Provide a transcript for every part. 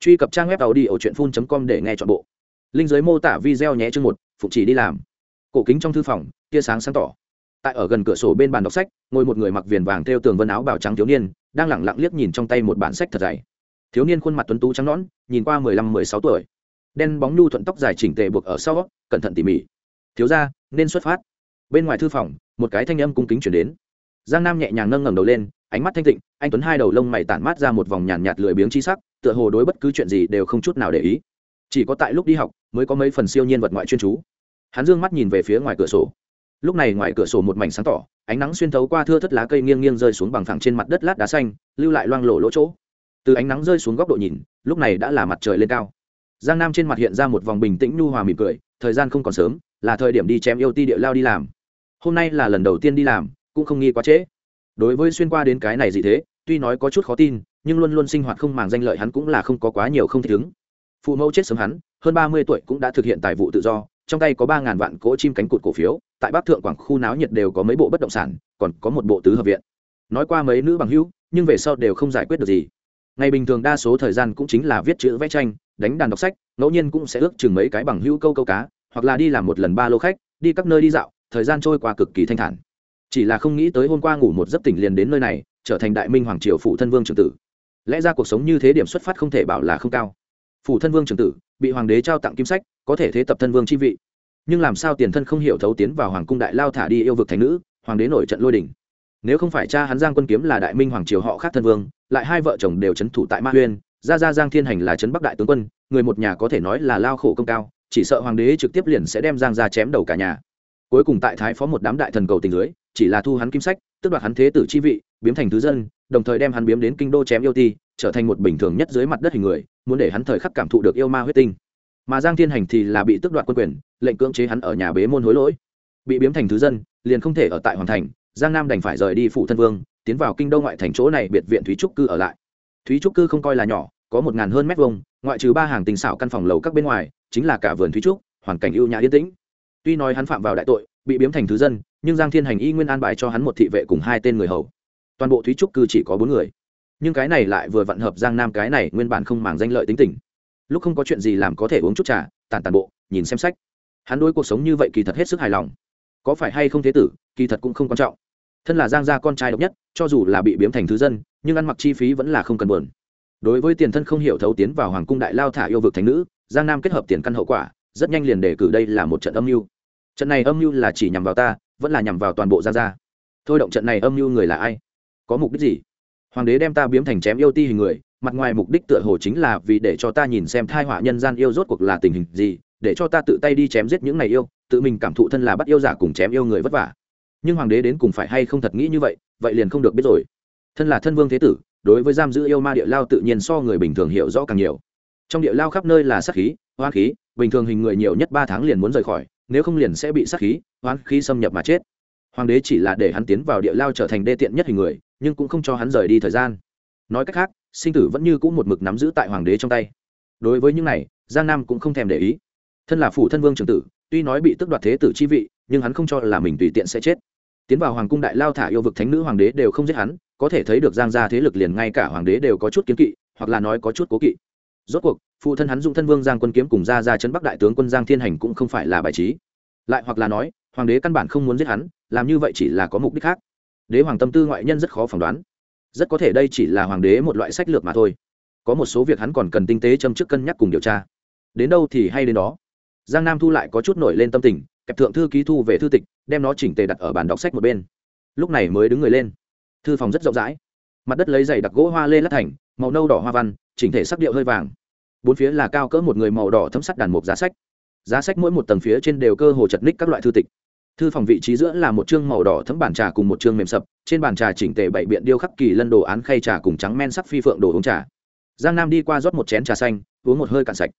truy cập trang web tàu đi ở truyện phun com để nghe chọn bộ. Linh giới mô tả video nhé chương một, phụng chỉ đi làm. Cổ kính trong thư phòng, tia sáng sáng tỏ. Tại ở gần cửa sổ bên bàn đọc sách, ngồi một người mặc viền vàng theo tường vân áo bào trắng thiếu niên, đang lẳng lặng liếc nhìn trong tay một bản sách thật dày. Thiếu niên khuôn mặt tuấn tú trắng nõn, nhìn qua mười lăm, mười sáu tuổi. Đen bóng nhu thuận tóc dài chỉnh tề buộc ở sau, cẩn thận tỉ mỉ. Thiếu ra nên xuất phát. Bên ngoài thư phòng, một cái thanh âm cung kính chuyển đến. Giang nam nhẹ nhàng nâng ngẩng đầu lên, ánh mắt thanh tịnh, anh tuấn hai đầu lông mày tản mát ra một vòng nhàn nhạt lười biếng chi sắc tựa hồ đối bất cứ chuyện gì đều không chút nào để ý. Chỉ có tại lúc đi học mới có mấy phần siêu nhiên vật ngoại chuyên chú. Hắn dương mắt nhìn về phía ngoài cửa sổ. Lúc này ngoài cửa sổ một mảnh sáng tỏ, ánh nắng xuyên thấu qua thưa thất lá cây nghiêng nghiêng rơi xuống bằng thẳng trên mặt đất lát đá xanh, lưu lại loang lổ lỗ chỗ. Từ ánh nắng rơi xuống góc độ nhìn, lúc này đã là mặt trời lên cao. Giang nam trên mặt hiện ra một vòng bình tĩnh nhu hòa mỉm cười, thời gian không còn sớm, là thời điểm đi chém yêu ti địa lao đi làm. Hôm nay là lần đầu tiên đi làm, cũng không nghi quá trễ. Đối với xuyên qua đến cái này gì thế, tuy nói có chút khó tin nhưng luôn luôn sinh hoạt không màng danh lợi hắn cũng là không có quá nhiều không thích ứng. Phụ mẫu chết sớm hắn, hơn ba mươi tuổi cũng đã thực hiện tài vụ tự do, trong tay có ba ngàn vạn cỗ chim cánh cụt cổ phiếu, tại bắc thượng quảng khu náo nhiệt đều có mấy bộ bất động sản, còn có một bộ tứ hợp viện. Nói qua mấy nữ bằng hữu, nhưng về sau đều không giải quyết được gì. Ngày bình thường đa số thời gian cũng chính là viết chữ vẽ tranh, đánh đàn đọc sách, ngẫu nhiên cũng sẽ ước chừng mấy cái bằng hữu câu câu cá, hoặc là đi làm một lần ba lô khách, đi các nơi đi dạo, thời gian trôi qua cực kỳ thanh thản. Chỉ là không nghĩ tới hôm qua ngủ một giấc tỉnh liền đến nơi này, trở thành đại minh hoàng triều phụ thân vương trưởng tử lẽ ra cuộc sống như thế điểm xuất phát không thể bảo là không cao. Phủ thân vương trường tử, bị hoàng đế trao tặng kim sách, có thể thế tập thân vương chi vị. Nhưng làm sao tiền thân không hiểu thấu tiến vào hoàng cung đại lao thả đi yêu vực thành nữ, hoàng đế nổi trận lôi đình. Nếu không phải cha hắn giang quân kiếm là đại minh hoàng triều họ khác thân vương, lại hai vợ chồng đều c h ấ n thủ tại ma uyên gia gia giang thiên hành là trấn bắc đại tướng quân, người một nhà có thể nói là lao khổ công cao, chỉ sợ hoàng đế trực tiếp liền sẽ đem giang ra chém đầu cả nhà. Cuối cùng tại thái phó một đám đại thần cầu tình dưới, chỉ là thu hắn kim sách tức đoạt hắn thế tử chi vị biếm thành thứ dân đồng thời đem hắn biếm đến kinh đô chém yêu ti, trở thành một bình thường nhất dưới mặt đất hình người, muốn để hắn thời khắc cảm thụ được yêu ma huyết tinh. Mà giang thiên hành thì là bị tước đoạt quân quyền, lệnh cưỡng chế hắn ở nhà bế môn hối lỗi. Bị biếm thành thứ dân, liền không thể ở tại hoàng thành, giang nam đành phải rời đi phụ thân vương, tiến vào kinh đô ngoại thành chỗ này biệt viện thúy trúc cư ở lại. Thúy trúc cư không coi là nhỏ, có một ngàn hơn mét vuông, ngoại trừ ba hàng tình xảo căn phòng lầu các bên ngoài, chính là cả vườn thúy trúc, hoàn cảnh ưu nhã yên tĩnh. Tuy nói hắn phạm vào đại tội, bị biếm thành thứ dân, nhưng giang thiên hành y nguyên an bài cho hắn một thị vệ cùng hai tên người hầu toàn bộ thúy trúc cư chỉ có bốn người nhưng cái này lại vừa vận hợp giang nam cái này nguyên bản không màng danh lợi tính tình lúc không có chuyện gì làm có thể uống chút trà tàn tàn bộ nhìn xem sách hắn đối cuộc sống như vậy kỳ thật hết sức hài lòng có phải hay không thế tử kỳ thật cũng không quan trọng thân là giang gia con trai độc nhất cho dù là bị biếm thành thứ dân nhưng ăn mặc chi phí vẫn là không cần buồn đối với tiền thân không hiểu thấu tiến vào hoàng cung đại lao thả yêu vực thành nữ giang nam kết hợp tiền căn hậu quả rất nhanh liền đề cử đây là một trận âm mưu trận này âm mưu là chỉ nhằm vào ta vẫn là nhằm vào toàn bộ giang gia thôi động trận này âm mưu người là ai có mục đích gì? Hoàng đế đem ta biếm thành chém yêu ti hình người, mặt ngoài mục đích tựa hồ chính là vì để cho ta nhìn xem thai họa nhân gian yêu rốt cuộc là tình hình gì, để cho ta tự tay đi chém giết những này yêu, tự mình cảm thụ thân là bắt yêu giả cùng chém yêu người vất vả. Nhưng hoàng đế đến cùng phải hay không thật nghĩ như vậy vậy liền không được biết rồi. Thân là thân vương thế tử, đối với giam giữ yêu ma địa lao tự nhiên so người bình thường hiểu rõ càng nhiều. Trong địa lao khắp nơi là sát khí hoán khí, bình thường hình người nhiều nhất ba tháng liền muốn rời khỏi, nếu không liền sẽ bị sát khí hoán khí xâm nhập mà chết. Hoàng đế chỉ là để hắn tiến vào địa lao trở thành đê tiện nhất hình người nhưng cũng không cho hắn rời đi thời gian. Nói cách khác, sinh tử vẫn như c ũ một mực nắm giữ tại hoàng đế trong tay. Đối với những này, giang nam cũng không thèm để ý. Thân là phủ thân vương trường tử, tuy nói bị tước đoạt thế tử chi vị, nhưng hắn không cho là mình tùy tiện sẽ chết. Tiến vào hoàng cung đại lao thả yêu vực thánh nữ hoàng đế đều không giết hắn, có thể thấy được giang gia thế lực liền ngay cả hoàng đế đều có chút kiến kỵ, hoặc là nói có chút cố kỵ. Rốt cuộc, phụ thân hắn dụng thân vương giang quân kiếm cùng ra ra chấn bắc đại tướng quân giang thiên hành cũng không phải là bài trí. Lại hoặc là nói, hoàng đế căn bản không muốn giết hắn, làm như vậy chỉ là có mục đích khác đế hoàng tâm tư ngoại nhân rất khó phỏng đoán. Rất có thể đây chỉ là hoàng đế một loại sách lược mà thôi. Có một số việc hắn còn cần tinh tế châm chức cân nhắc cùng điều tra. Đến đâu thì hay đến đó. Giang nam thu lại có chút nổi lên tâm tình, kẹp thượng thư ký thu về thư tịch, đem nó chỉnh tề đặt ở bàn đọc sách một bên. Lúc này mới đứng người lên. Thư phòng rất rộng rãi. Mặt đất lấy giày đặc gỗ hoa lê lát thành, màu nâu đỏ hoa văn, chỉnh thể sắc điệu hơi vàng. Bốn phía là cao cỡ một người màu đỏ thấm sắt đàn mục giá sách. Giá sách mỗi một tầng phía trên đều cơ hồ chật ních các loại thư tịch thư phòng vị trí giữa là một chương màu đỏ thấm bàn trà cùng một chương mềm sập, trên bàn trà chỉnh tề bảy biện điêu khắc kỳ lân đồ án khay trà cùng trắng men sắc phi phượng đồ uống trà. Giang nam đi qua rót một chén trà xanh, uống một hơi cạn sạch.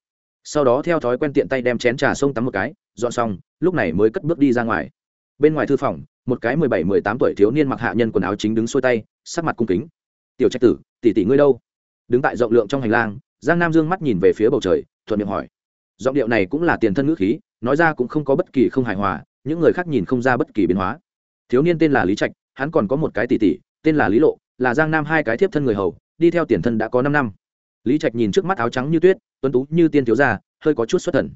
Sau đó theo thói quen tiện tay đem chén trà xông tắm một cái, dọn xong, lúc này mới cất bước đi ra ngoài. Bên ngoài thư phòng, một cái mười bảy, mười tám tuổi thiếu niên mặc hạ nhân quần áo chính đứng xuôi tay, sắc mặt cung kính. Tiểu trách tử, tỷ tỷ ngươi đâu? Đứng tại rộng lượng trong hành lang, giang nam dương mắt nhìn về phía bầu trời, thuận miệng hỏi. Giọng điệu này cũng là tiền thân ngữ khí, nói ra cũng không có bất kỳ không hài hòa những người khác nhìn không ra bất kỳ biến hóa. Thiếu niên tên là lý trạch, hắn còn có một cái tỷ tỷ, tên là lý lộ, là giang nam hai cái thiếp thân người hầu, đi theo tiền thân đã có năm năm. Lý trạch nhìn trước mắt áo trắng như tuyết, tuấn tú như tiên thiếu gia, hơi có chút xuất thần.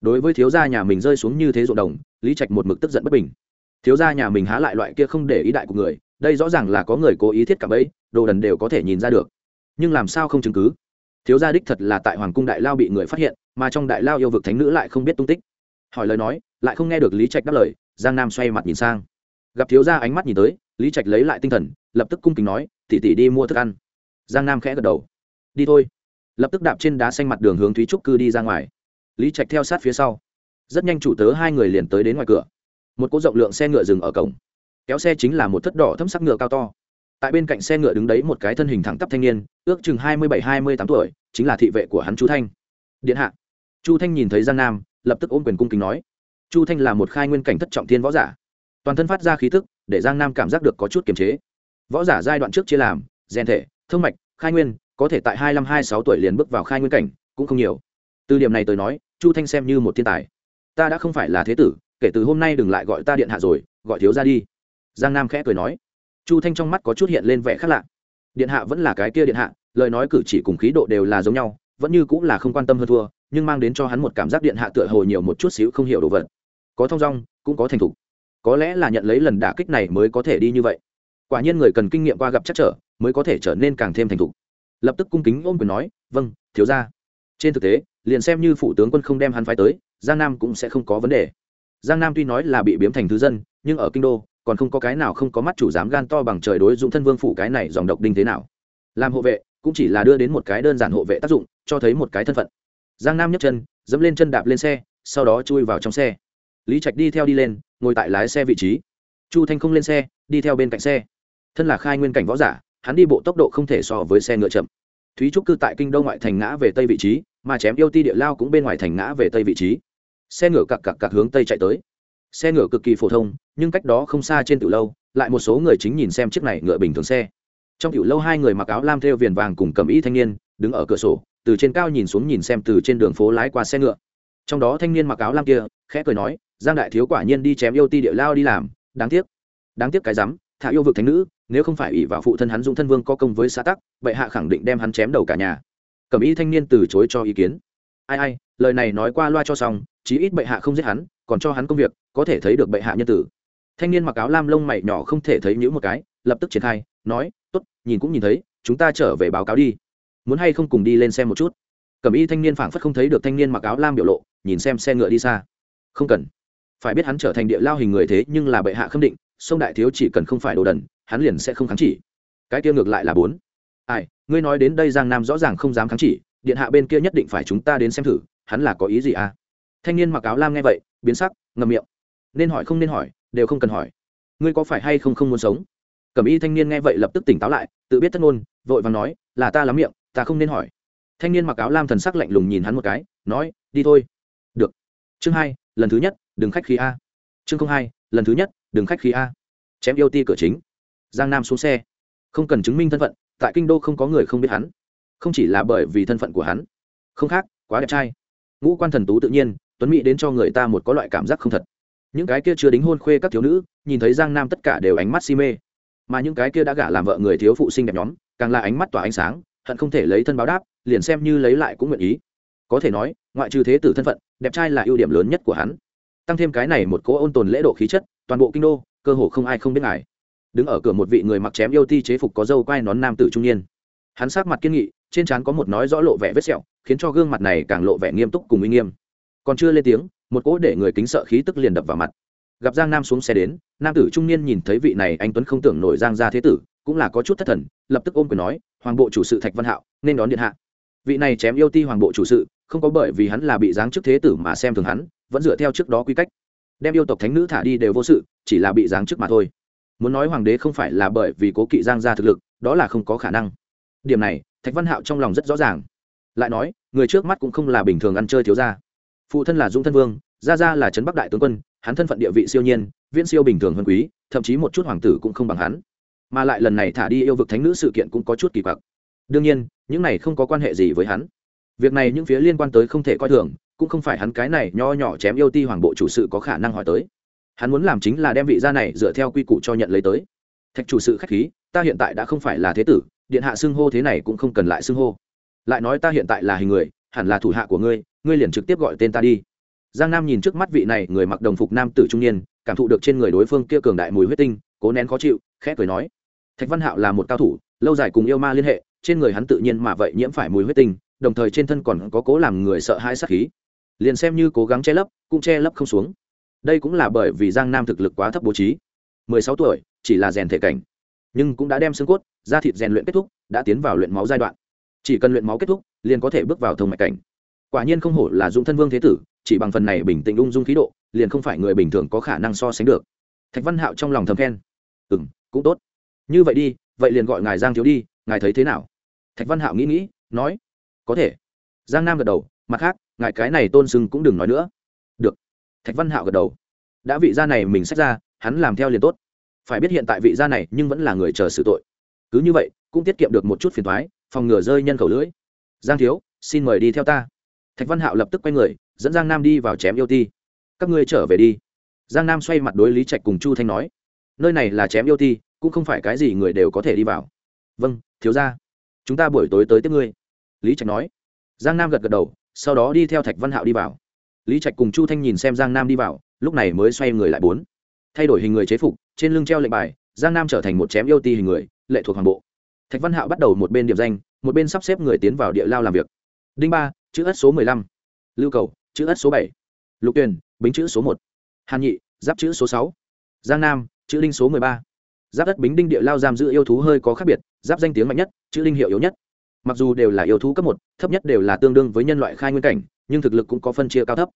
Đối với thiếu gia nhà mình rơi xuống như thế ruộng đồng, lý trạch một mực tức giận bất bình. Thiếu gia nhà mình há lại loại kia không để ý đại của người, đây rõ ràng là có người cố ý thiết cảm ấy, đồ đần đều có thể nhìn ra được. Nhưng làm sao không chứng cứ? Thiếu gia đích thật là tại hoàng cung đại lao bị người phát hiện, mà trong đại lao yêu vực thánh nữ lại không biết tung tích. Hỏi lời nói lại không nghe được lý trạch đáp lời, giang nam xoay mặt nhìn sang. Gặp thiếu gia ánh mắt nhìn tới, lý trạch lấy lại tinh thần, lập tức cung kính nói tỉ tỉ đi mua thức ăn. Giang nam khẽ gật đầu. Đi thôi. Lập tức đạp trên đá xanh mặt đường hướng thúy trúc cư đi ra ngoài. Lý trạch theo sát phía sau. Rất nhanh chủ tớ hai người liền tới đến ngoài cửa. Một cỗ rộng lượng xe ngựa dừng ở cổng. Kéo xe chính là một thất đỏ thâm sắc ngựa cao to. Tại bên cạnh xe ngựa đứng đấy một cái thân hình thẳng tắp thanh niên, ước chừng hai mươi bảy, hai mươi tám tuổi, chính là thị vệ của hắn chu thanh. Điện hạ. Chu thanh nhìn thấy giang nam, lập tức ôm quyền cung kính nói chu thanh là một khai nguyên cảnh thất trọng thiên võ giả. Toàn thân phát ra khí tức, để giang nam cảm giác được có chút kiềm chế. Võ giả giai đoạn trước chia làm, rèn thể, thương mạch, khai nguyên, có thể tại hai năm hai sáu tuổi liền bước vào khai nguyên cảnh, cũng không nhiều. Từ điểm này tôi nói, chu thanh xem như một thiên tài. Ta đã không phải là thế tử, kể từ hôm nay đừng lại gọi ta điện hạ rồi, gọi thiếu ra đi. Giang nam khẽ cười nói. Chu thanh trong mắt có chút hiện lên vẻ khác lạ. Điện hạ vẫn là cái kia điện hạ, lời nói cử chỉ cùng khí độ đều là giống nhau, vẫn như cũng là không quan tâm hơn thua, nhưng mang đến cho hắn một cảm giác điện hạ tựa hồ nhiều một chút xíu không hiểu đồ vật có thong dong, cũng có thành thục. Có lẽ là nhận lấy lần đả kích này mới có thể đi như vậy. Quả nhiên người cần kinh nghiệm qua gặp chắc trở, mới có thể trở nên càng thêm thành thục. Lập tức cung kính ôm quyền nói vâng thiếu ra trên thực tế, liền xem như phủ tướng quân không đem hắn phái tới, giang nam cũng sẽ không có vấn đề. Giang nam tuy nói là bị biếm thành thứ dân, nhưng ở kinh đô, còn không có cái nào không có mắt chủ dám gan to bằng trời đối dụng thân vương phủ cái này dòng độc đinh thế nào. Làm hộ vệ, cũng chỉ là đưa đến một cái đơn giản hộ vệ tác dụng, cho thấy một cái thân phận. Giang nam nhấc chân, dẫm lên chân đạp lên xe, sau đó chui vào trong xe lý trạch đi theo đi lên, ngồi tại lái xe vị trí. Chu thanh không lên xe, đi theo bên cạnh xe. Thân là khai nguyên cảnh võ giả, hắn đi bộ tốc độ không thể so với xe ngựa chậm. Thúy trúc cư tại kinh đông ngoại thành ngã về tây vị trí, mà chém yêu ti địa lao cũng bên ngoài thành ngã về tây vị trí. Xe ngựa cặc cặc cặc hướng tây chạy tới. Xe ngựa cực kỳ phổ thông, nhưng cách đó không xa trên tiểu lâu, lại một số người chính nhìn xem chiếc này ngựa bình thường xe. Trong tiểu lâu hai người mặc áo lam thêu viền vàng cùng cầm y thanh niên, đứng ở cửa sổ, từ trên cao nhìn xuống nhìn xem từ trên đường phố lái qua xe ngựa. Trong đó thanh niên mặc áo lam kia, khẽ cười nói giang đại thiếu quả nhiên đi chém yêu ti địa lao đi làm, đáng tiếc. Đáng tiếc cái rắm, thả yêu vực thánh nữ, nếu không phải ủy vào phụ thân hắn dũng thân vương có công với xã tắc, bệ hạ khẳng định đem hắn chém đầu cả nhà. Cẩm y thanh niên từ chối cho ý kiến. Ai ai, lời này nói qua loa cho xong, chí ít bệ hạ không giết hắn, còn cho hắn công việc, có thể thấy được bệ hạ nhân tử. Thanh niên mặc áo lam lông mày nhỏ không thể thấy nhữ một cái, lập tức triển khai, nói, tốt, nhìn cũng nhìn thấy, chúng ta trở về báo cáo đi. Muốn hay không cùng đi lên xem một chút? Cẩm y thanh niên phảng phất không thấy được thanh niên mặc áo lam biểu lộ, nhìn xem xe ngựa đi xa. Không cần phải biết hắn trở thành địa lao hình người thế nhưng là bệ hạ khâm định, sông đại thiếu chỉ cần không phải đồ đần, hắn liền sẽ không kháng chỉ. Cái kia ngược lại là bốn. Ai, ngươi nói đến đây giang nam rõ ràng không dám kháng chỉ, điện hạ bên kia nhất định phải chúng ta đến xem thử, hắn là có ý gì à? Thanh niên mặc áo lam nghe vậy, biến sắc ngầm miệng. Nên hỏi không nên hỏi, đều không cần hỏi. Ngươi có phải hay không không muốn sống? Cẩm y thanh niên nghe vậy lập tức tỉnh táo lại, tự biết thất ngôn, vội vàng nói, là ta lắm miệng, ta không nên hỏi. Thanh niên mặc áo lam thần sắc lạnh lùng nhìn hắn một cái, nói, đi thôi. Được. Chương hai, lần thứ nhất đừng khách khí a. Chương không hai, lần thứ nhất, đừng khách khí a. Chém yêu ti cửa chính. Giang nam xuống xe. Không cần chứng minh thân phận, tại kinh đô không có người không biết hắn. Không chỉ là bởi vì thân phận của hắn. Không khác, quá đẹp trai. Ngũ quan thần tú tự nhiên, tuấn mỹ đến cho người ta một có loại cảm giác không thật. Những cái kia chưa đính hôn khuê các thiếu nữ, nhìn thấy giang nam tất cả đều ánh mắt si mê. Mà những cái kia đã gả làm vợ người thiếu phụ sinh đẹp nhóm, càng là ánh mắt tỏa ánh sáng, hận không thể lấy thân báo đáp, liền xem như lấy lại cũng nguyện ý. Có thể nói, ngoại trừ thế tử thân phận, đẹp trai là ưu điểm lớn nhất của hắn tăng thêm cái này một cố ôn tồn lễ độ khí chất, toàn bộ kinh đô, cơ hồ không ai không biết ngài. Đứng ở cửa một vị người mặc chém yêu ti chế phục có dâu quai nón nam tử trung niên. Hắn sát mặt kiên nghị, trên trán có một nói rõ lộ vẻ vết sẹo, khiến cho gương mặt này càng lộ vẻ nghiêm túc cùng uy nghiêm. Còn chưa lên tiếng, một cỗ để người kính sợ khí tức liền đập vào mặt. Gặp giang nam xuống xe đến, nam tử trung niên nhìn thấy vị này anh tuấn không tưởng nổi giang gia thế tử, cũng là có chút thất thần, lập tức ôm quyền nói, hoàng bộ chủ sự thạch văn hạo, nên đón điện hạ. Vị này chém yêu ti hoàng bộ chủ sự, không có bởi vì hắn là bị giáng chức thế tử mà xem thường hắn vẫn dựa theo trước đó quy cách. Đem yêu tộc thánh nữ thả đi đều vô sự, chỉ là bị giáng chức mà thôi. Muốn nói hoàng đế không phải là bởi vì cố kỵ giang ra thực lực, đó là không có khả năng. Điểm này, thạch văn hạo trong lòng rất rõ ràng. Lại nói, người trước mắt cũng không là bình thường ăn chơi thiếu gia. Phụ thân là dũng thân vương, gia gia là trấn bắc đại tướng quân, hắn thân phận địa vị siêu nhiên, viễn siêu bình thường hơn quý, thậm chí một chút hoàng tử cũng không bằng hắn. Mà lại lần này thả đi yêu vực thánh nữ sự kiện cũng có chút kỳ quặc. Đương nhiên, những này không có quan hệ gì với hắn. Việc này những phía liên quan tới không thể coi thường cũng không phải hắn cái này nho nhỏ chém yêu ti hoàng bộ chủ sự có khả năng hỏi tới. Hắn muốn làm chính là đem vị gia này dựa theo quy củ cho nhận lấy tới. Thạch chủ sự khách khí, ta hiện tại đã không phải là thế tử, điện hạ xưng hô thế này cũng không cần lại xưng hô. Lại nói ta hiện tại là hình người, hẳn là thủ hạ của ngươi ngươi liền trực tiếp gọi tên ta đi. Giang nam nhìn trước mắt vị này người mặc đồng phục nam tử trung niên, cảm thụ được trên người đối phương kia cường đại mùi huyết tinh, cố nén khó chịu, khẽ cười nói, thạch văn hạo là một cao thủ, lâu dài cùng yêu ma liên hệ, trên người hắn tự nhiên mà vậy nhiễm phải mùi huyết tinh, đồng thời trên thân còn có cố làm người sợ hãi sát khí liền xem như cố gắng che lấp, cũng che lấp không xuống. Đây cũng là bởi vì giang nam thực lực quá thấp bố trí. Mười sáu tuổi, chỉ là rèn thể cảnh. Nhưng cũng đã đem xương cốt, da thịt rèn luyện kết thúc, đã tiến vào luyện máu giai đoạn. Chỉ cần luyện máu kết thúc, liền có thể bước vào thông mạch cảnh. Quả nhiên không hổ là dũng thân vương thế tử, chỉ bằng phần này bình tĩnh ung dung khí độ, liền không phải người bình thường có khả năng so sánh được. Thạch văn hạo trong lòng thầm khen. Ừ m cũng tốt. Như vậy đi, vậy liền gọi ngài giang thiếu đi, ngài thấy thế nào? Thạch văn hạo nghĩ nghĩ, nói, có thể. Giang nam gật đầu, mặt khác ngài cái này tôn sưng cũng đừng nói nữa. Được. Thạch văn hạo gật đầu. Đã vị gia này mình sách ra, hắn làm theo liền tốt. Phải biết hiện tại vị gia này nhưng vẫn là người chờ xử tội. Cứ như vậy, cũng tiết kiệm được một chút phiền thoái phòng ngừa rơi nhân khẩu lưỡi. Giang thiếu, xin mời đi theo ta. Thạch văn hạo lập tức quay người, dẫn giang nam đi vào chém yêu ti. Các ngươi trở về đi. Giang nam xoay mặt đối lý trạch cùng chu thanh nói. Nơi này là chém yêu ti, cũng không phải cái gì người đều có thể đi vào. Vâng thiếu ra chúng ta buổi tối tới tiếp ngươi. Lý trạch nói. Giang nam gật gật đầu sau đó đi theo thạch văn hạo đi vào. Lý trạch cùng chu thanh nhìn xem giang nam đi vào, lúc này mới xoay người lại bốn. Thay đổi hình người chế phục, trên lưng treo lệnh bài, giang nam trở thành một chém yêu ti hình người, lệ thuộc hoàng bộ. Thạch văn hạo bắt đầu một bên điểm danh, một bên sắp xếp người tiến vào địa lao làm việc. Đinh ba, chữ ất số mười lăm. Lưu cầu, chữ ất số bảy. Lục tuyền, bính chữ số một. Hàn nhị, giáp chữ số sáu. Giang nam, chữ đinh số mười ba. Giáp đất bính đinh địa lao giam giữ yêu thú hơi có khác biệt, giáp danh tiếng mạnh nhất, chữ đinh hiệu yếu nhất mặc dù đều là yêu thú cấp một, thấp nhất đều là tương đương với nhân loại khai nguyên cảnh, nhưng thực lực cũng có phân chia cao thấp.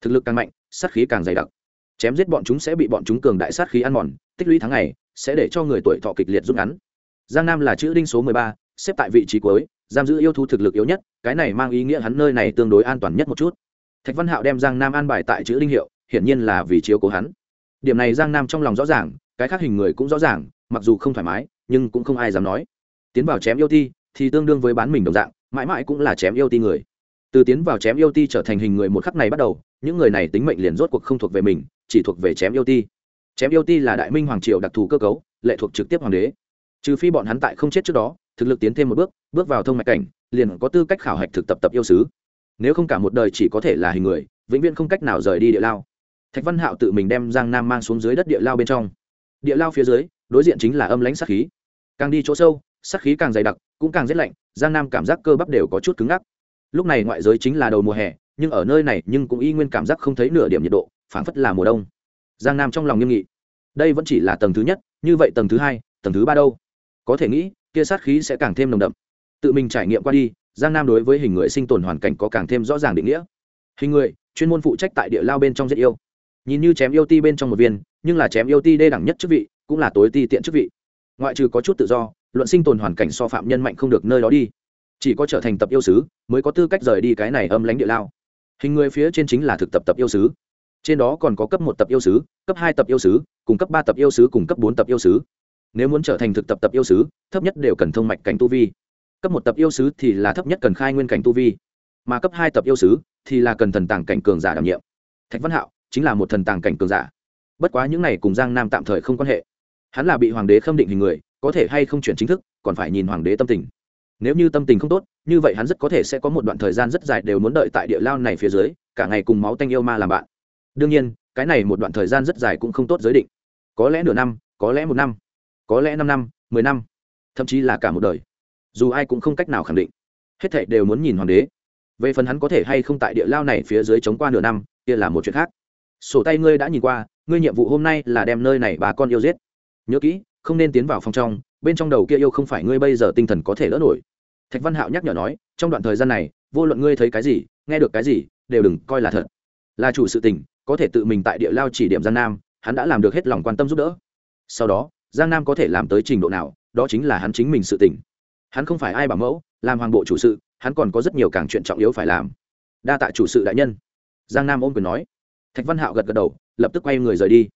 Thực lực càng mạnh, sát khí càng dày đặc. Chém giết bọn chúng sẽ bị bọn chúng cường đại sát khí ăn mòn, tích lũy tháng ngày, sẽ để cho người tuổi thọ kịch liệt rút ngắn. Giang nam là chữ đinh số mười ba, xếp tại vị trí cuối, giam giữ yêu thú thực lực yếu nhất, cái này mang ý nghĩa hắn nơi này tương đối an toàn nhất một chút. Thạch văn hạo đem giang nam an bài tại chữ đinh hiệu, hiển nhiên là vì chiếu cố hắn. Điểm này giang nam trong lòng rõ ràng, cái khác hình người cũng rõ ràng, mặc dù không thoải mái, nhưng cũng không ai dám nói. Tiến vào chém yêu thi thì tương đương với bán mình đồng dạng, mãi mãi cũng là chém yêu ti người. Từ tiến vào chém yêu ti trở thành hình người một khắc này bắt đầu, những người này tính mệnh liền rốt cuộc không thuộc về mình, chỉ thuộc về chém yêu ti. Chém yêu ti là đại minh hoàng triều đặc thù cơ cấu, lệ thuộc trực tiếp hoàng đế. Trừ phi bọn hắn tại không chết trước đó, thực lực tiến thêm một bước bước vào thông mạch cảnh, liền có tư cách khảo hạch thực tập tập yêu sứ. Nếu không cả một đời chỉ có thể là hình người, vĩnh viễn không cách nào rời đi địa lao. Thạch văn hạo tự mình đem giang nam mang xuống dưới đất địa lao bên trong. Địa lao phía dưới, đối diện chính là âm lãnh sát khí. Càng đi chỗ sâu sát khí càng dày đặc, cũng càng rét lạnh, giang nam cảm giác cơ bắp đều có chút cứng ngắc. Lúc này ngoại giới chính là đầu mùa hè, nhưng ở nơi này nhưng cũng y nguyên cảm giác không thấy nửa điểm nhiệt độ, phảng phất là mùa đông. Giang nam trong lòng nghiêm nghị. Đây vẫn chỉ là tầng thứ nhất, như vậy tầng thứ hai, tầng thứ ba đâu? Có thể nghĩ, kia sát khí sẽ càng thêm nồng đậm. Tự mình trải nghiệm qua đi, giang nam đối với hình người sinh tồn hoàn cảnh có càng thêm rõ ràng định nghĩa. Hình người, chuyên môn phụ trách tại địa lao bên trong rất yêu. Nhìn như chém yêu ti bên trong một viên, nhưng là chém yêu ti đê đẳng nhất chức vị, cũng là tối ti tiện chức vị. Ngoại trừ có chút tự do luận sinh tồn hoàn cảnh so phạm nhân mạnh không được nơi đó đi. Chỉ có trở thành tập yêu sứ mới có tư cách rời đi cái này âm lánh địa lao. Hình người phía trên chính là thực tập tập yêu sứ. Trên đó còn có cấp một tập yêu sứ, cấp hai tập yêu sứ, cùng cấp ba tập yêu sứ, cùng cấp bốn tập yêu sứ. Nếu muốn trở thành thực tập tập yêu sứ, thấp nhất đều cần thông mạch cảnh tu vi. Cấp một tập yêu sứ thì là thấp nhất cần khai nguyên cảnh tu vi. Mà cấp hai tập yêu sứ thì là cần thần tàng cảnh cường giả đảm nhiệm. Thạch văn hạo chính là một thần tàng cảnh cường giả. Bất quá những này cùng giang nam tạm thời không quan hệ. Hắn là bị hoàng đế khâm định hình người có thể hay không chuyển chính thức, còn phải nhìn hoàng đế tâm tình. Nếu như tâm tình không tốt, như vậy hắn rất có thể sẽ có một đoạn thời gian rất dài đều muốn đợi tại địa lao này phía dưới, cả ngày cùng máu tanh yêu ma làm bạn. Đương nhiên, cái này một đoạn thời gian rất dài cũng không tốt giới định. Có lẽ nửa năm, có lẽ một năm, có lẽ năm năm, mười năm, thậm chí là cả một đời. Dù ai cũng không cách nào khẳng định. Hết thảy đều muốn nhìn hoàng đế. Về phần hắn có thể hay không tại địa lao này phía dưới chống qua nửa năm, kia là một chuyện khác. Sổ tay ngươi đã nhìn qua, ngươi nhiệm vụ hôm nay là đem nơi này bà con yêu giết. Nhớ kỹ không nên tiến vào phòng trong, bên trong đầu kia yêu không phải ngươi bây giờ tinh thần có thể lỡ nổi. Thạch văn hạo nhắc nhở nói, trong đoạn thời gian này, vô luận ngươi thấy cái gì, nghe được cái gì, đều đừng coi là thật. Là chủ sự tình, có thể tự mình tại địa lao chỉ điểm giang nam, hắn đã làm được hết lòng quan tâm giúp đỡ. Sau đó, giang nam có thể làm tới trình độ nào, đó chính là hắn chính mình sự tỉnh hắn không phải ai bảo mẫu, làm hoàng bộ chủ sự, hắn còn có rất nhiều càng chuyện trọng yếu phải làm. Đa tạ chủ sự đại nhân. Giang nam ôm quyền nói. Thạch văn hạo gật gật đầu, lập tức quay người rời đi.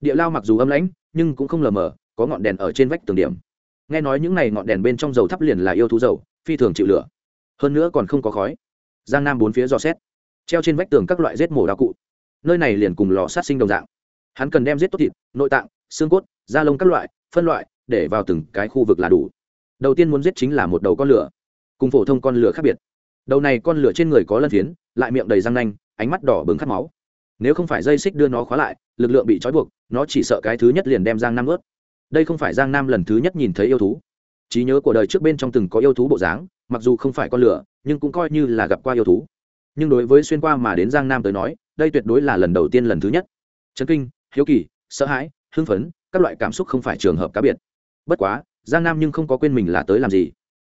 Địa lao mặc dù âm lãnh, nhưng cũng không lờ mờ có ngọn đèn ở trên vách tường điểm. Nghe nói những n à y ngọn đèn bên trong dầu thắp liền là yêu thú dầu, phi thường chịu lửa. Hơn nữa còn không có khói. Giang nam bốn phía dò xét, treo trên vách tường các loại rết mổ đạo cụ. Nơi này liền cùng lò sát sinh đồng dạng. Hắn cần đem giết tốt thịt, nội tạng, xương cốt, da lông các loại, phân loại, để vào từng cái khu vực là đủ. Đầu tiên muốn giết chính là một đầu con lửa, cùng phổ thông con lửa khác biệt. Đầu này con lửa trên người có lân phiến, lại miệng đầy răng nanh, ánh mắt đỏ bừng khát máu. Nếu không phải dây xích đưa nó khóa lại, lực lượng bị trói buộc, nó chỉ sợ cái thứ nhất liền đem giang nam ướt đây không phải giang nam lần thứ nhất nhìn thấy yêu thú. Trí nhớ của đời trước bên trong từng có yêu thú bộ dáng mặc dù không phải con lửa nhưng cũng coi như là gặp qua yêu thú. Nhưng đối với xuyên qua mà đến giang nam tới nói đây tuyệt đối là lần đầu tiên lần thứ nhất. Chấn kinh hiếu kỳ sợ hãi hưng phấn các loại cảm xúc không phải trường hợp cá biệt. Bất quá giang nam nhưng không có quên mình là tới làm gì.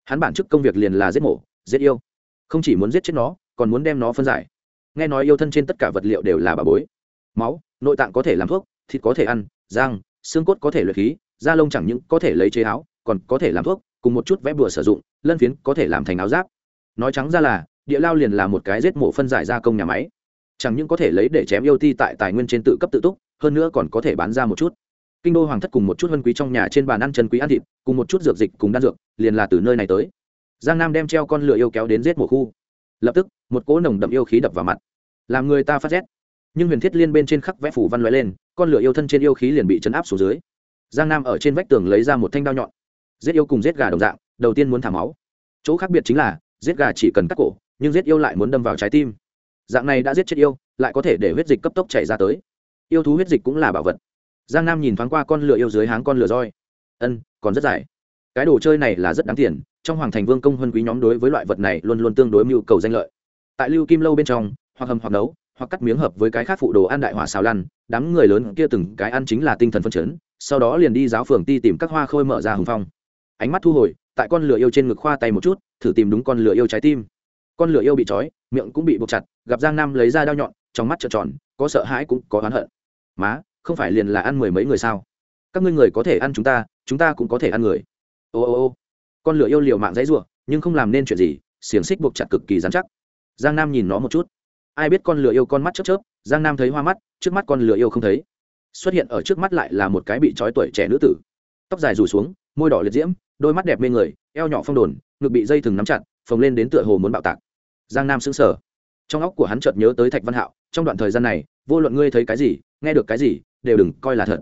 Hắn bản chức công việc liền là giết mổ giết yêu. Không chỉ muốn giết chết nó còn muốn đem nó phân giải. Nghe nói yêu thân trên tất cả vật liệu đều là bà bối. Máu nội tạng có thể làm thuốc thịt có thể ăn giang, xương cốt có thể luyện khí da lông chẳng những có thể lấy chế áo, còn có thể làm thuốc, cùng một chút vẽ bùa sử dụng, lân phiến có thể làm thành áo giáp. Nói trắng ra là, địa lao liền là một cái giết mổ phân giải gia công nhà máy. Chẳng những có thể lấy để chém yêu ti tại tài nguyên trên tự cấp tự túc, hơn nữa còn có thể bán ra một chút. Kinh đô hoàng thất cùng một chút hân quý trong nhà trên bàn ăn chân quý ăn thịt, cùng một chút dược dịch cùng đan dược, liền là từ nơi này tới. Giang nam đem treo con lửa yêu kéo đến giết mổ khu. Lập tức, một cỗ nồng đậm yêu khí đập vào mặt. Làm người ta phát rét. Nhưng huyền thiết liên bên trên khắc vẽ phủ văn loại lên, con lửa yêu thân trên yêu khí liền bị chấn áp xuống dưới giang nam ở trên vách tường lấy ra một thanh đao nhọn. Giết yêu cùng giết gà đồng dạng, đầu tiên muốn thả máu. Chỗ khác biệt chính là, giết gà chỉ cần cắt cổ, nhưng giết yêu lại muốn đâm vào trái tim. Dạng này đã giết chết yêu, lại có thể để huyết dịch cấp tốc chảy ra tới. Yêu thú huyết dịch cũng là bảo vật. Giang nam nhìn thoáng qua con lửa yêu dưới háng con lửa roi. Ân, còn rất dài. Cái đồ chơi này là rất đáng tiền, trong hoàng thành vương công huân quý nhóm đối với loại vật này luôn luôn tương đối mưu cầu danh lợi. Tại lưu kim lâu bên trong, hoặc hầm hoặc nấu, hoặc cắt miếng hợp với cái khác phụ đồ ăn đại hỏa xào lăn, đám người lớn kia từng cái ăn chính là tinh thần phân chấn sau đó liền đi giáo phường ti tìm các hoa khôi mở ra hùng phong. Ánh mắt thu hồi, tại con lửa yêu trên ngực khoa tay một chút, thử tìm đúng con lửa yêu trái tim. Con lửa yêu bị trói, miệng cũng bị buộc chặt, gặp giang nam lấy ra đao nhọn, trong mắt trợn tròn, có sợ hãi cũng có oán hận. Má, không phải liền là ăn mười mấy người sao? Các ngươi người có thể ăn chúng ta chúng ta cũng có thể ăn người. Ô ô ô. Con lửa yêu liều mạng dãy r u ộ nhưng không làm nên chuyện gì, xiềng xích buộc chặt cực kỳ dán chắc. Giang nam nhìn nó một chút. Ai biết con lửa yêu con mắt chớp chớp, giang nam thấy hoa mắt, trước mắt con lửa yêu không thấy xuất hiện ở trước mắt lại là một cái bị trói tuổi trẻ nữ tử. Tóc dài rủ xuống, môi đỏ liệt diễm, đôi mắt đẹp mê người, eo nhỏ phong đồn, ngực bị dây thừng nắm chặt, phồng lên đến tựa hồ muốn bạo tạc. Giang nam sững sờ. Trong óc của hắn chợt nhớ tới thạch văn hạo, trong đoạn thời gian này, vô luận ngươi thấy cái gì, nghe được cái gì, đều đừng coi là thật.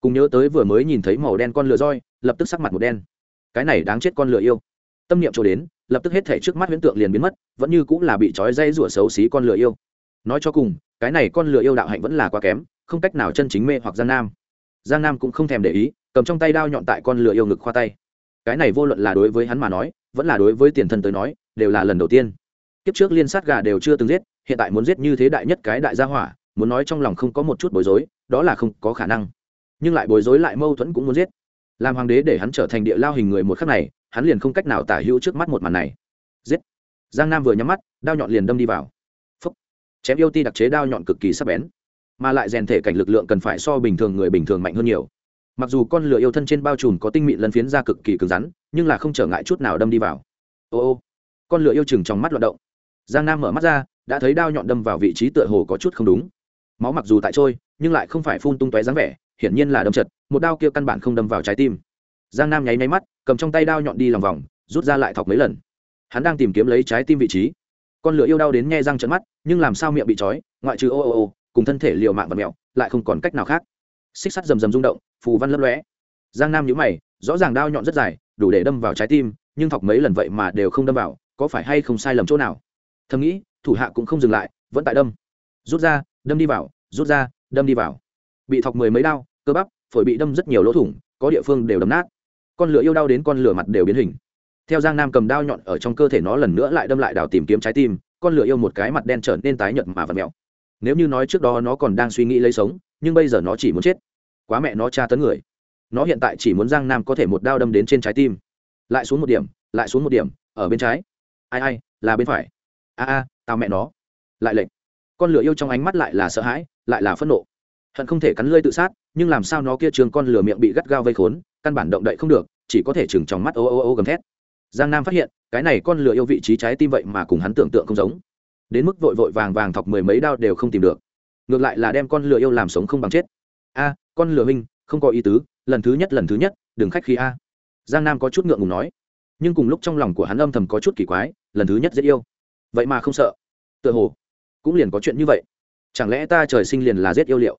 Cùng nhớ tới vừa mới nhìn thấy màu đen con lửa roi, lập tức sắc mặt một đen. Cái này đáng chết con lửa yêu. Tâm niệm trôi đến, lập tức hết thể trước mắt huyễn tượng liền biến mất, vẫn như cũng là bị trói dây rủa xấu xí con lửa yêu. Nói cho cùng, cái này con lửa yêu đạo hạnh vẫn là quá kém không cách nào chân chính mê hoặc giang nam. Giang nam cũng không thèm để ý, cầm trong tay đao nhọn tại con lửa yêu ngực khoa tay. Cái này vô luận là đối với hắn mà nói, vẫn là đối với tiền thân tới nói, đều là lần đầu tiên. Kiếp trước liên sát gà đều chưa từng giết, hiện tại muốn giết như thế đại nhất cái đại gia hỏa, muốn nói trong lòng không có một chút bối rối, đó là không có khả năng. Nhưng lại bối rối lại mâu thuẫn cũng muốn giết. Làm hoàng đế để hắn trở thành địa lao hình người một khắc này, hắn liền không cách nào tả hữu trước mắt một màn này. Giết. Giang nam vừa nhắm mắt, đao nhọn liền đâm đi vào. Phúc. Chém yêu ti đặc chế đao nhọn cực kỳ sắc bén mà lại rèn thể cảnh lực lượng cần phải so bình thường người bình thường mạnh hơn nhiều. Mặc dù con lửa yêu thân trên bao trùm có tinh mịn lân phiến ra cực kỳ cứng rắn, nhưng là không trở ngại chút nào đâm đi vào. Ô ô, con lửa yêu chừng trong mắt loạt động. Giang nam mở mắt ra, đã thấy đao nhọn đâm vào vị trí tựa hồ có chút không đúng. Máu mặc dù tại trôi, nhưng lại không phải phun tung tóe dáng vẻ, hiển nhiên là đâm chật, một đao kia căn bản không đâm vào trái tim. Giang nam nháy nháy mắt, cầm trong tay đao nhọn đi lòng vòng, rút ra lại thọc mấy lần. Hắn đang tìm kiếm lấy trái tim vị trí. Con lửa yêu đau đến nghe răng trận mắt, nhưng làm sao miệng bị trói, ngoại trừ ô ô ô cùng thân thể liều mạng và mẹo, lại không còn cách nào khác. Xích sắt rầm rầm rung động, phù văn lấp lóe. Giang nam nhíu mày, rõ ràng đao nhọn rất dài, đủ để đâm vào trái tim, nhưng thọc mấy lần vậy mà đều không đâm vào, có phải hay không sai lầm chỗ nào? Thầm nghĩ, thủ hạ cũng không dừng lại, vẫn tại đâm. Rút ra, đâm đi vào, rút ra, đâm đi vào. Bị thọc mười mấy đao, cơ bắp, phổi bị đâm rất nhiều lỗ thủng, có địa phương đều đâm nát. Con lửa yêu đau đến con lửa mặt đều biến hình. Theo giang nam cầm đao nhọn ở trong cơ thể nó lần nữa lại đâm lại đào tìm kiếm trái tim, con lửa yêu một cái mặt đen trở nên tái nhợt mà vật mèo nếu như nói trước đó nó còn đang suy nghĩ lấy sống, nhưng bây giờ nó chỉ muốn chết. Quá mẹ nó tra tấn người. Nó hiện tại chỉ muốn giang nam có thể một đao đâm đến trên trái tim. Lại xuống một điểm, lại xuống một điểm, ở bên trái. Ai ai, là bên phải. A a, tao mẹ nó. Lại lệnh con lửa yêu trong ánh mắt lại là sợ hãi, lại là phẫn nộ. Hận không thể cắn lơi tự sát, nhưng làm sao nó kia trường con lửa miệng bị gắt gao vây khốn, căn bản động đậy không được, chỉ có thể chừng trong mắt ô ô ô gầm thét. Giang nam phát hiện, cái này con lửa yêu vị trí trái tim vậy mà cùng hắn tưởng tượng không giống đến mức vội vội vàng vàng thọc mười mấy đao đều không tìm được. Ngược lại là đem con lừa yêu làm sống không bằng chết. A, con lừa minh không có ý tứ, lần thứ nhất, lần thứ nhất, đừng khách khi a. Giang nam có chút ngượng ngùng nói. Nhưng cùng lúc trong lòng của hắn âm thầm có chút kỳ quái, lần thứ nhất dễ yêu. Vậy mà không sợ. Tựa hồ, cũng liền có chuyện như vậy. Chẳng lẽ ta trời sinh liền là giết yêu liệu?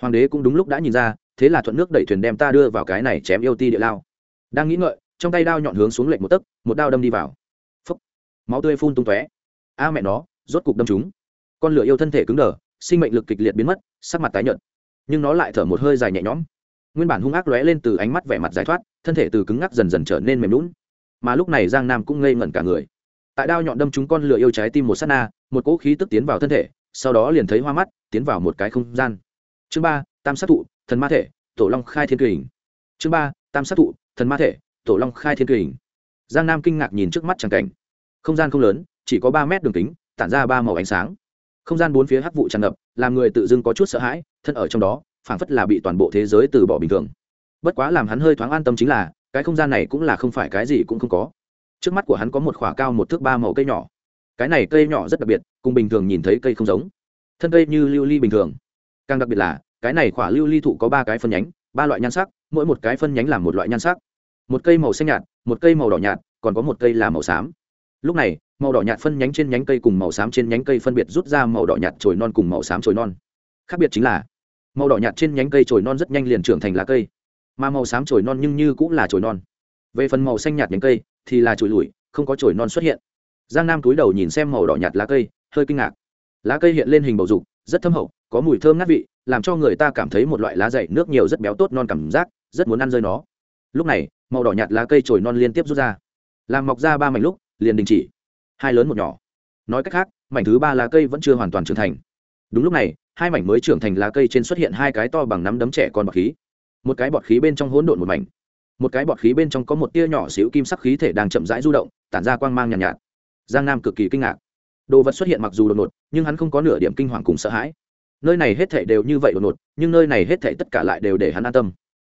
Hoàng đế cũng đúng lúc đã nhìn ra, thế là thuận nước đẩy thuyền đem ta đưa vào cái này chém yêu ti địa lao. Đang nghĩ ngợi, trong tay đao nhọn hướng xuống lệnh một tấc, một đao đâm đi vào. Phấp máu tươi phun tung tóe. A mẹ nó rốt cục đâm chúng. Con lửa yêu thân thể cứng đờ, sinh mệnh lực kịch liệt biến mất, sắc mặt tái nhợt. Nhưng nó lại thở một hơi dài nhẹ nhõm. Nguyên bản hung ác lóe lên từ ánh mắt vẻ mặt giải thoát, thân thể từ cứng ngắc dần dần trở nên mềm lún mà lúc này giang nam cũng ngây ngẩn cả người. Tại đao nhọn đâm chúng con lửa yêu trái tim một sát na, một cỗ khí tức tiến vào thân thể, sau đó liền thấy hoa mắt, tiến vào một cái không gian. Chương ba, tam sát thụ, thần ma thể, tổ long khai thiên kình. Chương ba, tam sát thụ, thần ma thể, tổ long khai thiên kình. Giang nam kinh ngạc nhìn trước mắt tràng cảnh. Không gian không lớn, chỉ có ba mét đường kính tản ra ba màu ánh sáng. Không gian bốn phía hắc vụ tràn ngập, làm người tự dưng có chút sợ hãi, thân ở trong đó, phảng phất là bị toàn bộ thế giới từ bỏ bình thường. Bất quá làm hắn hơi thoáng an tâm chính là, cái không gian này cũng là không phải cái gì cũng không có. Trước mắt của hắn có một khỏa cao một thước ba màu cây nhỏ. Cái này cây nhỏ rất đặc biệt, cùng bình thường nhìn thấy cây không giống. Thân cây như lưu ly bình thường. Càng đặc biệt là, cái này khỏa lưu ly thụ có ba cái phân nhánh, ba loại nhan sắc, mỗi một cái phân nhánh làm một loại nhan sắc. Một cây màu xanh nhạt, một cây màu đỏ nhạt, còn có một cây là màu xám lúc này, màu đỏ nhạt phân nhánh trên nhánh cây cùng màu xám trên nhánh cây phân biệt rút ra màu đỏ nhạt trồi non cùng màu xám trồi non. Khác biệt chính là, màu đỏ nhạt trên nhánh cây trồi non rất nhanh liền trưởng thành lá cây, mà màu xám trồi non nhưng như cũng là trồi non. Về phần màu xanh nhạt nhánh cây thì là trồi lủi, không có trồi non xuất hiện. Giang nam túi đầu nhìn xem màu đỏ nhạt lá cây, hơi kinh ngạc. Lá cây hiện lên hình bầu dục, rất thâm hậu, có mùi thơm ngát vị, làm cho người ta cảm thấy một loại lá dày nước nhiều rất béo tốt non cảm giác, rất muốn ăn rơi nó. Lúc này, màu đỏ nhạt lá cây trồi non liên tiếp rút ra. Làm mọc ra ba mảnh lúc liền đình chỉ. Hai lớn một nhỏ. Nói cách khác mảnh thứ ba lá cây vẫn chưa hoàn toàn trưởng thành. Đúng lúc này hai mảnh mới trưởng thành lá cây trên xuất hiện hai cái to bằng nắm đấm trẻ con bọt khí. Một cái bọt khí bên trong hỗn độn một mảnh. Một cái bọt khí bên trong có một tia nhỏ xíu kim sắc khí thể đang chậm rãi du động tản ra quang mang nhàn nhạt, nhạt. Giang nam cực kỳ kinh ngạc. Đồ vật xuất hiện mặc dù đột ngột nhưng hắn không có nửa điểm kinh hoàng cùng sợ hãi. Nơi này hết thảy đều như vậy đột ngột nhưng nơi này hết thảy tất cả lại đều để hắn an tâm.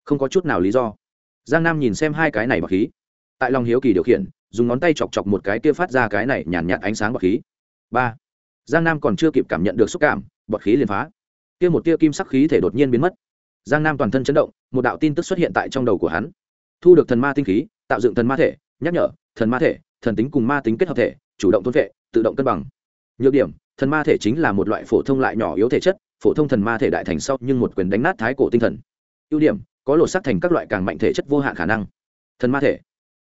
Không có chút nào lý do. Giang nam nhìn xem hai cái này bọt khí. Tại lòng hiếu kỳ điều khiển dùng ngón tay chọc chọc một cái kia phát ra cái này nhàn nhạt, nhạt ánh sáng bọt khí. Ba. Giang nam còn chưa kịp cảm nhận được xúc cảm bọt khí liền phá. Kia một tia kim sắc khí thể đột nhiên biến mất. Giang nam toàn thân chấn động một đạo tin tức xuất hiện tại trong đầu của hắn. Thu được thần ma tinh khí tạo dựng thần ma thể nhắc nhở thần ma thể thần tính cùng ma tính kết hợp thể chủ động thôn vệ tự động cân bằng. Nhược điểm thần ma thể chính là một loại phổ thông lại nhỏ yếu thể chất phổ thông thần ma thể đại thành sau nhưng một quyền đánh nát thái cổ tinh thần. Ưu điểm có lột sắc thành các loại càng mạnh thể chất vô hạn khả năng. Thần ma thể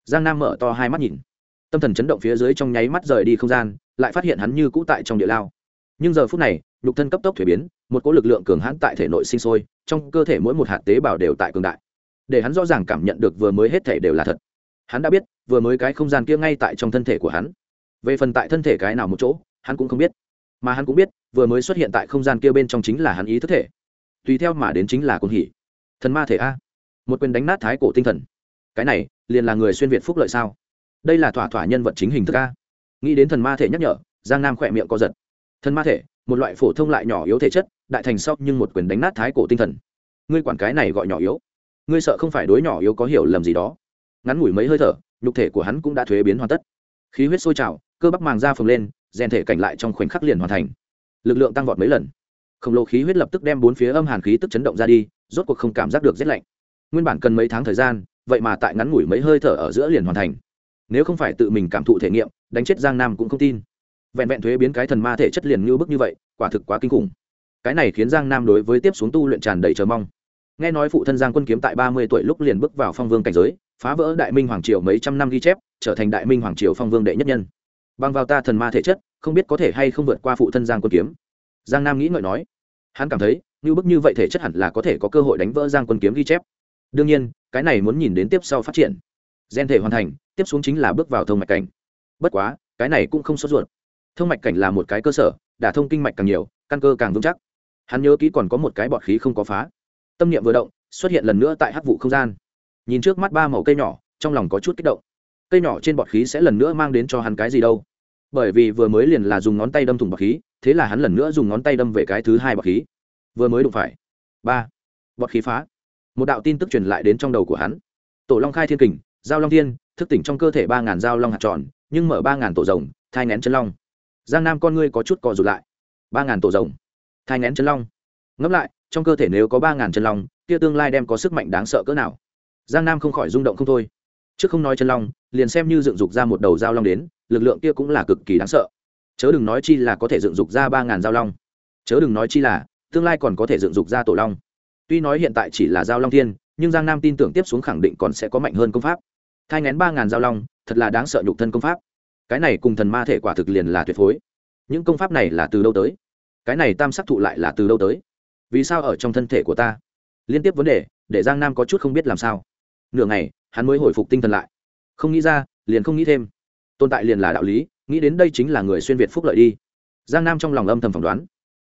giang nam mở to hai mắt nhìn. Tâm thần chấn động phía dưới trong nháy mắt rời đi không gian, lại phát hiện hắn như cũ tại trong địa lao. Nhưng giờ phút này, nhục thân cấp tốc thuế biến, một cỗ lực lượng cường hãn tại thể nội sinh sôi, trong cơ thể mỗi một hạt tế bào đều tại cường đại. Để hắn rõ ràng cảm nhận được vừa mới hết thể đều là thật. Hắn đã biết, vừa mới cái không gian kia ngay tại trong thân thể của hắn. Về phần tại thân thể cái nào một chỗ, hắn cũng không biết. Mà hắn cũng biết, vừa mới xuất hiện tại không gian kia bên trong chính là hắn ý thức thể. Tùy theo mà đến chính là cuồng hỉ. Thần ma thể a. Một quyền đánh nát thái cổ tinh thần. Cái này liền là người xuyên việt phúc lợi sao? Đây là thỏa thỏa nhân vật chính hình thức a. Nghĩ đến thần ma thể nhắc nhở, giang nam khỏe miệng co giật. Thần ma thể, một loại phổ thông lại nhỏ yếu thể chất, đại thành sóc nhưng một quyền đánh nát thái cổ tinh thần. Ngươi quản cái này gọi nhỏ yếu. Ngươi sợ không phải đối nhỏ yếu có hiểu lầm gì đó. Ngắn ngủi mấy hơi thở, nhục thể của hắn cũng đã thuế biến hoàn tất. Khí huyết sôi trào, cơ bắp màng da phồng lên, rèn thể cảnh lại trong khoảnh khắc liền hoàn thành. Lực lượng tăng vọt mấy lần. Khổng lồ khí huyết lập tức đem bốn phía âm hàn khí tức chấn động ra đi, rốt cuộc không cảm giác được rét lạnh. Nguyên bản cần mấy tháng thời gian vậy mà tại ngắn ngủi mấy hơi thở ở giữa liền hoàn thành. Nếu không phải tự mình cảm thụ thể nghiệm, đánh chết giang nam cũng không tin. Vẹn vẹn thuế biến cái thần ma thể chất liền như bức như vậy, quả thực quá kinh khủng. Cái này khiến giang nam đối với tiếp xuống tu luyện tràn đầy chờ mong. Nghe nói phụ thân giang quân kiếm tại ba mươi tuổi lúc liền bước vào phong vương cảnh giới, phá vỡ đại minh hoàng triều mấy trăm năm ghi chép, trở thành đại minh hoàng triều phong vương đệ nhất nhân. Bằng vào ta thần ma thể chất, không biết có thể hay không vượt qua phụ thân giang quân kiếm. Giang nam nghĩ ngợi nói. Hắn cảm thấy, như bức như vậy thể chất hẳn là có thể có cơ hội đánh vỡ giang quân kiếm ghi chép. Đương nhiên cái này muốn nhìn đến tiếp sau phát triển. Gen thể hoàn thành, tiếp xuống chính là bước vào thông mạch cảnh. Bất quá, cái này cũng không sốt ruột. Thông mạch cảnh là một cái cơ sở, đả thông kinh mạch càng nhiều, căn cơ càng vững chắc. Hắn nhớ kỹ còn có một cái bọt khí không có phá. Tâm niệm vừa động, xuất hiện lần nữa tại hắc vụ không gian. Nhìn trước mắt ba màu cây nhỏ, trong lòng có chút kích động. Cây nhỏ trên bọt khí sẽ lần nữa mang đến cho hắn cái gì đâu? Bởi vì vừa mới liền là dùng ngón tay đâm thủng bọt khí, thế là hắn lần nữa dùng ngón tay đâm về cái thứ hai bọt khí. Vừa mới đụng phải. Ba. Bọt khí phá một đạo tin tức truyền lại đến trong đầu của hắn. Tổ long khai thiên kình, giao long thiên, thức tỉnh trong cơ thể ba ngàn Giao long hạt tròn, nhưng mở ba ngàn tổ rồng, thai ngén chân long. Giang nam con ngươi có chút cò rụt lại. Ba ngàn tổ rồng, thai ngén chân long. Ngẫm lại, trong cơ thể nếu có ba ngàn chân long, kia tương lai đem có sức mạnh đáng sợ cỡ nào? Giang nam không khỏi rung động không thôi. Trước không nói chân long, liền xem như dựng dục ra một đầu Giao long đến, lực lượng kia cũng là cực kỳ đáng sợ. Chớ đừng nói chi là có thể dựng dục ra ba ngàn Giao long. Chớ đừng nói chi là, tương lai còn có thể dựng dục ra tổ long tuy nói hiện tại chỉ là dao long thiên, nhưng giang nam tin tưởng tiếp xuống khẳng định còn sẽ có mạnh hơn công pháp. Thai ngén ba ngàn dao long, thật là đáng sợ nhục thân công pháp. Cái này cùng thần ma thể quả thực liền là tuyệt phối. Những công pháp này là từ đâu tới? Cái này tam sắc thụ lại là từ đâu tới? Vì sao ở trong thân thể của ta? Liên tiếp vấn đề, để giang nam có chút không biết làm sao. Nửa ngày, hắn mới hồi phục tinh thần lại. Không nghĩ ra, liền không nghĩ thêm. Tồn tại liền là đạo lý, nghĩ đến đây chính là người xuyên việt phúc lợi đi. Giang nam trong lòng âm thầm phỏng đoán.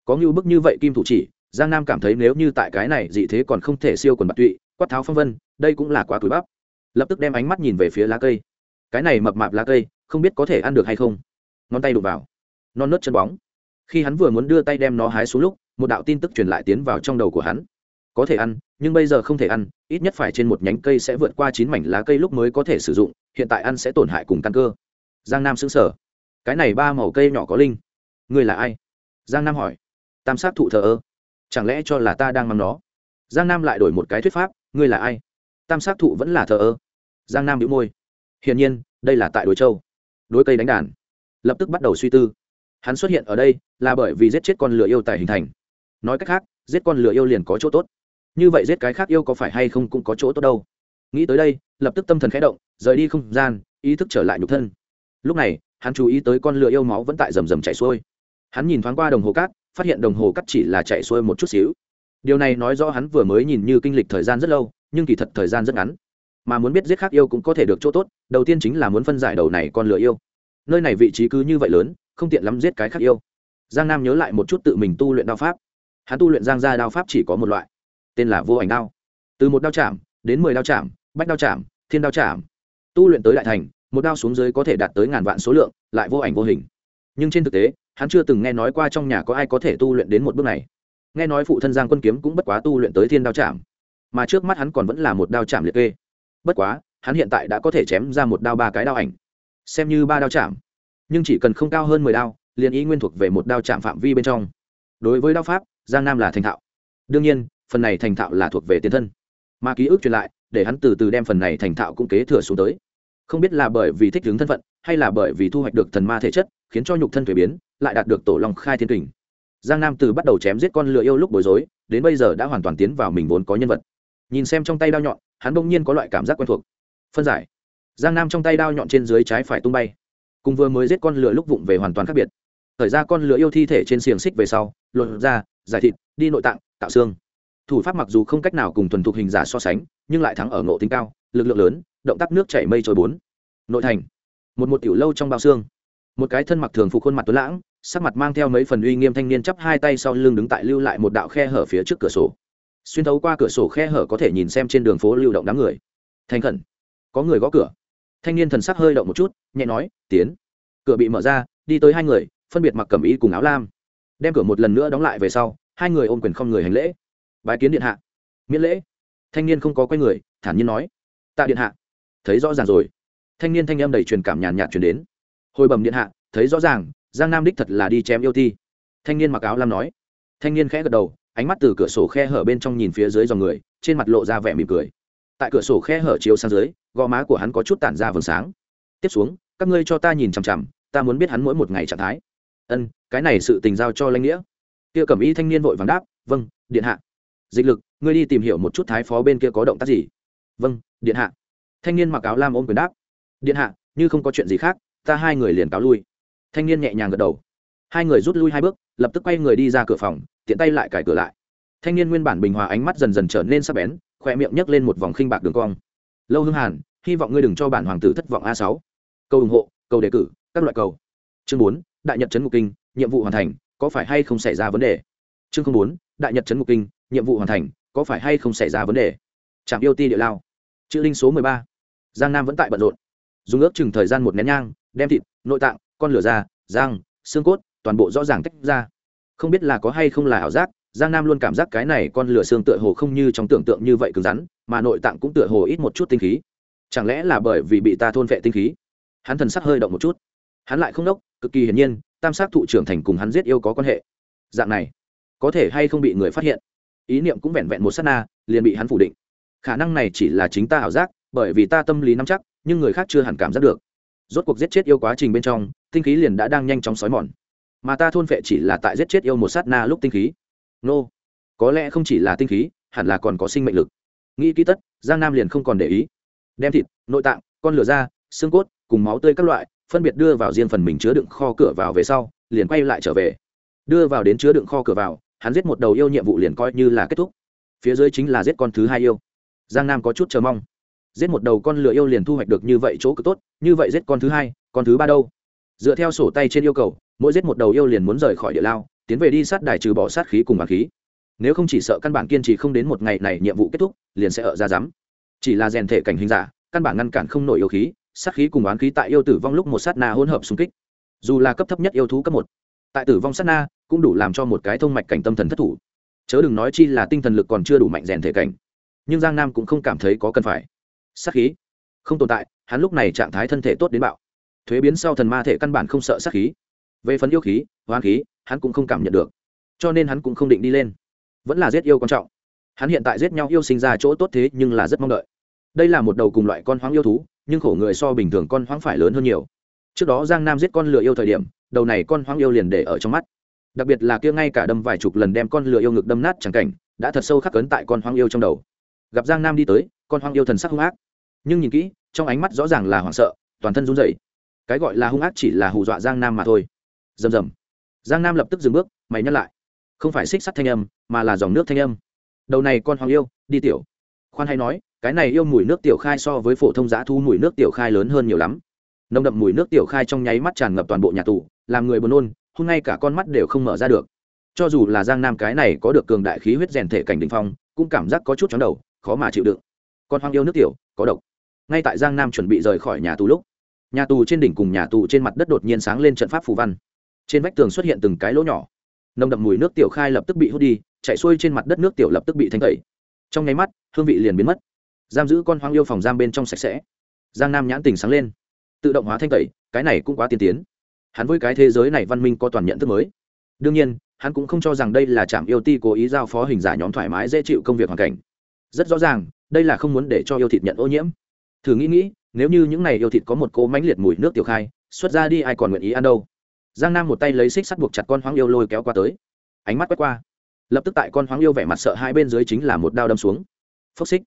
Có như bức như vậy kim thủ chỉ giang nam cảm thấy nếu như tại cái này dị thế còn không thể siêu quần bạc tụy, quát tháo phong vân, đây cũng là quá túi bắp. Lập tức đem ánh mắt nhìn về phía lá cây. Cái này mập mạp lá cây, không biết có thể ăn được hay không. Ngón tay đụt vào. Non nớt chân bóng. Khi hắn vừa muốn đưa tay đem nó hái xuống lúc, một đạo tin tức truyền lại tiến vào trong đầu của hắn. Có thể ăn, nhưng bây giờ không thể ăn, ít nhất phải trên một nhánh cây sẽ vượt qua chín mảnh lá cây lúc mới có thể sử dụng, hiện tại ăn sẽ tổn hại cùng căn cơ. Giang nam xứng sở cái này ba màu cây nhỏ có linh. Người là ai? Giang nam hỏi. Tam sát thụ thờ ơ chẳng lẽ cho là ta đang mắng nó? Giang nam lại đổi một cái thuyết pháp, ngươi là ai? Tam sát thụ vẫn là thờ ơ. Giang nam đĩu môi. Hiển nhiên, đây là tại đối châu. Đối cây đánh đàn. Lập tức bắt đầu suy tư. Hắn xuất hiện ở đây là bởi vì giết chết con lửa yêu tại hình thành. Nói cách khác, giết con lửa yêu liền có chỗ tốt. Như vậy giết cái khác yêu có phải hay không cũng có chỗ tốt đâu. Nghĩ tới đây, lập tức tâm thần khẽ động, rời đi không gian, ý thức trở lại nhục thân. Lúc này, hắn chú ý tới con lửa yêu máu vẫn tại rầm rầm chạy xuôi. Hắn nhìn thoáng qua đồng hồ cát phát hiện đồng hồ cắt chỉ là chạy xuôi một chút xíu. Điều này nói rõ hắn vừa mới nhìn như kinh lịch thời gian rất lâu, nhưng kỳ thật thời gian rất ngắn. Mà muốn biết giết khác yêu cũng có thể được chỗ tốt, đầu tiên chính là muốn phân giải đầu này con lửa yêu. Nơi này vị trí cứ như vậy lớn, không tiện lắm giết cái khác yêu. Giang nam nhớ lại một chút tự mình tu luyện đao pháp. Hắn tu luyện giang gia đao pháp chỉ có một loại, tên là vô ảnh đao. Từ một đao chạm, đến mười đao chạm, bách đao chạm, thiên đao chạm. Tu luyện tới đại thành, một đao xuống dưới có thể đạt tới ngàn vạn số lượng, lại vô ảnh vô hình. Nhưng trên thực tế hắn chưa từng nghe nói qua trong nhà có ai có thể tu luyện đến một bước này. Nghe nói phụ thân giang quân kiếm cũng bất quá tu luyện tới thiên đao chạm, mà trước mắt hắn còn vẫn là một đao chạm liệt kê. Bất quá, hắn hiện tại đã có thể chém ra một đao ba cái đao ảnh. Xem như ba đao chạm, nhưng chỉ cần không cao hơn mười đao, liền ý nguyên thuộc về một đao chạm phạm vi bên trong. Đối với đao pháp, giang nam là thành thạo. Đương nhiên, phần này thành thạo là thuộc về tiền thân. Mà ký ức truyền lại, để hắn từ từ đem phần này thành thạo cũng kế thừa xuống tới. Không biết là bởi vì thích ứng thân phận hay là bởi vì thu hoạch được thần ma thể chất, khiến cho nhục thân thuế biến, lại đạt được tổ long khai thiên kình. Giang nam từ bắt đầu chém giết con lựa yêu lúc bối rối, đến bây giờ đã hoàn toàn tiến vào mình vốn có nhân vật. Nhìn xem trong tay đao nhọn, hắn bỗng nhiên có loại cảm giác quen thuộc. Phân giải. Giang nam trong tay đao nhọn trên dưới trái phải tung bay. Cùng vừa mới giết con lừa lúc vụng về hoàn toàn khác biệt. Thời ra con lừa yêu thi thể trên xiềng xích về sau, lột ra, giải thịt, đi nội tạng, tạo xương. Thủ pháp mặc dù không cách nào cùng thuần thục hình giả so sánh, nhưng lại thắng ở ngộ tính cao, lực lượng lớn, động tác nước chảy mây trôi bốn. Nội thành một một tiểu lâu trong bao xương. Một cái thân mặc thường phục khuôn mặt tuấn lãng, sắc mặt mang theo mấy phần uy nghiêm thanh niên chắp hai tay sau lưng đứng tại lưu lại một đạo khe hở phía trước cửa sổ. Xuyên thấu qua cửa sổ khe hở có thể nhìn xem trên đường phố lưu động đám người. Thành khẩn. Có người gõ cửa. Thanh niên thần sắc hơi động một chút, nhẹ nói, tiến. Cửa bị mở ra, đi tới hai người, phân biệt mặc cẩm y cùng áo lam. Đem cửa một lần nữa đóng lại về sau, hai người ôm quyền không người hành lễ. Bài kiến điện hạ. Miễn lễ. Thanh niên không có quay người, thản nhiên nói, tạ điện hạ. Thấy rõ ràng rồi thanh niên thanh âm đầy truyền cảm nhàn nhạt truyền đến. Hồi bẩm điện hạ, thấy rõ ràng, giang nam đích thật là đi chém yêu thi. Thanh niên mặc áo lam nói. Thanh niên khẽ gật đầu, ánh mắt từ cửa sổ khe hở bên trong nhìn phía dưới dòng người, trên mặt lộ ra vẻ mỉm cười. Tại cửa sổ khe hở chiếu sang dưới, gò má của hắn có chút tản ra vầng sáng. Tiếp xuống, các ngươi cho ta nhìn chằm chằm, ta muốn biết hắn mỗi một ngày trạng thái. Ân, cái này sự tình giao cho lãnh nghĩa. Kia cẩm y thanh niên vội vàng đáp vâng điện hạ. Dịch lực, ngươi đi tìm hiểu một chút thái phó bên kia có động tác gì? Vâng điện hạ. Thanh niên mặc áo lam ôm quyền đáp điện hạ, như không có chuyện gì khác, ta hai người liền cáo lui. Thanh niên nhẹ nhàng gật đầu. Hai người rút lui hai bước, lập tức quay người đi ra cửa phòng, tiện tay lại cải cửa lại. Thanh niên nguyên bản bình hòa ánh mắt dần dần trở nên sắc bén khoe miệng nhấc lên một vòng khinh bạc đường cong. Lâu hương hàn, hy vọng ngươi đừng cho bản hoàng tử thất vọng a sáu. Câu ủng hộ câu đề cử, các loại cầu. Chương bốn, đại nhật trấn ngục kinh, nhiệm vụ hoàn thành, có phải hay không xảy ra vấn đề? Chương bốn, đại nhật trấn ngục kinh, nhiệm vụ hoàn thành, có phải hay không xảy ra vấn đề? Trạm yêu ti địa lao. Chữ linh số mười ba. Giang nam vẫn tại bận rộn dùng ước chừng thời gian một nén nhang, đem thịt, nội tạng, con lửa da răng xương cốt, toàn bộ rõ ràng tách ra. Không biết là có hay không là ảo giác, giang nam luôn cảm giác cái này con lửa xương tựa hồ không như trong tưởng tượng như vậy cứng rắn, mà nội tạng cũng tựa hồ ít một chút tinh khí. Chẳng lẽ là bởi vì bị ta thôn vệ tinh khí? Hắn thần sắc hơi động một chút. Hắn lại không đốc cực kỳ hiển nhiên, tam sát thụ trưởng thành cùng hắn giết yêu có quan hệ. Dạng này, có thể hay không bị người phát hiện? Ý niệm cũng vẹn vẹn một s á t na, liền bị hắn phủ định. Khả năng này chỉ là chính ta ảo giác, bởi vì ta tâm lý nắm chắc nhưng người khác chưa hẳn cảm giác được. Rốt cuộc giết chết yêu quá trình bên trong, tinh khí liền đã đang nhanh chóng xói mòn. Mà ta thôn phệ chỉ là tại giết chết yêu một sát na lúc tinh khí. Nô, có lẽ không chỉ là tinh khí, hẳn là còn có sinh mệnh lực. Nghĩ kỹ tất, giang nam liền không còn để ý. Đem thịt, nội tạng, con lửa da xương cốt, cùng máu tươi các loại, phân biệt đưa vào riêng phần mình chứa đựng kho cửa vào về sau, liền quay lại trở về. Đưa vào đến chứa đựng kho cửa vào, hắn giết một đầu yêu nhiệm vụ liền coi như là kết thúc. Phía dưới chính là giết con thứ hai yêu. Giang nam có chút chờ mong giết một đầu con lừa yêu liền thu hoạch được như vậy chỗ cực tốt, như vậy giết con thứ hai, con thứ ba đâu? Dựa theo sổ tay trên yêu cầu, mỗi giết một đầu yêu liền muốn rời khỏi địa lao, tiến về đi sát đài trừ bỏ sát khí cùng bà khí. Nếu không chỉ sợ căn bản kiên trì không đến một ngày này nhiệm vụ kết thúc, liền sẽ ở ra rắm chỉ là rèn thể cảnh hình giả, căn bản ngăn cản không nổi yêu khí, sát khí cùng oán khí tại yêu tử vong lúc một sát na hỗn hợp xung kích. Dù là cấp thấp nhất yêu thú cấp một, tại tử vong sát na cũng đủ làm cho một cái thông mạch cảnh tâm thần thất thủ. Chớ đừng nói chi là tinh thần lực còn chưa đủ mạnh rèn thể cảnh, nhưng giang nam cũng không cảm thấy có cần phải sát khí. Không tồn tại, hắn lúc này trạng thái thân thể tốt đến bạo. Thuế biến sau thần ma thể căn bản không sợ sát khí. Về phần yêu khí, hoang khí, hắn cũng không cảm nhận được. Cho nên hắn cũng không định đi lên. Vẫn là giết yêu quan trọng. Hắn hiện tại giết nhau yêu sinh ra chỗ tốt thế nhưng là rất mong đợi. Đây là một đầu cùng loại con hoang yêu thú, nhưng khổ người so bình thường con hoang phải lớn hơn nhiều. Trước đó giang nam giết con lừa yêu thời điểm, đầu này con hoang yêu liền để ở trong mắt. Đặc biệt là kia ngay cả đâm vài chục lần đem con lừa yêu ngực đâm nát chẳng cảnh, đã thật sâu khắc cấn tại con hoang yêu trong đầu. Gặp giang nam đi tới, con hoang yêu thần sắc hung ác nhưng nhìn kỹ, trong ánh mắt rõ ràng là hoảng sợ, toàn thân run rẩy. Cái gọi là hung ác chỉ là hù dọa giang nam mà thôi. Rầm rầm. Giang nam lập tức dừng bước, mày nhắc lại. Không phải xích sắt thanh âm, mà là dòng nước thanh âm. Đầu này con hoàng yêu, đi tiểu. Khoan hay nói, cái này yêu mùi nước tiểu khai so với phổ thông Giá thu mùi nước tiểu khai lớn hơn nhiều lắm. Nồng đậm mùi nước tiểu khai trong nháy mắt tràn ngập toàn bộ nhà tù, làm người buồn nôn hôm nay cả con mắt đều không mở ra được. Cho dù là giang nam cái này có được cường đại khí huyết rèn thể cảnh đình phong, cũng cảm giác có chút chóng đầu, khó mà chịu đựng. Con hoang yêu nước tiểu, có độc ngay tại giang nam chuẩn bị rời khỏi nhà tù lúc, nhà tù trên đỉnh cùng nhà tù trên mặt đất đột nhiên sáng lên trận pháp phù văn. Trên vách tường xuất hiện từng cái lỗ nhỏ. Nồng đậm mùi nước tiểu khai lập tức bị hút đi, chạy xuôi trên mặt đất nước tiểu lập tức bị thanh tẩy. Trong nháy mắt, hương vị liền biến mất. Giam giữ con hoang yêu phòng giam bên trong sạch sẽ. Giang nam nhãn tình sáng lên. Tự động hóa thanh tẩy, cái này cũng quá tiên tiến. Hắn với cái thế giới này văn minh có toàn nhận thức mới. Đương nhiên, hắn cũng không cho rằng đây là trạm yêu ti cố ý giao phó hình giả nhóm thoải mái dễ chịu công việc hoàn cảnh. Rất rõ ràng, đây là không muốn để cho yêu thịt nhận ô nhiễm thử nghĩ nghĩ, nếu như những này yêu thịt có một cô mãnh liệt mùi nước tiểu khai, xuất ra đi ai còn nguyện ý ăn đâu? Giang nam một tay lấy xích sắt buộc chặt con hoang yêu lôi kéo qua tới. Ánh mắt quét qua. Lập tức tại con hoang yêu vẻ mặt sợ hai bên dưới chính là một đao đâm xuống. Phốc xích.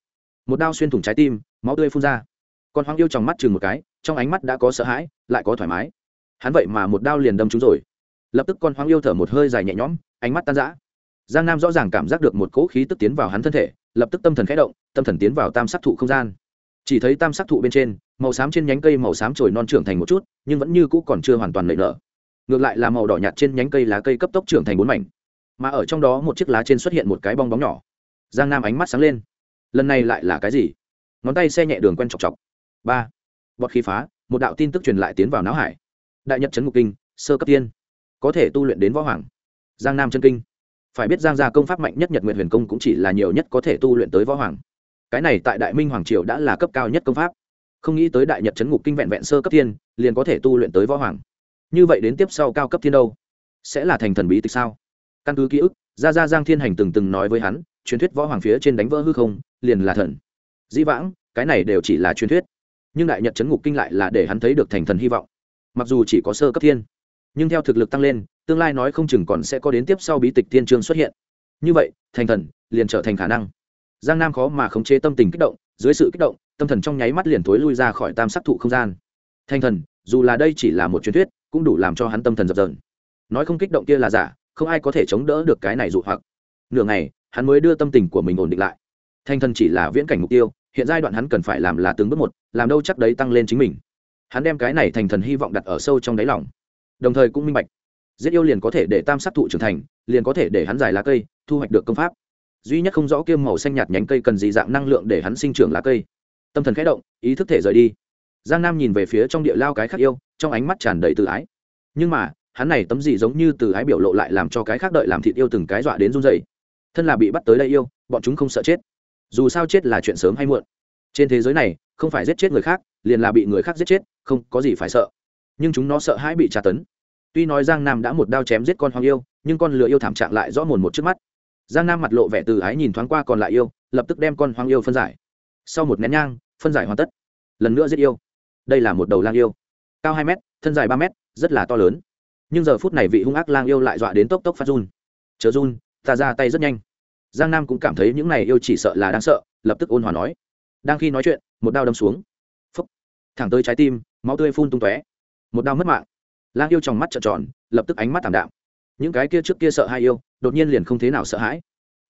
Một đao xuyên thủng trái tim, máu tươi phun ra. Con hoang yêu trong mắt chừng một cái, trong ánh mắt đã có sợ hãi, lại có thoải mái. Hắn vậy mà một đao liền đâm chúng rồi. Lập tức con hoang yêu thở một hơi dài nhẹ nhõm, ánh mắt tan rã. Giang nam rõ ràng cảm giác được một cỗ khí tức tiến vào hắn thân thể, lập tức tâm thần khẽ động, tâm thần tiến vào tam sắc thụ không gian chỉ thấy tam sắc thụ bên trên, màu xám trên nhánh cây màu xám trồi non trưởng thành một chút, nhưng vẫn như cũ còn chưa hoàn toàn lệ nở. Ngược lại là màu đỏ nhạt trên nhánh cây lá cây cấp tốc trưởng thành bốn mảnh. Mà ở trong đó một chiếc lá trên xuất hiện một cái bong bóng nhỏ. Giang nam ánh mắt sáng lên. Lần này lại là cái gì? Ngón tay xe nhẹ đường quen chọc chọc. Ba. Bọt khí phá, một đạo tin tức truyền lại tiến vào não hải. Đại nhật trấn ngục kinh, sơ cấp tiên. Có thể tu luyện đến võ hoàng. Giang nam chân kinh. Phải biết giang gia công pháp mạnh nhất nhật nguyện huyền công cũng chỉ là nhiều nhất có thể tu luyện tới võ hoàng cái này tại đại minh hoàng triều đã là cấp cao nhất công pháp. Không nghĩ tới đại nhật chấn ngục kinh vẹn vẹn sơ cấp tiên liền có thể tu luyện tới võ hoàng. Như vậy đến tiếp sau cao cấp thiên đâu? Sẽ là thành thần bí tịch sao? Căn cứ ký ức, gia gia giang thiên hành từng từng nói với hắn, truyền thuyết võ hoàng phía trên đánh vỡ hư không, liền là thần. Dĩ vãng, cái này đều chỉ là truyền thuyết. Nhưng đại nhật chấn ngục kinh lại là để hắn thấy được thành thần hy vọng. Mặc dù chỉ có sơ cấp thiên, nhưng theo thực lực tăng lên, tương lai nói không chừng còn sẽ có đến tiếp sau bí tịch thiên trương xuất hiện. Như vậy, thành thần liền trở thành khả năng giang nam khó mà khống chế tâm tình kích động, dưới sự kích động, tâm thần trong nháy mắt liền thối lui ra khỏi tam sắc thụ không gian. Thanh thần, dù là đây chỉ là một truyền thuyết, cũng đủ làm cho hắn tâm thần dập dờn. Nói không kích động kia là giả, không ai có thể chống đỡ được cái này dụ hoặc. Nửa ngày, hắn mới đưa tâm tình của mình ổn định lại. Thanh thần chỉ là viễn cảnh mục tiêu, hiện giai đoạn hắn cần phải làm là từng bước một, làm đâu chắc đấy tăng lên chính mình. Hắn đem cái này thành thần hy vọng đặt ở sâu trong đáy lòng. Đồng thời cũng minh bạch, giết yêu liền có thể để tam sắc thụ trưởng thành, liền có thể để hắn giải lá cây, thu hoạch được công pháp duy nhất không rõ kiêm màu xanh nhạt nhánh cây cần gì dạng năng lượng để hắn sinh trưởng lá cây. Tâm thần khẽ động, ý thức thể rời đi. Giang nam nhìn về phía trong địa lao cái khác yêu, trong ánh mắt tràn đầy tự ái. Nhưng mà, hắn này tấm gì giống như từ ái biểu lộ lại làm cho cái khác đợi làm thịt yêu từng cái dọa đến run dày thân là bị bắt tới đây yêu, bọn chúng không sợ chết. Dù sao chết là chuyện sớm hay muộn. Trên thế giới này, không phải giết chết người khác, liền là bị người khác giết chết, không có gì phải sợ. Nhưng chúng nó sợ hãi bị tra tấn. Tuy nói giang nam đã một đao chém giết con hoang yêu, nhưng con lừa yêu thảm trạng lại rõ mồn một trước mắt giang nam mặt lộ vẻ từ ái nhìn thoáng qua còn lại yêu, lập tức đem con hoang yêu phân giải. Sau một nén nhang, phân giải hoàn tất. Lần nữa giết yêu. Đây là một đầu lang yêu. Cao hai m thân dài ba m rất là to lớn. Nhưng giờ phút này vị hung ác lang yêu lại dọa đến tốc tốc phát run. Chớ run, ta ra tay rất nhanh. Giang nam cũng cảm thấy những này yêu chỉ sợ là đáng sợ, lập tức ôn hòa nói. Đang khi nói chuyện, một đao đâm xuống. Phấp thẳng tới trái tim, máu tươi phun tung tóe. Một đao mất mạng. Lang yêu trong mắt trợn tròn, lập tức ánh mắt thảm đạm những cái kia trước kia sợ hai yêu, đột nhiên liền không thế nào sợ hãi.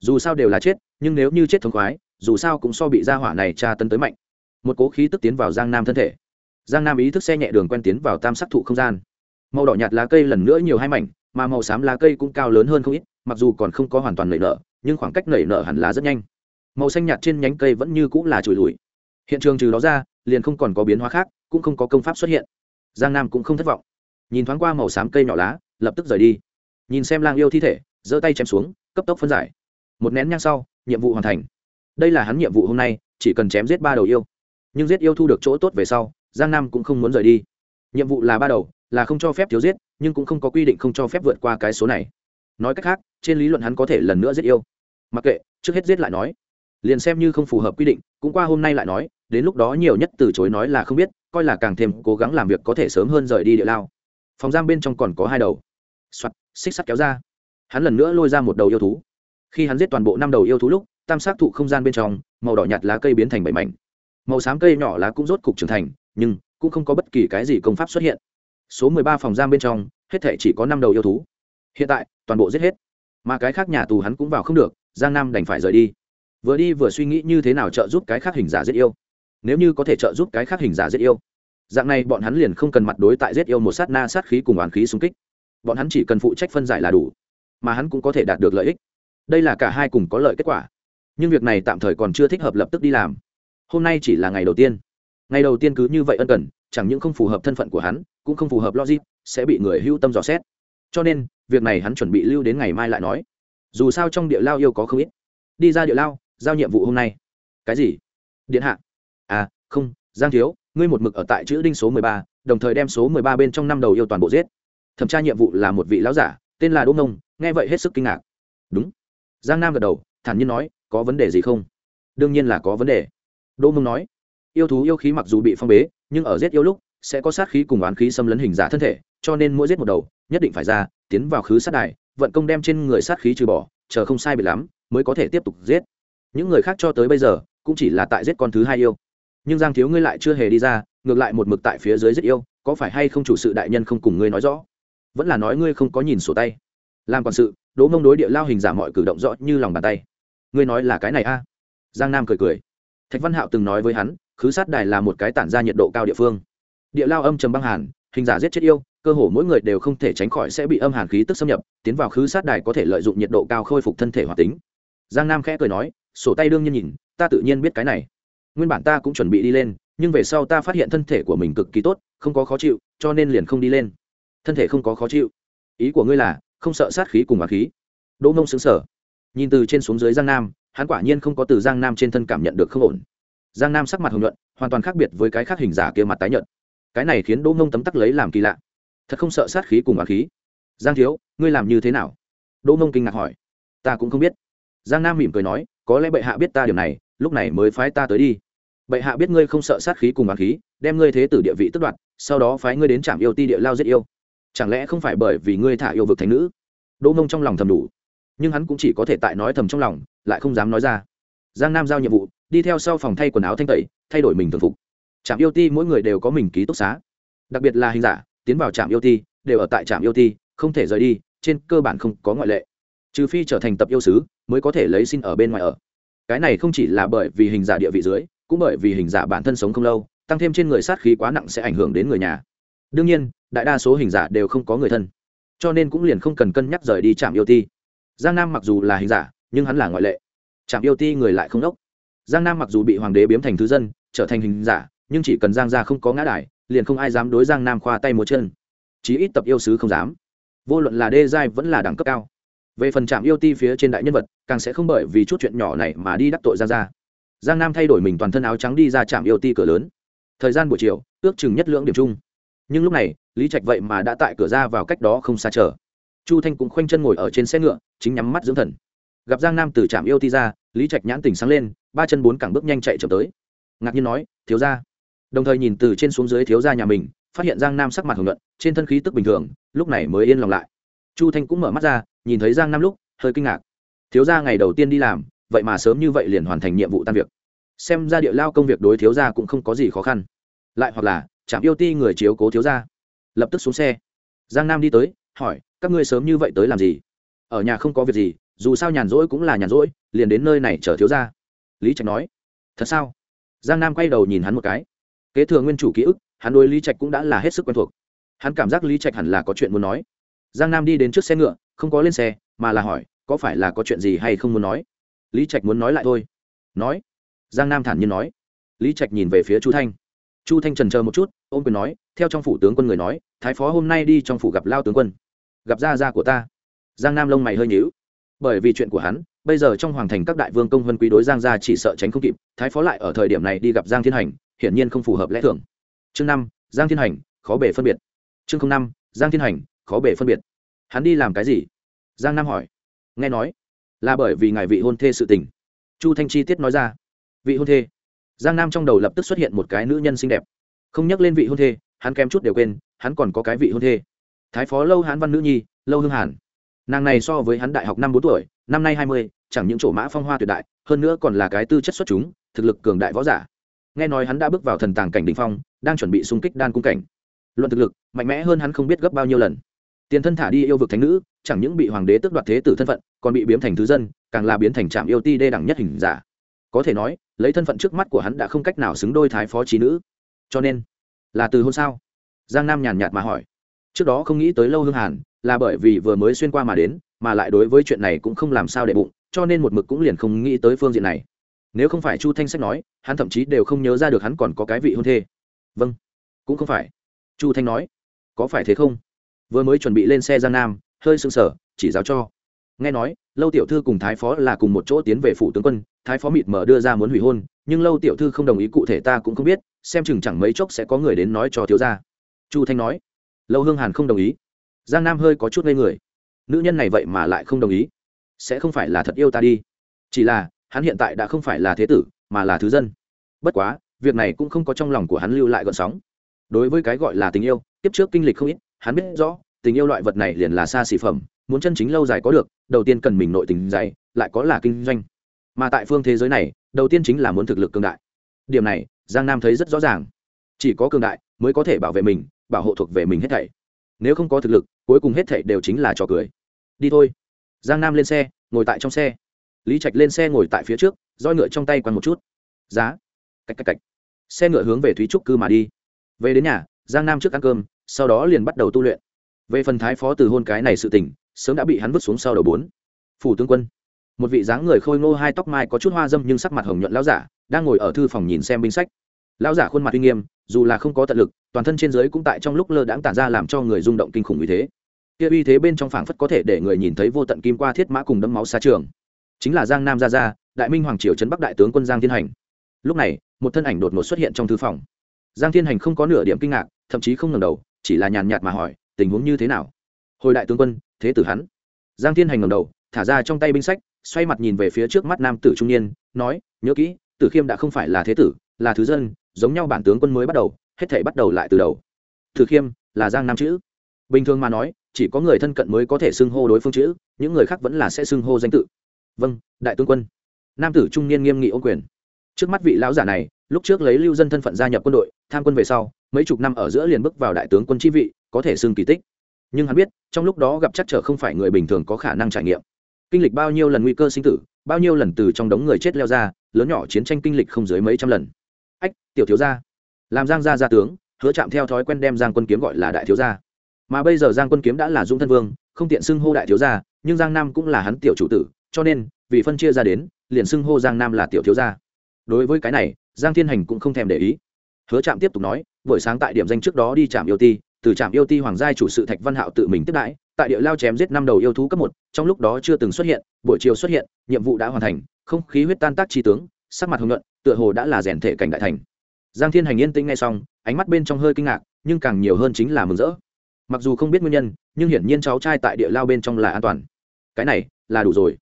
Dù sao đều là chết, nhưng nếu như chết thống khoái, dù sao cũng so bị gia hỏa này tra tấn tới mạnh. Một cố khí tức tiến vào giang nam thân thể. Giang nam ý thức xe nhẹ đường quen tiến vào tam sắc thụ không gian. Màu đỏ nhạt lá cây lần nữa nhiều hai mảnh, mà màu xám lá cây cũng cao lớn hơn không ít, mặc dù còn không có hoàn toàn nảy nở, nhưng khoảng cách nảy nở hẳn lá rất nhanh. Màu xanh nhạt trên nhánh cây vẫn như cũng là chùi lùi. Hiện trường trừ đó ra, liền không còn có biến hóa khác, cũng không có công pháp xuất hiện. Giang nam cũng không thất vọng. Nhìn thoáng qua màu xám cây nhỏ lá, lập tức rời đi nhìn xem lang yêu thi thể, giơ tay chém xuống, cấp tốc phân giải. Một nén nhang sau, nhiệm vụ hoàn thành. Đây là hắn nhiệm vụ hôm nay, chỉ cần chém giết ba đầu yêu. Nhưng giết yêu thu được chỗ tốt về sau, giang nam cũng không muốn rời đi. Nhiệm vụ là ba đầu, là không cho phép thiếu giết, nhưng cũng không có quy định không cho phép vượt qua cái số này. Nói cách khác, trên lý luận hắn có thể lần nữa giết yêu. Mặc kệ, trước hết giết lại nói. Liền xem như không phù hợp quy định, cũng qua hôm nay lại nói, đến lúc đó nhiều nhất từ chối nói là không biết, coi là càng thêm cố gắng làm việc có thể sớm hơn rời đi địa lao. Phòng giam bên trong còn có hai đầu. Soạt xích sắt kéo ra. Hắn lần nữa lôi ra một đầu yêu thú. Khi hắn giết toàn bộ năm đầu yêu thú lúc, tam sát thụ không gian bên trong, màu đỏ nhạt lá cây biến thành bảy mảnh. Màu xám cây nhỏ lá cũng rốt cục trưởng thành, nhưng cũng không có bất kỳ cái gì công pháp xuất hiện. Số mười ba phòng giam bên trong, hết thể chỉ có năm đầu yêu thú. Hiện tại, toàn bộ giết hết. Mà cái khác nhà tù hắn cũng vào không được, giang nam đành phải rời đi. Vừa đi vừa suy nghĩ như thế nào trợ giúp cái khác hình giả giết yêu. Nếu như có thể trợ giúp cái khác hình giả giết yêu. Dạng này bọn hắn liền không cần mặt đối tại giết yêu một sát na sát khí cùng oán khí xung kích bọn hắn chỉ cần phụ trách phân giải là đủ, mà hắn cũng có thể đạt được lợi ích. Đây là cả hai cùng có lợi kết quả. Nhưng việc này tạm thời còn chưa thích hợp lập tức đi làm. Hôm nay chỉ là ngày đầu tiên. Ngày đầu tiên cứ như vậy ân cần, chẳng những không phù hợp thân phận của hắn, cũng không phù hợp logic, sẽ bị người hưu tâm dò xét. Cho nên, việc này hắn chuẩn bị lưu đến ngày mai lại nói. Dù sao trong địa lao yêu có không ít. Đi ra địa lao, giao nhiệm vụ hôm nay. Cái gì? Điện hạ. À không, giang thiếu, ngươi một mực ở tại chữ đinh số mười ba, đồng thời đem số mười ba bên trong năm đầu yêu toàn bộ giết thẩm tra nhiệm vụ là một vị lão giả, tên là đỗ ngông, nghe vậy hết sức kinh ngạc. Đúng. Giang nam gật đầu, thản nhiên nói, có vấn đề gì không? Đương nhiên là có vấn đề. Đỗ ngông nói, yêu thú yêu khí mặc dù bị phong bế, nhưng ở giết yêu lúc, sẽ có sát khí cùng oán khí xâm lấn hình giả thân thể, cho nên mỗi giết một đầu, nhất định phải ra, tiến vào khứ sát đài, vận công đem trên người sát khí trừ bỏ, chờ không sai bị lắm, mới có thể tiếp tục giết. Những người khác cho tới bây giờ, cũng chỉ là tại giết con thứ hai yêu. Nhưng giang thiếu ngươi lại chưa hề đi ra, ngược lại một mực tại phía dưới giết yêu, có phải hay không chủ sự đại nhân không cùng ngươi nói rõ? Vẫn là nói ngươi không có nhìn sổ tay. Làm quản sự, đỗ mông đối địa lao hình giả mọi cử động rõ như lòng bàn tay. Ngươi nói là cái này a? Giang nam cười cười. Thạch văn hạo từng nói với hắn, khứ sát đài là một cái tản ra nhiệt độ cao địa phương. Địa lao âm trầm băng hàn, hình giả giết chết yêu, cơ hồ mỗi người đều không thể tránh khỏi sẽ bị âm hàn khí tức xâm nhập, tiến vào khứ sát đài có thể lợi dụng nhiệt độ cao khôi phục thân thể hoạt tính. Giang nam khẽ cười nói, sổ tay đương nhiên nhìn, ta tự nhiên biết cái này. Nguyên bản ta cũng chuẩn bị đi lên, nhưng về sau ta phát hiện thân thể của mình cực kỳ tốt, không có khó chịu, cho nên liền không đi lên thân thể không có khó chịu. Ý của ngươi là, không sợ sát khí cùng bà khí. Đỗ mông xứng sở nhìn từ trên xuống dưới giang nam, hắn quả nhiên không có từ giang nam trên thân cảm nhận được không ổn. Giang nam sắc mặt hồng nhuận, hoàn toàn khác biệt với cái khác hình giả kia mặt tái nhợt. Cái này khiến đỗ mông tấm tắc lấy làm kỳ lạ. Thật không sợ sát khí cùng bà khí. Giang thiếu, ngươi làm như thế nào? Đỗ mông kinh ngạc hỏi. Ta cũng không biết. Giang nam mỉm cười nói, có lẽ bệ hạ biết ta điều này, lúc này mới phái ta tới đi. Bệ hạ biết ngươi không sợ sát khí cùng bà khí, đem ngươi thế tử địa vị tức đoạt, sau đó phái ngươi đến trạm yêu ti địa lao giết yêu chẳng lẽ không phải bởi vì ngươi thả yêu vực thánh nữ? Đỗ mông trong lòng thầm đủ. Nhưng hắn cũng chỉ có thể tại nói thầm trong lòng, lại không dám nói ra. Giang nam giao nhiệm vụ, đi theo sau phòng thay quần áo thanh tẩy, thay đổi mình thường phục. Trạm yêu ti, mỗi người đều có mình ký túc xá. Đặc biệt là hình giả, tiến vào trạm yêu ti, đều ở tại trạm yêu ti, không thể rời đi, trên cơ bản không có ngoại lệ. Trừ phi trở thành tập yêu sứ, mới có thể lấy xin ở bên ngoài ở. Cái này không chỉ là bởi vì hình giả địa vị dưới, cũng bởi vì hình giả bản thân sống không lâu, tăng thêm trên người sát khí quá nặng sẽ ảnh hưởng đến người nhà. Đương nhiên đại đa số hình giả đều không có người thân. Cho nên cũng liền không cần cân nhắc rời đi trạm yêu ti. Giang nam mặc dù là hình giả, nhưng hắn là ngoại lệ. Trạm yêu ti người lại không đốc. Giang nam mặc dù bị hoàng đế biếm thành thứ dân, trở thành hình giả, nhưng chỉ cần giang gia không có ngã đài, liền không ai dám đối giang nam khoa tay múa chân. Chí ít tập yêu sứ không dám. Vô luận là đê giai vẫn là đẳng cấp cao. Về phần trạm yêu ti phía trên đại nhân vật, càng sẽ không bởi vì chút chuyện nhỏ này mà đi đắc tội giang gia. Giang nam thay đổi mình toàn thân áo trắng đi ra trạm yêu ti cửa lớn. Thời gian buổi chiều, ước chừng nhất lưỡng điểm chung nhưng lúc này, lý trạch vậy mà đã tại cửa ra vào cách đó không xa chờ. Chu thanh cũng khoanh chân ngồi ở trên xe ngựa, chính nhắm mắt dưỡng thần. Gặp giang nam từ trạm yêu ti ra, lý trạch nhãn tỉnh sáng lên, ba chân bốn cẳng bước nhanh chạy chậm tới. Ngạc nhiên nói, thiếu ra đồng thời nhìn từ trên xuống dưới thiếu ra nhà mình, phát hiện giang nam sắc mặt hưởng luận trên thân khí tức bình thường, lúc này mới yên lòng lại. Chu thanh cũng mở mắt ra, nhìn thấy giang nam lúc, hơi kinh ngạc. Thiếu ra ngày đầu tiên đi làm, vậy mà sớm như vậy liền hoàn thành nhiệm vụ tan việc. Xem ra địa lao công việc đối thiếu ra cũng không có gì khó khăn. Lại hoặc là chạm yêu ti người chiếu cố thiếu ra lập tức xuống xe. Giang nam đi tới, hỏi, các ngươi sớm như vậy tới làm gì? Ở nhà không có việc gì, dù sao nhàn rỗi cũng là nhàn rỗi, liền đến nơi này chờ thiếu ra lý trạch nói. Thật sao? Giang nam quay đầu nhìn hắn một cái. Kế thừa nguyên chủ ký ức, hắn đối lý trạch cũng đã là hết sức quen thuộc. Hắn cảm giác lý trạch hẳn là có chuyện muốn nói. Giang nam đi đến trước xe ngựa, không có lên xe, mà là hỏi, có phải là có chuyện gì hay không muốn nói? Lý trạch muốn nói lại thôi. Nói. Giang nam thản nhiên nói. Lý trạch nhìn về phía chu thanh chu thanh trần chờ một chút, ôm quyền nói, theo trong phủ tướng quân người nói, thái phó hôm nay đi trong phủ gặp lao tướng quân. Gặp gia gia của ta. Giang nam lông mày hơi nhíu. Bởi vì chuyện của hắn, bây giờ trong hoàng thành các đại vương công vân quý đối giang gia chỉ sợ tránh không kịp, thái phó lại ở thời điểm này đi gặp giang thiên hành, hiển nhiên không phù hợp lẽ thường. Chương năm, giang thiên hành, khó bể phân biệt. Chương năm, giang thiên hành, khó bể phân biệt. Hắn đi làm cái gì? Giang nam hỏi. Nghe nói, là bởi vì ngài vị hôn thê sự tình. Chu thanh chi tiết nói ra. Vị hôn thê? Giang nam trong đầu lập tức xuất hiện một cái nữ nhân xinh đẹp. Không nhắc lên vị hôn thê, hắn kém chút đều quên, hắn còn có cái vị hôn thê. Thái phó lâu hán văn nữ nhi, lâu hương hàn. Nàng này so với hắn đại học năm bốn tuổi, năm nay hai mươi, chẳng những chỗ mã phong hoa tuyệt đại, hơn nữa còn là cái tư chất xuất chúng, thực lực cường đại võ giả. Nghe nói hắn đã bước vào thần tàng cảnh đình phong, đang chuẩn bị xung kích đan cung cảnh. Luận thực lực, mạnh mẽ hơn hắn không biết gấp bao nhiêu lần. Tiền thân thả đi yêu vực thánh nữ, chẳng những bị hoàng đế tước đoạt thế tử thân phận, còn bị biến thành thứ dân, càng là biến thành trạm yêu ti đê đẳng nhất hình giả có thể nói, lấy thân phận trước mắt của hắn đã không cách nào xứng đôi thái phó trí nữ. Cho nên, là từ hôn sao? Giang nam nhàn nhạt mà hỏi. Trước đó không nghĩ tới lâu hương hàn, là bởi vì vừa mới xuyên qua mà đến, mà lại đối với chuyện này cũng không làm sao để bụng, cho nên một mực cũng liền không nghĩ tới phương diện này. Nếu không phải chu thanh sách nói, hắn thậm chí đều không nhớ ra được hắn còn có cái vị hôn thê. Vâng cũng không phải. Chu thanh nói, có phải thế không? Vừa mới chuẩn bị lên xe giang nam, hơi sưng sở chỉ giáo cho nghe nói, lâu tiểu thư cùng thái phó là cùng một chỗ tiến về phủ tướng quân, thái phó mịt mờ đưa ra muốn hủy hôn, nhưng lâu tiểu thư không đồng ý cụ thể ta cũng không biết, xem chừng chẳng mấy chốc sẽ có người đến nói cho thiếu gia. Chu thanh nói. Lâu hương hàn không đồng ý. Giang nam hơi có chút ngây người. Nữ nhân này vậy mà lại không đồng ý. Sẽ không phải là thật yêu ta đi. Chỉ là, hắn hiện tại đã không phải là thế tử, mà là thứ dân. Bất quá, việc này cũng không có trong lòng của hắn lưu lại gọn sóng. Đối với cái gọi là tình yêu tiếp trước kinh lịch không ít, hắn biết rõ, tình yêu loại vật này liền là xa xỉ phẩm muốn chân chính lâu dài có được, đầu tiên cần mình nội tình dày lại có là kinh doanh. Mà tại phương thế giới này, đầu tiên chính là muốn thực lực cường đại. Điểm này, giang nam thấy rất rõ ràng. Chỉ có cường đại mới có thể bảo vệ mình, bảo hộ thuộc về mình hết thảy. Nếu không có thực lực, cuối cùng hết thảy đều chính là trò cười. Đi thôi. Giang nam lên xe, ngồi tại trong xe. Lý trạch lên xe ngồi tại phía trước, roi ngựa trong tay quằn một chút. Giá. Cách cách cách. Xe ngựa hướng về thúy trúc cư mà đi. Về đến nhà, giang nam trước ăn cơm, sau đó liền bắt đầu tu luyện. Về phần thái phó từ hôn cái này sự tình sớm đã bị hắn vứt xuống sau đầu bốn. Phủ tướng quân. Một vị dáng người khôi ngô hai tóc mai có chút hoa dâm nhưng sắc mặt hồng nhuận lão giả, đang ngồi ở thư phòng nhìn xem binh sách. Lão giả khuôn mặt uy nghiêm, dù là không có tận lực, toàn thân trên dưới cũng tại trong lúc lơ đãng tản ra làm cho người rung động kinh khủng như thế. Kia uy thế bên trong phảng phất có thể để người nhìn thấy vô tận kim qua thiết mã cùng đấm máu xa trường. Chính là giang nam gia gia, đại minh hoàng triều trấn bắc đại tướng quân giang thiên hành. Lúc này, một thân ảnh đột ngột xuất hiện trong thư phòng. Giang thiên hành không có nửa điểm kinh ngạc, thậm chí không ngẩng đầu, chỉ là nhàn nhạt mà hỏi, tình huống như thế nào? Hồi đại tướng quân thế tử hắn. Giang thiên hành ngẩng đầu, thả ra trong tay binh sách, xoay mặt nhìn về phía trước mắt nam tử trung niên, nói, nhớ kỹ, tử khiêm đã không phải là thế tử, là thứ dân, giống nhau bản tướng quân mới bắt đầu, hết thể bắt đầu lại từ đầu. Tử khiêm, là giang nam chữ. Bình thường mà nói, chỉ có người thân cận mới có thể xưng hô đối phương chữ, những người khác vẫn là sẽ xưng hô danh tự. Vâng đại tướng quân. Nam tử trung niên nghiêm nghị ô quyền. Trước mắt vị lão giả này, lúc trước lấy lưu dân thân phận gia nhập quân đội, tham quân về sau, mấy chục năm ở giữa liền bước vào đại tướng quân chi vị, có thể xưng kỳ tích nhưng hắn biết, trong lúc đó gặp chắc trở không phải người bình thường có khả năng trải nghiệm. Kinh lịch bao nhiêu lần nguy cơ sinh tử, bao nhiêu lần từ trong đống người chết leo ra, lớn nhỏ chiến tranh kinh lịch không dưới mấy trăm lần. Ách, tiểu thiếu gia. Làm giang gia gia tướng, hứa chạm theo thói quen đem giang quân kiếm gọi là đại thiếu gia. Mà bây giờ giang quân kiếm đã là dung thân vương, không tiện xưng hô đại thiếu gia, nhưng giang nam cũng là hắn tiểu chủ tử, cho nên, vì phân chia ra đến, liền xưng hô giang nam là tiểu thiếu gia. Đối với cái này, giang thiên hành cũng không thèm để ý. Hứa trạm tiếp tục nói, buổi sáng tại điểm danh trước đó đi trạm yêu ti từ trạm yêu ti hoàng gia chủ sự thạch văn hạo tự mình tiếp đãi, tại địa lao chém giết năm đầu yêu thú cấp một, trong lúc đó chưa từng xuất hiện, buổi chiều xuất hiện, nhiệm vụ đã hoàn thành, không khí huyết tan tác chi tướng, sắc mặt hồng nhuận, tựa hồ đã là rèn thể cảnh đại thành. Giang thiên hành yên tĩnh ngay xong, ánh mắt bên trong hơi kinh ngạc, nhưng càng nhiều hơn chính là mừng rỡ. Mặc dù không biết nguyên nhân, nhưng hiển nhiên cháu trai tại địa lao bên trong là an toàn. Cái này, là đủ rồi.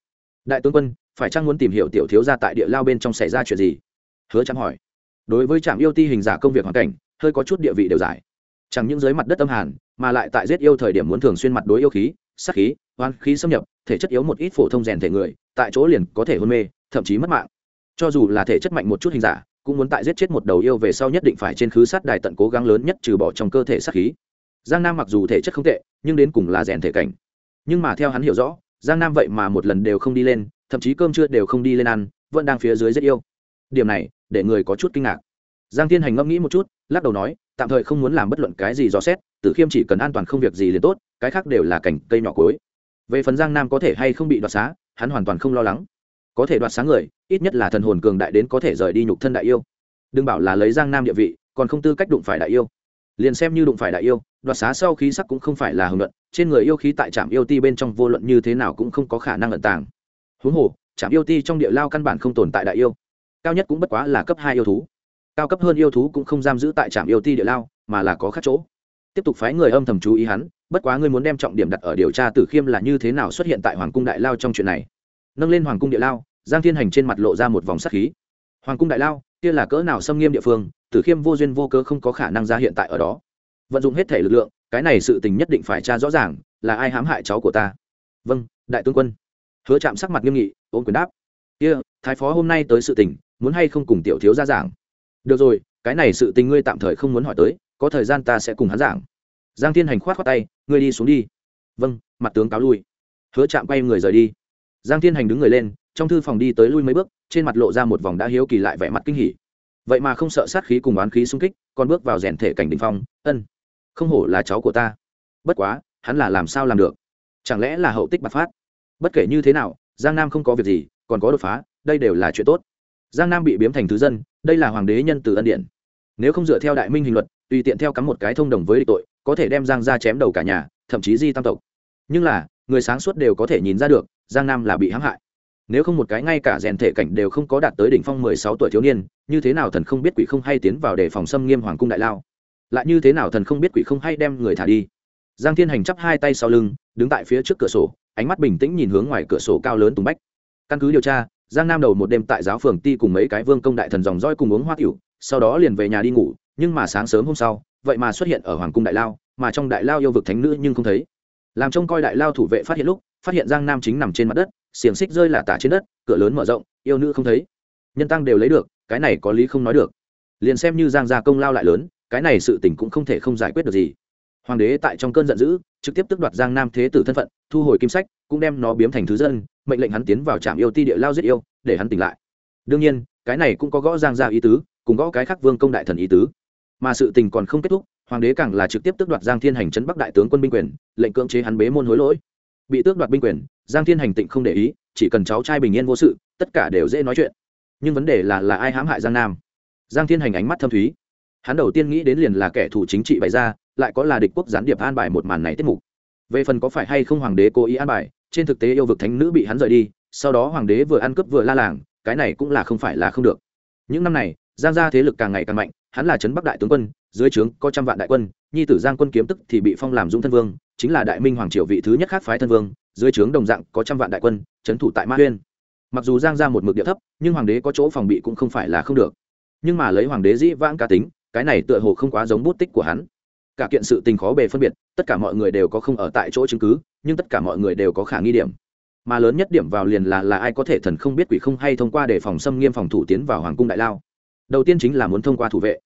Đại tướng quân, phải chăng muốn tìm hiểu tiểu thiếu gia tại địa lao bên trong xảy ra chuyện gì? Hứa trắng hỏi. Đối với trạm yêu ti hình giả công việc hoàn cảnh, hơi có chút địa vị đều giải chẳng những dưới mặt đất âm hàn, mà lại tại giết yêu thời điểm muốn thường xuyên mặt đối yêu khí, sát khí oan khí xâm nhập, thể chất yếu một ít phổ thông rèn thể người, tại chỗ liền có thể hôn mê, thậm chí mất mạng. Cho dù là thể chất mạnh một chút hình giả, cũng muốn tại giết chết một đầu yêu về sau nhất định phải trên khứ sát đài tận cố gắng lớn nhất trừ bỏ trong cơ thể sát khí. Giang nam mặc dù thể chất không tệ, nhưng đến cùng là rèn thể cảnh. Nhưng mà theo hắn hiểu rõ, giang nam vậy mà một lần đều không đi lên, thậm chí cơm trưa đều không đi lên ăn, vẫn đang phía dưới rất yêu. Điểm này, để người có chút kinh ngạc. Giang thiên hành ngẫm nghĩ một chút, lắc đầu nói tạm thời không muốn làm bất luận cái gì dò xét, tử khiêm chỉ cần an toàn không việc gì liền tốt, cái khác đều là cảnh cây nhỏ cối về phần giang nam có thể hay không bị đoạt xá, hắn hoàn toàn không lo lắng. Có thể đoạt xá người, ít nhất là thần hồn cường đại đến có thể rời đi nhục thân đại yêu. Đừng bảo là lấy giang nam địa vị, còn không tư cách đụng phải đại yêu. Liền xem như đụng phải đại yêu, đoạt xá sau khí sắc cũng không phải là hưởng luận, trên người yêu khí tại trạm yêu ti bên trong vô luận như thế nào cũng không có khả năng ẩn tàng. Huống hồ trạm yêu ti trong địa lao căn bản không tồn tại đại yêu. Cao nhất cũng bất quá là cấp hai yêu thú cao cấp hơn yêu thú cũng không giam giữ tại trạm yêu ti địa lao, mà là có khác chỗ. Tiếp tục phái người âm thầm chú ý hắn, bất quá ngươi muốn đem trọng điểm đặt ở điều tra tử khiêm là như thế nào xuất hiện tại hoàng cung đại lao trong chuyện này. Nâng lên hoàng cung địa lao, giang thiên hành trên mặt lộ ra một vòng sắc khí. Hoàng cung đại lao, kia là cỡ nào xâm nghiêm địa phương, tử khiêm vô duyên vô cớ không có khả năng ra hiện tại ở đó. Vận dụng hết thể lực lượng, cái này sự tình nhất định phải tra rõ ràng, là ai hãm hại cháu của ta? Vâng đại tướng quân. Hứa chạm sắc mặt nghiêm nghị ôm quyền đáp. Kia, thái phó hôm nay tới sự tình, muốn hay không cùng tiểu thiếu ra giảng? Được rồi, cái này sự tình ngươi tạm thời không muốn hỏi tới, có thời gian ta sẽ cùng hắn giảng. Giang thiên hành khoát khoát tay, ngươi đi xuống đi. Vâng mặt tướng cáo lui. Hứa chạm quay người rời đi. Giang thiên hành đứng người lên, trong thư phòng đi tới lui mấy bước, trên mặt lộ ra một vòng đã hiếu kỳ lại vẻ mặt kinh hỉ. Vậy mà không sợ sát khí cùng oán khí xung kích, còn bước vào rèn thể cảnh đình phong, ân, không hổ là cháu của ta. Bất quá, hắn là làm sao làm được? Chẳng lẽ là hậu tích bạc phát? Bất kể như thế nào, giang nam không có việc gì, còn có đột phá, đây đều là chuyện tốt. Giang nam bị biếm thành thứ dân đây là hoàng đế nhân từ ân điện nếu không dựa theo đại minh hình luật, tùy tiện theo cắm một cái thông đồng với địch tội, có thể đem giang ra chém đầu cả nhà, thậm chí di tam tộc. Nhưng là, người sáng suốt đều có thể nhìn ra được, giang nam là bị hãm hại. Nếu không một cái ngay cả rèn thể cảnh đều không có đạt tới đỉnh phong mười sáu tuổi thiếu niên, như thế nào thần không biết quỷ không hay tiến vào để phòng xâm nghiêm hoàng cung đại lao? Lại như thế nào thần không biết quỷ không hay đem người thả đi? Giang thiên hành chắp hai tay sau lưng, đứng tại phía trước cửa sổ, ánh mắt bình tĩnh nhìn hướng ngoài cửa sổ cao lớn tùng bách. Căn cứ điều tra giang nam đầu một đêm tại giáo phường ti cùng mấy cái vương công đại thần dòng roi cùng uống hoa tiểu, sau đó liền về nhà đi ngủ, nhưng mà sáng sớm hôm sau, vậy mà xuất hiện ở hoàng cung đại lao, mà trong đại lao yêu vực thánh nữ nhưng không thấy. Làm trông coi đại lao thủ vệ phát hiện lúc, phát hiện giang nam chính nằm trên mặt đất, xiềng xích rơi là tả trên đất, cửa lớn mở rộng, yêu nữ không thấy. Nhân tăng đều lấy được, cái này có lý không nói được. Liền xem như giang gia công lao lại lớn, cái này sự tình cũng không thể không giải quyết được gì. Hoàng đế tại trong cơn giận dữ, trực tiếp tước đoạt giang nam thế tử thân phận, thu hồi kim sách, cũng đem nó biếm thành thứ dân mệnh lệnh hắn tiến vào trạm yêu ti địa lao giết yêu, để hắn tỉnh lại. Đương nhiên, cái này cũng có gõ giang gia ý tứ, cùng gõ cái khác vương công đại thần ý tứ. Mà sự tình còn không kết thúc, hoàng đế càng là trực tiếp tước đoạt giang thiên hành trấn bắc đại tướng quân binh quyền, lệnh cưỡng chế hắn bế môn hối lỗi. Bị tước đoạt binh quyền, giang thiên hành tịnh không để ý, chỉ cần cháu trai bình yên vô sự, tất cả đều dễ nói chuyện. Nhưng vấn đề là là ai hãm hại giang nam? Giang thiên hành ánh mắt thâm thúy. Hắn đầu tiên nghĩ đến liền là kẻ thù chính trị bày ra, lại có là địch quốc gián điệp an bài một màn này tiết mục. Về phần có phải hay không hoàng đế cố ý an bài trên thực tế yêu vực thánh nữ bị hắn rời đi, sau đó hoàng đế vừa ăn cướp vừa la làng, cái này cũng là không phải là không được. Những năm này, giang gia thế lực càng ngày càng mạnh, hắn là trấn bắc đại tướng quân, dưới trướng có trăm vạn đại quân, nhi tử giang quân kiếm tức thì bị phong làm dung thân vương, chính là đại minh hoàng triều vị thứ nhất khác phái thân vương, dưới trướng đồng dạng có trăm vạn đại quân, trấn thủ tại ma huyên. Mặc dù giang ra một mực địa thấp, nhưng hoàng đế có chỗ phòng bị cũng không phải là không được. Nhưng mà lấy hoàng đế dĩ vãng cá tính, cái này tựa hồ không quá giống bút tích của hắn. Cả kiện sự tình khó bề phân biệt, tất cả mọi người đều có không ở tại chỗ chứng cứ nhưng tất cả mọi người đều có khả nghi điểm. Mà lớn nhất điểm vào liền là là ai có thể thần không biết quỷ không hay thông qua để phòng xâm nghiêm phòng thủ tiến vào hoàng cung đại lao. Đầu tiên chính là muốn thông qua thủ vệ.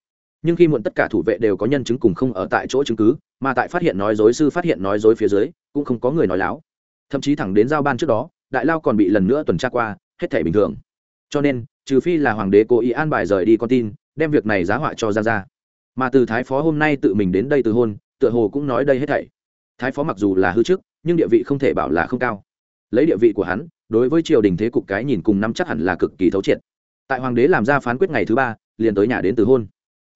Nhưng khi muộn tất cả thủ vệ đều có nhân chứng cùng không ở tại chỗ chứng cứ, mà tại phát hiện nói dối sư phát hiện nói dối phía dưới, cũng không có người nói láo. Thậm chí thẳng đến giao ban trước đó, đại lao còn bị lần nữa tuần tra qua, hết thể bình thường. Cho nên, trừ phi là hoàng đế cố ý an bài rời đi con tin, đem việc này giá họa cho ra ra mà từ thái phó hôm nay tự mình đến đây từ hôn, tựa hồ cũng nói đây hết thảy. Thái phó mặc dù là hư chức nhưng địa vị không thể bảo là không cao. Lấy địa vị của hắn, đối với triều đình thế cục cái nhìn cùng năm chắc hẳn là cực kỳ thấu triệt. Tại hoàng đế làm ra phán quyết ngày thứ ba, liền tới nhà đến từ hôn.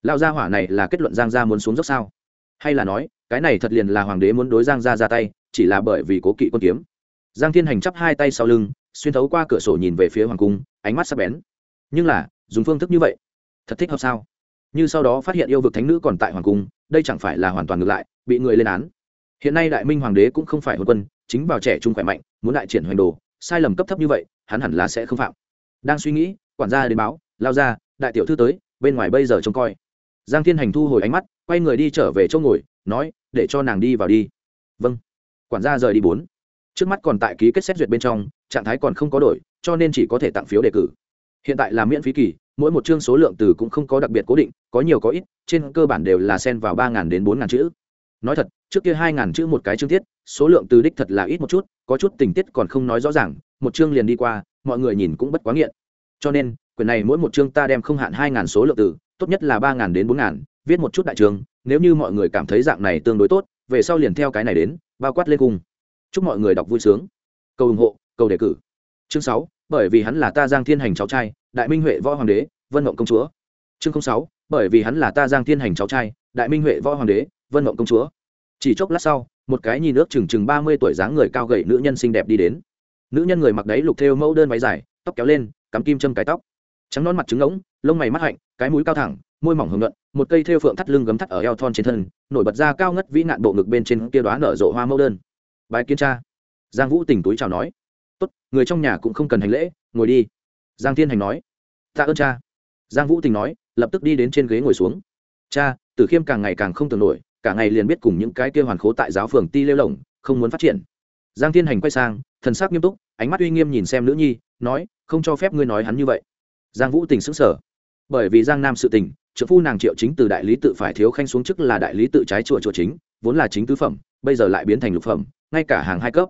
Lao gia hỏa này là kết luận giang gia muốn xuống dốc sao? Hay là nói, cái này thật liền là hoàng đế muốn đối giang gia ra tay, chỉ là bởi vì cố kỵ quân kiếm. Giang thiên hành chắp hai tay sau lưng, xuyên thấu qua cửa sổ nhìn về phía hoàng cung, ánh mắt sắp bén. Nhưng là, dùng phương thức như vậy, thật thích hợp sao? Như sau đó phát hiện yêu vực thánh nữ còn tại hoàng cung, đây chẳng phải là hoàn toàn ngược lại, bị người lên án hiện nay đại minh hoàng đế cũng không phải hôn quân, chính vào trẻ trung khỏe mạnh, muốn đại triển hoành đồ, sai lầm cấp thấp như vậy, hắn hẳn là sẽ không phạm. Đang suy nghĩ, quản gia đến báo, lao ra, đại tiểu thư tới, bên ngoài bây giờ trông coi. Giang thiên hành thu hồi ánh mắt, quay người đi trở về chỗ ngồi, nói, để cho nàng đi vào đi. Vâng. Quản gia rời đi bốn. Trước mắt còn tại ký kết xét duyệt bên trong, trạng thái còn không có đổi, cho nên chỉ có thể tặng phiếu đề cử. Hiện tại là miễn phí kỳ, mỗi một chương số lượng từ cũng không có đặc biệt cố định, có nhiều có ít, trên cơ bản đều là sen vào ba đến bốn chữ nói thật, trước kia hai ngàn chữ một cái chương tiết, số lượng từ đích thật là ít một chút, có chút tình tiết còn không nói rõ ràng, một chương liền đi qua, mọi người nhìn cũng bất quá nghiện. Cho nên, quyển này mỗi một chương ta đem không hạn hai ngàn số lượng từ, tốt nhất là ba ngàn đến bốn ngàn, viết một chút đại trường nếu như mọi người cảm thấy dạng này tương đối tốt, về sau liền theo cái này đến, bao quát lên cung chúc mọi người đọc vui sướng. Cầu ủng hộ, cầu đề cử. Chương sáu, bởi vì hắn là ta giang thiên hành cháu trai, đại minh huệ võ hoàng đế, vân mộng công chúa. Chương sáu, bởi vì hắn là ta giang thiên hành cháu trai, đại minh huệ võ hoàng đế vân mộng công chúa. Chỉ chốc lát sau, một cái nhìn ước chừng chừng ba mươi tuổi dáng người cao gầy nữ nhân xinh đẹp đi đến. Nữ nhân người mặc đấy lục thêu mẫu đơn váy dài, tóc kéo lên, cắm kim châm cái tóc. Trắng non mặt trứng ngỗng, lông mày mắt hạnh, cái mũi cao thẳng, môi mỏng hưởng luận một cây thêu phượng thắt lưng gấm thắt ở eo thon trên thân, nổi bật ra cao ngất vĩ nạn bộ ngực bên trên kia đoá nở rộ hoa mẫu đơn. Bài kiến tra giang vũ tỉnh túi chào nói. Tốt, người trong nhà cũng không cần hành lễ, ngồi đi. Giang thiên hành nói. Tạ ơn cha. Giang vũ tình nói, lập tức đi đến trên ghế ngồi xuống. Cha, tử khiêm càng ngày càng không tưởng nổi cả ngày liền biết cùng những cái kia hoàn khố tại giáo phường ti lêu lồng, không muốn phát triển. Giang thiên hành quay sang, thần sắc nghiêm túc, ánh mắt uy nghiêm nhìn xem nữ nhi, nói, không cho phép ngươi nói hắn như vậy. Giang vũ tình xứng sở bởi vì giang nam sự tình, trợ phu nàng triệu chính từ đại lý tự phải thiếu khanh xuống chức là đại lý tự trái chùa chùa chính, vốn là chính tứ phẩm, bây giờ lại biến thành lục phẩm, ngay cả hàng hai cấp.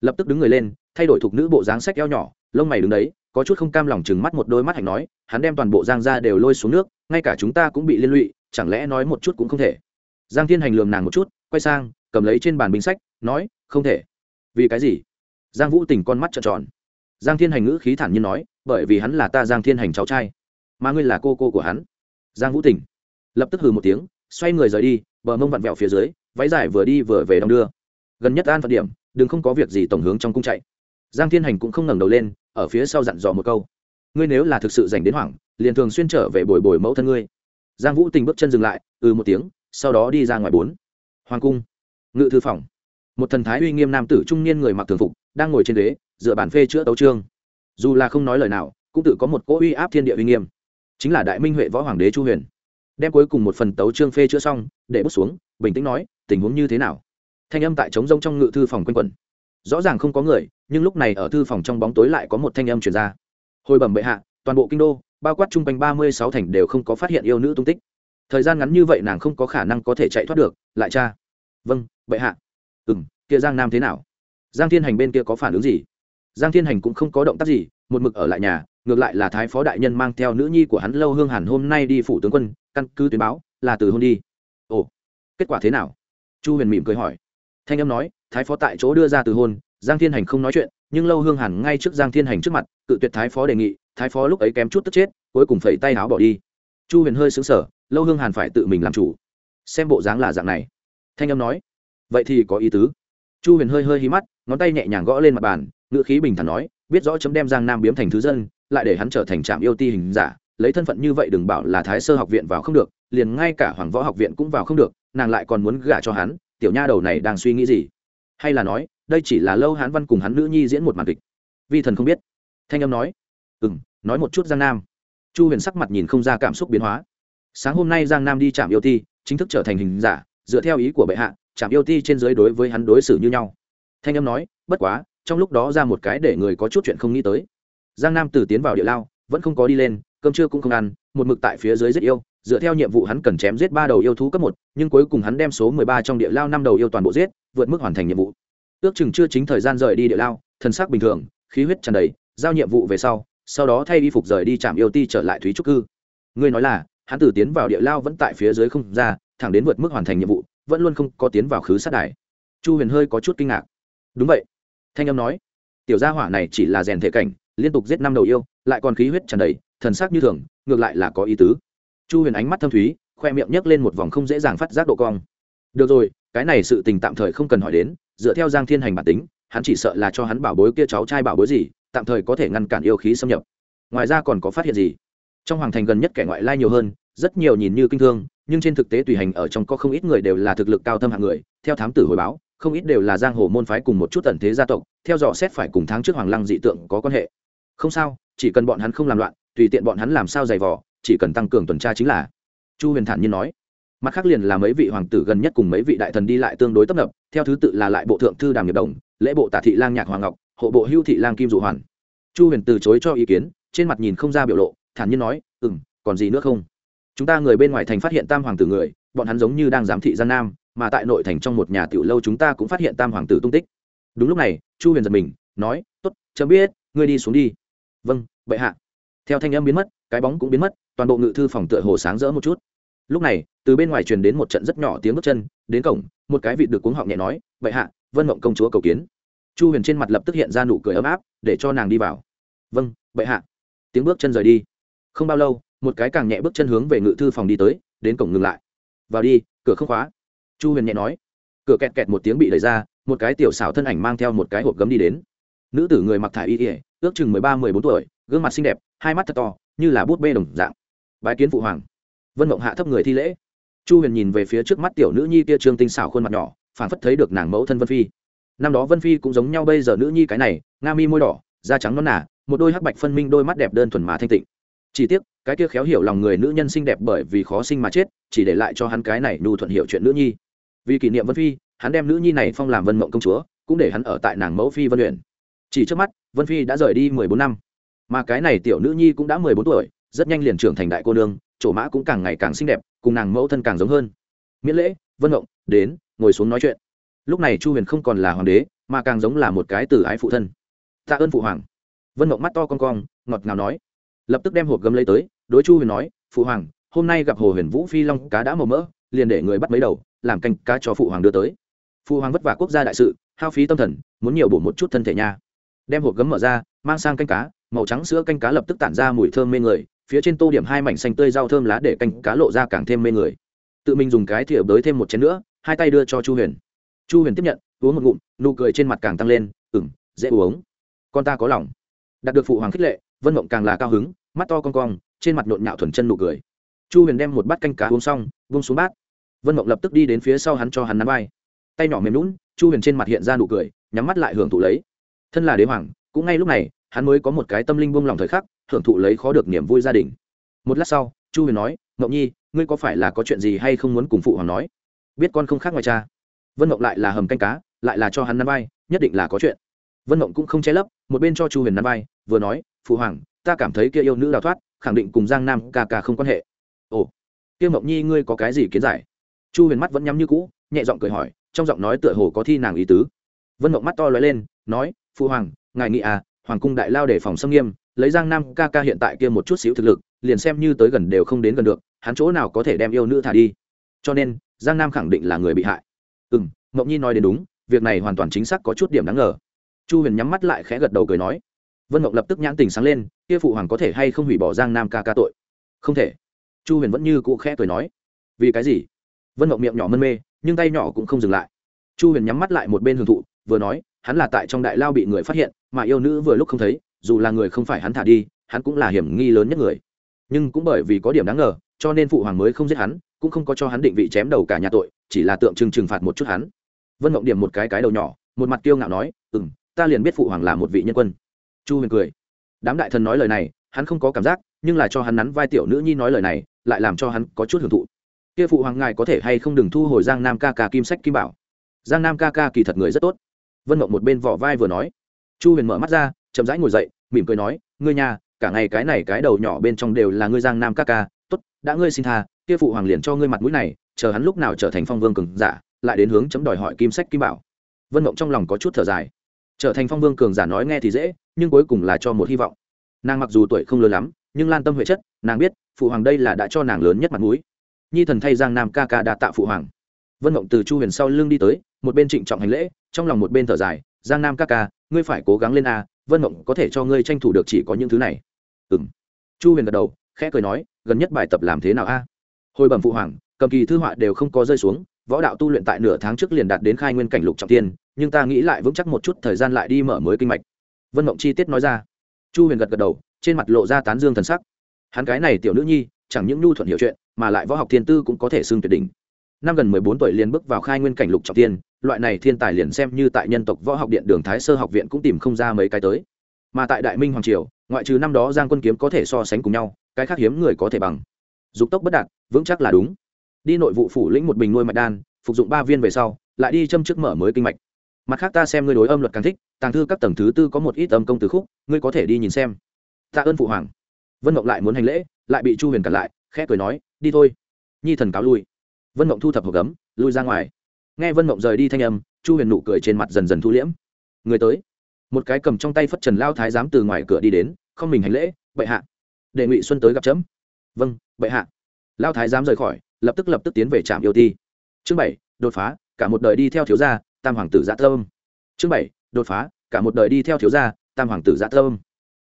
Lập tức đứng người lên, thay đổi thuộc nữ bộ dáng sách eo nhỏ, lông mày đứng đấy, có chút không cam lòng chừng mắt một đôi mắt hạnh nói, hắn đem toàn bộ giang ra đều lôi xuống nước, ngay cả chúng ta cũng bị liên lụy, chẳng lẽ nói một chút cũng không thể? Giang thiên hành lường nàng một chút, quay sang, cầm lấy trên bàn binh sách, nói, không thể. Vì cái gì? Giang vũ tỉnh con mắt trợn tròn. Giang thiên hành ngữ khí thản nhiên nói, bởi vì hắn là ta giang thiên hành cháu trai, mà ngươi là cô cô của hắn. Giang vũ tỉnh lập tức hừ một tiếng, xoay người rời đi, bờ mông vặn vẹo phía dưới, váy dài vừa đi vừa về đong đưa. Gần nhất an phận điểm, đừng không có việc gì tổng hướng trong cung chạy. Giang thiên hành cũng không ngẩng đầu lên, ở phía sau dặn dò một câu, ngươi nếu là thực sự dành đến hoảng, liền thường xuyên trở về bồi bồi mẫu thân ngươi. Giang vũ tình bước chân dừng lại ừ một tiếng sau đó đi ra ngoài bốn. Hoàng cung. Ngự thư phòng. Một thần thái uy nghiêm nam tử trung niên người mặc thường phục, đang ngồi trên ghế, dựa bản phê chữa tấu trương. Dù là không nói lời nào, cũng tự có một cỗ uy áp thiên địa uy nghiêm. Chính là đại minh huệ võ hoàng đế chu huyền. Đem cuối cùng một phần tấu trương phê chữa xong, để bước xuống, bình tĩnh nói, tình huống như thế nào? Thanh âm tại trống rông trong ngự thư phòng quanh quẩn. Rõ ràng không có người, nhưng lúc này ở thư phòng trong bóng tối lại có một thanh âm truyền ra. Hồi bẩm bệ hạ, toàn bộ kinh đô, bao quát chung quanh ba mươi sáu thành đều không có phát hiện yêu nữ tung tích thời gian ngắn như vậy nàng không có khả năng có thể chạy thoát được. Lại cha. Vâng bệ hạ. Ừ m kia giang nam thế nào? Giang thiên hành bên kia có phản ứng gì? Giang thiên hành cũng không có động tác gì, một mực ở lại nhà, ngược lại là thái phó đại nhân mang theo nữ nhi của hắn lâu hương hàn hôm nay đi phủ tướng quân, căn cứ tuyến báo, là từ hôn đi. Ồ, kết quả thế nào? Chu huyền mỉm cười hỏi. Thanh âm nói, thái phó tại chỗ đưa ra từ hôn, giang thiên hành không nói chuyện, nhưng lâu hương hàn ngay trước giang thiên hành trước mặt, cự tuyệt thái phó đề nghị, thái phó lúc ấy kém chút tức chết, cuối cùng phẩy tay áo bỏ đi. Chu huyền hơi xứng sở lâu hương hàn phải tự mình làm chủ. Xem bộ dáng là dạng này. Thanh âm nói, vậy thì có ý tứ. Chu huyền hơi hơi hí mắt, ngón tay nhẹ nhàng gõ lên mặt bàn, ngữ khí bình thản nói, biết rõ chấm đem giang nam biếm thành thứ dân, lại để hắn trở thành trạm yêu ti hình giả, lấy thân phận như vậy đừng bảo là thái sơ học viện vào không được, liền ngay cả hoàng võ học viện cũng vào không được, nàng lại còn muốn gả cho hắn, tiểu nha đầu này đang suy nghĩ gì? Hay là nói, đây chỉ là lâu hán văn cùng hắn nữ nhi diễn một màn kịch. Vi thần không biết. Thanh âm nói ừ m nói một chút giang nam. Chu huyền sắc mặt nhìn không ra cảm xúc biến hóa sáng hôm nay giang nam đi trạm yêu ti, chính thức trở thành hình giả, dựa theo ý của bệ hạ trạm yêu ti trên dưới đối với hắn đối xử như nhau. Thanh âm nói, bất quá, trong lúc đó ra một cái để người có chút chuyện không nghĩ tới. Giang nam từ tiến vào địa lao, vẫn không có đi lên, cơm trưa cũng không ăn, một mực tại phía dưới giết yêu, dựa theo nhiệm vụ hắn cần chém giết ba đầu yêu thú cấp một, nhưng cuối cùng hắn đem số mười ba trong địa lao năm đầu yêu toàn bộ giết, vượt mức hoàn thành nhiệm vụ. Ước chừng chưa chính thời gian rời đi địa lao thân xác bình thường, khí huyết tràn đầy, giao nhiệm vụ về sau sau đó thay y phục rời đi trạm yêu ti trở lại thúy trúc cư. Ngươi nói là hắn từ tiến vào địa lao vẫn tại phía dưới không ra, thẳng đến vượt mức hoàn thành nhiệm vụ, vẫn luôn không có tiến vào khứ sát đài. Chu huyền hơi có chút kinh ngạc. Đúng vậy. Thanh âm nói. Tiểu gia hỏa này chỉ là rèn thể cảnh, liên tục giết năm đầu yêu, lại còn khí huyết tràn đầy, thần sắc như thường, ngược lại là có ý tứ. Chu huyền ánh mắt thâm thúy, khoe miệng nhấc lên một vòng không dễ dàng phát giác độ cong. Được rồi, cái này sự tình tạm thời không cần hỏi đến, dựa theo giang thiên hành bản tính, hắn chỉ sợ là cho hắn bảo bối kia cháu trai bảo bối gì, tạm thời có thể ngăn cản yêu khí xâm nhập. Ngoài ra còn có phát hiện gì? Trong hoàng thành gần nhất kẻ ngoại lai nhiều hơn, rất nhiều nhìn như kinh thương, nhưng trên thực tế tùy hành ở trong có không ít người đều là thực lực cao thâm hạng người, theo thám tử hồi báo, không ít đều là giang hồ môn phái cùng một chút tần thế gia tộc, theo dõi xét phải cùng tháng trước hoàng lăng dị tượng có quan hệ. Không sao, chỉ cần bọn hắn không làm loạn, tùy tiện bọn hắn làm sao giày vò, chỉ cần tăng cường tuần tra chính là. Chu huyền thản nhiên nói. Mặt khác liền là mấy vị hoàng tử gần nhất cùng mấy vị đại thần đi lại tương đối tấp nập, theo thứ tự là lại bộ thượng thư đàm nghiệp đồng, lễ bộ tả thị lang nhạc hoàng ngọc, hộ bộ hưu thị lang kim dụ hoàn. Chu huyền từ chối cho ý kiến, trên mặt nhìn không ra biểu lộ thản nhiên nói ừ m còn gì nữa không? Chúng ta người bên ngoài thành phát hiện tam hoàng tử người, bọn hắn giống như đang giám thị gian nam, mà tại nội thành trong một nhà tiểu lâu chúng ta cũng phát hiện tam hoàng tử tung tích. Đúng lúc này, chu huyền giật mình, nói t ố t chấm biết, ngươi đi xuống đi. Vâng bệ hạ. Theo thanh âm biến mất, cái bóng cũng biến mất, toàn bộ ngự thư phòng tựa hồ sáng rỡ một chút. Lúc này, từ bên ngoài truyền đến một trận rất nhỏ tiếng bước chân, đến cổng, một cái vịt được cuống họng nhẹ nói, bệ hạ, vân mộng công chúa cầu kiến. Chu huyền trên mặt lập tức hiện ra nụ cười ấm áp, để cho nàng đi vào. Vâng bệ hạ. Tiếng bước chân rời đi không bao lâu một cái càng nhẹ bước chân hướng về ngự thư phòng đi tới đến cổng ngừng lại. Vào đi cửa không khóa. Chu huyền nhẹ nói. Cửa kẹt kẹt một tiếng bị đẩy ra một cái tiểu xảo thân ảnh mang theo một cái hộp gấm đi đến. Nữ tử người mặc thải y ỉa ước chừng mười ba mười bốn tuổi gương mặt xinh đẹp hai mắt thật to như là bút bê đồng dạng. Bái kiến phụ hoàng. Vân mộng hạ thấp người thi lễ. Chu huyền nhìn về phía trước mắt tiểu nữ nhi kia trương tinh xảo khuôn mặt nhỏ phản phất thấy được nàng mẫu thân vân phi. Năm đó vân phi cũng giống nhau bây giờ nữ nhi cái này nga mi môi đỏ da trắng non nà, một đôi hắc bạch phân minh đôi mắt đẹp đơn thuần mà thanh tịnh chỉ tiếc, cái kia khéo hiểu lòng người nữ nhân xinh đẹp bởi vì khó sinh mà chết, chỉ để lại cho hắn cái này nhu thuận hiểu chuyện nữ nhi. Vì kỷ niệm vân phi, hắn đem nữ nhi này phong làm vân mộng công chúa, cũng để hắn ở tại nàng mẫu phi vân luyện chỉ trước mắt, vân phi đã rời đi mười bốn năm. Mà cái này tiểu nữ nhi cũng đã mười bốn tuổi, rất nhanh liền trưởng thành đại cô nương, chỗ mã cũng càng ngày càng xinh đẹp, cùng nàng mẫu thân càng giống hơn. Miễn lễ, vân mộng, đến, ngồi xuống nói chuyện. Lúc này chu huyền không còn là hoàng đế, mà càng giống là một cái từ ái phụ thân. Tạ ơn phụ hoàng. Vân mộng mắt to con cong, ngọt ngào nói lập tức đem hộp gấm lấy tới, đối chu huyền nói, phụ hoàng, hôm nay gặp hồ huyền vũ phi long cá đã màu mỡ, liền để người bắt mấy đầu, làm canh cá cho phụ hoàng đưa tới. Phụ hoàng vất vả quốc gia đại sự, hao phí tâm thần, muốn nhiều bổ một chút thân thể nha. Đem hộp gấm mở ra, mang sang canh cá, màu trắng sữa canh cá lập tức tản ra mùi thơm mê người, phía trên tô điểm hai mảnh xanh tươi rau thơm lá để canh cá lộ ra càng thêm mê người. Tự mình dùng cái thìa bới thêm một chén nữa, hai tay đưa cho chu huyền. Chu huyền tiếp nhận, uống một ngụm, nụ cười trên mặt càng tăng lên ừng dễ uống. Con ta có lòng. Đạt được phụ hoàng khích lệ vân mộng càng là cao hứng, mắt to con cong, trên mặt nhộn nhạo thuần chân nụ cười. Chu huyền đem một bát canh cá uống xong vung xuống bát. Vân mộng lập tức đi đến phía sau hắn cho hắn nắm vai. Tay nhỏ mềm lún chu huyền trên mặt hiện ra nụ cười, nhắm mắt lại hưởng thụ lấy. Thân là đế hoàng, cũng ngay lúc này, hắn mới có một cái tâm linh buông lòng thời khắc, hưởng thụ lấy khó được niềm vui gia đình. Một lát sau, chu huyền nói, mộng nhi, ngươi có phải là có chuyện gì hay không muốn cùng phụ hoàng nói? Biết con không khác ngoài cha. Vân mộng lại là hầm canh cá, lại là cho hắn nắm vai, nhất định là có chuyện. Vân mộng cũng không che lấp, một bên cho chu huyền nắm vai, vừa nói phụ hoàng, ta cảm thấy kia yêu nữ đào thoát, khẳng định cùng giang nam ca ca không quan hệ. Ồ kia mộng nhi ngươi có cái gì kiến giải? Chu huyền mắt vẫn nhắm như cũ, nhẹ giọng cười hỏi, trong giọng nói tựa hồ có thi nàng ý tứ. Vân mộng mắt to lóe lên, nói, phụ hoàng, ngài nghĩ à hoàng cung đại lao để phòng xâm nghiêm, lấy giang nam ca ca hiện tại kia một chút xíu thực lực, liền xem như tới gần đều không đến gần được, hắn chỗ nào có thể đem yêu nữ thả đi? Cho nên, giang nam khẳng định là người bị hại. Ừ m mộng nhi nói đến đúng, việc này hoàn toàn chính xác có chút điểm đáng ngờ. Chu huyền nhắm mắt lại khẽ gật đầu cười nói vân mộng lập tức nhãn tình sáng lên, kia phụ hoàng có thể hay không hủy bỏ giang nam ca ca tội? Không thể. Chu huyền vẫn như cũ khẽ cười nói. Vì cái gì? Vân mộng miệng nhỏ mân mê, nhưng tay nhỏ cũng không dừng lại. Chu huyền nhắm mắt lại một bên hưởng thụ, vừa nói, hắn là tại trong đại lao bị người phát hiện, mà yêu nữ vừa lúc không thấy, dù là người không phải hắn thả đi, hắn cũng là hiểm nghi lớn nhất người. Nhưng cũng bởi vì có điểm đáng ngờ, cho nên phụ hoàng mới không giết hắn, cũng không có cho hắn định vị chém đầu cả nhà tội, chỉ là tượng trưng trừng phạt một chút hắn. Vân mộng điểm một cái cái đầu nhỏ, một mặt kiêu ngạo nói ừ m ta liền biết phụ hoàng là một vị nhân quân chu huyền cười. Đám đại thần nói lời này, hắn không có cảm giác, nhưng là cho hắn nắn vai tiểu nữ nhi nói lời này, lại làm cho hắn có chút hưởng thụ. Kia phụ hoàng ngài có thể hay không đừng thu hồi giang nam ca ca kim sách kim bảo? Giang nam ca ca kỳ thật người rất tốt. Vân mộng một bên vỏ vai vừa nói. Chu huyền mở mắt ra, chậm rãi ngồi dậy, mỉm cười nói, ngươi nhà, cả ngày cái này cái đầu nhỏ bên trong đều là ngươi giang nam ca ca, tốt, đã ngươi xin tha, kia phụ hoàng liền cho ngươi mặt mũi này, chờ hắn lúc nào trở thành phong vương cường giả, lại đến hướng chấm đòi hỏi kim sách kim bảo. Vân mộng trong lòng có chút thở dài. Trở thành phong vương cường giả nói nghe thì dễ nhưng cuối cùng là cho một hy vọng. Nàng mặc dù tuổi không lớn lắm, nhưng lan tâm huệ chất, nàng biết, phụ hoàng đây là đã cho nàng lớn nhất mặt mũi. Nhi thần thay giang nam ca ca đã tạ phụ hoàng. Vân mộng từ chu huyền sau lưng đi tới, một bên trịnh trọng hành lễ, trong lòng một bên thở dài, giang nam ca ca, ngươi phải cố gắng lên a, vân mộng có thể cho ngươi tranh thủ được chỉ có những thứ này. Ừ m chu huyền gật đầu, khẽ cười nói, gần nhất bài tập làm thế nào a? Hồi bẩm phụ hoàng, cầm kỳ thư họa đều không có rơi xuống, võ đạo tu luyện tại nửa tháng trước liền đạt đến khai nguyên cảnh lục trọng tiên, nhưng ta nghĩ lại vững chắc một chút thời gian lại đi mở mới kinh mạch vân mộng chi tiết nói ra. Chu huyền gật gật đầu, trên mặt lộ ra tán dương thần sắc. Hắn cái này tiểu nữ nhi, chẳng những nhu thuận hiểu chuyện, mà lại võ học thiên tư cũng có thể xưng tuyệt đỉnh. Năm gần mười bốn tuổi liền bước vào khai nguyên cảnh lục trọng tiên, loại này thiên tài liền xem như tại nhân tộc võ học điện đường thái sơ học viện cũng tìm không ra mấy cái tới. Mà tại đại minh hoàng triều, ngoại trừ năm đó giang quân kiếm có thể so sánh cùng nhau, cái khác hiếm người có thể bằng. Dục tốc bất đạt, vững chắc là đúng. Đi nội vụ phủ lĩnh một bình nuôi mạch đan, phục dụng ba viên về sau, lại đi châm trước mở mới kinh mạch mặt khác ta xem ngươi đối âm luật càng thích, tàng thư các tầng thứ tư có một ít âm công từ khúc, ngươi có thể đi nhìn xem. Tạ ơn phụ hoàng. Vân mộng lại muốn hành lễ, lại bị chu huyền cản lại, khẽ cười nói, đi thôi. Nhi thần cáo lui. Vân mộng thu thập hộp gấm, lui ra ngoài. Nghe vân mộng rời đi thanh âm, chu huyền nụ cười trên mặt dần dần thu liễm. Người tới. Một cái cầm trong tay phất trần lao thái giám từ ngoài cửa đi đến, không mình hành lễ, bệ hạ. Đề nghị xuân tới gặp chấm. Vâng bệ hạ. Lao thái giám rời khỏi, lập tức lập tức tiến về trạm yêu ti. Chương bảy, đột phá, cả một đời đi theo thiếu gia tam hoàng tử dạ tâm. Chương bảy, đột phá, cả một đời đi theo thiếu gia, tam hoàng tử dạ tâm.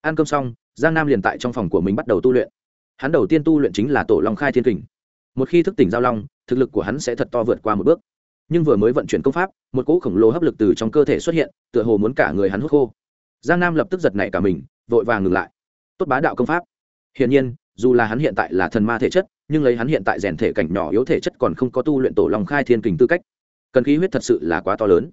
Ăn cơm xong, giang nam liền tại trong phòng của mình bắt đầu tu luyện. Hắn đầu tiên tu luyện chính là tổ long khai thiên kình. Một khi thức tỉnh giao long, thực lực của hắn sẽ thật to vượt qua một bước. Nhưng vừa mới vận chuyển công pháp, một cỗ khổng lồ hấp lực từ trong cơ thể xuất hiện, tựa hồ muốn cả người hắn hút khô. Giang nam lập tức giật nảy cả mình, vội vàng ngừng lại. Tốt bá đạo công pháp. Hiển nhiên, dù là hắn hiện tại là thần ma thể chất, nhưng lấy hắn hiện tại rèn thể cảnh nhỏ yếu thể chất còn không có tu luyện tổ long khai thiên kình tư cách cần khí huyết thật sự là quá to lớn.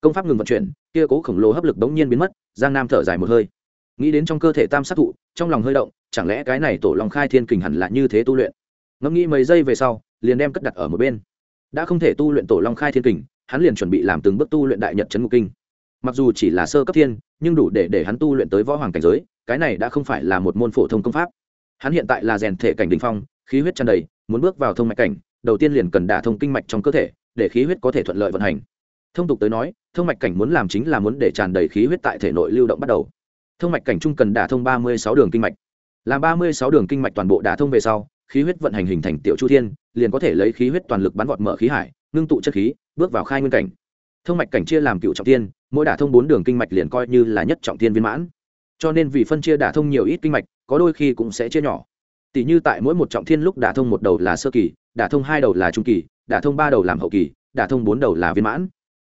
Công pháp ngừng vận chuyển, kia cố khổng lồ hấp lực bỗng nhiên biến mất, giang nam thở dài một hơi. Nghĩ đến trong cơ thể tam sát thụ, trong lòng hơi động, chẳng lẽ cái này tổ long khai thiên kình hẳn là như thế tu luyện? Ngẫm nghĩ mấy giây về sau, liền đem cất đặt ở một bên. Đã không thể tu luyện tổ long khai thiên kình, hắn liền chuẩn bị làm từng bước tu luyện đại nhật trấn ngục kinh. Mặc dù chỉ là sơ cấp thiên, nhưng đủ để để hắn tu luyện tới võ hoàng cảnh giới, cái này đã không phải là một môn phổ thông công pháp. Hắn hiện tại là rèn thể cảnh đình phong, khí huyết tràn đầy, muốn bước vào thông mạch cảnh, đầu tiên liền cần đả thông kinh mạch trong cơ thể để khí huyết có thể thuận lợi vận hành. Thông tục tới nói, thông mạch cảnh muốn làm chính là muốn để tràn đầy khí huyết tại thể nội lưu động bắt đầu. Thông mạch cảnh trung cần đả thông ba mươi sáu đường kinh mạch. Làm ba mươi sáu đường kinh mạch toàn bộ đả thông về sau, khí huyết vận hành hình thành tiểu chu thiên, liền có thể lấy khí huyết toàn lực bắn vọt mở khí hải, ngưng tụ chất khí, bước vào khai nguyên cảnh. Thông mạch cảnh chia làm cựu trọng tiên mỗi đả thông bốn đường kinh mạch liền coi như là nhất trọng tiên viên mãn. Cho nên vì phân chia đả thông nhiều ít kinh mạch, có đôi khi cũng sẽ chia nhỏ. Tỷ như tại mỗi một trọng thiên lúc đả thông một đầu là sơ kỳ, đả thông hai đầu là trung kỳ đả thông ba đầu làm hậu kỳ, đả thông bốn đầu là viên mãn.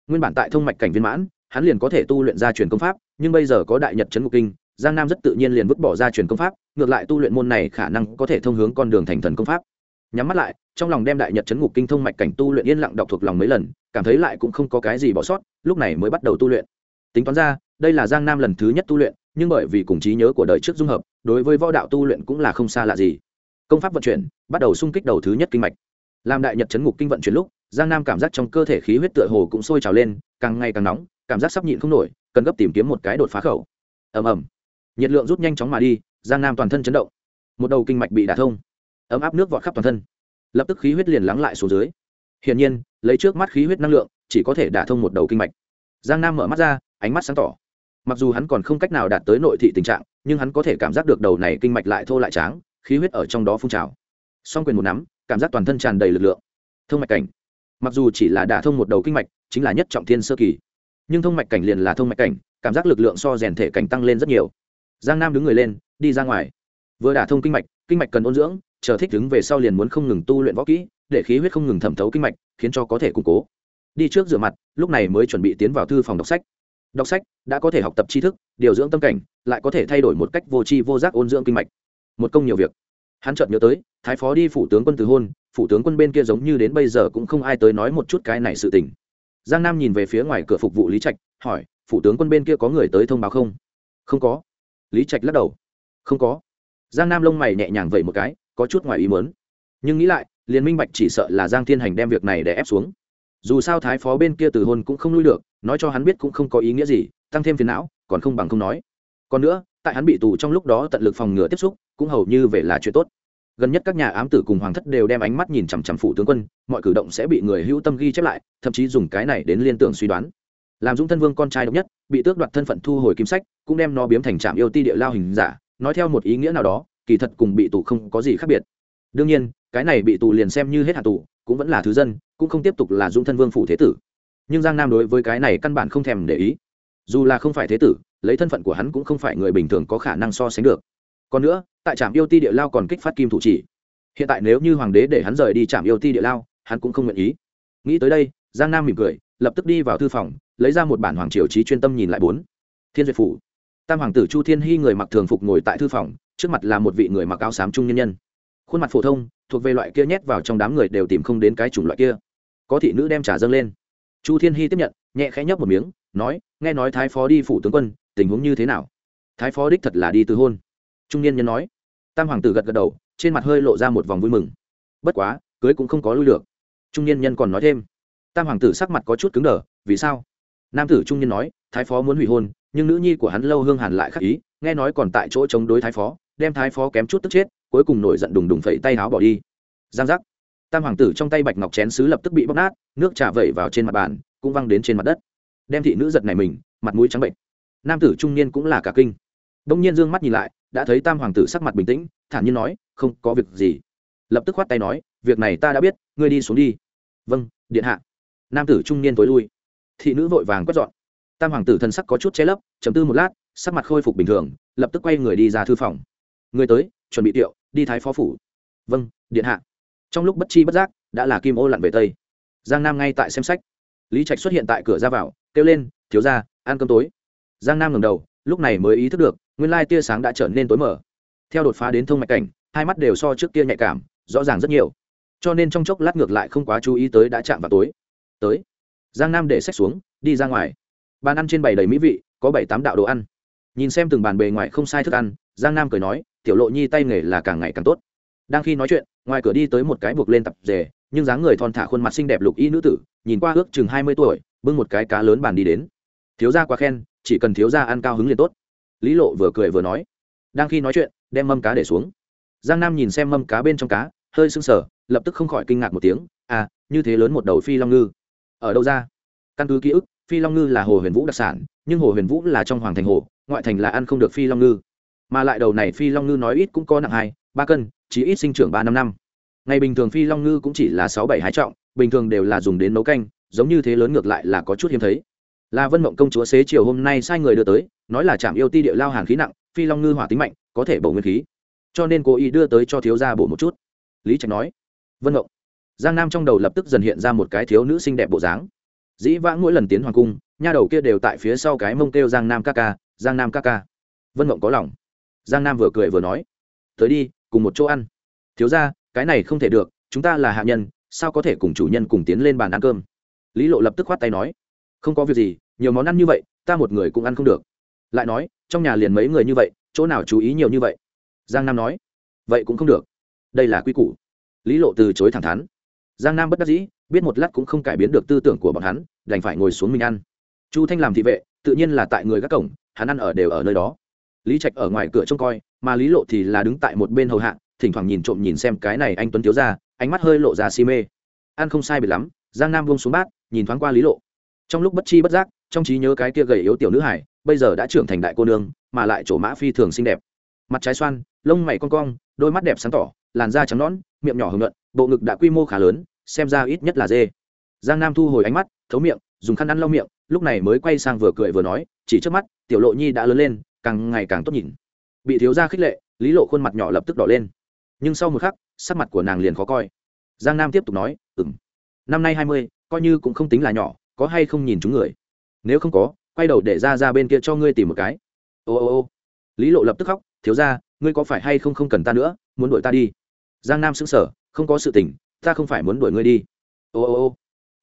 Nguyên bản tại thông mạch cảnh viên mãn, hắn liền có thể tu luyện ra truyền công pháp, nhưng bây giờ có đại nhật trấn ngục kinh, giang nam rất tự nhiên liền vứt bỏ ra truyền công pháp, ngược lại tu luyện môn này khả năng có thể thông hướng con đường thành thần công pháp. Nhắm mắt lại, trong lòng đem đại nhật chấn ngục kinh thông mạch cảnh tu luyện yên lặng đọc thuộc lòng mấy lần, cảm thấy lại cũng không có cái gì bỏ sót, lúc này mới bắt đầu tu luyện. Tính toán ra, đây là giang nam lần thứ nhất tu luyện, nhưng bởi vì cùng trí nhớ của đời trước dung hợp, đối với võ đạo tu luyện cũng là không xa lạ gì. Công pháp vận chuyển, bắt đầu xung kích đầu thứ nhất kinh mạch làm đại nhật chấn ngục kinh vận chuyển lúc, giang nam cảm giác trong cơ thể khí huyết tựa hồ cũng sôi trào lên, càng ngày càng nóng, cảm giác sắp nhịn không nổi, cần gấp tìm kiếm một cái đột phá khẩu. Ầm ầm. Nhiệt lượng rút nhanh chóng mà đi, giang nam toàn thân chấn động. Một đầu kinh mạch bị đả thông. Ấm áp nước vọt khắp toàn thân. Lập tức khí huyết liền lắng lại xuống dưới. Hiển nhiên, lấy trước mắt khí huyết năng lượng, chỉ có thể đả thông một đầu kinh mạch. Giang nam mở mắt ra, ánh mắt sáng tỏ. Mặc dù hắn còn không cách nào đạt tới nội thị tình trạng, nhưng hắn có thể cảm giác được đầu này kinh mạch lại thô lại tráng, khí huyết ở trong đó phun trào. Song quyền một nắm cảm giác toàn thân tràn đầy lực lượng. Thông mạch cảnh. Mặc dù chỉ là đả thông một đầu kinh mạch, chính là nhất trọng thiên sơ kỳ. Nhưng thông mạch cảnh liền là thông mạch cảnh, cảm giác lực lượng so rèn thể cảnh tăng lên rất nhiều. Giang nam đứng người lên, đi ra ngoài. Vừa đả thông kinh mạch kinh mạch cần ôn dưỡng, chờ thích đứng về sau liền muốn không ngừng tu luyện võ kỹ, để khí huyết không ngừng thẩm thấu kinh mạch, khiến cho có thể củng cố. Đi trước rửa mặt, lúc này mới chuẩn bị tiến vào thư phòng đọc sách. Đọc sách, đã có thể học tập tri thức, điều dưỡng tâm cảnh, lại có thể thay đổi một cách vô tri vô giác ôn dưỡng kinh mạch. Một công nhiều việc hắn chợt nhớ tới, thái phó đi phủ tướng quân từ hôn, phủ tướng quân bên kia giống như đến bây giờ cũng không ai tới nói một chút cái này sự tình. Giang nam nhìn về phía ngoài cửa phục vụ lý trạch, hỏi, phủ tướng quân bên kia có người tới thông báo không? Không có. Lý trạch lắc đầu. Không có. Giang nam lông mày nhẹ nhàng vậy một cái, có chút ngoài ý muốn. Nhưng nghĩ lại, liền minh bạch chỉ sợ là giang thiên hành đem việc này để ép xuống. Dù sao thái phó bên kia từ hôn cũng không lui được, nói cho hắn biết cũng không có ý nghĩa gì, tăng thêm phiền não, còn không bằng không nói. Còn nữa tại hắn bị tù trong lúc đó tận lực phòng ngừa tiếp xúc, cũng hầu như về là chuyện tốt. Gần nhất các nhà ám tử cùng hoàng thất đều đem ánh mắt nhìn chằm chằm phủ tướng quân, mọi cử động sẽ bị người hữu tâm ghi chép lại, thậm chí dùng cái này đến liên tưởng suy đoán. Làm dũng thân vương con trai độc nhất, bị tước đoạt thân phận thu hồi kim sách, cũng đem nó biếm thành trạm yêu ti địa lao hình giả, nói theo một ý nghĩa nào đó, kỳ thật cùng bị tù không có gì khác biệt. Đương nhiên, cái này bị tù liền xem như hết hạ tù, cũng vẫn là thứ dân, cũng không tiếp tục là dũng thân vương phủ thế tử. Nhưng giang nam đối với cái này căn bản không thèm để ý. Dù là không phải thế tử lấy thân phận của hắn cũng không phải người bình thường có khả năng so sánh được. Còn nữa, tại trạm yêu ti địa lao còn kích phát kim thủ chỉ. Hiện tại nếu như hoàng đế để hắn rời đi trạm yêu ti địa lao, hắn cũng không nguyện ý. Nghĩ tới đây, giang nam mỉm cười, lập tức đi vào thư phòng, lấy ra một bản hoàng triều trí chuyên tâm nhìn lại bốn. Thiên duyệt phủ. Tam hoàng tử chu thiên hy người mặc thường phục ngồi tại thư phòng, trước mặt là một vị người mặc áo xám trung nhân nhân. Khuôn mặt phổ thông, thuộc về loại kia nhét vào trong đám người đều tìm không đến cái chủng loại kia. Có thị nữ đem trà dâng lên. Chu thiên hy tiếp nhận, nhẹ khẽ nhấp một miếng, nói, nghe nói thái phó đi phủ tướng quân tình huống như thế nào? Thái phó đích thật là đi từ hôn. Trung niên nhân nói. Tam hoàng tử gật gật đầu, trên mặt hơi lộ ra một vòng vui mừng. Bất quá, cưới cũng không có lui được. Trung niên nhân còn nói thêm. Tam hoàng tử sắc mặt có chút cứng đờ, vì sao? Nam tử trung niên nói, thái phó muốn hủy hôn, nhưng nữ nhi của hắn lâu hương hàn lại khắc ý, nghe nói còn tại chỗ chống đối thái phó, đem thái phó kém chút tức chết, cuối cùng nổi giận đùng đùng phẩy tay áo bỏ đi. Giang giác. Tam hoàng tử trong tay bạch ngọc chén sứ lập tức bị bóc nát, nước trà vẩy vào trên mặt bàn, cũng văng đến trên mặt đất. Đem thị nữ giật này mình, mặt mũi trắng bệnh nam tử trung niên cũng là cả kinh. Đông nhiên d ư ơ n g mắt nhìn lại, đã thấy tam hoàng tử sắc mặt bình tĩnh, thản nhiên nói, không có việc gì. Lập tức khoát tay nói, việc này ta đã biết, ngươi đi xuống đi. Vâng điện hạ. Nam tử trung niên tối lui. Thị nữ vội vàng quét dọn. Tam hoàng tử thân sắc có chút che lấp chấm tư một lát, sắc mặt khôi phục bình thường, lập tức quay người đi ra thư phòng. Người tới, chuẩn bị tiệu, đi thái phó phủ. Vâng điện hạ. Trong lúc bất chi bất giác, đã là kim ô lặn về tây. Giang nam ngay tại xem sách. Lý trạch xuất hiện tại cửa ra vào, kêu lên, thiếu ra ăn cơm tối giang nam ngầm đầu, lúc này mới ý thức được, nguyên lai tia sáng đã trở nên tối mở theo đột phá đến thông mạch cảnh, hai mắt đều so trước kia nhạy cảm, rõ ràng rất nhiều. Cho nên trong chốc lát ngược lại không quá chú ý tới đã chạm vào tối. Tới. Giang nam để sách xuống, đi ra ngoài. Bàn ăn trên bày đầy mỹ vị, có bảy tám đạo đồ ăn. Nhìn xem từng bàn bề ngoài không sai thức ăn, giang nam cười nói, tiểu lộ nhi tay nghề là càng ngày càng tốt. Đang khi nói chuyện, ngoài cửa đi tới một cái buộc lên tập rề nhưng dáng người thon thả khuôn mặt xinh đẹp lục y nữ tử, nhìn qua ước chừng hai mươi tuổi, bưng một cái cá lớn bàn đi đến. Thiếu gia quá khen chỉ cần thiếu gia ăn cao hứng liền tốt. Lý lộ vừa cười vừa nói. Đang khi nói chuyện, đem mâm cá để xuống. Giang nam nhìn xem mâm cá bên trong cá, hơi sưng sờ, lập tức không khỏi kinh ngạc một tiếng. À như thế lớn một đầu phi long ngư. Ở đâu ra? Căn cứ ký ức, phi long ngư là hồ huyền vũ đặc sản, nhưng hồ huyền vũ là trong hoàng thành hồ, ngoại thành là ăn không được phi long ngư. Mà lại đầu này phi long ngư nói ít cũng có nặng hai, ba cân, chỉ ít sinh trưởng ba năm năm. Ngày bình thường phi long ngư cũng chỉ là sáu bảy hai trọng, bình thường đều là dùng đến nấu canh, giống như thế lớn ngược lại là có chút hiếm thấy là vân mộng công chúa xế chiều hôm nay sai người đưa tới, nói là chạm yêu ti địa lao hàn khí nặng, phi long ngư hỏa tính mạnh, có thể bổ nguyên khí. Cho nên cố ý đưa tới cho thiếu gia bổ một chút. Lý trạch nói, vân mộng. Giang nam trong đầu lập tức dần hiện ra một cái thiếu nữ xinh đẹp bộ dáng. Dĩ vãng mỗi lần tiến hoàng cung, nha đầu kia đều tại phía sau cái mông kêu giang nam ca ca, giang nam ca ca. Vân mộng có lòng. Giang nam vừa cười vừa nói, tới đi, cùng một chỗ ăn. Thiếu ra cái này không thể được, chúng ta là hạ nhân, sao có thể cùng chủ nhân cùng tiến lên bàn ăn cơm? Lý lộ lập tức khoát tay nói không có việc gì, nhiều món ăn như vậy, ta một người cũng ăn không được. Lại nói, trong nhà liền mấy người như vậy, chỗ nào chú ý nhiều như vậy? Giang nam nói, vậy cũng không được. Đây là quy củ. Lý lộ từ chối thẳng thắn. Giang nam bất đắc dĩ, biết một lát cũng không cải biến được tư tưởng của bọn hắn, đành phải ngồi xuống mình ăn. Chu thanh làm thị vệ, tự nhiên là tại người các cổng, hắn ăn ở đều ở nơi đó. Lý trạch ở ngoài cửa trông coi, mà lý lộ thì là đứng tại một bên hầu hạ, thỉnh thoảng nhìn trộm nhìn xem cái này anh tuấn thiếu ra ánh mắt hơi lộ ra si mê. Ăn không sai biệt lắm, giang nam vung xuống bát, nhìn thoáng qua lý lộ trong lúc bất chi bất giác, trong trí nhớ cái kia gầy yếu tiểu nữ hải bây giờ đã trưởng thành đại cô nương, mà lại chỗ mã phi thường xinh đẹp. Mặt trái xoan, lông mày con cong, đôi mắt đẹp sáng tỏ, làn da trắng nõn, miệng nhỏ hưởng luận bộ ngực đã quy mô khá lớn, xem ra ít nhất là dê. Giang nam thu hồi ánh mắt, thấu miệng, dùng khăn ăn lau miệng, lúc này mới quay sang vừa cười vừa nói, chỉ trước mắt, tiểu lộ nhi đã lớn lên, càng ngày càng tốt nhìn. Bị thiếu gia khích lệ, lý lộ khuôn mặt nhỏ lập tức đỏ lên. Nhưng sau một khắc, sắc mặt của nàng liền khó coi. Giang nam tiếp tục nói ừng năm nay hai mươi, coi như cũng không tính là nhỏ có hay không nhìn chúng người? Nếu không có, quay đầu để ra ra bên kia cho ngươi tìm một cái. Ô ô ô. Lý lộ lập tức khóc, thiếu ra ngươi có phải hay không không cần ta nữa, muốn đuổi ta đi? Giang nam xứng sở không có sự tình, ta không phải muốn đuổi ngươi đi. Ô ô ô.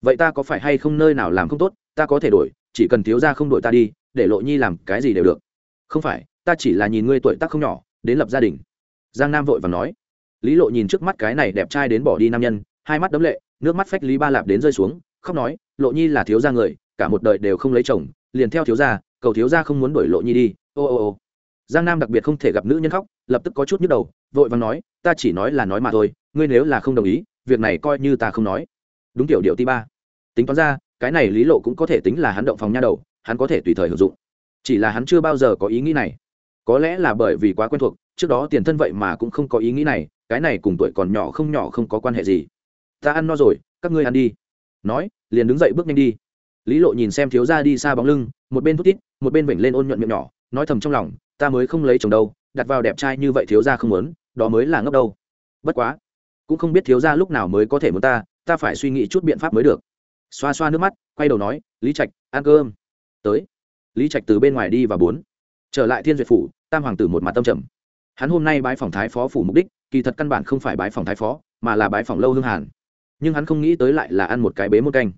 Vậy ta có phải hay không nơi nào làm không tốt, ta có thể đổi chỉ cần thiếu ra không đuổi ta đi, để lộ nhi làm cái gì đều được. Không phải, ta chỉ là nhìn ngươi tuổi tác không nhỏ, đến lập gia đình. Giang nam vội và nói. Lý lộ nhìn trước mắt cái này đẹp trai đến bỏ đi nam nhân, hai mắt đấm lệ, nước mắt phách lý ba lạp đến rơi xuống khóc nói, lộ nhi là thiếu gia người, cả một đời đều không lấy chồng, liền theo thiếu gia, cầu thiếu gia không muốn đuổi lộ nhi đi. Ô ô ô. Giang nam đặc biệt không thể gặp nữ nhân khóc, lập tức có chút nhức đầu, vội vàng nói, ta chỉ nói là nói mà thôi, ngươi nếu là không đồng ý, việc này coi như ta không nói. Đúng tiểu điệu ti ba. Tính toán ra, cái này lý lộ cũng có thể tính là hắn động phòng nha đầu, hắn có thể tùy thời hưởng dụng. Chỉ là hắn chưa bao giờ có ý nghĩ này. Có lẽ là bởi vì quá quen thuộc, trước đó tiền thân vậy mà cũng không có ý nghĩ này, cái này cùng tuổi còn nhỏ không nhỏ không có quan hệ gì. Ta ăn no rồi, các ngươi ăn đi nói, liền đứng dậy bước nhanh đi. Lý lộ nhìn xem thiếu gia đi xa bóng lưng, một bên thút tít một bên vểnh lên ôn nhuận miệng nhỏ, nói thầm trong lòng, ta mới không lấy chồng đâu, đặt vào đẹp trai như vậy thiếu gia không muốn, đó mới là ngốc đâu. Bất quá, cũng không biết thiếu gia lúc nào mới có thể muốn ta ta phải suy nghĩ chút biện pháp mới được. Xoa xoa nước mắt, quay đầu nói, lý trạch, ăn cơm. Tới. Lý trạch từ bên ngoài đi và bốn. Trở lại thiên duyệt phủ, tam hoàng tử một mặt tâm trầm. Hắn hôm nay bái phòng thái phó phủ mục đích, kỳ thật căn bản không phải bái phòng thái phó, mà là bái phòng lâu hương hàn nhưng hắn không nghĩ tới lại là ăn một cái bế một canh.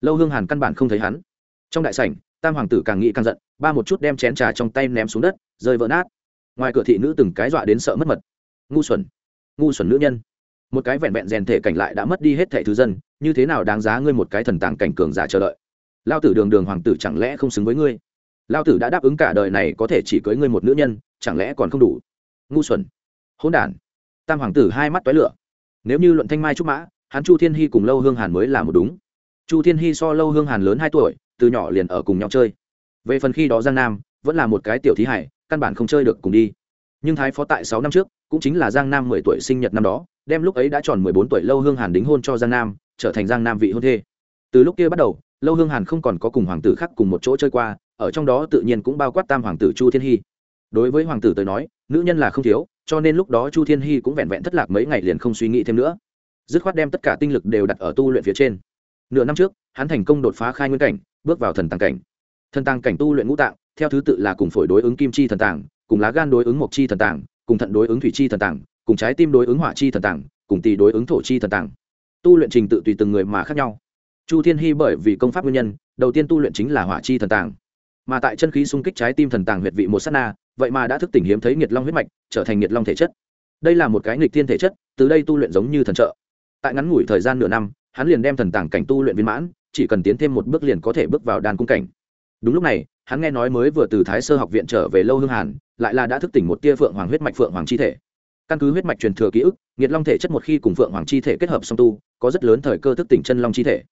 Lâu hương hàn căn bản không thấy hắn. Trong đại sảnh, tam hoàng tử càng nghĩ càng giận, ba một chút đem chén trà trong tay ném xuống đất, rơi vỡ nát. Ngoài cửa thị nữ từng cái dọa đến sợ mất mật. Ngu xuẩn ngu xuẩn nữ nhân. Một cái vẹn vẹn rèn thể cảnh lại đã mất đi hết thẻ thứ dân, như thế nào đáng giá ngươi một cái thần tàng cảnh cường giả chờ đợi? Lao tử đường đường hoàng tử chẳng lẽ không xứng với ngươi? Lao tử đã đáp ứng cả đời này có thể chỉ cưới ngươi một nữ nhân, chẳng lẽ còn không đủ? Ngu xuẩn, hỗn đản. Tam hoàng tử hai mắt toái lửa. Nếu như luận thanh mai trúc mã hắn chu thiên hy cùng lâu hương hàn mới là một đúng. Chu thiên hy so lâu hương hàn lớn hai tuổi, từ nhỏ liền ở cùng nhau chơi. Về phần khi đó giang nam, vẫn là một cái tiểu thí hải, căn bản không chơi được cùng đi. Nhưng thái phó tại sáu năm trước, cũng chính là giang nam mười tuổi sinh nhật năm đó, đem lúc ấy đã tròn mười bốn tuổi lâu hương hàn đính hôn cho giang nam, trở thành giang nam vị hôn thê. Từ lúc kia bắt đầu, lâu hương hàn không còn có cùng hoàng tử khác cùng một chỗ chơi qua, ở trong đó tự nhiên cũng bao quát tam hoàng tử chu thiên hy đối với hoàng tử tới nói, nữ nhân là không thiếu, cho nên lúc đó chu thiên hy cũng vẹn vẹn thất lạc mấy ngày liền không suy nghĩ thêm nữa dứt khoát đem tất cả tinh lực đều đặt ở tu luyện phía trên. Nửa năm trước, hắn thành công đột phá khai nguyên cảnh, bước vào thần tàng cảnh. Thần tàng cảnh tu luyện ngũ tạng, theo thứ tự là cùng phổi đối ứng kim chi thần tàng, cùng lá gan đối ứng mộc chi thần tàng, cùng thận đối ứng thủy chi thần tàng, cùng trái tim đối ứng hỏa chi thần tàng, cùng tỳ đối ứng thổ chi thần tàng. Tu luyện trình tự tùy từng người mà khác nhau. Chu thiên hy bởi vì công pháp nguyên nhân, đầu tiên tu luyện chính là hỏa chi thần tàng. Mà tại chân khí xung kích trái tim thần tàng huyệt vị một s á t na, vậy mà đã thức tỉnh hiếm thấy nghiệt long huyết mạch, trở thành nghiệt long thể chất. Đây là một cái nghịch thiên thể chất, từ đây tu luyện giống như thần trợ tại ngắn ngủi thời gian nửa năm, hắn liền đem thần tàng cảnh tu luyện viên mãn, chỉ cần tiến thêm một bước liền có thể bước vào đàn cung cảnh. Đúng lúc này, hắn nghe nói mới vừa từ thái sơ học viện trở về lâu hương hàn, lại là đã thức tỉnh một tia phượng hoàng huyết mạch phượng hoàng chi thể. Căn cứ huyết mạch truyền thừa ký ức, nghiệt long thể chất một khi cùng phượng hoàng chi thể kết hợp song tu, có rất lớn thời cơ thức tỉnh chân long chi thể.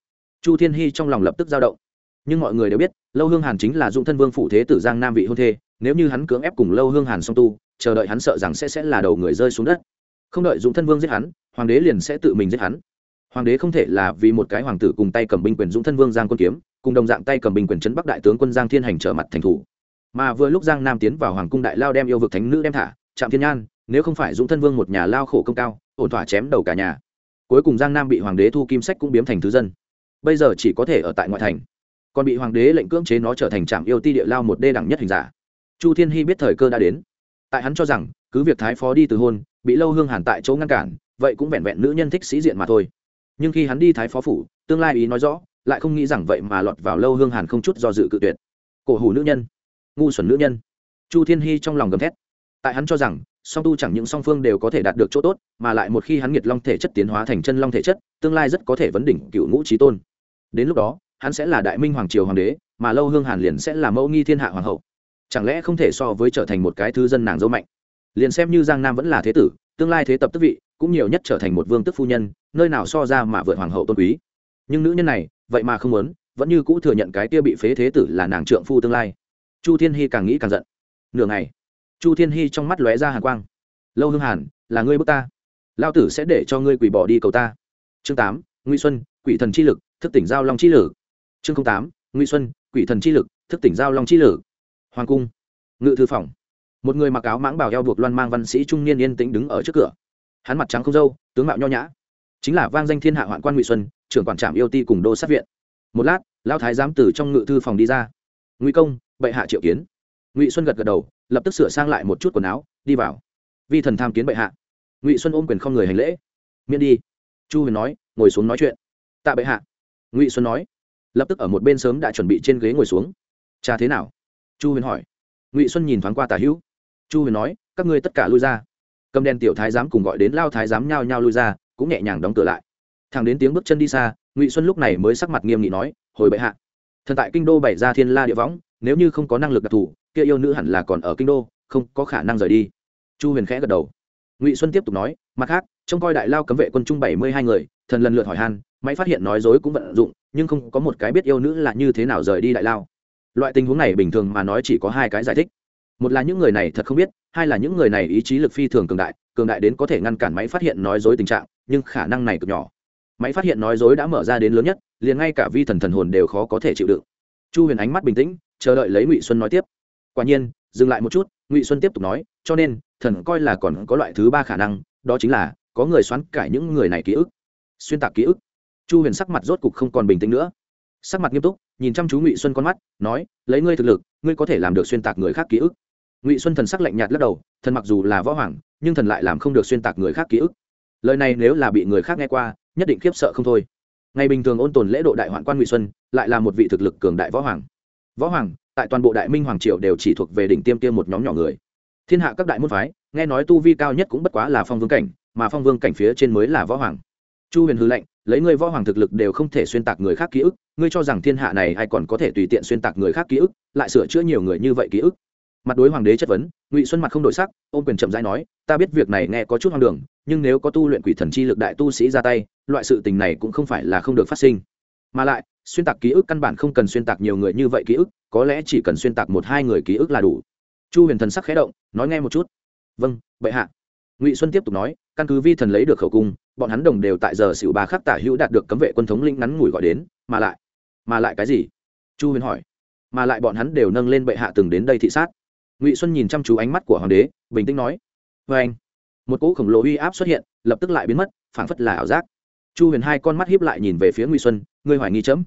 Chu thiên hy trong lòng lập tức dao động. Nhưng mọi người đều biết, lâu hương hàn chính là dụng thân vương phụ thế tử giang nam vị hôn thê, nếu như hắn cưỡng ép cùng lâu hương hàn song tu, chờ đợi hắn sợ rằng sẽ sẽ là đầu người rơi xuống đất. Không đợi dụng thân vương giết hắn hoàng đế liền sẽ tự mình giết hắn. Hoàng đế không thể là vì một cái hoàng tử cùng tay cầm binh quyền dũng thân vương giang quân kiếm, cùng đồng dạng tay cầm binh quyền Trấn bắc đại tướng quân giang thiên hành trở mặt thành thủ. Mà vừa lúc giang nam tiến vào hoàng cung đại lao đem yêu vực thánh nữ đem thả, trạm thiên nhan, nếu không phải dũng thân vương một nhà lao khổ công cao, ổn thỏa chém đầu cả nhà. Cuối cùng giang nam bị hoàng đế thu kim sách cũng biếm thành thứ dân. Bây giờ chỉ có thể ở tại ngoại thành. Còn bị hoàng đế lệnh cưỡng chế nó trở thành trạm yêu ti địa lao một đê đẳng nhất hình giả. Chu thiên hy biết thời cơ đã đến. Tại hắn cho rằng, cứ việc thái phó đi từ hôn, bị lâu hương hàn tại chỗ ngăn cản vậy cũng vẹn vẹn nữ nhân thích sĩ diện mà thôi. Nhưng khi hắn đi thái phó phủ, tương lai ý nói rõ, lại không nghĩ rằng vậy mà lọt vào lâu hương hàn không chút do dự cự tuyệt. Cổ hủ nữ nhân, ngu xuẩn nữ nhân. Chu thiên hy trong lòng gầm thét. Tại hắn cho rằng, song tu chẳng những song phương đều có thể đạt được chỗ tốt, mà lại một khi hắn nghiệt long thể chất tiến hóa thành chân long thể chất, tương lai rất có thể vấn đỉnh cựu ngũ trí tôn. Đến lúc đó, hắn sẽ là đại minh hoàng triều hoàng đế, mà lâu hương hàn liền sẽ là mẫu nghi thiên hạ hoàng hậu. Chẳng lẽ không thể so với trở thành một cái thư dân nàng dâu mạnh? Liền xem như giang nam vẫn là thế tử, tương lai thế tập tức vị cũng nhiều nhất trở thành một vương tức phu nhân, nơi nào so ra mà vượt hoàng hậu tôn quý. Nhưng nữ nhân này, vậy mà không muốn, vẫn như cũ thừa nhận cái kia bị phế thế tử là nàng trượng phu tương lai. Chu thiên hy càng nghĩ càng giận. Nửa ngày, chu thiên hy trong mắt lóe ra hàn quang. Lâu hương hàn, là ngươi bước ta. Lao tử sẽ để cho ngươi quỷ bỏ đi cầu ta. Chương tám nguy xuân, quỷ thần chi lực, thức tỉnh giao long chi lử chương tám nguy xuân, quỷ thần chi lực, thức tỉnh giao long chi lử hoàng cung, ngự thư phòng. Một người mặc áo mãng bảo eo buộc loan mang văn sĩ trung niên yên tĩnh đứng ở trước cửa hắn mặt trắng không dâu, tướng mạo nho nhã. Chính là vang danh thiên hạ hoạn quan ngụy xuân, trưởng quản trạm yêu ti cùng đô sát viện. Một lát, lão thái giám từ trong ngự thư phòng đi ra. Ngụy công, bệ hạ triệu kiến. Ngụy xuân gật gật đầu, lập tức sửa sang lại một chút quần áo, đi vào. Vi thần tham kiến bệ hạ. Ngụy xuân ôm quyền không người hành lễ. Miễn đi. Chu huyền nói, ngồi xuống nói chuyện. Tạ bệ hạ. Ngụy xuân nói, lập tức ở một bên sớm đã chuẩn bị trên ghế ngồi xuống. Cha thế nào? Chu huyền hỏi. Ngụy xuân nhìn thoáng qua tà hữu. Chu huyền nói, các ngươi tất cả lui ra cầm đèn tiểu thái giám cùng gọi đến lao thái giám nhao nhao lui ra, cũng nhẹ nhàng đóng cửa lại. Thằng đến tiếng bước chân đi xa, ngụy xuân lúc này mới sắc mặt nghiêm nghị nói, hồi bệ hạ, thần tại kinh đô bày ra thiên la địa võng, nếu như không có năng lực đặc thù, kia yêu nữ hẳn là còn ở kinh đô, không có khả năng rời đi. Chu huyền khẽ gật đầu. Ngụy xuân tiếp tục nói, mặt khác, trông coi đại lao cấm vệ quân trung bảy mươi hai người, thần lần lượt hỏi han, máy phát hiện nói dối cũng vận dụng, nhưng không có một cái biết yêu nữ là như thế nào rời đi đại lao. Loại tình huống này bình thường mà nói chỉ có hai cái giải thích một là những người này thật không biết, hai là những người này ý chí lực phi thường cường đại cường đại đến có thể ngăn cản máy phát hiện nói dối tình trạng, nhưng khả năng này cực nhỏ. Máy phát hiện nói dối đã mở ra đến lớn nhất, liền ngay cả vi thần thần hồn đều khó có thể chịu đựng. Chu huyền ánh mắt bình tĩnh, chờ đợi lấy ngụy xuân nói tiếp. Quả nhiên, dừng lại một chút, ngụy xuân tiếp tục nói, cho nên, thần coi là còn có loại thứ ba khả năng, đó chính là, có người xoắn cải những người này ký ức. Xuyên tạc ký ức. Chu huyền sắc mặt rốt cục không còn bình tĩnh nữa. Sắc mặt nghiêm túc, nhìn chăm chú ngụy xuân con mắt, nói, lấy ngươi thực lực, ngươi có thể làm được xuyên tạc người khác ký ức ngụy xuân thần sắc lạnh nhạt lắc đầu, thần mặc dù là võ hoàng, nhưng thần lại làm không được xuyên tạc người khác ký ức. Lời này nếu là bị người khác nghe qua, nhất định khiếp sợ không thôi. Ngày bình thường ôn tồn lễ độ đại hoạn quan ngụy xuân, lại là một vị thực lực cường đại võ hoàng. Võ hoàng, tại toàn bộ đại minh hoàng triều đều chỉ thuộc về đỉnh tiêm tiêm một nhóm nhỏ người. Thiên hạ các đại môn phái, nghe nói tu vi cao nhất cũng bất quá là phong vương cảnh, mà phong vương cảnh phía trên mới là võ hoàng. Chu huyền hư lệnh, lấy ngươi võ hoàng thực lực đều không thể xuyên tạc người khác ký ức, ngươi cho rằng thiên hạ này ai còn có thể tùy tiện xuyên tạc người khác ký ức, lại sửa chữa nhiều người như vậy ký ức mặt đối hoàng đế chất vấn, ngụy xuân mặt không đổi sắc, ôm quyền chậm rãi nói, ta biết việc này nghe có chút hoang đường, nhưng nếu có tu luyện quỷ thần chi lực đại tu sĩ ra tay, loại sự tình này cũng không phải là không được phát sinh. Mà lại, xuyên tạc ký ức căn bản không cần xuyên tạc nhiều người như vậy ký ức, có lẽ chỉ cần xuyên tạc một hai người ký ức là đủ. Chu huyền thần sắc khé động, nói nghe một chút. Vâng bệ hạ. Ngụy xuân tiếp tục nói, căn cứ vi thần lấy được khẩu cung, bọn hắn đồng đều tại giờ xỉu ba khắc tả hữu đạt được cấm vệ quân thống lĩnh ngắn ngủi gọi đến, mà lại mà lại cái gì? Chu huyền hỏi. Mà lại bọn hắn đều nâng lên bệ hạ từng đến đây thị sát ngụy xuân nhìn chăm chú ánh mắt của hoàng đế, bình tĩnh nói vê anh. Một cỗ khổng lồ uy áp xuất hiện, lập tức lại biến mất, phảng phất là ảo giác. Chu huyền hai con mắt hiếp lại nhìn về phía ngụy xuân, ngươi hoài nghi chấm?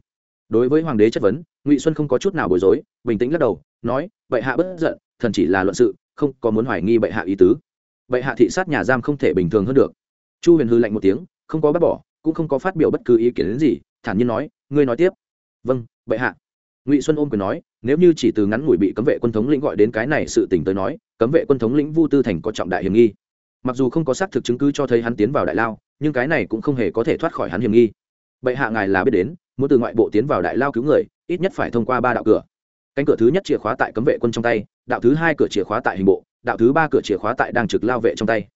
Đối với hoàng đế chất vấn, ngụy xuân không có chút nào bối rối, bình tĩnh lắc đầu, nói, bệ hạ bất giận, thần chỉ là luận sự, không có muốn hoài nghi bệ hạ ý tứ. Bệ hạ thị sát nhà giam không thể bình thường hơn được. Chu huyền hư lạnh một tiếng, không có bác bỏ, cũng không có phát biểu bất cứ ý kiến gì, thản nhiên nói, ngươi nói tiếp. Vâng bệ hạ ngụy xuân ôm quyền nói, nếu như chỉ từ ngắn ngủi bị cấm vệ quân thống lĩnh gọi đến cái này sự tỉnh tới nói, cấm vệ quân thống lĩnh vu tư thành có trọng đại hiểm nghi. Mặc dù không có xác thực chứng cứ cho thấy hắn tiến vào đại lao, nhưng cái này cũng không hề có thể thoát khỏi hắn hiểm nghi. Bệ hạ ngài là biết đến, muốn từ ngoại bộ tiến vào đại lao cứu người, ít nhất phải thông qua ba đạo cửa. Cánh cửa thứ nhất chìa khóa tại cấm vệ quân trong tay, đạo thứ hai cửa chìa khóa tại hình bộ, đạo thứ ba cửa chìa khóa tại đang trực lao vệ trong tay.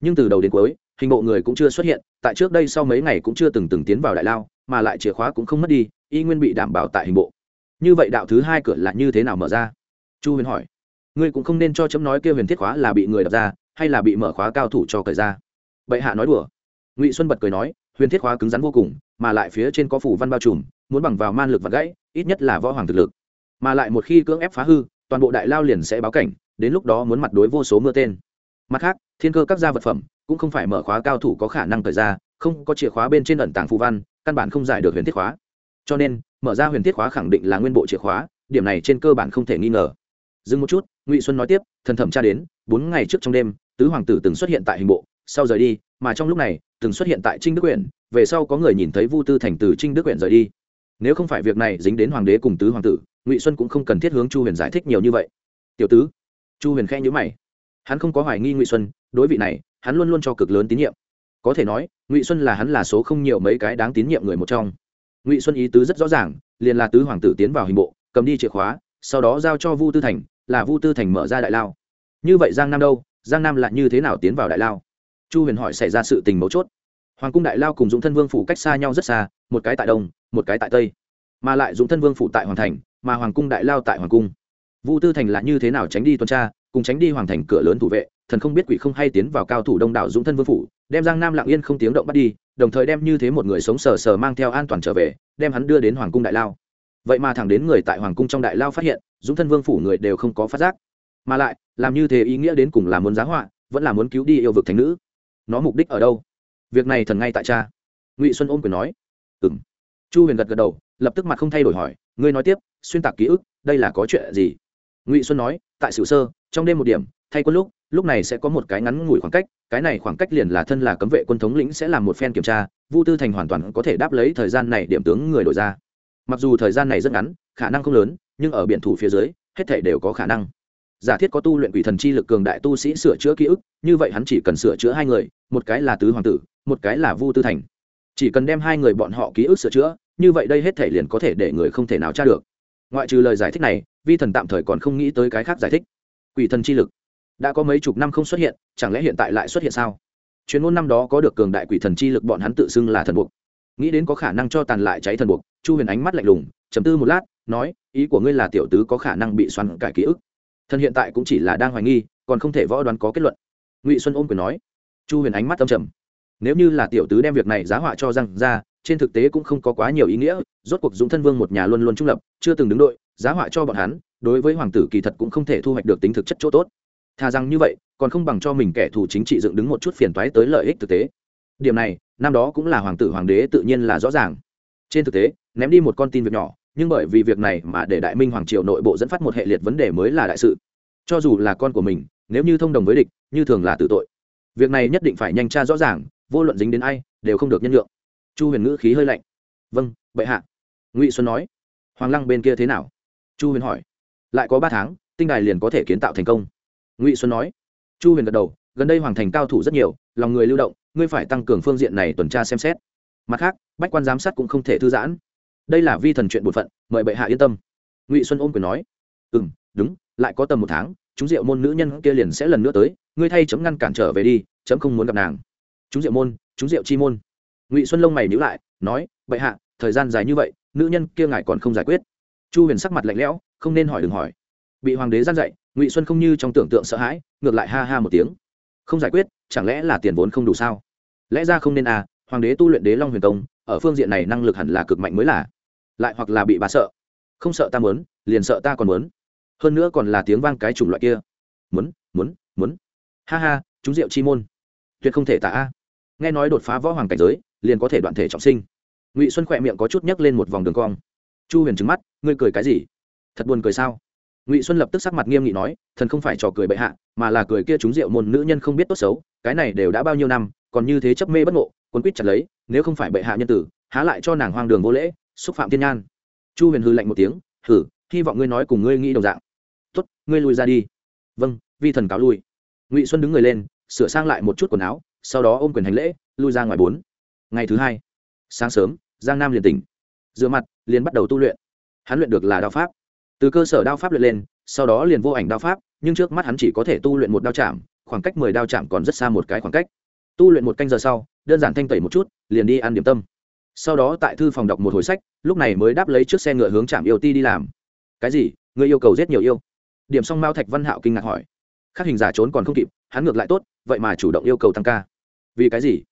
Nhưng từ đầu đến cuối, hình bộ người cũng chưa xuất hiện, tại trước đây sau mấy ngày cũng chưa từng từng tiến vào đại lao, mà lại chìa khóa cũng không mất đi, y nguyên bị đảm bảo tại hình bộ như vậy đạo thứ hai cửa là như thế nào mở ra? Chu huyền hỏi. Ngươi cũng không nên cho chấm nói kêu huyền thiết khóa là bị người đập ra, hay là bị mở khóa cao thủ cho cởi ra. Bệ hạ nói đùa. Ngụy xuân bật cười nói, huyền thiết khóa cứng rắn vô cùng, mà lại phía trên có phủ văn bao trùm, muốn bằng vào man lực và gãy, ít nhất là võ hoàng thực lực. Mà lại một khi cưỡng ép phá hư, toàn bộ đại lao liền sẽ báo cảnh, đến lúc đó muốn mặt đối vô số mưa tên. Mặt khác, thiên cơ các gia vật phẩm cũng không phải mở khóa cao thủ có khả năng thời ra, không có chìa khóa bên trên ẩn tàng phù văn, căn bản không giải được huyền thiết khóa. Cho nên mở ra huyền thiết khóa khẳng định là nguyên bộ chìa khóa, điểm này trên cơ bản không thể nghi ngờ. Dừng một chút, ngụy xuân nói tiếp, thần thẩm tra đến, bốn ngày trước trong đêm, tứ hoàng tử từng xuất hiện tại hình bộ, sau rời đi, mà trong lúc này, từng xuất hiện tại trinh đức huyện về sau có người nhìn thấy vu tư thành từ trinh đức huyện rời đi. Nếu không phải việc này dính đến hoàng đế cùng tứ hoàng tử, ngụy xuân cũng không cần thiết hướng chu huyền giải thích nhiều như vậy. Tiểu tứ, chu huyền khẽ nhữ mày. Hắn không có hoài nghi ngụy xuân, đối vị này, hắn luôn luôn cho cực lớn tín nhiệm. Có thể nói, ngụy xuân là hắn là số không nhiều mấy cái đáng tín nhiệm người một trong ngụy xuân ý tứ rất rõ ràng liền là tứ hoàng tử tiến vào hình bộ cầm đi chìa khóa sau đó giao cho vu tư thành là vu tư thành mở ra đại lao như vậy giang nam đâu giang nam lại như thế nào tiến vào đại lao chu huyền hỏi xảy ra sự tình mấu chốt hoàng cung đại lao cùng dũng thân vương phủ cách xa nhau rất xa một cái tại đông một cái tại tây mà lại dũng thân vương phủ tại hoàng thành mà hoàng cung đại lao tại hoàng cung vu tư thành là như thế nào tránh đi tuần tra cùng tránh đi hoàng thành cửa lớn thủ vệ thần không biết quỷ không hay tiến vào cao thủ đông đảo dũng thân vương phủ đem giang nam lặng yên không tiếng động bắt đi đồng thời đem như thế một người sống sờ sờ mang theo an toàn trở về, đem hắn đưa đến hoàng cung đại lao. Vậy mà thẳng đến người tại hoàng cung trong đại lao phát hiện, dũng thân vương phủ người đều không có phát giác. Mà lại, làm như thế ý nghĩa đến cùng là muốn giá họa, vẫn là muốn cứu đi yêu vực thành nữ. Nó mục đích ở đâu? Việc này thần ngay tại cha. Ngụy xuân ôm quyền nói. Ừ m chu huyền gật gật đầu, lập tức mặt không thay đổi hỏi, ngươi nói tiếp, xuyên tạc ký ức, đây là có chuyện gì? Ngụy xuân nói, tại sử sơ, trong đêm một điểm, thay quân lúc lúc này sẽ có một cái ngắn ngủi khoảng cách, cái này khoảng cách liền là thân là cấm vệ quân thống lĩnh sẽ làm một phen kiểm tra, vu tư thành hoàn toàn có thể đáp lấy thời gian này điểm tướng người đổi ra. Mặc dù thời gian này rất ngắn, khả năng không lớn, nhưng ở biển thủ phía dưới, hết thể đều có khả năng. Giả thiết có tu luyện quỷ thần chi lực cường đại tu sĩ sửa chữa ký ức, như vậy hắn chỉ cần sửa chữa hai người, một cái là tứ hoàng tử, một cái là vu tư thành. Chỉ cần đem hai người bọn họ ký ức sửa chữa, như vậy đây hết thể liền có thể để người không thể nào tra được. Ngoại trừ lời giải thích này, vi thần tạm thời còn không nghĩ tới cái khác giải thích. Quỷ thần chi lực đã có mấy chục năm không xuất hiện, chẳng lẽ hiện tại lại xuất hiện sao? Chuyên môn năm đó có được cường đại quỷ thần chi lực, bọn hắn tự xưng là thần buộc. Nghĩ đến có khả năng cho tàn lại cháy thần buộc, chu huyền ánh mắt lạnh lùng chấm tư một lát, nói, ý của ngươi là tiểu tứ có khả năng bị xoắn cải ký ức. Thần hiện tại cũng chỉ là đang hoài nghi, còn không thể võ đoán có kết luận. Ngụy xuân ôm quyền nói. Chu huyền ánh mắt âm trầm. Nếu như là tiểu tứ đem việc này giá họa cho răng ra, trên thực tế cũng không có quá nhiều ý nghĩa, rốt cuộc dũng thân vương một nhà luôn luôn trung lập, chưa từng đứng đội, giá họa cho bọn hắn, đối với hoàng tử kỳ thật cũng không thể thu hoạch được tính thực chất chỗ tốt thà rằng như vậy, còn không bằng cho mình kẻ thù chính trị dựng đứng một chút phiền toái tới lợi ích thực tế. Điểm này, năm đó cũng là hoàng tử hoàng đế tự nhiên là rõ ràng. Trên thực tế, ném đi một con tin việc nhỏ, nhưng bởi vì việc này mà để đại minh hoàng triều nội bộ dẫn phát một hệ liệt vấn đề mới là đại sự. Cho dù là con của mình, nếu như thông đồng với địch, như thường là tự tội. Việc này nhất định phải nhanh tra rõ ràng, vô luận dính đến ai, đều không được nhân lượng chu huyền ngữ khí hơi lạnh. Vâng bệ hạ. Ngụy xuân nói. Hoàng lăng bên kia thế nào? Chu huyền hỏi. Lại có ba tháng, tinh đài liền có thể kiến tạo thành công ngụy xuân nói. Chu huyền gật đầu, gần đây hoàng thành cao thủ rất nhiều, lòng người lưu động, ngươi phải tăng cường phương diện này tuần tra xem xét. Mặt khác, bách quan giám sát cũng không thể thư giãn. Đây là vi thần chuyện bổn phận, mời bệ hạ yên tâm. Ngụy xuân ôm quyền nói. Ừ m đúng, lại có tầm một tháng, chúng Diệu môn nữ nhân kia liền sẽ lần nữa tới, ngươi thay chấm ngăn cản trở về đi, chấm không muốn gặp nàng. Chúng diệu môn, chúng diệu chi môn. Ngụy xuân lông mày nhữ lại, nói, bệ hạ, thời gian dài như vậy, nữ nhân kia ngài còn không giải quyết. Chu huyền sắc mặt lạnh lẽo, không nên hỏi đừng hỏi. Bị hoàng đế gian dạy ngụy xuân không như trong tưởng tượng sợ hãi ngược lại ha ha một tiếng không giải quyết chẳng lẽ là tiền vốn không đủ sao lẽ ra không nên à hoàng đế tu luyện đế long huyền công, ở phương diện này năng lực hẳn là cực mạnh mới là. Lại hoặc là bị bà sợ. Không sợ ta muốn, liền sợ ta còn muốn. Hơn nữa còn là tiếng vang cái chủng loại kia. Muốn muốn muốn. Ha ha, chúng rượu chi môn. Tuyệt không thể tả a. Nghe nói đột phá võ hoàng cảnh giới, liền có thể đoạn thể trọng sinh. Ngụy xuân khỏe miệng có chút nhấc lên một vòng đường cong. Chu huyền trứng mắt, ngươi cười cái gì? Thật buồn cười sao? Ngụy xuân lập tức sắc mặt nghiêm nghị nói thần không phải trò cười bệ hạ mà là cười kia chúng rượu môn nữ nhân không biết tốt xấu cái này đều đã bao nhiêu năm còn như thế chấp mê bất ngộ quân quýt chặt lấy nếu không phải bệ hạ nhân tử há lại cho nàng hoang đường vô lễ xúc phạm thiên nhan chu huyền hư lạnh một tiếng hử hy vọng ngươi nói cùng ngươi nghĩ đồng dạng Tốt, ngươi lui ra đi vâng vi thần cáo lui ngụy xuân đứng người lên sửa sang lại một chút quần áo sau đó ôm quyền hành lễ lui ra ngoài bốn ngày thứ hai sáng sớm giang nam liền tỉnh rửa mặt liền bắt đầu tu luyện hắn luyện được là đao pháp từ cơ sở đao pháp luyện lên, sau đó liền vô ảnh đao pháp, nhưng trước mắt hắn chỉ có thể tu luyện một đao chạm, khoảng cách mười đao chạm còn rất xa một cái khoảng cách. Tu luyện một canh giờ sau, đơn giản thanh tẩy một chút, liền đi ăn điểm tâm. Sau đó tại thư phòng đọc một hồi sách, lúc này mới đáp lấy chiếc xe ngựa hướng trạm yêu ti đi làm. Cái gì? Người yêu cầu giết nhiều yêu? Điểm xong mao thạch văn hạo kinh ngạc hỏi. Khác hình giả trốn còn không kịp, hắn ngược lại tốt, vậy mà chủ động yêu cầu tăng ca. Vì cái gì?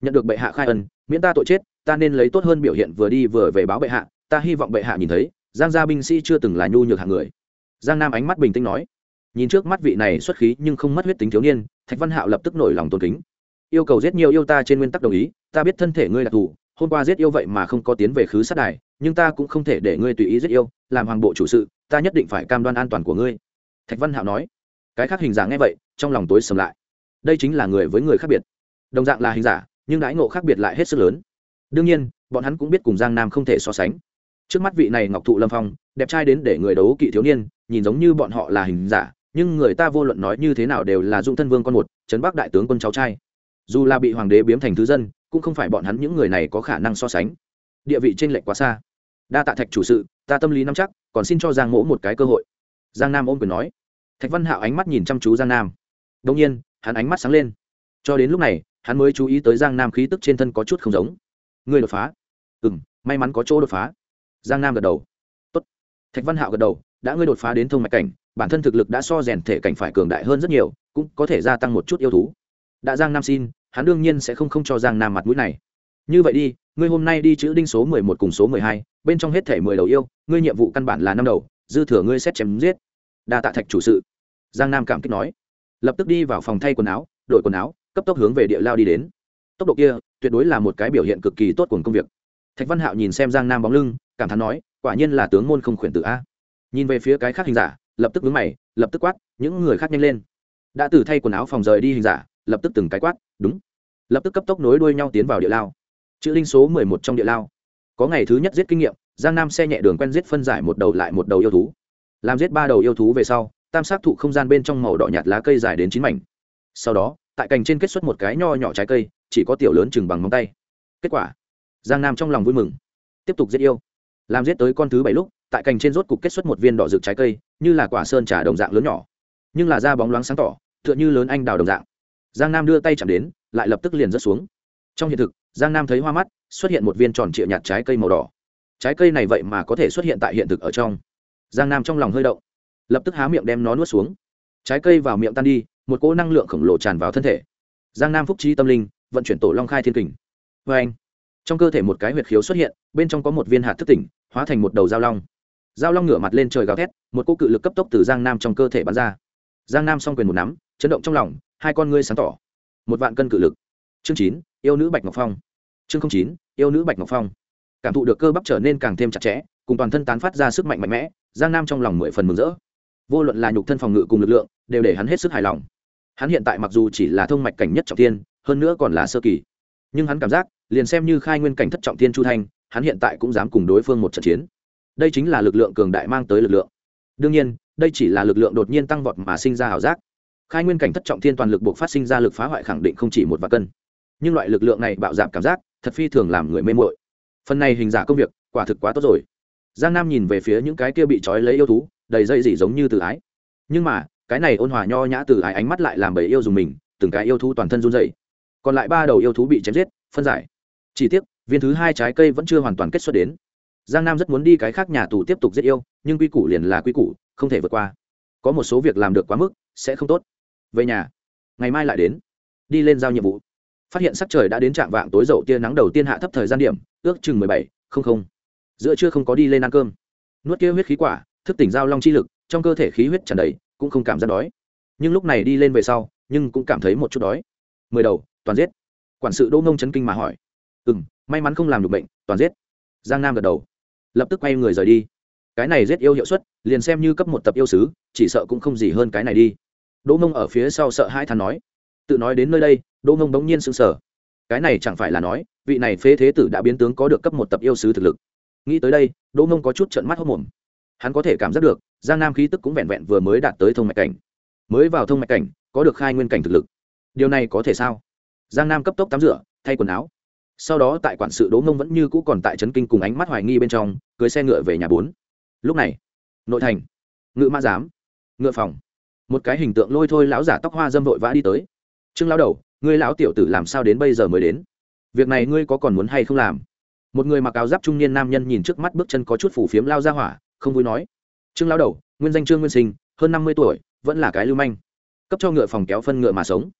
Nhận được bệ hạ khai ân, miễn ta tội chết, ta nên lấy tốt hơn biểu hiện vừa đi vừa về báo bệ hạ, ta hy vọng bệ hạ nhìn thấy giang gia binh sĩ chưa từng là nhu nhược hạng người. Giang nam ánh mắt bình tĩnh nói, nhìn trước mắt vị này xuất khí nhưng không mất huyết tính thiếu niên, thạch văn hạo lập tức nổi lòng tôn kính. Yêu cầu giết nhiều yêu ta trên nguyên tắc đồng ý, ta biết thân thể ngươi đặc thù hôm qua giết yêu vậy mà không có tiến về khứ sát đài, nhưng ta cũng không thể để ngươi tùy ý giết yêu, làm hoàng bộ chủ sự, ta nhất định phải cam đoan an toàn của ngươi. Thạch văn hạo nói. Cái khác hình dạng nghe vậy, trong lòng tối sầm lại. Đây chính là người với người khác biệt. Đồng dạng là hình giả, nhưng đãi ngộ khác biệt lại hết sức lớn. Đương nhiên, bọn hắn cũng biết cùng giang nam không thể so sánh trước mắt vị này ngọc thụ lâm phong, đẹp trai đến để người đấu kỵ thiếu niên, nhìn giống như bọn họ là hình giả, nhưng người ta vô luận nói như thế nào đều là dung thân vương con một, trấn bắc đại tướng quân cháu trai. Dù là bị hoàng đế biếm thành thứ dân, cũng không phải bọn hắn những người này có khả năng so sánh. Địa vị t r ê n lệch quá xa. Đa tạ thạch chủ sự, ta tâm lý nắm chắc, còn xin cho giang mỗ một cái cơ hội. Giang nam ôm quyền nói. Thạch văn hạo ánh mắt nhìn chăm chú giang nam. Đông nhiên, hắn ánh mắt sáng lên. Cho đến lúc này, hắn mới chú ý tới giang nam khí tức trên thân có chút không giống. Người đột phá. Ừ m may mắn có chỗ đột phá giang nam gật đầu. Tốt. thạch văn hạo gật đầu, đã ngươi đột phá đến thông mạch cảnh, bản thân thực lực đã so rèn thể cảnh phải cường đại hơn rất nhiều, cũng có thể gia tăng một chút yêu thú. Đã giang nam xin, hắn đương nhiên sẽ không không cho giang nam mặt mũi này. Như vậy đi, ngươi hôm nay đi chữ đinh số mười một cùng số mười hai, bên trong hết thể mười đầu yêu, ngươi nhiệm vụ căn bản là năm đầu, dư thừa ngươi xét chém giết. Đa tạ thạch chủ sự. Giang nam cảm kích nói. Lập tức đi vào phòng thay quần áo, đổi quần áo, cấp tốc hướng về địa lao đi đến. Tốc độ kia, tuyệt đối là một cái biểu hiện cực kỳ tốt của công việc thạch văn hạo nhìn xem giang nam bóng lưng, cảm thán nói, quả nhiên là tướng môn không khuyển tử a. Nhìn về phía cái khác hình giả, lập tức vướng mày, lập tức quát, những người khác nhanh lên. Đã từ thay quần áo phòng rời đi hình giả, lập tức từng cái quát, đúng. Lập tức cấp tốc nối đuôi nhau tiến vào địa lao. Chữ linh số mười một trong địa lao. Có ngày thứ nhất giết kinh nghiệm, giang nam xe nhẹ đường quen giết phân giải một đầu lại một đầu yêu thú. Làm giết ba đầu yêu thú về sau, tam sát thụ không gian bên trong màu đỏ nhạt lá cây dài đến chín mảnh. Sau đó, tại cành trên kết xuất một cái nho nhỏ trái cây, chỉ có tiểu lớn chừng bằng móng tay. Kết quả giang nam trong lòng vui mừng. Tiếp tục giết yêu. Làm giết tới con thứ bảy lúc, tại cành trên rốt cục kết xuất một viên đỏ rực trái cây, như là quả sơn trà đồng dạng lớn nhỏ. Nhưng là da bóng loáng sáng tỏ, tựa như lớn anh đào đồng dạng. Giang nam đưa tay chạm đến, lại lập tức liền rớt xuống. Trong hiện thực, giang nam thấy hoa mắt, xuất hiện một viên tròn trịa nhạt trái cây màu đỏ. Trái cây này vậy mà có thể xuất hiện tại hiện thực ở trong. Giang nam trong lòng hơi động, lập tức há miệng đem nó nuốt xuống. Trái cây vào miệng tan đi, một cỗ năng lượng khổng lồ tràn vào thân thể. Giang nam phúc trí tâm linh, vận chuyển tổ long khai thiên kình. Vê anh trong cơ thể một cái huyệt khiếu xuất hiện, bên trong có một viên hạt thức tỉnh, hóa thành một đầu dao long. Dao long ngửa mặt lên trời gào thét, một cô cự lực cấp tốc từ giang nam trong cơ thể bắn ra. Giang nam s o n g quyền một nắm, chấn động trong lòng, hai con ngươi sáng tỏ. Một vạn cân cự lực. Chương chín, yêu nữ bạch ngọc phong. Chương chín, yêu nữ bạch ngọc phong. Cảm thụ được cơ bắp trở nên càng thêm chặt chẽ, cùng toàn thân tán phát ra sức mạnh mạnh mẽ, giang nam trong lòng mười phần mừng rỡ. Vô luận là nhục thân phòng ngự cùng lực lượng, đều để hắn hết sức hài lòng. Hắn hiện tại mặc dù chỉ là thông mạch cảnh nhất trọng tiên hơn nữa còn là sơ kỳ. Nhưng hắn cảm giác liền xem như khai nguyên cảnh thất trọng Thiên chu thanh, hắn hiện tại cũng dám cùng đối phương một trận chiến. Đây chính là lực lượng cường đại mang tới lực lượng. Đương nhiên, đây chỉ là lực lượng đột nhiên tăng vọt mà sinh ra ảo giác. Khai nguyên cảnh thất trọng thiên toàn lực buộc phát sinh ra lực phá hoại khẳng định không chỉ một vạn cân. Nhưng loại lực lượng này bạo giảm cảm giác, thật phi thường làm người mê mội phần này hình giả công việc, quả thực quá tốt rồi. Giang nam nhìn về phía những cái kia bị trói lấy yêu thú, đầy dây dỉ giống như từ ái. Nhưng mà, cái này ôn hòa nho nhã từ ái ánh mắt lại làm bầy yêu dùng mình, từng cái yêu thú toàn thân run dày còn lại ba đầu yêu thú bị chém giết, phân giải chỉ tiếc, viên thứ hai trái cây vẫn chưa hoàn toàn kết xuất đến. Giang nam rất muốn đi cái khác nhà tù tiếp tục giết yêu, nhưng quy củ liền là quy củ, không thể vượt qua. Có một số việc làm được quá mức, sẽ không tốt. Về nhà, ngày mai lại đến. Đi lên giao nhiệm vụ. Phát hiện sắc trời đã đến trạm vạng tối dậu tia nắng đầu tiên hạ thấp thời gian điểm, ước chừng mười bảy không không. Giữa trưa không có đi lên ăn cơm. Nuốt kia huyết khí quả, thức tỉnh giao long chi lực, trong cơ thể khí huyết tràn đầy, cũng không cảm giác đói. Nhưng lúc này đi lên về sau, nhưng cũng cảm thấy một chút đói. Mười đầu, toàn giết. Quản sự đỗ ngông chấn kinh mà hỏi ừ m may mắn không làm được bệnh, toàn giết. Giang nam gật đầu. Lập tức quay người rời đi. Cái này giết yêu hiệu suất, liền xem như cấp một tập yêu sứ, chỉ sợ cũng không gì hơn cái này đi. Đỗ Mông ở phía sau sợ hai thằng nói. Tự nói đến nơi đây, đỗ Mông bỗng nhiên sững sờ. Cái này chẳng phải là nói, vị này phế thế tử đã biến tướng có được cấp một tập yêu sứ thực lực. Nghĩ tới đây, đỗ Mông có chút trận mắt hốc mồm. Hắn có thể cảm giác được, giang nam khí tức cũng vẹn vẹn vừa mới đạt tới thông mạch cảnh. Mới vào thông mạch cảnh, có được khai nguyên cảnh thực lực. Điều này có thể sao? Giang nam cấp tốc tắm rửa, thay quần áo sau đó tại quản sự đỗ mông vẫn như cũ còn tại trấn kinh cùng ánh mắt hoài nghi bên trong, cưới xe ngựa về nhà bốn. Lúc này, nội thành, ngự mã giám, ngựa phòng. Một cái hình tượng lôi thôi lão giả tóc hoa dâm vội vã đi tới. Trương lão đầu, ngươi lão tiểu tử làm sao đến bây giờ mới đến? Việc này ngươi có còn muốn hay không làm? Một người mặc áo giáp trung niên nam nhân nhìn trước mắt bước chân có chút phủ phiếm lao ra hỏa, không vui nói. Trương lão đầu, nguyên danh trương nguyên sinh, hơn năm mươi tuổi, vẫn là cái lưu manh. Cấp cho ngựa phòng kéo phân ngựa mà sống.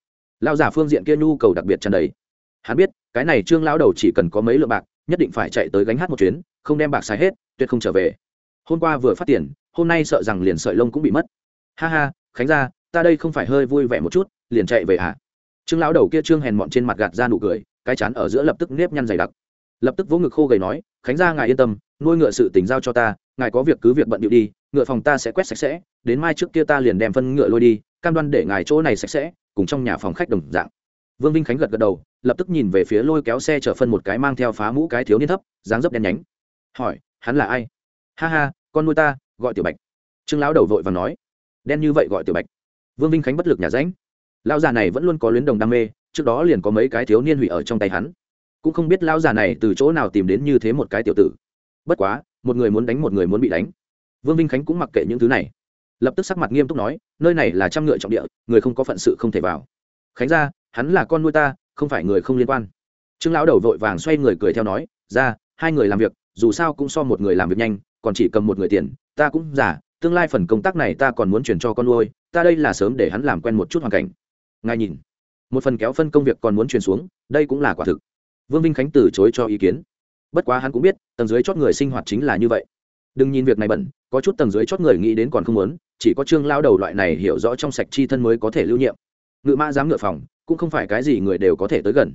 Lao giả phương diện kia nhu cầu đặc biệt trần đầy hắn biết, cái này trương lão đầu chỉ cần có mấy lượng bạc, nhất định phải chạy tới gánh hát một chuyến, không đem bạc xài hết, tuyệt không trở về. Hôm qua vừa phát tiền, hôm nay sợ rằng liền sợi lông cũng bị mất. Ha ha, khánh ra ta đây không phải hơi vui vẻ một chút, liền chạy về à trương lão đầu kia trương hèn mọn trên mặt gạt ra nụ cười, cái chán ở giữa lập tức nếp nhăn dày đặc. Lập tức vỗ ngực khô gầy nói, khánh ra ngài yên tâm, nuôi ngựa sự tình giao cho ta, ngài có việc cứ việc bận điệu đi, ngựa phòng ta sẽ quét sạch sẽ, đến mai trước kia ta liền đem phân ngựa lôi đi, cam đoan để ngài chỗ này sạch sẽ, cùng trong nhà phòng khách đồng dạng vương vinh khánh gật gật đầu, lập tức nhìn về phía lôi kéo xe chở phân một cái mang theo phá mũ cái thiếu niên thấp, dáng dấp đen nhánh. Hỏi, hắn là ai? Ha ha, con nuôi ta, gọi tiểu bạch. Trương lão đầu vội và nói. Đen như vậy gọi tiểu bạch. Vương vinh khánh bất lực nhà ránh. Lão già này vẫn luôn có luyến đồng đam mê, trước đó liền có mấy cái thiếu niên hủy ở trong tay hắn. Cũng không biết lão già này từ chỗ nào tìm đến như thế một cái tiểu tử. Bất quá, một người muốn đánh một người muốn bị đánh. Vương vinh khánh cũng mặc kệ những thứ này. Lập tức sắc mặt nghiêm túc nói, nơi này là trăm ngựa trọng địa, người không có phận sự không thể vào. Khánh ra hắn là con nuôi ta, không phải người không liên quan. Trương lão đầu vội vàng xoay người cười theo nói, ra, hai người làm việc, dù sao cũng so một người làm việc nhanh, còn chỉ cầm một người tiền, ta cũng giả tương lai phần công tác này ta còn muốn chuyển cho con nuôi, ta đây là sớm để hắn làm quen một chút hoàn cảnh. Ngài nhìn, một phần kéo phân công việc còn muốn chuyển xuống, đây cũng là quả thực. Vương vinh khánh từ chối cho ý kiến. Bất quá hắn cũng biết, tầng dưới chót người sinh hoạt chính là như vậy. Đừng nhìn việc này bẩn, có chút tầng dưới chót người nghĩ đến còn không muốn, chỉ có trương lao đầu loại này hiểu rõ trong sạch chi thân mới có thể lưu nhiệm. Ngự mã dám ngựa phòng cũng không phải cái gì người đều có thể tới gần.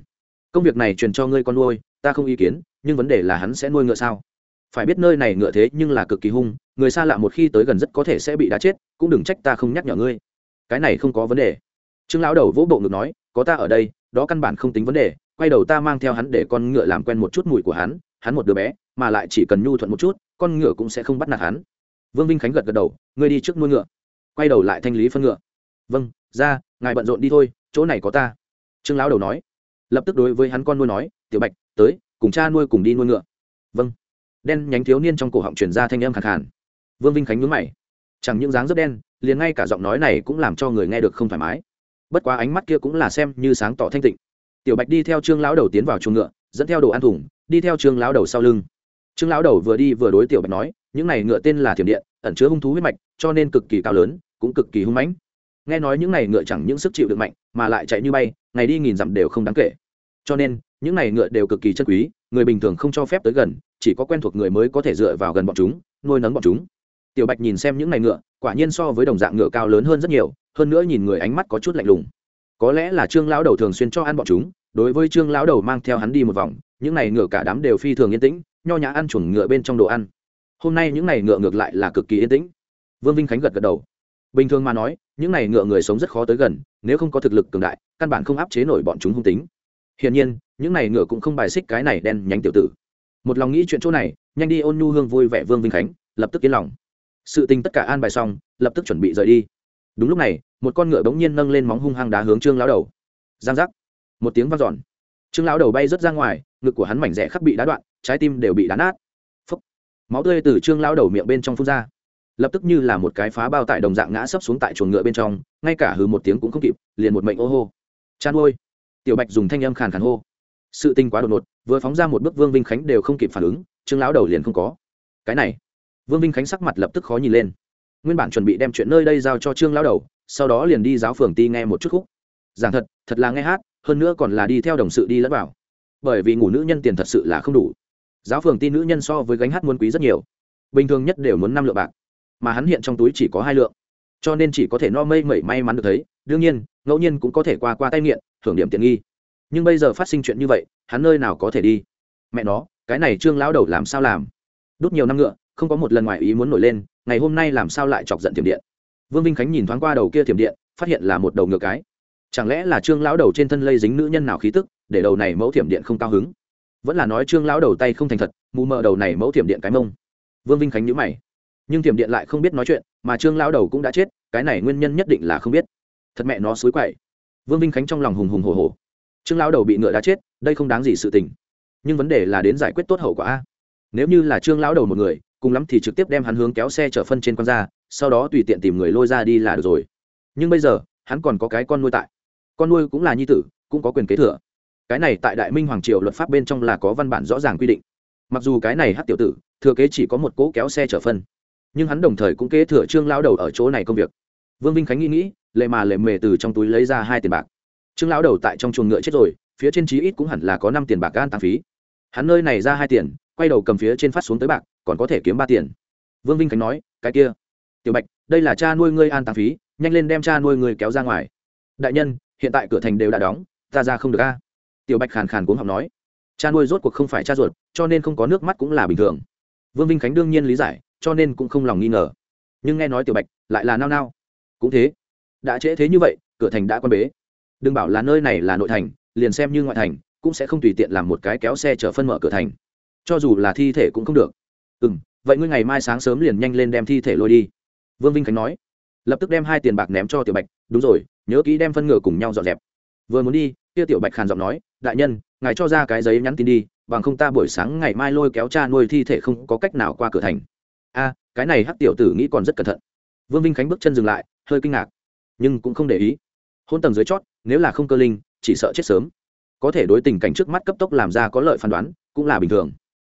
Công việc này truyền cho ngươi con nuôi, ta không ý kiến, nhưng vấn đề là hắn sẽ nuôi ngựa sao? Phải biết nơi này ngựa thế nhưng là cực kỳ hung, người xa lạ một khi tới gần rất có thể sẽ bị đá chết, cũng đừng trách ta không nhắc nhở ngươi. Cái này không có vấn đề. Trương lão đầu vỗ bộ ngực nói, có ta ở đây, đó căn bản không tính vấn đề, quay đầu ta mang theo hắn để con ngựa làm quen một chút mùi của hắn hắn một đứa bé, mà lại chỉ cần nhu thuận một chút, con ngựa cũng sẽ không bắt nạt hắn. Vương vinh khánh gật gật đầu, ngươi đi trước nuôi ngựa. Quay đầu lại thanh lý phân ngựa. Vâng ra, ngài bận rộn đi thôi chỗ này có ta. Trương lão đầu nói. Lập tức đối với hắn con nuôi nói, tiểu bạch, tới, cùng cha nuôi cùng đi nuôi ngựa. Vâng. Đen nhánh thiếu niên trong cổ họng truyền ra thanh âm khẳng khàn. Vương vinh khánh nhướng mày. Chẳng những dáng rất đen, liền ngay cả giọng nói này cũng làm cho người nghe được không thoải mái. Bất quá ánh mắt kia cũng là xem như sáng tỏ thanh tịnh. Tiểu bạch đi theo trương lão đầu tiến vào chuồng ngựa, dẫn theo đồ ăn thủng đi theo trương lão đầu sau lưng. Trương lão đầu vừa đi vừa đối tiểu bạch nói, những này ngựa tên là thiểm điện, ẩn chứa hung thú huyết mạch, cho nên cực kỳ cao lớn, cũng cực kỳ hung mãnh nghe nói những này ngựa chẳng những sức chịu được mạnh, mà lại chạy như bay, ngày đi nghìn dặm đều không đáng kể. Cho nên, những này ngựa đều cực kỳ chân quý, người bình thường không cho phép tới gần, chỉ có quen thuộc người mới có thể dựa vào gần bọn chúng, nuôi nấng bọn chúng. Tiểu bạch nhìn xem những này ngựa, quả nhiên so với đồng dạng ngựa cao lớn hơn rất nhiều, hơn nữa nhìn người ánh mắt có chút lạnh lùng. Có lẽ là trương lão đầu thường xuyên cho ăn bọn chúng, đối với trương lão đầu mang theo hắn đi một vòng, những này ngựa cả đám đều phi thường yên tĩnh, nho nhã ăn chuồng ngựa bên trong đồ ăn. Hôm nay những này ngựa ngược lại là cực kỳ yên tĩnh. Vương vinh khánh gật gật đầu bình thường mà nói, những này ngựa người sống rất khó tới gần, nếu không có thực lực cường đại, căn bản không áp chế nổi bọn chúng hung tính. Hiển nhiên, những này ngựa cũng không bài xích cái này đen nhánh tiểu tử. Một lòng nghĩ chuyện chỗ này, nhanh đi ôn nhu hương vui vẻ vương vinh khánh, lập tức yên lòng. Sự tình tất cả an bài xong, lập tức chuẩn bị rời đi. Đúng lúc này, một con ngựa bỗng nhiên nâng lên móng hung hăng đá hướng trương lão đầu. Giang giác. Một tiếng vang dọn. Trương lão đầu bay rớt ra ngoài, ngực của hắn mảnh rẻ khắp bị đá đoạn, trái tim đều bị đá nát. Phúc. máu tươi từ trương lão đầu miệng bên trong phun ra lập tức như là một cái phá bao tải đồng dạng ngã sấp xuống tại chuồng ngựa bên trong, ngay cả hừ một tiếng cũng không kịp, liền một mệnh ô hô. Chan ôi. Tiểu bạch dùng thanh âm khàn khàn hô. Sự tình quá đột ngột, vừa phóng ra một bước vương vinh khánh đều không kịp phản ứng, trương lão đầu liền không có. Cái này. Vương vinh khánh sắc mặt lập tức khó nhìn lên. Nguyên bản chuẩn bị đem chuyện nơi đây giao cho trương lão đầu, sau đó liền đi giáo phường ti nghe một chút khúc. Giảng thật thật là nghe hát, hơn nữa còn là đi theo đồng sự đi lẫn vào. Bởi vì ngủ nữ nhân tiền thật sự là không đủ. Giáo phường ti nữ nhân so với gánh hát muốn quý rất nhiều. Bình thường nhất đều muốn năm lượng bạc mà hắn hiện trong túi chỉ có hai lượng. Cho nên chỉ có thể no mây mẩy may mắn được thấy, đương nhiên, ngẫu nhiên cũng có thể qua qua tay nghiện, thưởng điểm tiện nghi. Nhưng bây giờ phát sinh chuyện như vậy, hắn nơi nào có thể đi? Mẹ nó, cái này trương lão đầu làm sao làm? Đốt nhiều năm ngựa, không có một lần ngoài ý muốn nổi lên, ngày hôm nay làm sao lại chọc giận thiểm điện? Vương vinh khánh nhìn thoáng qua đầu kia thiểm điện, phát hiện là một đầu ngựa cái. Chẳng lẽ là trương lão đầu trên thân lây dính nữ nhân nào khí tức, để đầu này mẫu thiểm điện không cao hứng? Vẫn là nói trương lão đầu tay không thành thật, mù mờ đầu này mẫu thiểm điện cái mông. Vương vinh khánh nhữ mày nhưng thiểm điện lại không biết nói chuyện, mà trương lão đầu cũng đã chết, cái này nguyên nhân nhất định là không biết. Thật mẹ nó xối quậy. Vương vinh khánh trong lòng hùng hùng hồ hồ trương lão đầu bị ngựa đã chết, đây không đáng gì sự tình. Nhưng vấn đề là đến giải quyết tốt hậu quả nếu như là trương lão đầu một người, cùng lắm thì trực tiếp đem hắn hướng kéo xe chở phân trên con ra, sau đó tùy tiện tìm người lôi ra đi là được rồi. Nhưng bây giờ, hắn còn có cái con nuôi tại. Con nuôi cũng là nhi tử, cũng có quyền kế thừa. Cái này tại đại minh hoàng triều luật pháp bên trong là có văn bản rõ ràng quy định. Mặc dù cái này hát tiểu tử, thừa kế chỉ có một cỗ kéo xe chở phân nhưng hắn đồng thời cũng kế thừa trương lão đầu ở chỗ này công việc. Vương vinh khánh nghĩ nghĩ, lệ mà lệ mề từ trong túi lấy ra hai tiền bạc. Trương lão đầu tại trong chuồng ngựa chết rồi, phía trên chí ít cũng hẳn là có năm tiền bạc gan tăng phí. Hắn nơi này ra hai tiền, quay đầu cầm phía trên phát xuống tới bạc, còn có thể kiếm ba tiền. Vương vinh khánh nói, cái kia, tiểu bạch, đây là cha nuôi ngươi an tăng phí, nhanh lên đem cha nuôi ngươi kéo ra ngoài. Đại nhân, hiện tại cửa thành đều đã đóng, ta ra không được a. Tiểu bạch khàn khàn cuống học nói, cha nuôi rốt cuộc không phải cha ruột, cho nên không có nước mắt cũng là bình thường. Vương vinh khánh đương nhiên lý giải cho nên cũng không lòng nghi ngờ. Nhưng nghe nói tiểu bạch lại là nao nao. Cũng thế. Đã trễ thế như vậy, cửa thành đã quan bế. Đừng bảo là nơi này là nội thành, liền xem như ngoại thành, cũng sẽ không tùy tiện làm một cái kéo xe chở phân mở cửa thành. Cho dù là thi thể cũng không được. Ừ m vậy ngươi ngày mai sáng sớm liền nhanh lên đem thi thể lôi đi. Vương vinh khánh nói. Lập tức đem hai tiền bạc ném cho tiểu bạch. Đúng rồi, nhớ kỹ đem phân ngựa cùng nhau dọn dẹp. Vừa muốn đi, kia tiểu bạch khàn giọng nói, đại nhân, ngài cho ra cái giấy nhắn tin đi, bằng không ta buổi sáng ngày mai lôi kéo cha nuôi thi thể không có cách nào qua cửa thành a, cái này hắc tiểu tử nghĩ còn rất cẩn thận. Vương vinh khánh bước chân dừng lại, hơi kinh ngạc, nhưng cũng không để ý. Hôn tầng dưới chót, nếu là không cơ linh, chỉ sợ chết sớm. Có thể đối tình cảnh trước mắt cấp tốc làm ra có lợi phán đoán, cũng là bình thường.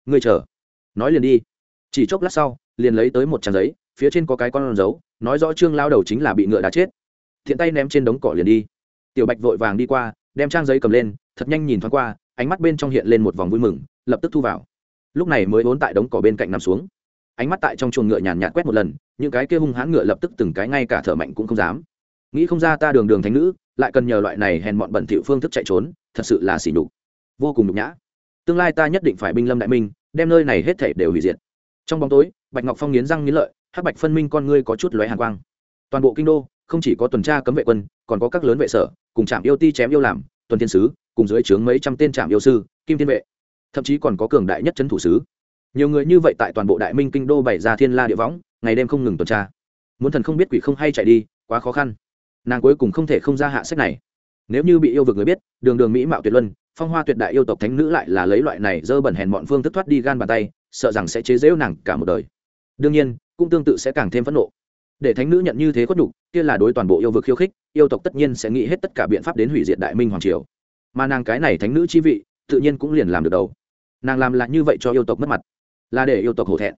Ngươi chờ. Nói liền đi. Chỉ chốc lát sau, liền lấy tới một trang giấy, phía trên có cái con dấu, nói rõ trương lao đầu chính là bị ngựa đá chết. Thiện tay ném trên đống cỏ liền đi. Tiểu bạch vội vàng đi qua, đem trang giấy cầm lên, thật nhanh nhìn thoáng qua, ánh mắt bên trong hiện lên một vòng vui mừng, lập tức thu vào. Lúc này mới vốn tại đống cỏ bên cạnh nằm xuống ánh mắt tại trong chuồng ngựa nhàn nhạt quét một lần, những cái kia hung hãn ngựa lập tức từng cái ngay cả thở mạnh cũng không dám. Nghĩ không ra ta đường đường thánh nữ, lại cần nhờ loại này hèn mọn bẩn thỉu phương thức chạy trốn, thật sự là xỉ nhục. Vô cùng nhục nhã. Tương lai ta nhất định phải binh lâm đại minh, đem nơi này hết thể đều hủy diệt. Trong bóng tối, bạch ngọc phong nghiến răng nghiến lợi, hắc bạch phân minh con ngươi có chút lóe hàn quang. Toàn bộ kinh đô, không chỉ có tuần tra cấm vệ quân, còn có các lớn vệ sở, cùng trạm yêu ti chém yêu làm, tuần thiên sứ, cùng dưới trướng mấy trăm tên trạm yêu sư, kim thiên vệ. Thậm chí còn có cường đại nhất trấn thủ sứ nhiều người như vậy tại toàn bộ đại minh kinh đô bày ra thiên la địa võng, ngày đêm không ngừng tuần tra. Muốn thần không biết quỷ không hay chạy đi, quá khó khăn. Nàng cuối cùng không thể không ra hạ sách này. Nếu như bị yêu vực người biết, đường đường mỹ mạo tuyệt luân, phong hoa tuyệt đại yêu tộc thánh nữ lại là lấy loại này dơ bẩn hèn mọn phương thức thoát đi gan bàn tay, sợ rằng sẽ chế giễu nàng cả một đời. Đương nhiên, cũng tương tự sẽ càng thêm phẫn nộ. Để thánh nữ nhận như thế khuất nhục, kia là đối toàn bộ yêu vực khiêu khích, yêu tộc tất nhiên sẽ nghĩ hết tất cả biện pháp đến hủy diệt đại minh hoàng triều. Mà nàng cái này thánh nữ chi vị, tự nhiên cũng liền làm được đầu. Nàng làm là như vậy cho yêu tộc mất mặt là để yêu tộc hổ thẹn.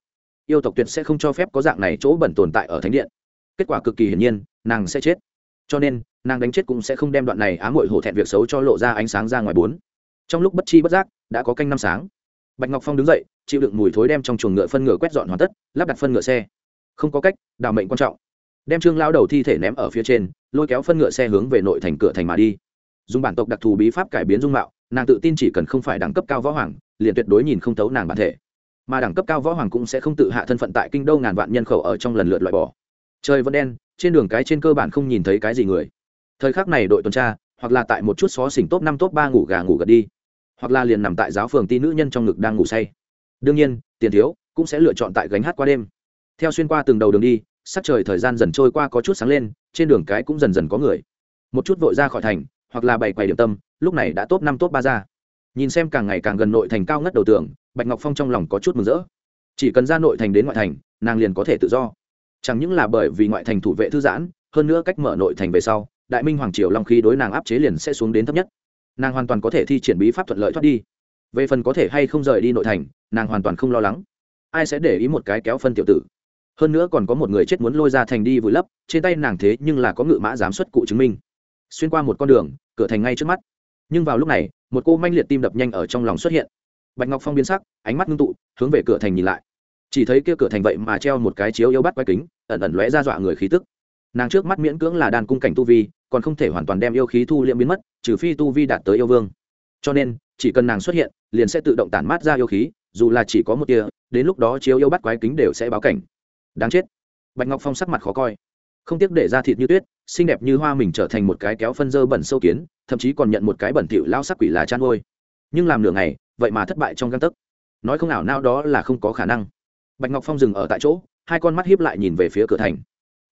Yêu tộc tuyệt sẽ không cho phép có dạng này chỗ bẩn tồn tại ở thánh điện. Kết quả cực kỳ hiển nhiên, nàng sẽ chết. Cho nên, nàng đánh chết cũng sẽ không đem đoạn này ám hội hổ thẹn việc xấu cho lộ ra ánh sáng ra ngoài bốn. Trong lúc bất chi bất giác, đã có canh năm sáng. Bạch ngọc phong đứng dậy, chịu đựng mùi thối đem trong chuồng ngựa phân ngựa quét dọn hoàn tất, lắp đặt phân ngựa xe. Không có cách, đào mệnh quan trọng. Đem trương lao đầu thi thể ném ở phía trên, lôi kéo phân ngựa xe hướng về nội thành cửa thành mà đi. Dùng bản tộc đặc thù bí pháp cải biến dung mạo, nàng tự tin chỉ cần không phải đẳng cấp cao võ hoàng, liền tuyệt đối nhìn không thấu nàng bản thể mà đẳng cấp cao võ hoàng cũng sẽ không tự hạ thân phận tại kinh đô ngàn vạn nhân khẩu ở trong lần lượt loại bỏ. Trời vẫn đen, trên đường cái trên cơ bản không nhìn thấy cái gì người. Thời khắc này đội tuần tra, hoặc là tại một chút xó xỉnh top năm, top ba ngủ gà ngủ gật đi. Hoặc là liền nằm tại giáo phường ti nữ nhân trong ngực đang ngủ say. Đương nhiên, tiền thiếu cũng sẽ lựa chọn tại gánh hát qua đêm. Theo xuyên qua từng đầu đường đi, sắc trời thời gian dần trôi qua có chút sáng lên, trên đường cái cũng dần dần có người. Một chút vội ra khỏi thành, hoặc là bày quầy điểm tâm, lúc này đã top năm, top ba ra nhìn xem càng ngày càng gần nội thành cao ngất đầu tường, bạch ngọc phong trong lòng có chút mừng rỡ. Chỉ cần ra nội thành đến ngoại thành, nàng liền có thể tự do. Chẳng những là bởi vì ngoại thành thủ vệ thư giãn, hơn nữa cách mở nội thành về sau, đại minh hoàng triều long khí đối nàng áp chế liền sẽ xuống đến thấp nhất. Nàng hoàn toàn có thể thi triển bí pháp thuận lợi thoát đi. Về phần có thể hay không rời đi nội thành, nàng hoàn toàn không lo lắng. Ai sẽ để ý một cái kéo phân tiểu tử? Hơn nữa còn có một người chết muốn lôi ra thành đi vùi lấp, trên tay nàng thế nhưng là có ngự mã giám xuất cụ chứng minh. Xuyên qua một con đường, cửa thành ngay trước mắt. Nhưng vào lúc này một cô manh liệt tim đập nhanh ở trong lòng xuất hiện. Bạch ngọc phong biến sắc, ánh mắt ngưng tụ, hướng về cửa thành nhìn lại. Chỉ thấy kia cửa thành vậy mà treo một cái chiếu yêu bắt quái kính, ẩn ẩn lóe ra dọa người khí tức. Nàng trước mắt miễn cưỡng là đàn cung cảnh tu vi, còn không thể hoàn toàn đem yêu khí thu liệm biến mất, trừ phi tu vi đạt tới yêu vương. Cho nên, chỉ cần nàng xuất hiện, liền sẽ tự động tản mát ra yêu khí, dù là chỉ có một tia, đến lúc đó chiếu yêu bắt quái kính đều sẽ báo cảnh. Đáng chết. Bạch ngọc phong sắc mặt khó coi không tiếc để ra thịt như tuyết, xinh đẹp như hoa mình trở thành một cái kéo phân dơ bẩn sâu kiến, thậm chí còn nhận một cái bẩn thịu lao sắc quỷ là chăn ngôi. Nhưng làm nửa ngày, vậy mà thất bại trong găng tấc. Nói không ảo nào đó là không có khả năng. Bạch ngọc phong dừng ở tại chỗ, hai con mắt hiếp lại nhìn về phía cửa thành.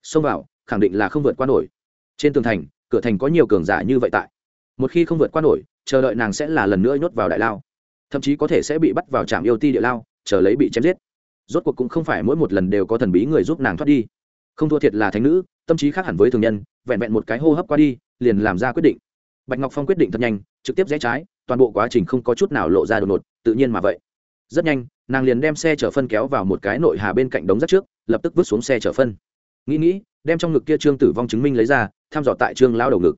Xông vào, khẳng định là không vượt qua nổi. Trên tường thành, cửa thành có nhiều cường giả như vậy tại. Một khi không vượt qua nổi, chờ đợi nàng sẽ là lần nữa nhốt vào đại lao. Thậm chí có thể sẽ bị bắt vào trạm yêu ti địa lao, chờ lấy bị chém giết. Rốt cuộc cũng không phải mỗi một lần đều có thần bí người giúp nàng thoát đi không thua thiệt là thánh nữ, tâm trí khác hẳn với thường nhân, vẹn vẹn một cái hô hấp qua đi, liền làm ra quyết định. Bạch ngọc phong quyết định thật nhanh, trực tiếp rẽ trái, toàn bộ quá trình không có chút nào lộ ra đột ngột, tự nhiên mà vậy. Rất nhanh, nàng liền đem xe chở phân kéo vào một cái nội hà bên cạnh đống rác trước, lập tức vứt xuống xe chở phân. Nghĩ nghĩ, đem trong ngực kia trương tử vong chứng minh lấy ra, thăm dò tại trương lao đầu ngực.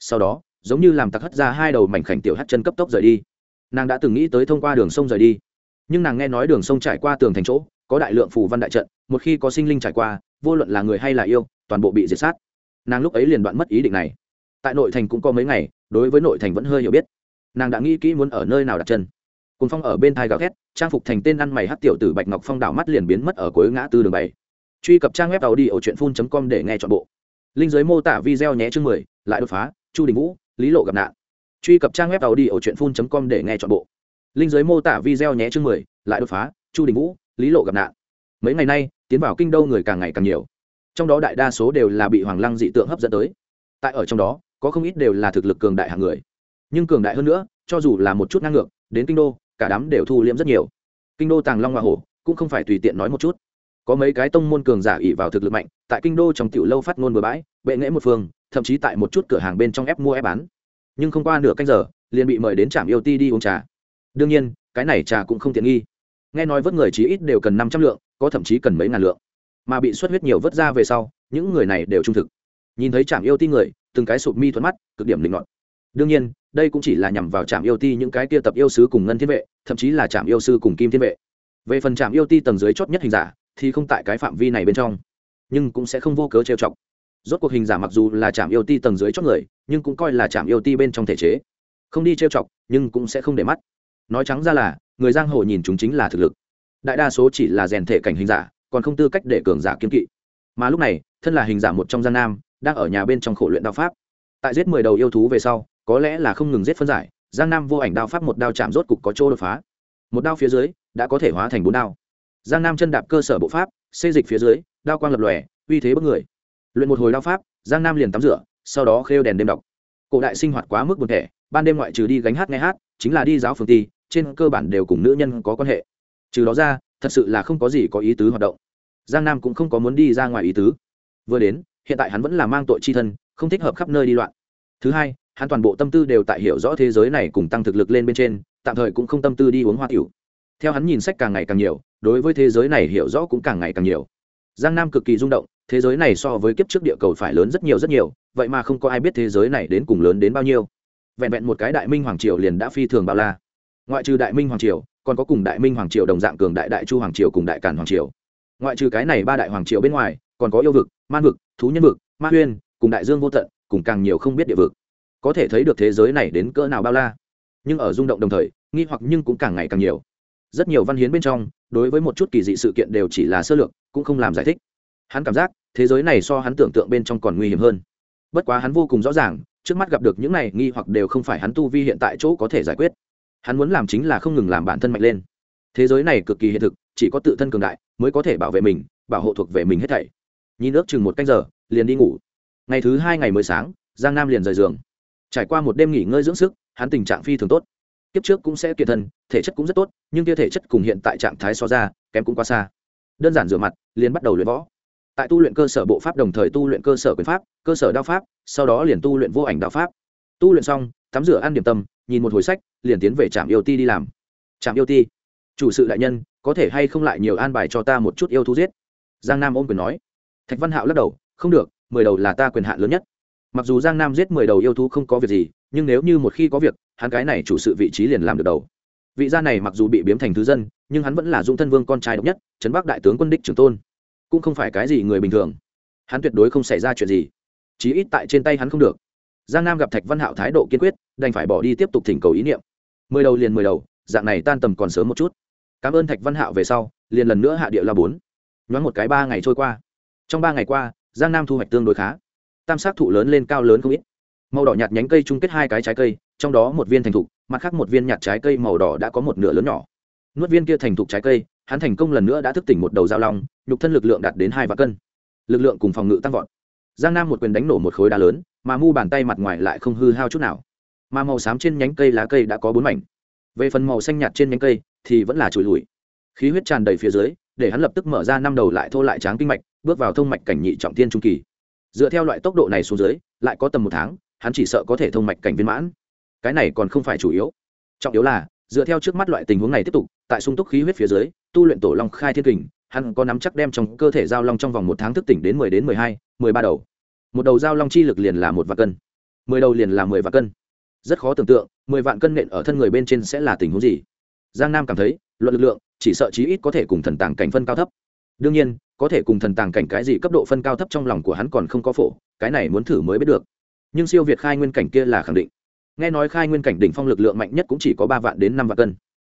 Sau đó, giống như làm tặc hất ra hai đầu mảnh khảnh tiểu hắt chân cấp tốc rời đi. Nàng đã từng nghĩ tới thông qua đường sông rời đi. Nhưng nàng nghe nói đường sông trải qua tường thành chỗ, có đại lượng phù văn đại trận, một khi có sinh linh trải qua vô luận là người hay là yêu, toàn bộ bị diệt sát. Nàng lúc ấy liền đoạn mất ý định này. Tại nội thành cũng có mấy ngày, đối với nội thành vẫn hơi hiểu biết. Nàng đã nghĩ kỹ muốn ở nơi nào đặt chân. Cùng phong ở bên thai gào thét, trang phục thành tên ăn mày hát tiểu tử bạch ngọc phong đảo mắt liền biến mất ở cuối ngã tư đường bảy. Truy cập trang web tàu đi ở truyện phun com để nghe t h ọ n bộ. Linh giới mô tả video nhé chương mười, lại đột phá, chu đình vũ, lý lộ gặp nạn. Truy cập trang web tàu đi ở truyện phun com để nghe t h ọ n bộ. Linh giới mô tả video nhé chương mười, lại đột phá, chu đình vũ, lý lộ gặp nạn mấy ngày nay, tiến vào kinh đô người càng ngày càng nhiều. Trong đó đại đa số đều là bị hoàng lăng dị tượng hấp dẫn tới. Tại ở trong đó, có không ít đều là thực lực cường đại hàng người. Nhưng cường đại hơn nữa, cho dù là một chút ngang ngược, đến kinh đô, cả đám đều thu liễm rất nhiều. Kinh đô tàng long hoa hổ cũng không phải tùy tiện nói một chút. Có mấy cái tông môn cường giả ỉ vào thực lực mạnh, tại kinh đô trong tiểu lâu phát ngôn bừa bãi, bệ nghễ một phương, thậm chí tại một chút cửa hàng bên trong ép mua ép bán. Nhưng không qua nửa canh giờ, liền bị mời đến trạm yêu ti đi uống trà. Đương nhiên, cái này trà cũng không tiện nghi. Nghe nói vớt người chí ít đều cần năm trăm lượng có thậm chí cần mấy ngàn lượng. Mà bị xuất huyết nhiều vớt ra về sau, những người này đều trung thực. Nhìn thấy trạm yêu ti người, từng cái sụp mi thuận mắt, cực điểm linh luận đương nhiên, đây cũng chỉ là nhằm vào trạm yêu ti những cái kia tập yêu sứ cùng ngân thiên vệ, thậm chí là trạm yêu sư cùng kim thiên vệ. Về phần trạm yêu ti tầng dưới chót nhất hình giả, thì không tại cái phạm vi này bên trong. Nhưng cũng sẽ không vô cớ trêu chọc. Rốt cuộc hình giả mặc dù là trạm yêu ti tầng dưới chót người, nhưng cũng coi là trạm yêu ti bên trong thể chế. Không đi trêu chọc, nhưng cũng sẽ không để mắt. Nói trắng ra là, người giang hồ nhìn chúng chính là thực lực đại đa số chỉ là rèn thể cảnh hình giả, còn không tư cách để cường giả kiếm kỵ. Mà lúc này, thân là hình giả một trong gian nam, đang ở nhà bên trong khổ luyện đao pháp. Tại giết mười đầu yêu thú về sau, có lẽ là không ngừng giết phân giải, giang nam vô ảnh đao pháp một đao chạm rốt cục có chỗ đột phá. Một đao phía dưới, đã có thể hóa thành bốn đao. Giang nam chân đạp cơ sở bộ pháp, xê dịch phía dưới, đao quang lập lòe, uy thế bất người. Luyện một hồi đao pháp, giang nam liền tắm rửa, sau đó khêu đèn đêm đọc. Cổ đại sinh hoạt quá mức buồn thẻ ban đêm ngoại trừ đi gánh hát nghe hát, chính là đi giáo phường ti, trên cơ bản đều cùng nữ nhân có quan hệ trừ đó ra, thật sự là không có gì có ý tứ hoạt động. Giang nam cũng không có muốn đi ra ngoài ý tứ. Vừa đến, hiện tại hắn vẫn là mang tội chi thân, không thích hợp khắp nơi đi loạn. Thứ hai, hắn toàn bộ tâm tư đều tại hiểu rõ thế giới này cùng tăng thực lực lên bên trên, tạm thời cũng không tâm tư đi uống hoa tiểu. Theo hắn nhìn sách càng ngày càng nhiều, đối với thế giới này hiểu rõ cũng càng ngày càng nhiều. Giang nam cực kỳ rung động, thế giới này so với kiếp trước địa cầu phải lớn rất nhiều rất nhiều, vậy mà không có ai biết thế giới này đến cùng lớn đến bao nhiêu. Vẹn vẹn một cái đại minh hoàng triều liền đã phi thường bao la. Ngoại trừ đại minh hoàng triều còn có cùng đại minh hoàng triều đồng dạng cường đại đại chu hoàng triều cùng đại càn hoàng triều. Ngoại trừ cái này ba đại hoàng triều bên ngoài, còn có yêu vực, man vực, thú nhân vực, ma huyên, cùng đại dương vô tận, cùng càng nhiều không biết địa vực. Có thể thấy được thế giới này đến cỡ nào bao la. Nhưng ở rung động đồng thời, nghi hoặc nhưng cũng càng ngày càng nhiều. Rất nhiều văn hiến bên trong, đối với một chút kỳ dị sự kiện đều chỉ là sơ lược, cũng không làm giải thích. Hắn cảm giác, thế giới này so hắn tưởng tượng bên trong còn nguy hiểm hơn. Bất quá hắn vô cùng rõ ràng, trước mắt gặp được những này nghi hoặc đều không phải hắn tu vi hiện tại chỗ có thể giải quyết hắn muốn làm chính là không ngừng làm bản thân mạnh lên. Thế giới này cực kỳ hiện thực, chỉ có tự thân cường đại mới có thể bảo vệ mình, bảo hộ thuộc về mình hết thảy. Nhìn ước chừng một canh giờ, liền đi ngủ. Ngày thứ hai ngày mới sáng, giang nam liền rời giường. Trải qua một đêm nghỉ ngơi dưỡng sức, hắn tình trạng phi thường tốt. Kiếp trước cũng sẽ kiệt thân, thể chất cũng rất tốt, nhưng kia thể chất cùng hiện tại trạng thái so ra, kém cũng quá xa. Đơn giản rửa mặt, liền bắt đầu luyện võ. Tại tu luyện cơ sở bộ pháp đồng thời tu luyện cơ sở quyền pháp, cơ sở đao pháp, sau đó liền tu luyện vô ảnh đạo pháp. Tu luyện xong, tắm rửa ăn điểm tâm nhìn một hồi sách, liền tiến về trạm yêu ti đi làm. Trạm yêu ti, chủ sự đại nhân, có thể hay không lại nhiều an bài cho ta một chút yêu thú giết? Giang nam ôm quyền nói. Thạch văn hạo lắc đầu, không được, mười đầu là ta quyền hạn lớn nhất. Mặc dù giang nam giết mười đầu yêu thú không có việc gì, nhưng nếu như một khi có việc, hắn cái này chủ sự vị trí liền làm được đầu. Vị gia này mặc dù bị biếm thành thứ dân, nhưng hắn vẫn là dung thân vương con trai độc nhất, trấn bắc đại tướng quân đích trưởng tôn. Cũng không phải cái gì người bình thường. Hắn tuyệt đối không xảy ra chuyện gì. Chí ít tại trên tay hắn không được giang nam gặp thạch văn hạo thái độ kiên quyết, đành phải bỏ đi tiếp tục thỉnh cầu ý niệm. Mười đầu liền mười đầu, dạng này tan tầm còn sớm một chút. Cảm ơn thạch văn hạo về sau, liền lần nữa hạ địa la bốn. Nhoáng một cái ba ngày trôi qua. Trong ba ngày qua, giang nam thu hoạch tương đối khá. Tam sát thụ lớn lên cao lớn không ít. Màu đỏ nhạt nhánh cây chung kết hai cái trái cây, trong đó một viên thành thục, mặt khác một viên nhạt trái cây màu đỏ đã có một nửa lớn nhỏ. Nuốt viên kia thành thục trái cây, hắn thành công lần nữa đã thức tỉnh một đầu dao long, nhục thân lực lượng đạt đến hai vạn cân. Lực lượng cùng phòng ngự tăng vọt giang nam một quyền đánh nổ một khối đá lớn, mà mu bàn tay mặt ngoài lại không hư hao chút nào. Mà màu xám trên nhánh cây lá cây đã có bốn mảnh. Về phần màu xanh nhạt trên nhánh cây thì vẫn là trụi lùi. Khí huyết tràn đầy phía dưới, để hắn lập tức mở ra năm đầu lại thô lại tráng kinh mạch, bước vào thông mạch cảnh nhị trọng tiên trung kỳ. Dựa theo loại tốc độ này xuống dưới, lại có tầm một tháng, hắn chỉ sợ có thể thông mạch cảnh viên mãn. Cái này còn không phải chủ yếu. Trọng yếu là, dựa theo trước mắt loại tình huống này tiếp tục, tại sung túc khí huyết phía dưới, tu luyện tổ long khai thiên kình hắn có nắm chắc đem trong cơ thể giao long trong vòng một tháng thức tỉnh đến mười đến mười hai, mười ba đầu. Một đầu giao long chi lực liền là một vạn cân. Mười đầu liền là mười vạn cân. Rất khó tưởng tượng, mười vạn cân nện ở thân người bên trên sẽ là tình huống gì. Giang nam cảm thấy, luận lực lượng, chỉ sợ chí ít có thể cùng thần tàng cảnh phân cao thấp. Đương nhiên, có thể cùng thần tàng cảnh cái gì cấp độ phân cao thấp trong lòng của hắn còn không có phổ, cái này muốn thử mới biết được. Nhưng siêu việt khai nguyên cảnh kia là khẳng định. Nghe nói khai nguyên cảnh đỉnh phong lực lượng mạnh nhất cũng chỉ có ba vạn đến năm vạn cân.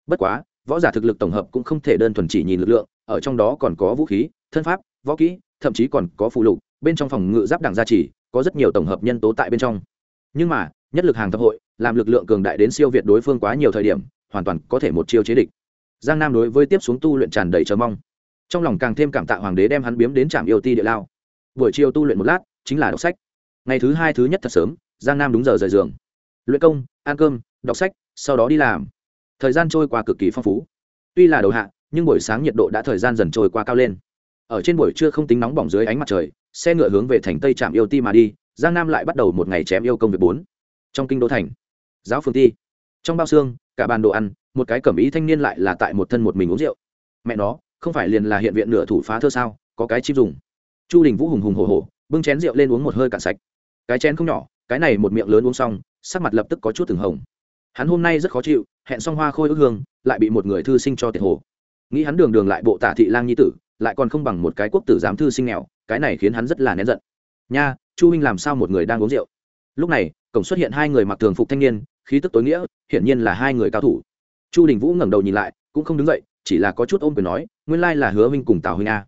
Bất quá, võ giả thực lực tổng hợp cũng không thể đơn thuần chỉ nhìn lực lượng ở trong đó còn có vũ khí, thân pháp, võ kỹ, thậm chí còn có phụ lục, bên trong phòng ngự giáp đảng gia trì, có rất nhiều tổng hợp nhân tố tại bên trong. Nhưng mà, nhất lực hàng thập hội, làm lực lượng cường đại đến siêu việt đối phương quá nhiều thời điểm, hoàn toàn có thể một chiêu chế địch. Giang nam đối với tiếp xuống tu luyện tràn đầy chờ mong. Trong lòng càng thêm cảm tạ hoàng đế đem hắn biếm đến trạm yêu ti địa lao. Buổi chiều tu luyện một lát, chính là đọc sách. Ngày thứ hai, thứ nhất thật sớm, giang nam đúng giờ rời giường. Luyện công, ăn cơm, đọc sách, sau đó đi làm. Thời gian trôi qua cực kỳ phong phú. Tuy là đầu hạ nhưng buổi sáng nhiệt độ đã thời gian dần trôi qua cao lên. Ở trên buổi trưa không tính nóng bỏng dưới ánh mặt trời, xe ngựa hướng về thành tây trạm yêu ti mà đi, giang nam lại bắt đầu một ngày chém yêu công việc bốn. Trong kinh đô thành, giáo phương ti, trong bao xương, cả bàn đồ ăn, một cái cẩm ý thanh niên lại là tại một thân một mình uống rượu. Mẹ nó, không phải liền là hiện viện nửa thủ phá thơ sao, có cái chim dùng. Chu đình vũ hùng hùng hồ hồ bưng chén rượu lên uống một hơi cạn sạch. Cái chén không nhỏ, cái này một miệng lớn uống xong, sắc mặt lập tức có chút từng hồng. Hắn hôm nay rất khó chịu, hẹn xong hoa khôi ước hương, lại bị một người thư sinh cho tiệt hồ nghĩ hắn đường đường lại bộ tả thị lang nhi tử, lại còn không bằng một cái quốc tử giám thư sinh nghèo, cái này khiến hắn rất là nén giận. Nha, chu huynh làm sao một người đang uống rượu? Lúc này, cổng xuất hiện hai người mặc thường phục thanh niên, khí tức tối nghĩa, hiển nhiên là hai người cao thủ. Chu đình vũ ngẩng đầu nhìn lại, cũng không đứng dậy, chỉ là có chút ôm quyền nói, nguyên lai là hứa huynh cùng tào huynh a.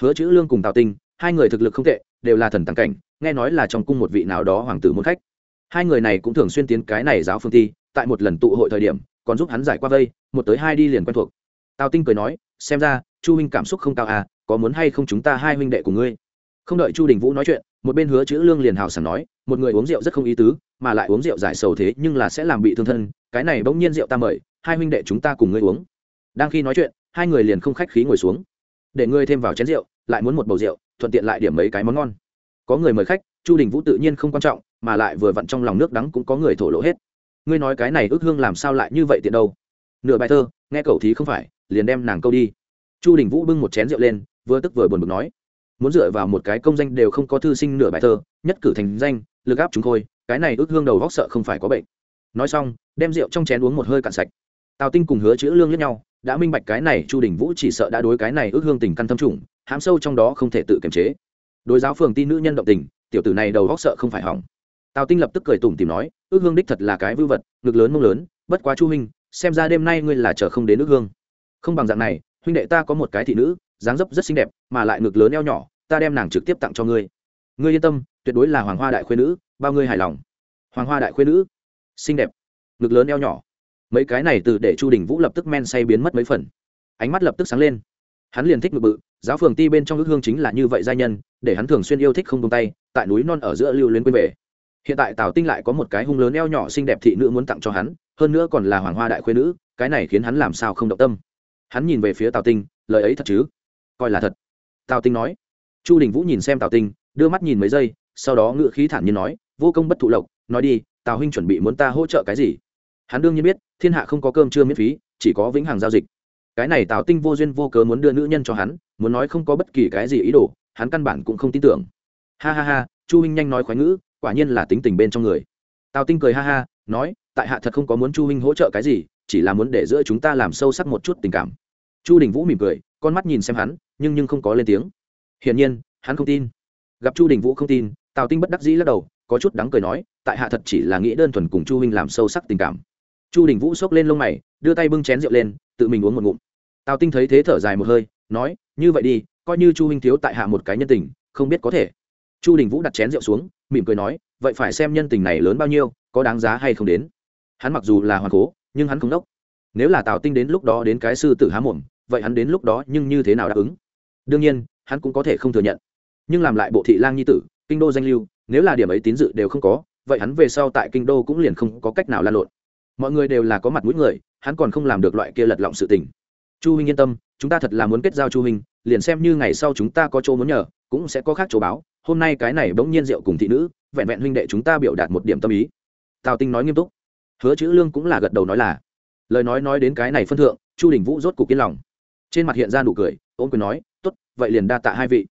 Hứa chữ lương cùng tào tinh, hai người thực lực không tệ, đều là thần tàng cảnh, nghe nói là trong cung một vị nào đó hoàng tử muốn khách. Hai người này cũng thường xuyên tiến cái này giáo phương thi tại một lần tụ hội thời điểm, còn giúp hắn giải qua vây, một tới hai đi liền quen thuộc tào tinh cười nói, xem ra, chu huynh cảm xúc không cao à có muốn hay không chúng ta hai huynh đệ của ngươi? Không đợi chu đình vũ nói chuyện, một bên hứa chữ lương liền hào sảng nói, một người uống rượu rất không ý tứ, mà lại uống rượu giải sầu thế nhưng là sẽ làm bị thương thân, cái này bỗng nhiên rượu ta mời, hai huynh đệ chúng ta cùng ngươi uống. Đang khi nói chuyện, hai người liền không khách khí ngồi xuống. Để ngươi thêm vào chén rượu, lại muốn một bầu rượu, thuận tiện lại điểm mấy cái món ngon. Có người mời khách, chu đình vũ tự nhiên không quan trọng, mà lại vừa vặn trong lòng nước đắng cũng có người thổ lộ hết. Ngươi nói cái này ước hương làm sao lại như vậy tiện đâu? Nửa bài thơ, nghe cậu thí không phải liền đem nàng câu đi. Chu đình vũ bưng một chén rượu lên, vừa tức vừa buồn bực nói, muốn dựa vào một cái công danh đều không có thư sinh nửa bài thơ, nhất cử thành danh, lực áp chúng khôi, cái này ước hương đầu góc sợ không phải có bệnh. Nói xong, đem rượu trong chén uống một hơi cạn sạch. Tào tinh cùng hứa chữ lương lẫn nhau, đã minh bạch cái này chu đình vũ chỉ sợ đã đối cái này ước hương tình căn thâm trùng, hãm sâu trong đó không thể tự kiềm chế. Đối giáo phường tin nữ nhân động tình, tiểu tử này đầu góc sợ không phải hỏng. Tào tinh lập tức cười tủm tìm nói, ước hương đích thật là cái vư vật, ngực lớn mông lớn, bất quá chu huynh, xem ra đêm nay ngươi là chờ không đến ước hương không bằng dạng này, huynh đệ ta có một cái thị nữ, dáng dấp rất xinh đẹp, mà lại ngực lớn eo nhỏ, ta đem nàng trực tiếp tặng cho ngươi. Ngươi yên tâm, tuyệt đối là hoàng hoa đại khuyên nữ, bao ngươi hài lòng. Hoàng hoa đại khuyên nữ, xinh đẹp, ngực lớn eo nhỏ. Mấy cái này từ để chu đình vũ lập tức men say biến mất mấy phần. Ánh mắt lập tức sáng lên. Hắn liền thích ngực bự, giáo phường ti bên trong ước hương chính là như vậy giai nhân, để hắn thường xuyên yêu thích không tung tay, tại núi non ở giữa lưu luyến quên về. Hiện tại tào tinh lại có một cái hung lớn eo nhỏ xinh đẹp thị nữ muốn tặng cho hắn, hơn nữa còn là hoàng hoa đại khuyên nữ, cái này khiến hắn làm sao không động tâm hắn nhìn về phía tào tinh, lời ấy thật chứ? Coi là thật. Tào tinh nói. Chu đình vũ nhìn xem tào tinh, đưa mắt nhìn mấy giây, sau đó ngự khí thản nhiên nói, vô công bất thụ lộc, nói đi, tào huynh chuẩn bị muốn ta hỗ trợ cái gì? Hắn đương nhiên biết, thiên hạ không có cơm chưa miễn phí, chỉ có vĩnh hằng giao dịch. Cái này tào tinh vô duyên vô cớ muốn đưa nữ nhân cho hắn, muốn nói không có bất kỳ cái gì ý đồ, hắn căn bản cũng không tin tưởng. Ha ha ha, chu huynh nhanh nói khoái ngữ, quả nhiên là tính tình bên trong người. Tào tinh cười ha ha, nói, tại hạ thật không có muốn chu huynh hỗ trợ cái gì chỉ là muốn để giữa chúng ta làm sâu sắc một chút tình cảm. Chu đình vũ mỉm cười, con mắt nhìn xem hắn, nhưng nhưng không có lên tiếng. Hiển nhiên, hắn không tin. Gặp chu đình vũ không tin, tào tinh bất đắc dĩ lắc đầu, có chút đắng cười nói, tại hạ thật chỉ là nghĩ đơn thuần cùng chu huynh làm sâu sắc tình cảm. Chu đình vũ xốc lên lông mày, đưa tay bưng chén rượu lên, tự mình uống một ngụm. Tào tinh thấy thế thở dài một hơi, nói, như vậy đi, coi như chu huynh thiếu tại hạ một cái nhân tình, không biết có thể. Chu đình vũ đặt chén rượu xuống, mỉm cười nói, vậy phải xem nhân tình này lớn bao nhiêu, có đáng giá hay không đến. Hắn mặc dù là hoàng cố nhưng hắn không đốc. Nếu là tào tinh đến lúc đó đến cái sư tử há mồm, vậy hắn đến lúc đó nhưng như thế nào đáp ứng? Đương nhiên, hắn cũng có thể không thừa nhận. Nhưng làm lại bộ thị lang nhi tử, kinh đô danh lưu, nếu là điểm ấy tín dự đều không có, vậy hắn về sau tại kinh đô cũng liền không có cách nào lan lộn. Mọi người đều là có mặt mũi người, hắn còn không làm được loại kia lật lọng sự tình. Chu huynh yên tâm, chúng ta thật là muốn kết giao chu huynh, liền xem như ngày sau chúng ta có chỗ muốn nhờ, cũng sẽ có khác chỗ báo. Hôm nay cái này bỗng nhiên rượu cùng thị nữ, vẹn vẹn huynh đệ chúng ta biểu đạt một điểm tâm ý. Tào tinh nói nghiêm túc hứa chữ lương cũng là gật đầu nói là, lời nói nói đến cái này phân thượng, chu đình vũ rốt cục yên lòng. Trên mặt hiện ra nụ cười ôm quyền nói, tốt, vậy liền đa tạ hai vị.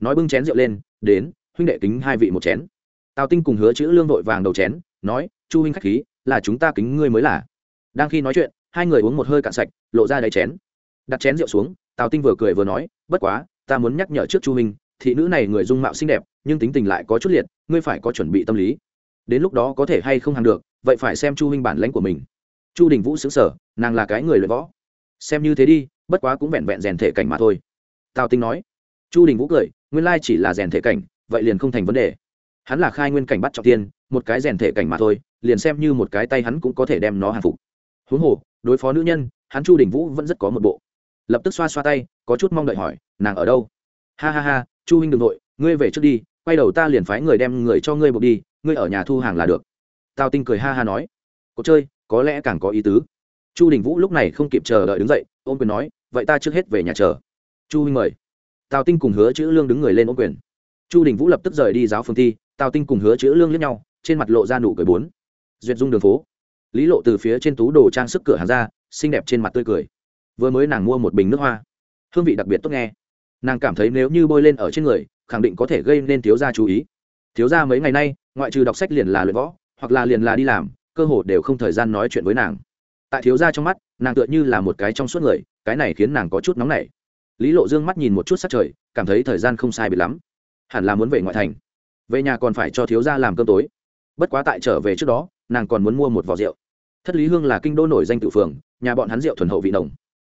Nói bưng chén rượu lên, đến, huynh đệ kính hai vị một chén. Tào tinh cùng hứa chữ lương vội vàng đầu chén, nói, chu huynh khách khí, là chúng ta kính ngươi mới là. Đang khi nói chuyện, hai người uống một hơi cạn sạch, lộ ra đầy chén. Đặt chén rượu xuống, tào tinh vừa cười vừa nói, bất quá, ta muốn nhắc nhở trước chu huynh, thị nữ này người dung mạo xinh đẹp, nhưng tính tình lại có chút liệt, ngươi phải có chuẩn bị tâm lý. Đến lúc đó có thể hay không hàng được vậy phải xem chu huynh bản lãnh của mình. Chu đình vũ xứng sở nàng là cái người luyện võ. Xem như thế đi, bất quá cũng vẹn vẹn rèn thể cảnh mà thôi. Tào tinh nói. Chu đình vũ cười, nguyên lai chỉ là rèn thể cảnh, vậy liền không thành vấn đề. Hắn là khai nguyên cảnh bắt trọng tiên, một cái rèn thể cảnh mà thôi, liền xem như một cái tay hắn cũng có thể đem nó hàng phục. Huống hồ, đối phó nữ nhân, hắn chu đình vũ vẫn rất có một bộ. Lập tức xoa xoa tay, có chút mong đợi hỏi, nàng ở đâu? Ha ha ha, chu huynh đ ừ n g nội ngươi về trước đi, quay đầu ta liền phái người đem người cho ngươi buộc đi, ngươi ở nhà thu hàng là được tào tinh cười ha ha nói cuộc chơi, có lẽ càng có ý tứ. Chu đình vũ lúc này không kịp chờ đợi đứng dậy, ôm quyền nói, vậy ta trước hết về nhà chờ. Chu huynh mời. Tào tinh cùng hứa chữ lương đứng người lên ôm quyền. Chu đình vũ lập tức rời đi giáo phương thi, tào tinh cùng hứa chữ lương lẫn nhau, trên mặt lộ ra nụ cười bốn. Duyệt dung đường phố. Lý lộ từ phía trên tú đồ trang sức cửa hàng ra, xinh đẹp trên mặt tươi cười. Vừa mới nàng mua một bình nước hoa. Hương vị đặc biệt tốt nghe. Nàng cảm thấy nếu như bôi lên ở trên người, khẳng định có thể gây nên thiếu gia chú ý. Thiếu gia mấy ngày nay, ngoại trừ đọc sách liền là luyện võ hoặc là liền là đi làm, cơ hồ đều không thời gian nói chuyện với nàng. Tại thiếu gia trong mắt, nàng tựa như là một cái trong suốt người, cái này khiến nàng có chút nóng nảy. Lý lộ dương mắt nhìn một chút sát trời, cảm thấy thời gian không sai bị lắm. Hẳn là muốn về ngoại thành. Về nhà còn phải cho thiếu gia làm cơm tối. Bất quá tại trở về trước đó, nàng còn muốn mua một vỏ rượu. Thất lý hương là kinh đô nổi danh tự phường, nhà bọn hắn rượu thuần hậu vị nồng.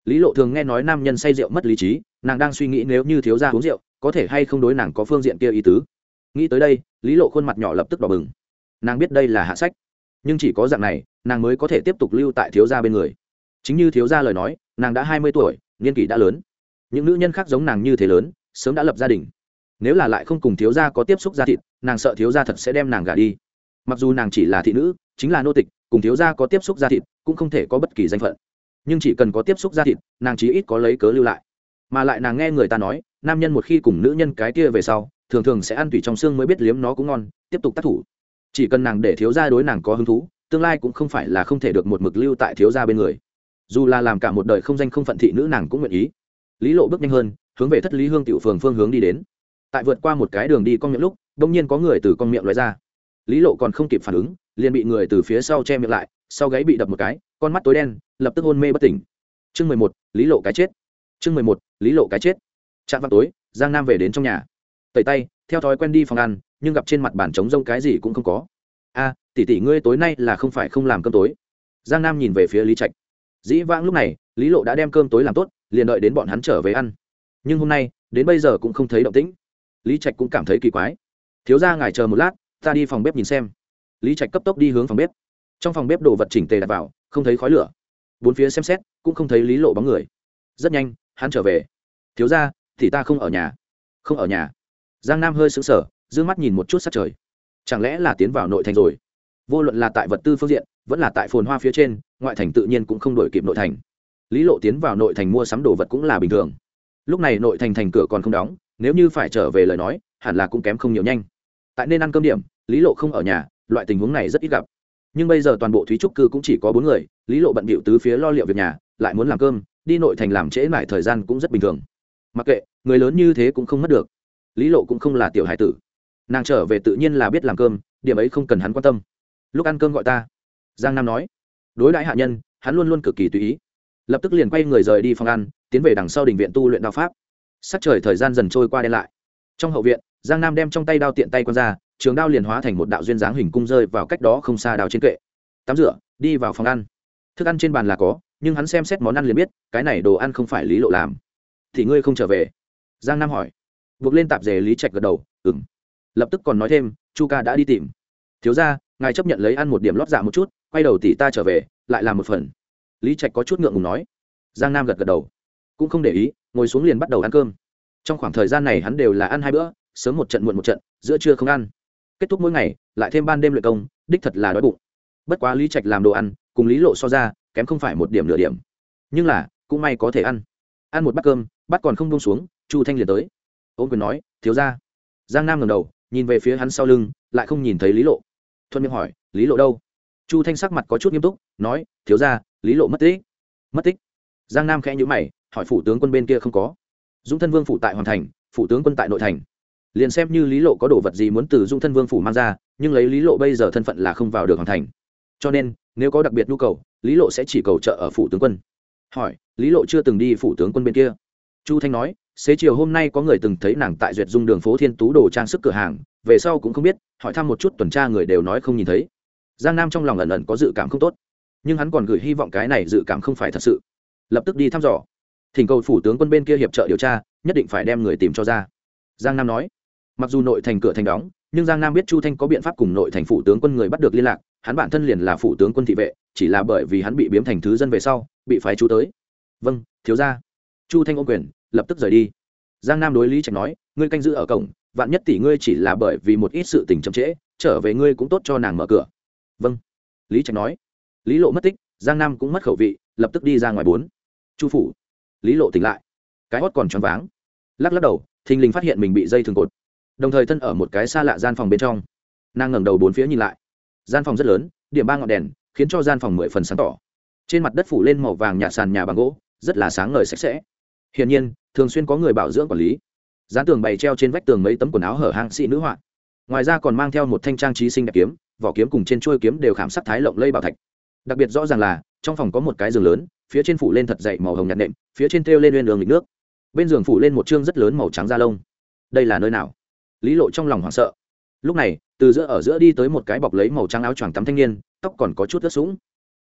Lý lộ thường nghe nói nam nhân say rượu mất lý trí, nàng đang suy nghĩ nếu như thiếu gia uống rượu, có thể hay không đối nàng có phương diện kia ý tứ. Nghĩ tới đây, lý lộ khuôn mặt nhỏ lập tức đỏ bừng nàng biết đây là hạ sách. Nhưng chỉ có dạng này, nàng mới có thể tiếp tục lưu tại thiếu gia bên người. Chính như thiếu gia lời nói, nàng đã hai mươi tuổi, niên kỷ đã lớn. Những nữ nhân khác giống nàng như thế lớn, sớm đã lập gia đình. Nếu là lại không cùng thiếu gia có tiếp xúc gia thịt, nàng sợ thiếu gia thật sẽ đem nàng gả đi. Mặc dù nàng chỉ là thị nữ, chính là nô tịch, cùng thiếu gia có tiếp xúc gia thịt, cũng không thể có bất kỳ danh phận. Nhưng chỉ cần có tiếp xúc gia thịt, nàng chí ít có lấy cớ lưu lại. Mà lại nàng nghe người ta nói, nam nhân một khi cùng nữ nhân cái kia về sau, thường thường sẽ ăn tủy trong xương mới biết liếm nó cũng ngon, tiếp tục tác thủ chỉ cần nàng để thiếu gia đối nàng có hứng thú, tương lai cũng không phải là không thể được một mực lưu tại thiếu gia bên người. Dù là làm cả một đời không danh không phận thị nữ nàng cũng nguyện ý. Lý lộ bước nhanh hơn, hướng về thất lý hương tiểu phường phương hướng đi đến. Tại vượt qua một cái đường đi con miệng lúc đông nhiên có người từ con miệng loại ra. Lý lộ còn không kịp phản ứng, liền bị người từ phía sau che miệng lại, sau gáy bị đập một cái, con mắt tối đen, lập tức hôn mê bất tỉnh. Chương mười một, lý lộ cái chết. Chương mười một, lý lộ cái chết. Chạm vào tối, giang nam về đến trong nhà. Tẩy tay, theo thói quen đi phòng ăn nhưng gặp trên mặt bàn trống rông cái gì cũng không có. A, tỷ tỷ ngươi tối nay là không phải không làm cơm tối. Giang nam nhìn về phía lý trạch. Dĩ vãng lúc này, lý lộ đã đem cơm tối làm tốt, liền đợi đến bọn hắn trở về ăn. Nhưng hôm nay, đến bây giờ cũng không thấy động tĩnh. Lý trạch cũng cảm thấy kỳ quái. Thiếu ra ngài chờ một lát, ta đi phòng bếp nhìn xem. Lý trạch cấp tốc đi hướng phòng bếp. Trong phòng bếp đồ vật chỉnh tề đặt vào, không thấy khói lửa. Bốn phía xem xét, cũng không thấy lý lộ bóng người. Rất nhanh, hắn trở về. Thiếu ra thì ta không ở nhà. Không ở nhà. Giang nam hơi sững sờ d ư ơ n g mắt nhìn một chút sát trời. Chẳng lẽ là tiến vào nội thành rồi? Vô luận là tại vật tư phương diện, vẫn là tại phồn hoa phía trên, ngoại thành tự nhiên cũng không đổi kịp nội thành. Lý lộ tiến vào nội thành mua sắm đồ vật cũng là bình thường. Lúc này nội thành thành cửa còn không đóng, nếu như phải trở về lời nói, hẳn là cũng kém không nhiều nhanh. Tại nên ăn cơm điểm, lý lộ không ở nhà, loại tình huống này rất ít gặp. Nhưng bây giờ toàn bộ thúy trúc cư cũng chỉ có bốn người, lý lộ bận bịu tứ phía lo liệu việc nhà, lại muốn làm cơm, đi nội thành làm trễ mãi thời gian cũng rất bình thường. Mặc kệ, người lớn như thế cũng không mất được. Lý lộ cũng không là tiểu hải tử nàng trở về tự nhiên là biết làm cơm, điểm ấy không cần hắn quan tâm. Lúc ăn cơm gọi ta. Giang nam nói. Đối đãi hạ nhân, hắn luôn luôn cực kỳ tùy ý. Lập tức liền quay người rời đi phòng ăn, tiến về đằng sau đình viện tu luyện đao pháp. Sắc trời thời gian dần trôi qua đen lại. Trong hậu viện, giang nam đem trong tay đao tiện tay q ra, trường đao liền hóa thành một đạo duyên dáng hình cung rơi vào cách đó không xa đào trên kệ. Tắm rửa, đi vào phòng ăn. Thức ăn trên bàn là có, nhưng hắn xem xét món ăn liền biết, cái này đồ ăn không phải lý lộ làm. Thì ngươi không trở về? Giang nam hỏi. Buộc lên tạp dề lý trạch gật đầu ừng lập tức còn nói thêm, chu ca đã đi tìm. Thiếu ra ngài chấp nhận lấy ăn một điểm lót dạ một chút, quay đầu tỷ ta trở về, lại làm một phần. Lý trạch có chút ngượng ngùng nói. Giang nam gật gật đầu. Cũng không để ý, ngồi xuống liền bắt đầu ăn cơm. Trong khoảng thời gian này hắn đều là ăn hai bữa, sớm một trận muộn một trận, giữa trưa không ăn. Kết thúc mỗi ngày, lại thêm ban đêm luyện công, đích thật là đói bụng. Bất quá lý trạch làm đồ ăn, cùng lý lộ so ra, kém không phải một điểm nửa điểm. Nhưng là, cũng may có thể ăn. Ăn một bát cơm bắt còn không bông xuống, chu thanh liền tới. Ôm quyền nói, thiếu ra giang nam ngầm đầu nhìn về phía hắn sau lưng, lại không nhìn thấy lý lộ. Thuận miệng hỏi, lý lộ đâu? Chu thanh sắc mặt có chút nghiêm túc, nói, thiếu ra lý lộ mất tích. Mất tích? Giang nam khẽ nhữ mày, hỏi, phủ tướng quân bên kia không có? Dũng thân vương phủ tại hoàn thành, phủ tướng quân tại nội thành. Liền xem như lý lộ có đồ vật gì muốn từ dung thân vương phủ mang ra, nhưng lấy lý lộ bây giờ thân phận là không vào được hoàn thành. Cho nên, nếu có đặc biệt nhu cầu, lý lộ sẽ chỉ cầu trợ ở phủ tướng quân. Hỏi, lý lộ chưa từng đi phủ tướng quân bên kia? Chu thanh nói xế chiều hôm nay có người từng thấy nàng tại duyệt dung đường phố thiên tú đồ trang sức cửa hàng, về sau cũng không biết, hỏi thăm một chút tuần tra người đều nói không nhìn thấy. Giang nam trong lòng ẩn ẩn có dự cảm không tốt, nhưng hắn còn gửi hy vọng cái này dự cảm không phải thật sự. Lập tức đi thăm dò. Thỉnh cầu phủ tướng quân bên kia hiệp trợ điều tra, nhất định phải đem người tìm cho ra. Giang nam nói. Mặc dù nội thành cửa thành đóng, nhưng giang nam biết chu thanh có biện pháp cùng nội thành phủ tướng quân người bắt được liên lạc, hắn bản thân liền là phủ tướng quân thị vệ, chỉ là bởi vì hắn bị biếm thành thứ dân về sau, bị phái chú tới. Vâng thiếu ra chu thanh ô quyền lập tức rời đi. Giang nam đối lý trạch nói, ngươi canh giữ ở cổng, vạn nhất tỷ ngươi chỉ là bởi vì một ít sự tình chậm trễ, trở về ngươi cũng tốt cho nàng mở cửa. Vâng. Lý trạch nói. Lý lộ mất tích, giang nam cũng mất khẩu vị, lập tức đi ra ngoài bốn. Chu phủ. Lý lộ tỉnh lại. Cái hót còn choáng váng. Lắc lắc đầu, thình lình phát hiện mình bị dây thường cột. Đồng thời thân ở một cái xa lạ gian phòng bên trong. Nàng ngẩng đầu bốn phía nhìn lại. Gian phòng rất lớn, điểm ba ngọn đèn, khiến cho gian phòng mười phần sáng tỏ. Trên mặt đất phủ lên màu vàng nhạt sàn nhà bằng gỗ, rất là sáng ngời sạch sẽ hiển nhiên, thường xuyên có người bảo dưỡng quản lý. Dán tường bày treo trên vách tường mấy tấm quần áo hở hang sĩ nữ họa. Ngoài ra còn mang theo một thanh trang trí sinh đẹp kiếm, vỏ kiếm cùng trên chuôi kiếm đều khảm sắc thái lộng lây bảo thạch. Đặc biệt rõ ràng là, trong phòng có một cái giường lớn, phía trên phủ lên thật dậy màu hồng nhạt nệm, phía trên treo lên lên đường lịch nước. Bên giường phủ lên một chương rất lớn màu trắng da lông. Đây là nơi nào? Lý lộ trong lòng hoảng sợ. Lúc này, từ giữa ở giữa đi tới một cái bọc lấy màu trắng áo choàng tắm thanh niên, tóc còn có chút ướt sũng.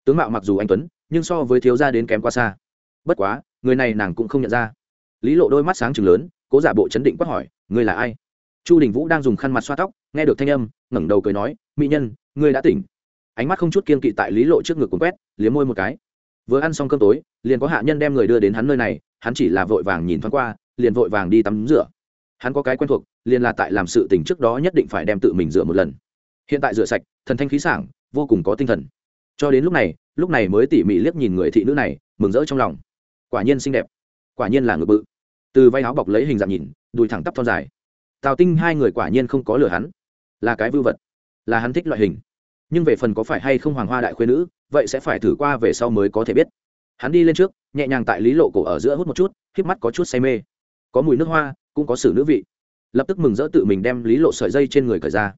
Tướng mạo mặc dù anh tuấn, nhưng so với thiếu gia đến kém quá xa bất quá, người này nàng cũng không nhận ra. Lý lộ đôi mắt sáng chừng lớn, cố giả bộ chấn định quát hỏi, ngươi là ai? Chu đình vũ đang dùng khăn mặt xoa tóc, nghe được thanh âm, ngẩng đầu cười nói, mỹ nhân, ngươi đã tỉnh. Ánh mắt không chút kiên kỵ tại lý lộ trước ngực cuốn quét, liếm môi một cái. Vừa ăn xong cơm tối, liền có hạ nhân đem người đưa đến hắn nơi này, hắn chỉ là vội vàng nhìn thoáng qua, liền vội vàng đi tắm rửa. Hắn có cái quen thuộc, liền là tại làm sự tình trước đó nhất định phải đem tự mình rửa một lần. Hiện tại rửa sạch, thần thanh khí sảng, vô cùng có tinh thần. Cho đến lúc này lúc này mới tỉ mỉ liếc nhìn người thị nữ này, mừng rỡ trong lòng quả nhiên xinh đẹp, quả nhiên là ngựa bự. Từ vai áo bọc lấy hình dạng nhìn, đùi thẳng tắp thon dài. Tào tinh hai người quả nhiên không có lừa hắn. Là cái vưu vật, là hắn thích loại hình. Nhưng về phần có phải hay không hoàng hoa đại khuyên nữ, vậy sẽ phải thử qua về sau mới có thể biết. Hắn đi lên trước, nhẹ nhàng tại lý lộ cổ ở giữa hút một chút, híp mắt có chút say mê. Có mùi nước hoa, cũng có sử nữ vị. Lập tức mừng rỡ tự mình đem lý lộ sợi dây trên người cởi ra.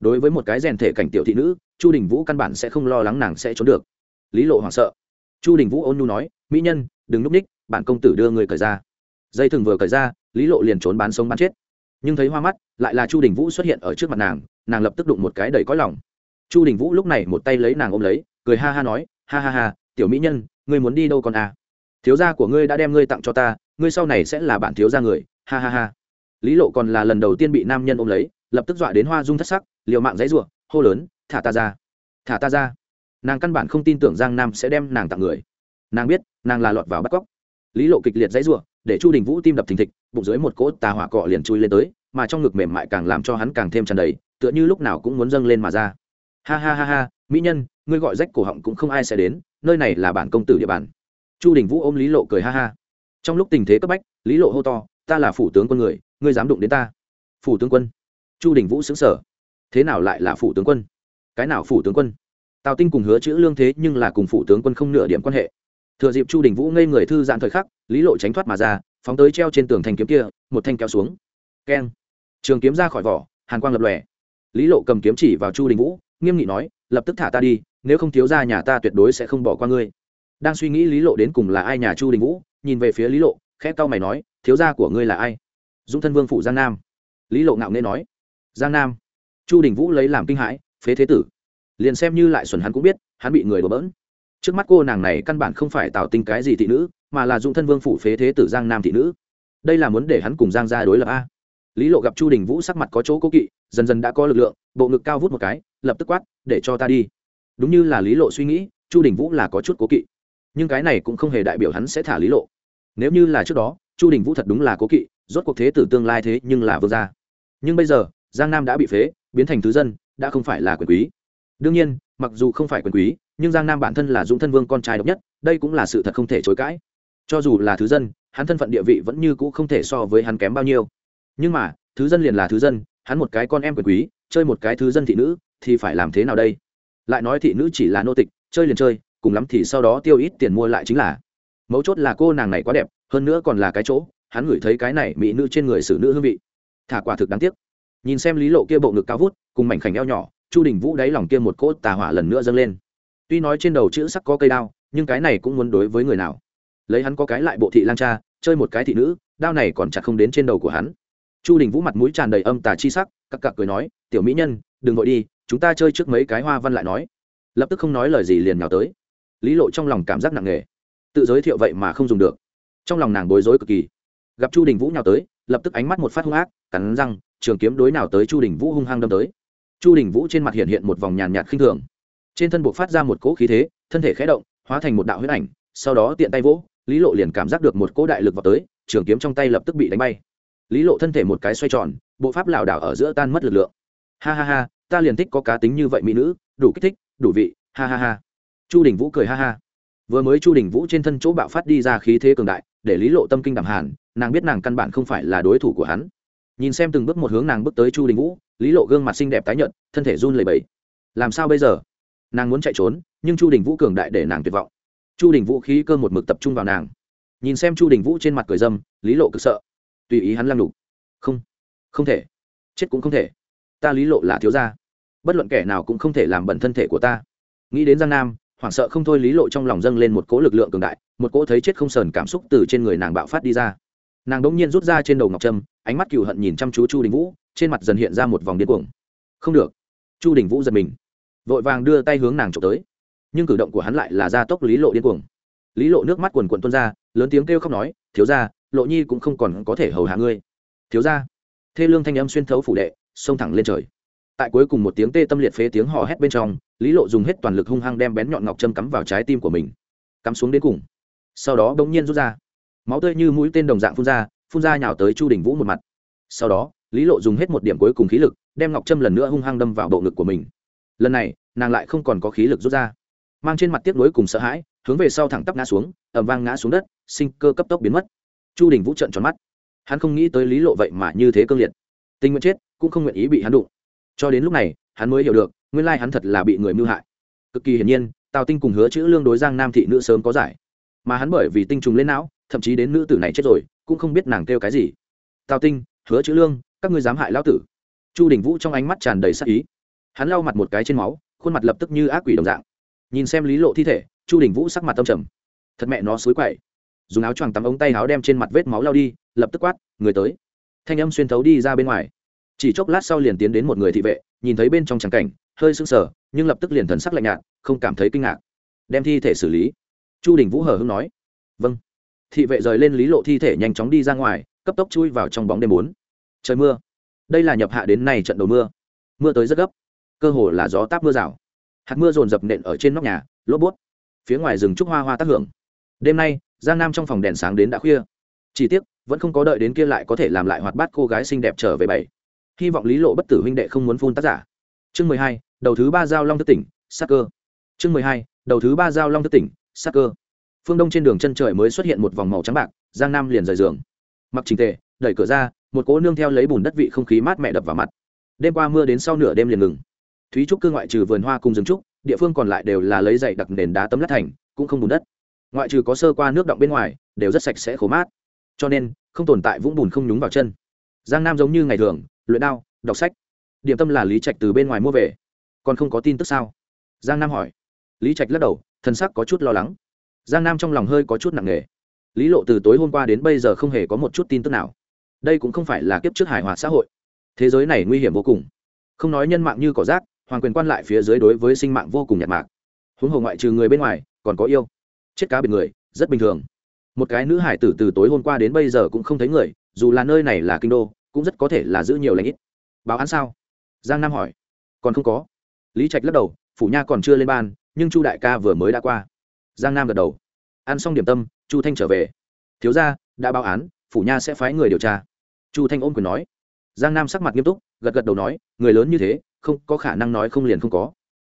Đối với một cái rèn thể cảnh tiểu thị nữ, chu đình vũ căn bản sẽ không lo lắng nàng sẽ trốn được. Lý lộ hoảng sợ chu đình vũ ôn nhu nói, mỹ nhân, đừng núp ních bạn công tử đưa người cởi ra. Dây thừng vừa cởi ra, lý lộ liền trốn bán sống bán chết. Nhưng thấy hoa mắt, lại là chu đình vũ xuất hiện ở trước mặt nàng nàng lập tức đụng một cái đầy cõi lòng. Chu đình vũ lúc này một tay lấy nàng ôm lấy, cười ha ha nói, ha ha ha, tiểu mỹ nhân, ngươi muốn đi đâu còn à? Thiếu gia của ngươi đã đem ngươi tặng cho ta, ngươi sau này sẽ là bạn thiếu gia người, ha ha ha. Lý lộ còn là lần đầu tiên bị nam nhân ôm lấy, lập tức dọa đến hoa dung thất sắc, liều mạng dãy ruộng hô lớn, thả ta ra, thả ta ra nàng căn bản không tin tưởng giang nam sẽ đem nàng tặng người. Nàng biết, nàng là lọt vào bắt cóc. Lý lộ kịch liệt dãy ruộng để chu đình vũ tim đập thình thịch, bụng dưới một cỗ tà hỏa cọ liền chui lên tới, mà trong ngực mềm mại càng làm cho hắn càng thêm tràn đầy, tựa như lúc nào cũng muốn dâng lên mà ra. Ha ha ha ha, mỹ nhân, ngươi gọi rách cổ họng cũng không ai sẽ đến, nơi này là bản công tử địa bàn. Chu đình vũ ôm lý lộ cười ha ha. Trong lúc tình thế cấp bách, lý lộ hô to, ta là phủ tướng quân người, ngươi dám đụng đến ta? Phủ tướng quân? Chu đình vũ xứng sở thế nào lại là phủ tướng quân? Cái nào phủ tướng quân? Tào tinh cùng hứa chữ lương thế nhưng là cùng phụ tướng quân không nửa điểm quan hệ. Thừa dịp chu đình vũ ngây người thư giãn thời khắc, lý lộ tránh thoát mà ra, phóng tới treo trên tường thanh kiếm kia, một thanh kéo xuống. Keng. Trường kiếm ra khỏi vỏ, hàn quang lập lòe. Lý lộ cầm kiếm chỉ vào chu đình vũ, nghiêm nghị nói, lập tức thả ta đi, nếu không thiếu ra nhà ta tuyệt đối sẽ không bỏ qua ngươi. Đang suy nghĩ lý lộ đến cùng là ai nhà chu đình vũ, nhìn về phía lý lộ, khẽ cau mày nói, thiếu gia của ngươi là ai? Dũng thân vương phủ giang nam. Lý lộ ngạo nghê nói, giang nam. Chu đình vũ lấy làm kinh hãi, phế thế tử liền xem như lại xuẩn hắn cũng biết, hắn bị người đổ bỡn. Trước mắt cô nàng này căn bản không phải tạo tinh cái gì thị nữ, mà là dụng thân vương phủ phế thế tử giang nam thị nữ. Đây là muốn để hắn cùng giang gia đối lập a. Lý lộ gặp chu đình vũ sắc mặt có chỗ cố kỵ, dần dần đã có lực lượng, bộ ngực cao vút một cái, lập tức quát, để cho ta đi. Đúng như là lý lộ suy nghĩ, chu đình vũ là có chút cố kỵ. Nhưng cái này cũng không hề đại biểu hắn sẽ thả lý lộ. Nếu như là trước đó, chu đình vũ thật đúng là cố kỵ, rốt cuộc thế tử tương lai thế nhưng là vương gia. Nhưng bây giờ, giang nam đã bị phế, biến thành thứ dân, đã không phải là quyền quý đương nhiên, mặc dù không phải quyền quý, nhưng giang nam bản thân là dũng thân vương con trai độc nhất, đây cũng là sự thật không thể chối cãi. Cho dù là thứ dân, hắn thân phận địa vị vẫn như cũ không thể so với hắn kém bao nhiêu. Nhưng mà, thứ dân liền là thứ dân, hắn một cái con em quyền quý, chơi một cái thứ dân thị nữ, thì phải làm thế nào đây? Lại nói thị nữ chỉ là nô tịch, chơi liền chơi, cùng lắm thì sau đó tiêu ít tiền mua lại chính là. Mấu chốt là cô nàng này quá đẹp, hơn nữa còn là cái chỗ, hắn ngửi thấy cái này mỹ nữ trên người xử nữ hương vị. Thả quả thực đáng tiếc. Nhìn xem lý lộ kia bộ ngực cao vút, cùng mảnh khảnh eo nhỏ chu đình vũ đáy lòng kia một cỗ tà hỏa lần nữa dâng lên. Tuy nói trên đầu chữ sắc có cây đao, nhưng cái này cũng muốn đối với người nào? Lấy hắn có cái lại bộ thị lang cha, chơi một cái thị nữ, đao này còn chặt không đến trên đầu của hắn. Chu đình vũ mặt mũi tràn đầy âm tà chi sắc, cặc cặc cười nói, tiểu mỹ nhân, đừng vội đi, chúng ta chơi trước mấy cái hoa văn lại nói. Lập tức không nói lời gì liền nào tới. Lý lộ trong lòng cảm giác nặng nề. Tự giới thiệu vậy mà không dùng được. Trong lòng nàng bối rối cực kỳ. Gặp chu đình vũ nhào tới, lập tức ánh mắt một phát hung ác, cắn răng, trường kiếm đối nào tới? Chu đình vũ hung hăng đâm tới chu đình vũ trên mặt hiện hiện một vòng nhàn nhạt khinh thường. Trên thân buộc phát ra một cỗ khí thế, thân thể khé động, hóa thành một đạo huyết ảnh, sau đó tiện tay vỗ, lý lộ liền cảm giác được một cỗ đại lực vào tới, trường kiếm trong tay lập tức bị đánh bay. Lý lộ thân thể một cái xoay tròn, bộ pháp lảo đảo ở giữa tan mất lực lượng. Ha ha ha, ta liền thích có cá tính như vậy mỹ nữ, đủ kích thích, đủ vị, ha ha ha. Chu đình vũ cười ha ha. Vừa mới chu đình vũ trên thân chỗ bạo phát đi ra khí thế cường đại, để lý lộ tâm kinh đẳng hàn nàng biết nàng căn bản không phải là đối thủ của hắn nhìn xem từng bước một hướng nàng bước tới chu đình vũ, lý lộ gương mặt xinh đẹp tái nhợt, thân thể run lẩy bẩy. Làm sao bây giờ? Nàng muốn chạy trốn, nhưng chu đình vũ cường đại để nàng tuyệt vọng. Chu đình vũ khí cơ một mực tập trung vào nàng. Nhìn xem chu đình vũ trên mặt cười dâm, lý lộ cực sợ. Tùy ý hắn lăng lục không không thể. Chết cũng không thể. Ta lý lộ là thiếu gia. Bất luận kẻ nào cũng không thể làm bẩn thân thể của ta. Nghĩ đến giang nam, hoảng sợ không thôi lý lộ trong lòng dâng lên một cỗ lực lượng cường đại, một cỗ thấy chết không sờn cảm xúc từ trên người nàng bạo phát đi ra nàng đ ỗ n g nhiên rút ra trên đầu ngọc trâm, ánh mắt cựu hận nhìn chăm chú chu đình vũ, trên mặt dần hiện ra một vòng điên cuồng. Không được. Chu đình vũ giật mình, vội vàng đưa tay hướng nàng trộm tới. Nhưng cử động của hắn lại là gia tốc lý lộ điên cuồng. Lý lộ nước mắt quần quần tuôn ra, lớn tiếng kêu khóc nói, thiếu ra lộ nhi cũng không còn có thể hầu hạ ngươi. Thiếu ra thê lương thanh âm xuyên thấu phủ đệ, xông thẳng lên trời. Tại cuối cùng một tiếng tê tâm liệt phế tiếng hò hét bên trong, lý lộ dùng hết toàn lực hung hăng đem bén nhọn ngọc châm cắm vào trái tim của mình. Cắm xuống đến cùng. Sau đó bỗng nhiên rút ra máu tươi như mũi tên đồng dạng phun ra phun ra nhào tới chu đình vũ một mặt. Sau đó, lý lộ dùng hết một điểm cuối cùng khí lực, đem ngọc trâm lần nữa hung hăng đâm vào bộ ngực của mình. Lần này, nàng lại không còn có khí lực rút ra. Mang trên mặt tiếc nuối cùng sợ hãi, hướng về sau thẳng tắp ngã xuống ẩm vang ngã xuống đất, sinh cơ cấp tốc biến mất. Chu đình vũ trận tròn mắt. Hắn không nghĩ tới lý lộ vậy mà như thế cương liệt. Tình nguyện chết, cũng không nguyện ý bị hắn đụng. Cho đến lúc này, hắn mới hiểu được, nguyên lai hắn thật là bị người mưu hại. Cực kỳ hiển nhiên, tào tinh cùng hứa chữ lương đối giang nam thị nữ sớm có giải. Mà hắn bởi vì tinh trùng lên não thậm chí đến nữ tử này chết rồi, cũng không biết nàng kêu cái gì. Tào tinh, hứa chữ lương, các ngươi dám hại lão tử. Chu đình vũ trong ánh mắt tràn đầy sắc ý. Hắn lau mặt một cái trên máu, khuôn mặt lập tức như ác quỷ đồng dạng. Nhìn xem lý lộ thi thể, chu đình vũ sắc mặt tâm trầm. Thật mẹ nó xối quậy. Dùng áo choàng tắm ống tay áo đem trên mặt vết máu lao đi, lập tức quát, người tới. Thanh âm xuyên thấu đi ra bên ngoài. Chỉ chốc lát sau liền tiến đến một người thị vệ, nhìn thấy bên trong tràng cảnh, hơi sưng sờ, nhưng lập tức liền thần sắc lạnh nhạt, không cảm thấy kinh ngạc. Đem thi thể xử lý. Chu đình vũ hờ hưng nói. Vâng thị vệ rời lên lý lộ thi thể nhanh chóng đi ra ngoài, cấp tốc chui vào trong bóng đêm bốn. Trời mưa. Đây là nhập hạ đến nay trận đầu mưa. Mưa tới rất gấp. Cơ hồ là gió táp mưa rào. Hạt mưa rồn rập nện ở trên nóc nhà, lốp bút. Phía ngoài rừng trúc hoa hoa tác hưởng. Đêm nay, giang nam trong phòng đèn sáng đến đã khuya. Chỉ tiếc, vẫn không có đợi đến kia lại có thể làm lại hoạt bát cô gái xinh đẹp trở về bảy. Hy vọng lý lộ bất tử huynh đệ không muốn phun tác giả. Chương mười hai, đầu thứ ba giao long thất tỉnh, sắc cơ. Chương mười hai, đầu thứ ba giao long thất tỉnh, sắc cơ phương đông trên đường chân trời mới xuất hiện một vòng màu trắng bạc, giang nam liền rời giường. Mặc trình tề, đẩy cửa ra, một cỗ nương theo lấy bùn đất vị không khí mát mẻ đập vào mặt. Đêm qua mưa đến sau nửa đêm liền ngừng. Thúy trúc cư ngoại trừ vườn hoa cùng rừng trúc, địa phương còn lại đều là lấy dày đặc nền đá tấm lát thành, cũng không bùn đất. Ngoại trừ có sơ qua nước động bên ngoài, đều rất sạch sẽ khổ mát. Cho nên, không tồn tại vũng bùn không nhúng vào chân. Giang nam giống như ngày thường, luyện đao, đọc sách. Điểm tâm là lý trạch từ bên ngoài mua về. Còn không có tin tức sao? Giang nam hỏi. Lý trạch lắc đầu thân sắc có chút lo lắng giang nam trong lòng hơi có chút nặng nề. Lý lộ từ tối hôm qua đến bây giờ không hề có một chút tin tức nào. Đây cũng không phải là kiếp trước hài hòa xã hội. Thế giới này nguy hiểm vô cùng. Không nói nhân mạng như cỏ rác, hoàng quyền quan lại phía dưới đối với sinh mạng vô cùng nhạt mạc. Huống hồ ngoại trừ người bên ngoài, còn có yêu. Chết cá biệt người, rất bình thường. Một cái nữ hải tử từ tối hôm qua đến bây giờ cũng không thấy người, dù là nơi này là kinh đô, cũng rất có thể là giữ nhiều lãnh ít. Báo án sao? Giang nam hỏi. Còn không có. Lý trạch lắc đầu, phủ nha còn chưa lên ban, nhưng chu đại ca vừa mới đã qua giang nam gật đầu. Ăn xong điểm tâm, chu thanh trở về. Thiếu ra đã báo án, phủ nha sẽ phái người điều tra. Chu thanh ôm quyền nói. Giang nam sắc mặt nghiêm túc, gật gật đầu nói, người lớn như thế, không có khả năng nói không liền không có.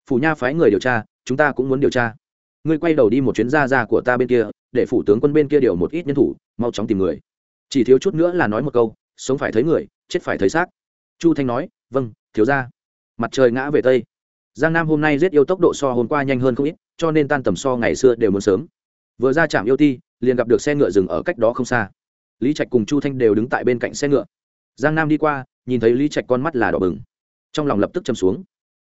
Phủ nha phái người điều tra, chúng ta cũng muốn điều tra. Ngươi quay đầu đi một chuyến ra ra của ta bên kia, để phủ tướng quân bên kia điều một ít nhân thủ, mau chóng tìm người. Chỉ thiếu chút nữa là nói một câu, sống phải thấy người, chết phải thấy xác. Chu thanh nói vâng thiếu ra mặt trời ngã về tây giang nam hôm nay giết yêu tốc độ so hôm qua nhanh hơn không ít, cho nên tan tầm so ngày xưa đều muốn sớm. Vừa ra trạm yêu ti, liền gặp được xe ngựa dừng ở cách đó không xa. Lý trạch cùng chu thanh đều đứng tại bên cạnh xe ngựa. Giang nam đi qua, nhìn thấy lý trạch con mắt là đỏ bừng. Trong lòng lập tức châm xuống.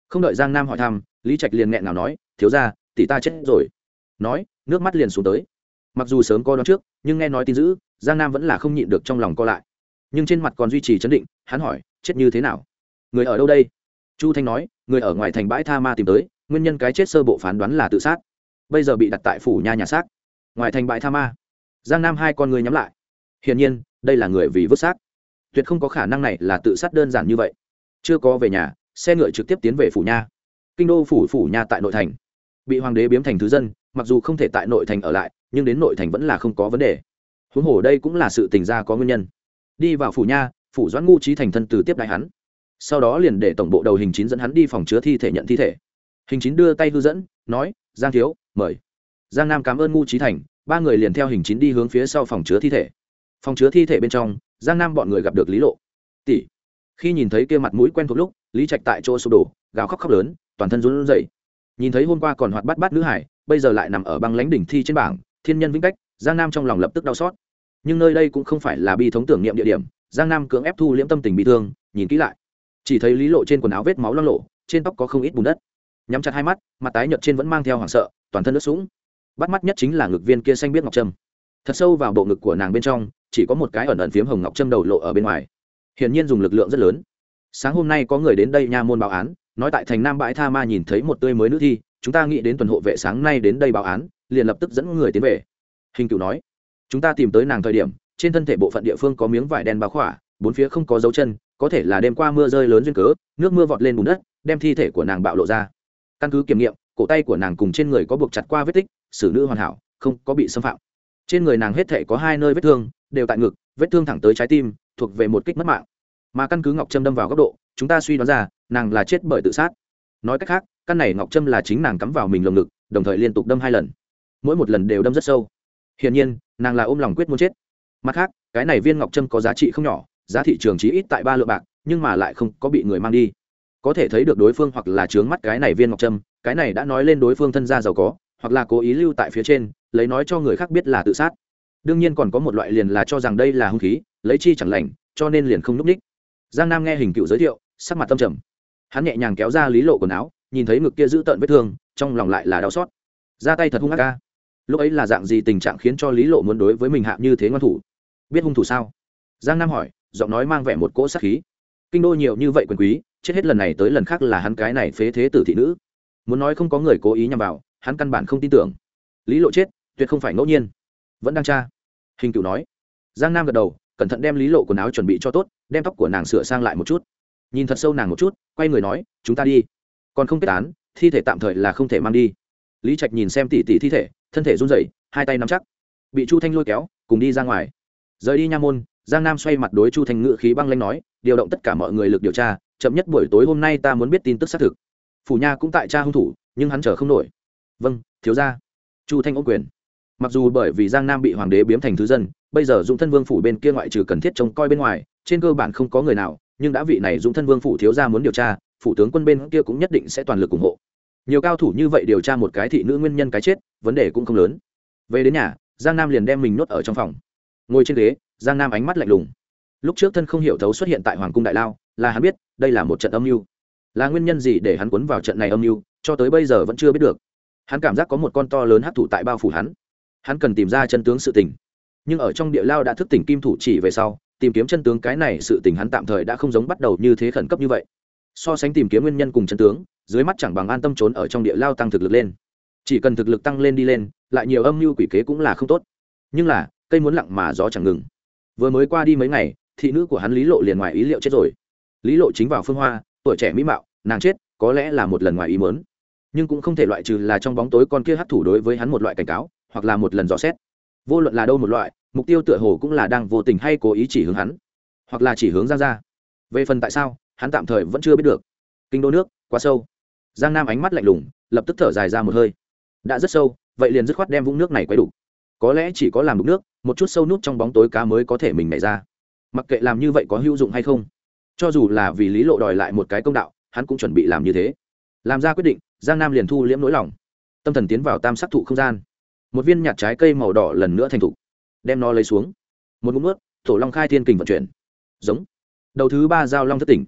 Không đợi giang nam hỏi thăm, lý trạch liền nghẹn nào nói, thiếu ra tỷ ta chết rồi. Nói, nước mắt liền xuống tới. Mặc dù sớm co đón trước, nhưng nghe nói tin dữ, giang nam vẫn là không nhịn được trong lòng co lại. Nhưng trên mặt còn duy trì chấn định, hắn hỏi, chết như thế nào? Người ở đâu đây? Chu thanh nói, người ở ngoài thành bãi tha ma tìm tới, nguyên nhân cái chết sơ bộ phán đoán là tự sát. Bây giờ bị đặt tại phủ nha nhà xác. Ngoài thành bãi tha ma. Giang nam hai con người nhắm lại. Hiển nhiên, đây là người vì vứt xác. Tuyệt không có khả năng này là tự sát đơn giản như vậy. Chưa có về nhà, xe ngựa trực tiếp tiến về phủ nha. Kinh đô phủ phủ nha tại nội thành. Bị hoàng đế biếm thành thứ dân, mặc dù không thể tại nội thành ở lại, nhưng đến nội thành vẫn là không có vấn đề. Huống hồ đây cũng là sự tình gia có nguyên nhân. Đi vào phủ nha, phủ doãn ngu trí thành thân từ tiếp đại hắn sau đó liền để tổng bộ đầu hình chín dẫn hắn đi phòng chứa thi thể nhận thi thể. Hình chín đưa tay hư dẫn, nói, giang thiếu, mời. Giang nam cảm ơn ngu trí thành, ba người liền theo hình chín đi hướng phía sau phòng chứa thi thể. Phòng chứa thi thể bên trong, giang nam bọn người gặp được lý lộ. Tỷ. Khi nhìn thấy kia mặt mũi quen thuộc lúc, lý trạch tại chỗ sụp đổ, gào khóc khóc lớn, toàn thân run rẩy. Nhìn thấy hôm qua còn hoạt bát bát nữ hải, bây giờ lại nằm ở băng lãnh đỉnh thi trên bảng, thiên nhân vĩnh cách, giang nam trong lòng lập tức đau xót. Nhưng nơi đây cũng không phải là bi thống tưởng niệm địa điểm, giang nam cưỡng ép thu liễm tâm tình bị thương, nhìn kỹ lại chỉ thấy lý lộ trên quần áo vết máu lo lộ trên tóc có không ít bùn đất. Nhắm chặt hai mắt, mặt tái nhợt trên vẫn mang theo hoảng sợ, toàn thân nước sũng. Bắt mắt nhất chính là ngực viên kia xanh biết ngọc trâm. Thật sâu vào bộ ngực của nàng bên trong, chỉ có một cái ẩn ẩn phiếm hồng ngọc trâm đầu lộ ở bên ngoài. Hiển nhiên dùng lực lượng rất lớn. Sáng hôm nay có người đến đây nha môn báo án, nói tại thành nam bãi tha ma nhìn thấy một tươi mới nữ thi, chúng ta nghĩ đến tuần hộ vệ sáng nay đến đây báo án, liền lập tức dẫn người tiến về. Hình cựu nói, chúng ta tìm tới nàng thời điểm, trên thân thể bộ phận địa phương có miếng vải đen báo khỏa, bốn phía không có dấu chân có thể là đêm qua mưa rơi lớn duyên cớ, nước mưa vọt lên bùn đất, đem thi thể của nàng bạo lộ ra. Căn cứ kiểm nghiệm, cổ tay của nàng cùng trên người có buộc chặt qua vết tích, xử nữ hoàn hảo, không có bị xâm phạm. Trên người nàng hết thể có hai nơi vết thương, đều tại ngực, vết thương thẳng tới trái tim, thuộc về một kích mất mạng. Mà căn cứ ngọc trâm đâm vào góc độ, chúng ta suy đoán ra, nàng là chết bởi tự sát. Nói cách khác, căn này ngọc trâm là chính nàng cắm vào mình lồng ngực, đồng thời liên tục đâm hai lần. Mỗi một lần đều đâm rất sâu. Hiển nhiên, nàng là ôm lòng quyết muốn chết. Mặt khác, cái này viên ngọc trâm có giá trị không nhỏ giá thị trường chỉ ít tại ba lượng bạc, nhưng mà lại không có bị người mang đi. Có thể thấy được đối phương hoặc là trướng mắt cái này viên ngọc trâm, cái này đã nói lên đối phương thân gia giàu có, hoặc là cố ý lưu tại phía trên, lấy nói cho người khác biết là tự sát. Đương nhiên còn có một loại liền là cho rằng đây là hung khí, lấy chi chẳng lành, cho nên liền không núp ních. Giang nam nghe hình cựu giới thiệu, sắc mặt tâm trầm. Hắn nhẹ nhàng kéo ra lý lộ quần áo, nhìn thấy ngực kia giữ tợn vết thương, trong lòng lại là đau xót. Ra tay thật hung ác ca. Lúc ấy là dạng gì tình trạng khiến cho lý lộ muốn đối với mình hạ như thế ngoan thủ? Biết hung thủ sao? Giang nam hỏi giọng nói mang vẻ một cỗ sát khí. Kinh đô nhiều như vậy quyền quý, chết hết lần này tới lần khác là hắn cái này phế thế tử thị nữ. Muốn nói không có người cố ý nhằm vào, hắn căn bản không tin tưởng. Lý lộ chết, tuyệt không phải ngẫu nhiên. Vẫn đang tra. Hình cựu nói. Giang nam gật đầu, cẩn thận đem lý lộ quần áo chuẩn bị cho tốt, đem tóc của nàng sửa sang lại một chút. Nhìn thật sâu nàng một chút, quay người nói, chúng ta đi. Còn không kết án, thi thể tạm thời là không thể mang đi. Lý trạch nhìn xem tỉ tỉ thi thể, thân thể run rẩy, hai tay nắm chắc. Bị chu thanh lôi kéo, cùng đi ra ngoài. Rời đi nha môn giang nam xoay mặt đối chu thanh ngự khí băng lanh nói, điều động tất cả mọi người lực điều tra, chậm nhất buổi tối hôm nay ta muốn biết tin tức xác thực. Phủ nha cũng tại cha hung thủ, nhưng hắn chờ không nổi. Vâng thiếu ra chu thanh ô quyền. Mặc dù bởi vì giang nam bị hoàng đế biếm thành thứ dân, bây giờ dũng thân vương phủ bên kia ngoại trừ cần thiết trông coi bên ngoài, trên cơ bản không có người nào, nhưng đã vị này dũng thân vương phủ thiếu ra muốn điều tra, phủ tướng quân bên kia cũng nhất định sẽ toàn lực ủng hộ. Nhiều cao thủ như vậy điều tra một cái thị nữ nguyên nhân cái chết, vấn đề cũng không lớn. Về đến nhà, giang nam liền đem mình nuốt ở trong phòng. Ngồi trên ghế giang nam ánh mắt lạnh lùng. Lúc trước thân không hiểu thấu xuất hiện tại hoàng cung đại lao, là hắn biết, đây là một trận âm mưu. Là nguyên nhân gì để hắn quấn vào trận này âm mưu, cho tới bây giờ vẫn chưa biết được. Hắn cảm giác có một con to lớn hấp thụ tại bao phủ hắn. Hắn cần tìm ra chân tướng sự tình. Nhưng ở trong địa lao đã thức tỉnh kim thủ chỉ về sau, tìm kiếm chân tướng cái này sự tình hắn tạm thời đã không giống bắt đầu như thế khẩn cấp như vậy. So sánh tìm kiếm nguyên nhân cùng chân tướng, dưới mắt chẳng bằng an tâm trốn ở trong địa lao tăng thực lực lên. Chỉ cần thực lực tăng lên đi lên, lại nhiều âm mưu quỷ kế cũng là không tốt. Nhưng là, cây muốn lặng mà gió chẳng ngừng vừa mới qua đi mấy ngày, thị nữ của hắn lý lộ liền ngoài ý liệu chết rồi. Lý lộ chính vào phương hoa, tuổi trẻ mỹ mạo, nàng chết, có lẽ là một lần ngoài ý mớn nhưng cũng không thể loại trừ là trong bóng tối con kia hấp thủ đối với hắn một loại cảnh cáo, hoặc là một lần dò xét. Vô luận là đâu một loại, mục tiêu tựa hồ cũng là đang vô tình hay cố ý chỉ hướng hắn, hoặc là chỉ hướng giang ra về phần tại sao, hắn tạm thời vẫn chưa biết được. Kinh đô nước, quá sâu. Giang nam ánh mắt lạnh lùng, lập tức thở dài ra một hơi. Đã rất sâu, vậy liền dứt khoát đem vũng nước này quay đủ có lẽ chỉ có làm đục nước, một chút sâu nút trong bóng tối cá mới có thể mình nảy ra. Mặc kệ làm như vậy có hữu dụng hay không, cho dù là vì lý lộ đòi lại một cái công đạo, hắn cũng chuẩn bị làm như thế. Làm ra quyết định, giang nam liền thu liễm nỗi lòng. Tâm thần tiến vào tam sắc thụ không gian. Một viên nhạt trái cây màu đỏ lần nữa thành thục đem nó lấy xuống. Một ngụm ướt thổ long khai thiên kình vận chuyển. Giống. Đầu thứ ba giao long thất tỉnh.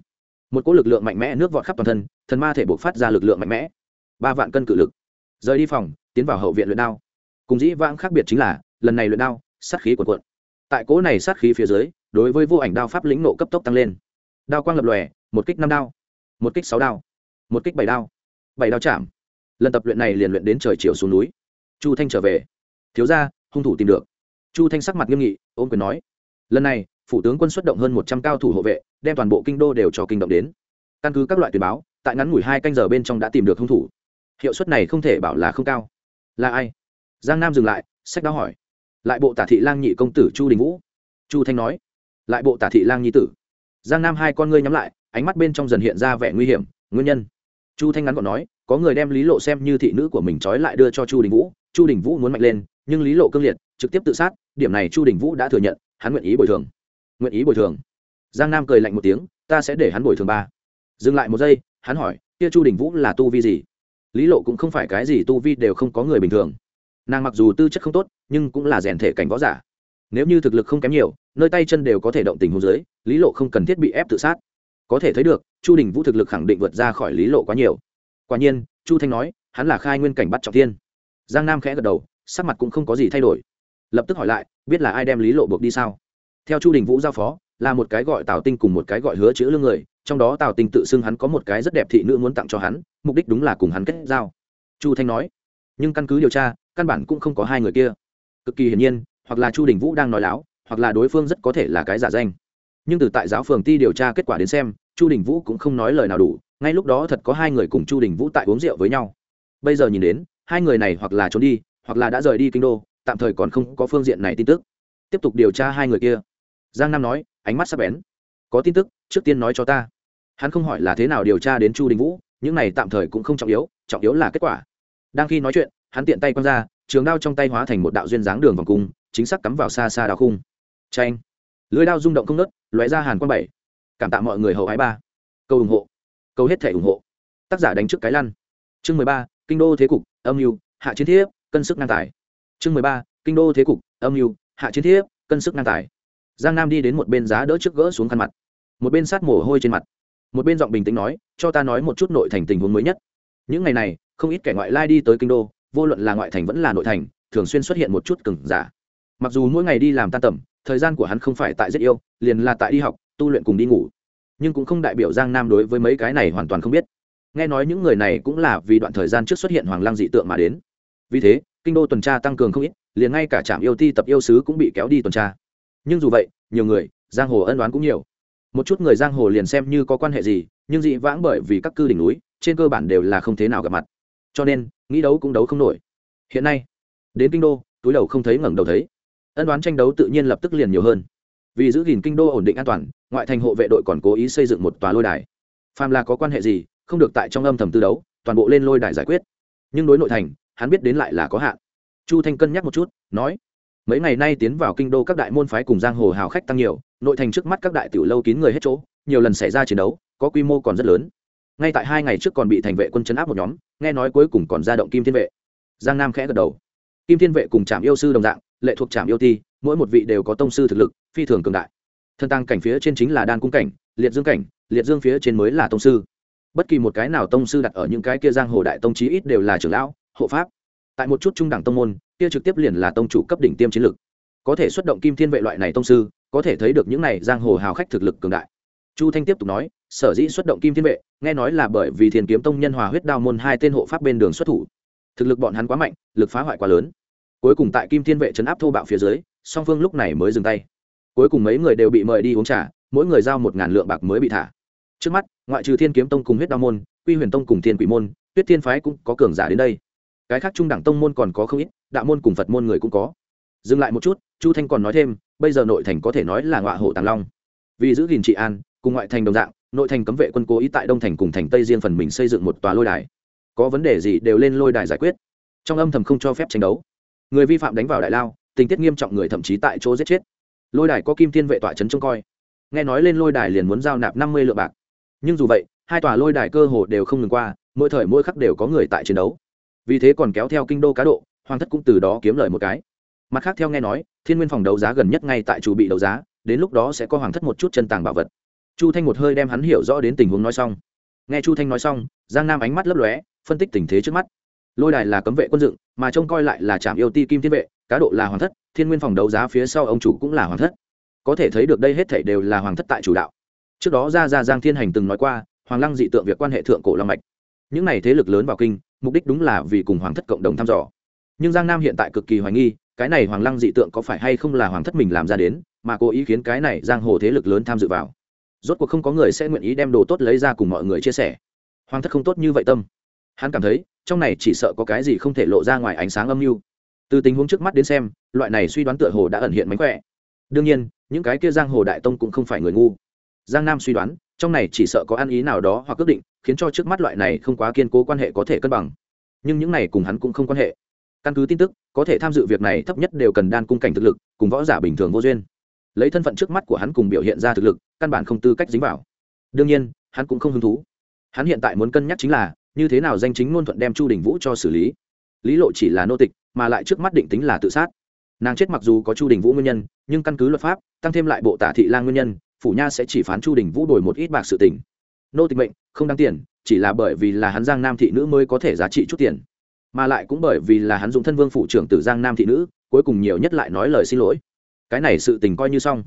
Một cỗ lực lượng mạnh mẽ nước vọt khắp toàn thân, thần ma thể buộc phát ra lực lượng mạnh mẽ. Ba vạn cân cự lực. Rời đi phòng, tiến vào hậu viện luyện đao cùng dĩ vãng khác biệt chính là, lần này luyện đao, sát khí cuộn cuộn. Tại cỗ này sát khí phía dưới, đối với vô ảnh đao pháp lĩnh nộ cấp tốc tăng lên. Đao quang lập lòe, một kích năm đao, một kích sáu đao, một kích bảy đao bảy đao chạm. Lần tập luyện này liền luyện đến trời chiều xuống núi. Chu thanh trở về. Thiếu ra hung thủ tìm được. Chu thanh sắc mặt nghiêm nghị ôm quyền nói. Lần này, phủ tướng quân xuất động hơn một trăm cao thủ hộ vệ, đem toàn bộ kinh đô đều cho kinh động đến. Căn cứ các loại tuyển báo, tại ngắn ngủi hai canh giờ bên trong đã tìm được hung thủ. Hiệu suất này không thể bảo là không cao. Là ai? Giang nam dừng lại, sách đã hỏi. Lại bộ tả thị lang nhị công tử chu đình vũ. Chu thanh nói. Lại bộ tả thị lang nhi tử. Giang nam hai con ngươi nhắm lại, ánh mắt bên trong dần hiện ra vẻ nguy hiểm, nguyên nhân. Chu thanh ngắn còn nói, có người đem lý lộ xem như thị nữ của mình trói lại đưa cho chu đình vũ, chu đình vũ muốn mạnh lên, nhưng lý lộ cương liệt, trực tiếp tự sát, điểm này chu đình vũ đã thừa nhận, hắn nguyện ý bồi thường. Nguyện ý bồi thường. Giang nam cười lạnh một tiếng, ta sẽ để hắn bồi thường ba. Dừng lại một giây, hắn hỏi, kia chu đình vũ là tu vi gì? Lý lộ cũng không phải cái gì tu vi đều không có người bình thường nàng mặc dù tư chất không tốt, nhưng cũng là rèn thể cảnh võ giả. Nếu như thực lực không kém nhiều, nơi tay chân đều có thể động tình hôn giới lý lộ không cần thiết bị ép tự sát. Có thể thấy được, chu đình vũ thực lực khẳng định vượt ra khỏi lý lộ quá nhiều. Quả nhiên, chu thanh nói, hắn là khai nguyên cảnh bắt trọng thiên. Giang nam khẽ gật đầu, sắc mặt cũng không có gì thay đổi. Lập tức hỏi lại, biết là ai đem lý lộ buộc đi sao? Theo chu đình vũ giao phó, là một cái gọi tào tinh cùng một cái gọi hứa chữ lương người, trong đó tào tinh tự xưng hắn có một cái rất đẹp thị nữ muốn tặng cho hắn, mục đích đúng là cùng hắn kết giao. Chu thanh nói nhưng căn cứ điều tra, căn bản cũng không có hai người kia. Cực kỳ hiển nhiên, hoặc là chu đình vũ đang nói láo, hoặc là đối phương rất có thể là cái giả danh. Nhưng từ tại giáo phường ti điều tra kết quả đến xem, chu đình vũ cũng không nói lời nào đủ, ngay lúc đó thật có hai người cùng chu đình vũ tại uống rượu với nhau. Bây giờ nhìn đến, hai người này hoặc là trốn đi, hoặc là đã rời đi kinh đô, tạm thời còn không có phương diện này tin tức. Tiếp tục điều tra hai người kia. Giang nam nói, ánh mắt sắp bén. Có tin tức, trước tiên nói cho ta. Hắn không hỏi là thế nào điều tra đến chu đình vũ, những này tạm thời cũng không trọng yếu trọng yếu là kết quả đang khi nói chuyện, hắn tiện tay quăng ra, trường đao trong tay hóa thành một đạo duyên dáng đường vòng cung, chính xác cắm vào xa xa đào khung. Tranh lưới đao rung động không nớt lóe ra hàn quang bảy. Cảm tạ mọi người hậu ái ba. Câu ủng hộ. Câu hết thể ủng hộ. Tác giả đánh trước cái lăn. Chương mười ba, kinh đô thế cục, âm mưu, hạ chiến thiếp, cân sức ngang tài. Chương mười ba, kinh đô thế cục, âm mưu, hạ chiến thiếp, cân sức ngang tài. Giang nam đi đến một bên giá đỡ trước gỡ xuống khăn mặt. Một bên sát mồ hôi trên mặt. Một bên giọng bình tĩnh nói, cho ta nói một chút nội thành tình huống mới nhất. Những ngày này không ít kẻ ngoại lai đi tới kinh đô, vô luận là ngoại thành vẫn là nội thành, thường xuyên xuất hiện một chút cừng giả. Mặc dù mỗi ngày đi làm tan tầm, thời gian của hắn không phải tại rất yêu, liền là tại đi học, tu luyện cùng đi ngủ. Nhưng cũng không đại biểu giang nam đối với mấy cái này hoàn toàn không biết. Nghe nói những người này cũng là vì đoạn thời gian trước xuất hiện hoàng lang dị tượng mà đến. Vì thế, kinh đô tuần tra tăng cường không ít, liền ngay cả trạm yêu ti tập yêu sứ cũng bị kéo đi tuần tra. Nhưng dù vậy, nhiều người, giang hồ ân đoán cũng nhiều. Một chút người giang hồ liền xem như có quan hệ gì, nhưng dị vãng bởi vì các cư đỉnh núi, trên cơ bản đều là không thế nào gặp mặt cho nên, nghĩ đấu cũng đấu không nổi. Hiện nay, đến kinh đô, túi đầu không thấy ngẩng đầu thấy. Ân đoán tranh đấu tự nhiên lập tức liền nhiều hơn. Vì giữ gìn kinh đô ổn định an toàn, ngoại thành hộ vệ đội còn cố ý xây dựng một tòa lôi đài. Phàm là có quan hệ gì, không được tại trong âm thầm tư đấu, toàn bộ lên lôi đài giải quyết. Nhưng đối nội thành, hắn biết đến lại là có hạn. Chu thanh cân nhắc một chút, nói, mấy ngày nay tiến vào kinh đô các đại môn phái cùng giang hồ hào khách tăng nhiều, nội thành trước mắt các đại tiểu lâu kín người hết chỗ, nhiều lần xảy ra chiến đấu, có quy mô còn rất lớn ngay tại hai ngày trước còn bị thành vệ quân chấn áp một nhóm, nghe nói cuối cùng còn ra động kim thiên vệ. Giang nam khẽ gật đầu. Kim thiên vệ cùng trạm yêu sư đồng dạng, lệ thuộc trạm yêu ti, mỗi một vị đều có tông sư thực lực, phi thường cường đại. Thân tăng cảnh phía trên chính là đan cung cảnh, liệt dương cảnh, liệt dương phía trên mới là tông sư. Bất kỳ một cái nào tông sư đặt ở những cái kia giang hồ đại tông chí ít đều là trưởng lão, hộ pháp. Tại một chút trung đẳng tông môn, kia trực tiếp liền là tông chủ cấp đỉnh tiêm chiến lực. Có thể xuất động kim thiên vệ loại này tông sư, có thể thấy được những này giang hồ hào khách thực lực cường đại. Chu thanh tiếp tục nói sở dĩ xuất động kim thiên vệ, nghe nói là bởi vì thiền kiếm tông nhân hòa huyết đao môn hai tên hộ pháp bên đường xuất thủ. Thực lực bọn hắn quá mạnh, lực phá hoại quá lớn. Cuối cùng tại kim thiên vệ chấn áp thô bạo phía dưới, song phương lúc này mới dừng tay. Cuối cùng mấy người đều bị mời đi uống trà, mỗi người giao một ngàn lượng bạc mới bị thả. Trước mắt, ngoại trừ thiên kiếm tông cùng huyết đao môn, quy huyền tông cùng thiên quỷ môn, tuyết thiên phái cũng có cường giả đến đây. Cái khác trung đẳng tông môn còn có không ít, đạo môn cùng phật môn người cũng có. Dừng lại một chút, chu thanh còn nói thêm, bây giờ nội thành có thể nói là ngọa hộ tàng long. Vì giữ gìn trị an, cùng ngoại thành đồng dạng nội thành cấm vệ quân cố ý tại đông thành cùng thành tây riêng phần mình xây dựng một tòa lôi đài. Có vấn đề gì đều lên lôi đài giải quyết. Trong âm thầm không cho phép tranh đấu. Người vi phạm đánh vào đại lao, tình tiết nghiêm trọng người thậm chí tại chỗ giết chết. Lôi đài có kim thiên vệ tọa trấn trông coi. Nghe nói lên lôi đài liền muốn giao nạp năm mươi lượng bạc. Nhưng dù vậy, hai tòa lôi đài cơ hồ đều không ngừng qua, mỗi thời mỗi khắc đều có người tại chiến đấu. Vì thế còn kéo theo kinh đô cá độ, hoàng thất cũng từ đó kiếm lời một cái. Mặt khác theo nghe nói, thiên nguyên phòng đấu giá gần nhất ngay tại chủ bị đấu giá, đến lúc đó sẽ có hoàng thất một chút chân tàng bảo vật chu thanh một hơi đem hắn hiểu rõ đến tình huống nói xong. Nghe chu thanh nói xong, giang nam ánh mắt lấp lóe, phân tích tình thế trước mắt. Lôi đài là cấm vệ quân dựng, mà trông coi lại là trạm yêu ti kim thiên vệ, cá độ là hoàng thất, thiên nguyên phòng đấu giá phía sau ông chủ cũng là hoàng thất. Có thể thấy được đây hết thảy đều là hoàng thất tại chủ đạo. Trước đó ra ra giang thiên hành từng nói qua, hoàng lăng dị tượng việc quan hệ thượng cổ long mạch. Những này thế lực lớn vào kinh, mục đích đúng là vì cùng hoàng thất cộng đồng thăm dò. Nhưng giang nam hiện tại cực kỳ hoài nghi, cái này hoàng lăng dị tượng có phải hay không là hoàng thất mình làm ra đến, mà cố ý khiến cái này giang hồ thế lực lớn tham dự vào rốt cuộc không có người sẽ nguyện ý đem đồ tốt lấy ra cùng mọi người chia sẻ. Hoàng thất không tốt như vậy tâm. Hắn cảm thấy, trong này chỉ sợ có cái gì không thể lộ ra ngoài ánh sáng âm mưu. Từ tình huống trước mắt đến xem, loại này suy đoán tựa hồ đã ẩn hiện mánh khỏe. Đương nhiên, những cái kia giang hồ đại tông cũng không phải người ngu. Giang nam suy đoán, trong này chỉ sợ có ăn ý nào đó hoặc ước định, khiến cho trước mắt loại này không quá kiên cố quan hệ có thể cân bằng. Nhưng những này cùng hắn cũng không quan hệ. Căn cứ tin tức, có thể tham dự việc này thấp nhất đều cần đan cung cảnh thực lực, cùng võ giả bình thường vô duyên lấy thân phận trước mắt của hắn cùng biểu hiện ra thực lực, căn bản không tư cách dính vào. Đương nhiên, hắn cũng không hứng thú. Hắn hiện tại muốn cân nhắc chính là, như thế nào danh chính ngôn thuận đem chu đình vũ cho xử lý. Lý lộ chỉ là nô tịch, mà lại trước mắt định tính là tự sát. Nàng chết mặc dù có chu đình vũ nguyên nhân, nhưng căn cứ luật pháp, tăng thêm lại bộ tả thị lan nguyên nhân, phủ nha sẽ chỉ phán chu đình vũ đổi một ít bạc sự tình. Nô tịch mệnh, không đáng tiền, chỉ là bởi vì là hắn giang nam thị nữ mới có thể giá trị chút tiền. Mà lại cũng bởi vì là hắn dùng thân vương phụ trưởng từ giang nam thị nữ, cuối cùng nhiều nhất lại nói lời xin lỗi cái này sự tình coi như xong.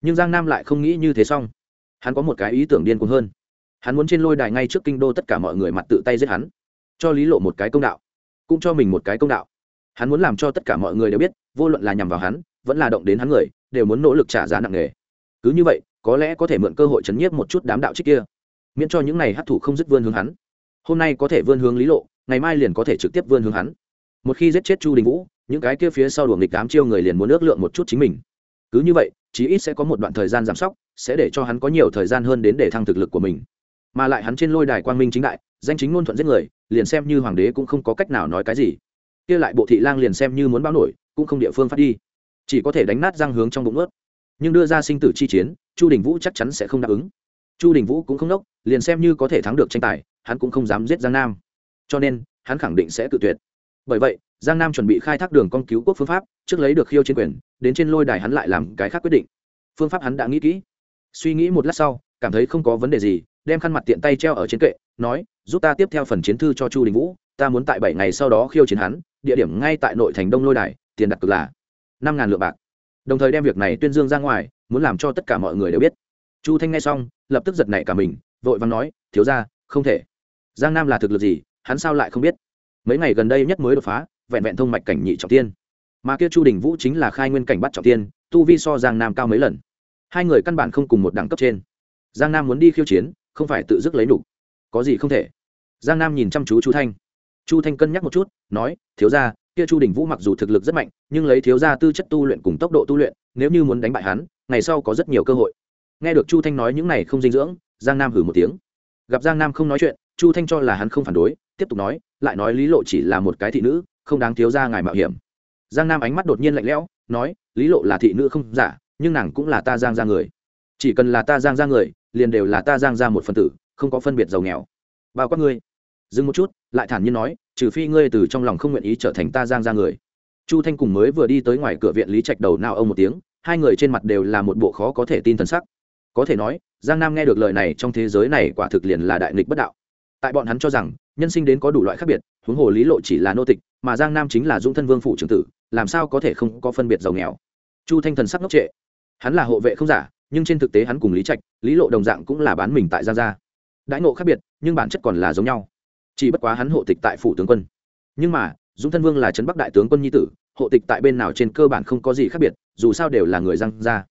Nhưng giang nam lại không nghĩ như thế xong. Hắn có một cái ý tưởng điên cuồng hơn. Hắn muốn trên lôi đài ngay trước kinh đô tất cả mọi người mặt tự tay giết hắn. Cho lý lộ một cái công đạo. Cũng cho mình một cái công đạo. Hắn muốn làm cho tất cả mọi người đều biết, vô luận là nhằm vào hắn, vẫn là động đến hắn người, đều muốn nỗ lực trả giá nặng nề. Cứ như vậy, có lẽ có thể mượn cơ hội chấn nhiếp một chút đám đạo trích kia. Miễn cho những này hấp thụ không dứt vươn hướng hắn. Hôm nay có thể vươn hướng lý lộ, ngày mai liền có thể trực tiếp vươn hướng hắn. Một khi giết chết chu đình vũ những cái kia phía sau đuổi nghịch đám chiêu người liền muốn ước lượng một chút chính mình. Cứ như vậy, chí ít sẽ có một đoạn thời gian giảm sóc, sẽ để cho hắn có nhiều thời gian hơn đến để thăng thực lực của mình. Mà lại hắn trên lôi đài quang minh chính đại, danh chính ngôn thuận giết người, liền xem như hoàng đế cũng không có cách nào nói cái gì. Kia lại bộ thị lang liền xem như muốn báo nổi, cũng không địa phương phát đi. Chỉ có thể đánh nát răng hướng trong bụng ướt nhưng đưa ra sinh tử chi chiến, chu đình vũ chắc chắn sẽ không đáp ứng. Chu đình vũ cũng không đốc liền xem như có thể thắng được tranh tài, hắn cũng không dám giết giang nam. Cho nên, hắn khẳng định sẽ tự tuyệt. Bởi vậy giang nam chuẩn bị khai thác đường con cứu quốc phương pháp, trước lấy được khiêu chiến quyền, đến trên lôi đài hắn lại làm cái khác quyết định. Phương pháp hắn đã nghĩ kỹ. Suy nghĩ một lát sau, cảm thấy không có vấn đề gì, đem khăn mặt tiện tay treo ở trên kệ, nói, giúp ta tiếp theo phần chiến thư cho chu đình vũ, ta muốn tại bảy ngày sau đó khiêu chiến hắn, địa điểm ngay tại nội thành đông lôi đài, tiền đặt cược là năm ngàn lượng bạc. Đồng thời đem việc này tuyên dương ra ngoài, muốn làm cho tất cả mọi người đều biết. Chu thanh nghe xong, lập tức giật nảy cả mình, vội vàng nói, thiếu ra không thể. Giang nam là thực lực gì, hắn sao lại không biết? Mấy ngày gần đây nhất mới đột phá vẹn vẹn thông mạch cảnh nhị trọng tiên. Mà kia chu đình vũ chính là khai nguyên cảnh bắt trọng tiên, tu vi so giang nam cao mấy lần. Hai người căn bản không cùng một đẳng cấp trên. Giang nam muốn đi khiêu chiến, không phải tự dứt lấy đủ có gì không thể. Giang nam nhìn chăm chú chu thanh. Chu thanh cân nhắc một chút, nói, thiếu ra kia chu đình vũ mặc dù thực lực rất mạnh, nhưng lấy thiếu ra tư chất tu luyện cùng tốc độ tu luyện, nếu như muốn đánh bại hắn, ngày sau có rất nhiều cơ hội. Nghe được chu thanh nói những này không dinh dưỡng, giang nam hử một tiếng. Gặp giang nam không nói chuyện, chu thanh cho là hắn không phản đối, tiếp tục nói, lại nói lý lộ chỉ là một cái thị nữ không đáng thiếu ra ngài mạo hiểm. Giang nam ánh mắt đột nhiên lạnh lẽo, nói, lý lộ là thị nữ không giả, nhưng nàng cũng là ta giang ra người. Chỉ cần là ta giang ra người, liền đều là ta giang ra một phần tử, không có phân biệt giàu nghèo. Bao quát ngươi. Dừng một chút, lại thản nhiên nói, trừ phi ngươi từ trong lòng không nguyện ý trở thành ta giang ra người. Chu thanh cùng mới vừa đi tới ngoài cửa viện lý trạch đầu nào ông một tiếng, hai người trên mặt đều là một bộ khó có thể tin thần sắc. Có thể nói, giang nam nghe được lời này trong thế giới này quả thực liền là đại nghịch bất đạo. Tại bọn hắn cho rằng, nhân sinh đến có đủ loại khác biệt huống hồ lý lộ chỉ là nô tịch, mà giang nam chính là dũng thân vương phủ trưởng tử, làm sao có thể không có phân biệt giàu nghèo? Chu thanh thần sắc ngốc trệ. Hắn là hộ vệ không giả, nhưng trên thực tế hắn cùng lý trạch, lý lộ đồng dạng cũng là bán mình tại giang gia. Đãi ngộ khác biệt, nhưng bản chất còn là giống nhau. Chỉ bất quá hắn hộ tịch tại phủ tướng quân. Nhưng mà, dũng thân vương là trấn bắc đại tướng quân nhi tử, hộ tịch tại bên nào trên cơ bản không có gì khác biệt, dù sao đều là người giang gia.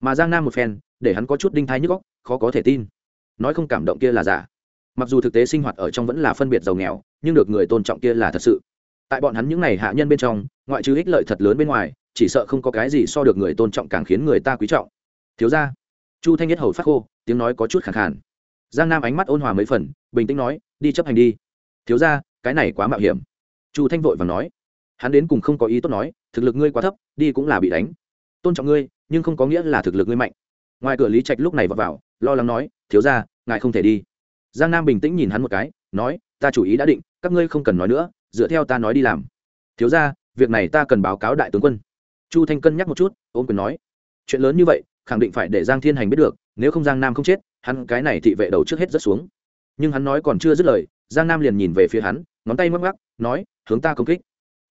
Mà giang nam một phen, để hắn có chút đinh thái nhức góc khó có thể tin. Nói không cảm động kia là giả mặc dù thực tế sinh hoạt ở trong vẫn là phân biệt giàu nghèo nhưng được người tôn trọng kia là thật sự. Tại bọn hắn những n à y hạ nhân bên trong ngoại trừ ích lợi thật lớn bên ngoài chỉ sợ không có cái gì so được người tôn trọng càng khiến người ta quý trọng. Thiếu ra chu thanh nhất hầu phát khô tiếng nói có chút khẳng khàn. Giang nam ánh mắt ôn hòa mấy phần bình tĩnh nói đi chấp hành đi. Thiếu ra cái này quá mạo hiểm. Chu thanh vội và nói. Hắn đến cùng không có ý tốt nói thực lực ngươi quá thấp đi cũng là bị đánh. Tôn trọng ngươi nhưng không có nghĩa là thực lực ngươi mạnh. Ngoài cửa lý trạch lúc này vào, vào lo lắng nói thiếu ra ngài không thể đi giang nam bình tĩnh nhìn hắn một cái, nói, ta chủ ý đã định, các ngươi không cần nói nữa, dựa theo ta nói đi làm. Thiếu ra việc này ta cần báo cáo đại tướng quân. Chu thanh cân nhắc một chút ôm quyền nói, chuyện lớn như vậy, khẳng định phải để giang thiên hành biết được, nếu không giang nam không chết, hắn cái này thị vệ đầu trước hết rất xuống. Nhưng hắn nói còn chưa dứt lời, giang nam liền nhìn về phía hắn, ngón tay mắc mắc nói, hướng ta công kích.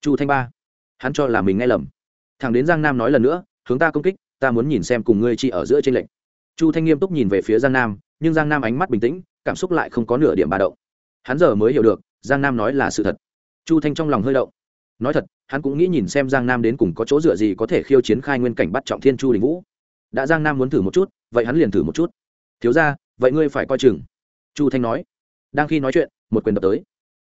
Chu thanh ba, hắn cho là mình nghe lầm. Thằng đến giang nam nói lần nữa, hướng ta công kích, ta muốn nhìn xem cùng ngươi chi ở giữa trên lệnh chu thanh nghiêm túc nhìn về phía giang nam nhưng giang nam ánh mắt bình tĩnh, cảm xúc lại không có nửa điểm ba động. Hắn giờ mới hiểu được, giang nam nói là sự thật. Chu thanh trong lòng hơi động. Nói thật, hắn cũng nghĩ nhìn xem giang nam đến cùng có chỗ dựa gì có thể khiêu chiến khai nguyên cảnh bắt trọng thiên chu đình vũ. Đã giang nam muốn thử một chút, vậy hắn liền thử một chút. Thiếu ra vậy ngươi phải coi chừng. Chu thanh nói. Đang khi nói chuyện, một quyền đập tới.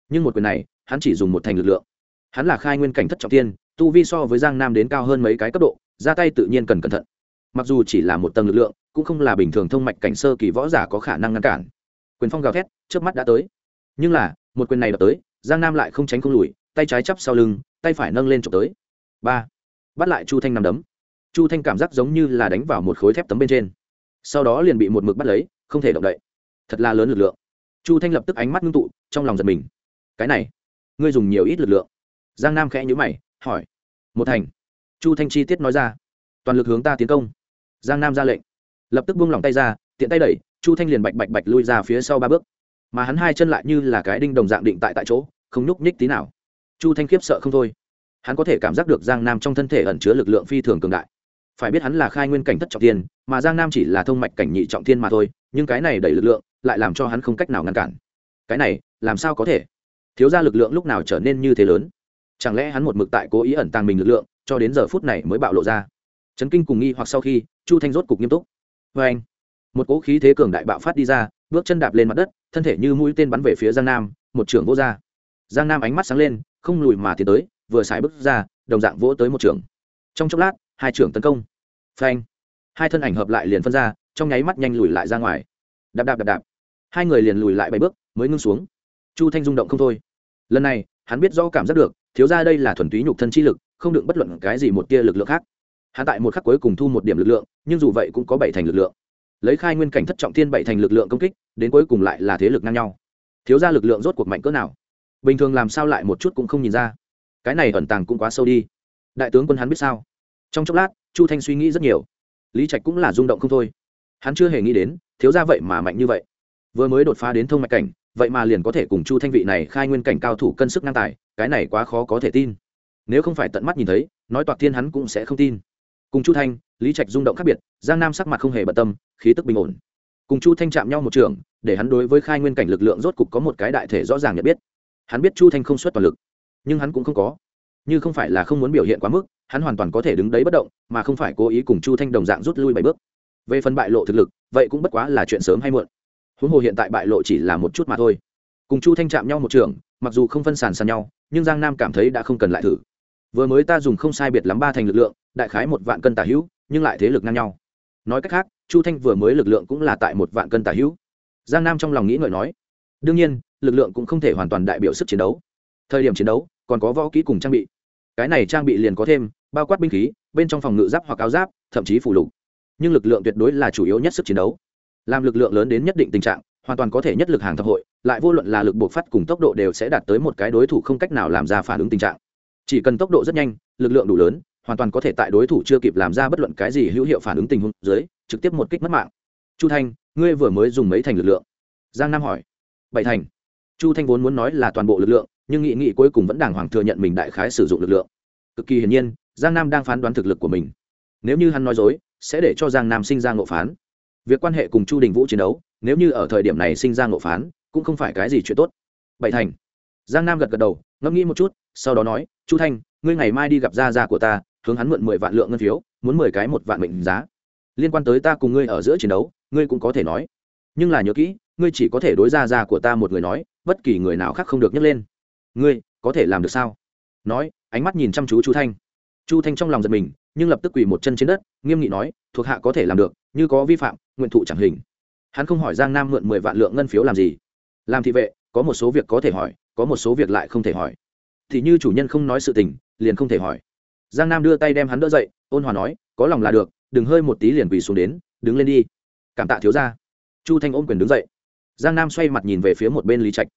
Nhưng một quyền này, hắn chỉ dùng một thành lực lượng. Hắn là khai nguyên cảnh thất trọng thiên, tu vi so với giang nam đến cao hơn mấy cái cấp độ, ra tay tự nhiên cần cẩn thận. Mặc dù chỉ là một tầng lực lượng cũng không là bình thường thông mạch cảnh sơ kỳ võ giả có khả năng ngăn cản. Quyền phong gào thét trước mắt đã tới. Nhưng là, một quyền này đã tới, giang nam lại không tránh không lùi, tay trái chắp sau lưng, tay phải nâng lên trộm tới. Ba. Bắt lại chu thanh nằm đấm. Chu thanh cảm giác giống như là đánh vào một khối thép tấm bên trên. Sau đó liền bị một mực bắt lấy, không thể động đậy. Thật là lớn lực lượng. Chu thanh lập tức ánh mắt ngưng tụ, trong lòng giật mình. Cái này, ngươi dùng nhiều ít lực lượng. Giang nam khẽ nhữ mày, hỏi. Một thành. Chu thanh chi tiết nói ra. Toàn lực hướng ta tiến công. Giang nam ra lệnh lập tức buông lỏng tay ra, tiện tay đẩy, chu thanh liền bạch bạch bạch lui ra phía sau ba bước. Mà hắn hai chân lại như là cái đinh đồng dạng định tại tại chỗ, không nhúc nhích tí nào. Chu thanh khiếp sợ không thôi. Hắn có thể cảm giác được giang nam trong thân thể ẩn chứa lực lượng phi thường cường đại. Phải biết hắn là khai nguyên cảnh thất trọng thiên, mà giang nam chỉ là thông mạch cảnh nhị trọng thiên mà thôi, nhưng cái này đẩy lực lượng lại làm cho hắn không cách nào ngăn cản. Cái này, làm sao có thể? Thiếu ra lực lượng lúc nào trở nên như thế lớn? Chẳng lẽ hắn một mực tại cố ý ẩn tàng mình lực lượng, cho đến giờ phút này mới bạo lộ ra? Trấn kinh cùng nghi hoặc sau khi, chu thanh rốt cục nghiêm túc vê anh, một cỗ khí thế cường đại bạo phát đi ra, bước chân đạp lên mặt đất, thân thể như mũi tên bắn về phía giang nam, một trưởng vô r giang nam ánh mắt sáng lên, không lùi mà tiến tới, vừa xài bước ra, đồng dạng vỗ tới một trưởng. Trong chốc lát, hai trưởng tấn công. Phanh hai thân ảnh hợp lại liền phân ra, trong nháy mắt nhanh lùi lại ra ngoài. Đạp đạp đạp đạp. Hai người liền lùi lại bảy bước, mới ngưng xuống. Chu thanh rung động không thôi. Lần này, hắn biết rõ cảm giác được, thiếu ra đây là thuần túy nhục thân chi lực, không đựng bất luận cái gì một tia lực lượng khác hắn tại một khắc cuối cùng thu một điểm lực lượng, nhưng dù vậy cũng có bảy thành lực lượng. Lấy khai nguyên cảnh thất trọng thiên bảy thành lực lượng công kích, đến cuối cùng lại là thế lực ngang nhau. Thiếu ra lực lượng rốt cuộc mạnh cỡ nào? Bình thường làm sao lại một chút cũng không nhìn ra. Cái này ẩn tàng cũng quá sâu đi. Đại tướng quân hắn biết sao? Trong chốc lát, chu thanh suy nghĩ rất nhiều. Lý trạch cũng là rung động không thôi. Hắn chưa hề nghĩ đến, thiếu ra vậy mà mạnh như vậy. Vừa mới đột phá đến thông mạch cảnh, vậy mà liền có thể cùng chu thanh vị này khai nguyên cảnh cao thủ cân sức ngang tài, cái này quá khó có thể tin. Nếu không phải tận mắt nhìn thấy, nói toạc thiên hắn cũng sẽ không tin cùng chu thanh, lý trạch rung động khác biệt, giang nam sắc mặt không hề bận tâm, khí tức bình ổn. Cùng chu thanh chạm nhau một trường, để hắn đối với khai nguyên cảnh lực lượng rốt cục có một cái đại thể rõ ràng nhận biết. Hắn biết chu thanh không xuất toàn lực, nhưng hắn cũng không có. Như không phải là không muốn biểu hiện quá mức, hắn hoàn toàn có thể đứng đấy bất động, mà không phải cố ý cùng chu thanh đồng dạng rút lui bảy bước. Về phần bại lộ thực lực, vậy cũng bất quá là chuyện sớm hay muộn. Huống hồ hiện tại bại lộ chỉ là một chút mà thôi. Cùng chu thanh chạm nhau một trường, mặc dù không phân sàn sàn nhau, nhưng giang nam cảm thấy đã không cần lại thử. Vừa mới ta dùng không sai biệt lắm ba thành lực lượng đại khái một vạn cân tả hữu, nhưng lại thế lực ngang nhau. Nói cách khác, chu thanh vừa mới lực lượng cũng là tại một vạn cân tả hữu. Giang nam trong lòng nghĩ ngợi nói, đương nhiên, lực lượng cũng không thể hoàn toàn đại biểu sức chiến đấu. Thời điểm chiến đấu, còn có võ kỹ cùng trang bị. Cái này trang bị liền có thêm, bao quát binh khí, bên trong phòng ngự giáp hoặc áo giáp, thậm chí phủ lục. Nhưng lực lượng tuyệt đối là chủ yếu nhất sức chiến đấu. Làm lực lượng lớn đến nhất định tình trạng, hoàn toàn có thể nhất lực hàng thập hội, lại vô luận là lực buộc phát cùng tốc độ đều sẽ đạt tới một cái đối thủ không cách nào làm ra phản ứng tình trạng. Chỉ cần tốc độ rất nhanh, lực lượng đủ lớn hoàn toàn có thể tại đối thủ chưa kịp làm ra bất luận cái gì hữu hiệu phản ứng tình huống dưới, trực tiếp một kích mất mạng. Chu thanh, ngươi vừa mới dùng mấy thành lực lượng? Giang nam hỏi. Bảy thành. Chu thanh vốn muốn nói là toàn bộ lực lượng, nhưng nghị nghị cuối cùng vẫn đàng hoàng thừa nhận mình đại khái sử dụng lực lượng. Cực kỳ hiển nhiên, giang nam đang phán đoán thực lực của mình. Nếu như hắn nói dối, sẽ để cho giang nam sinh ra ngộ phán. Việc quan hệ cùng chu đình vũ chiến đấu, nếu như ở thời điểm này sinh ra ngộ phán, cũng không phải cái gì chuyện tốt. Bảy thành. Giang nam gật gật đầu, ngẫm nghĩ một chút, sau đó nói, chu thanh, ngươi ngày mai đi gặp gia gia của ta hướng hắn mượn mười vạn lượng ngân phiếu, muốn mười cái một vạn mệnh giá. Liên quan tới ta cùng ngươi ở giữa chiến đấu, ngươi cũng có thể nói. Nhưng là nhớ kỹ, ngươi chỉ có thể đối gia gia của ta một người nói, bất kỳ người nào khác không được nhấc lên. Ngươi, có thể làm được sao? Nói, ánh mắt nhìn chăm chú chu thanh. Chu thanh trong lòng giật mình, nhưng lập tức quỳ một chân trên đất, nghiêm nghị nói, thuộc hạ có thể làm được, như có vi phạm, nguyện thụ chẳng hình. Hắn không hỏi giang nam mượn mười vạn lượng ngân phiếu làm gì. Làm thị vệ, có một số việc có thể hỏi, có một số việc lại không thể hỏi. Thì như chủ nhân không nói sự tình, liền không thể hỏi giang nam đưa tay đem hắn đỡ dậy, ôn hòa nói, có lòng là được, đừng hơi một tí liền quỳ xuống đến, đứng lên đi. Cảm tạ thiếu ra chu thanh ôm quyền đứng dậy. Giang nam xoay mặt nhìn về phía một bên lý trạch.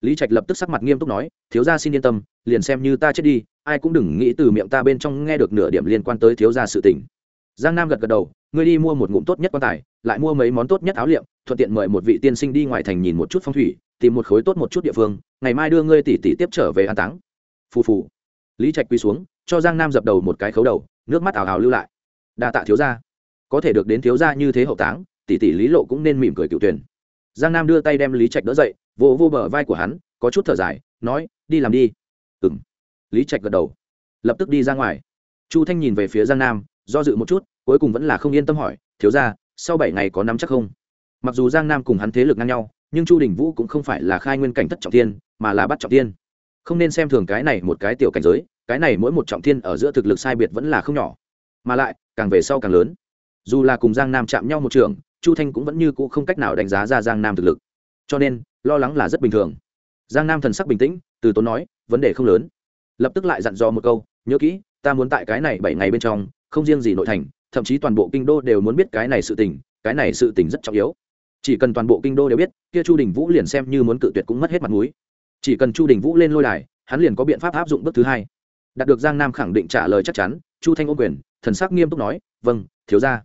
Lý trạch lập tức sắc mặt nghiêm túc nói, thiếu gia xin yên tâm, liền xem như ta chết đi, ai cũng đừng nghĩ từ miệng ta bên trong nghe được nửa điểm liên quan tới thiếu gia sự tình. Giang nam gật gật đầu, ngươi đi mua một ngụm tốt nhất quan tài, lại mua mấy món tốt nhất áo liệm, thuận tiện mời một vị tiên sinh đi ngoài thành nhìn một chút phong thủy, tìm một khối tốt một chút địa phương, ngày mai đưa ngươi tỷ tỷ tiếp trở về an táng. Phù phù. Lý trạch quy xuống cho giang nam dập đầu một cái khấu đầu, nước mắt ảo ảo lưu lại. Đa tạ thiếu gia. Có thể được đến thiếu gia như thế hậu táng, tỷ tỷ lý lộ cũng nên mỉm cười cựu tuyển. Giang nam đưa tay đem lý trạch đỡ dậy vô vô bờ vai của hắn, có chút thở dài, nói, đi làm đi. Ừng lý trạch gật đầu, lập tức đi ra ngoài. Chu thanh nhìn về phía giang nam, do dự một chút, cuối cùng vẫn là không yên tâm hỏi, thiếu ra sau bảy ngày có nắm chắc không? Mặc dù giang nam cùng hắn thế lực ngang nhau, nhưng chu đình vũ cũng không phải là khai nguyên cảnh thất trọng tiên, mà là bắt trọng tiên. Không nên xem thường cái này một cái tiểu cảnh giới cái này mỗi một trọng thiên ở giữa thực lực sai biệt vẫn là không nhỏ. Mà lại, càng về sau càng lớn. Dù là cùng giang nam chạm nhau một trường, chu thanh cũng vẫn như cũ không cách nào đánh giá ra giang nam thực lực. Cho nên, lo lắng là rất bình thường. Giang nam thần sắc bình tĩnh, từ tốn nói, vấn đề không lớn. Lập tức lại dặn dò một câu, nhớ kỹ, ta muốn tại cái này bảy ngày bên trong, không riêng gì nội thành, thậm chí toàn bộ kinh đô đều muốn biết cái này sự tình, cái này sự tình rất trọng yếu. Chỉ cần toàn bộ kinh đô đều biết, kia chu đình vũ liền xem như muốn cự tuyệt cũng mất hết mặt mũi. Chỉ cần chu đình vũ lên lôi đài, hắn liền có biện pháp áp dụng bước thứ hai đạt được giang nam khẳng định trả lời chắc chắn, chu thanh ôm quyền, thần sắc nghiêm túc nói vâng thiếu ra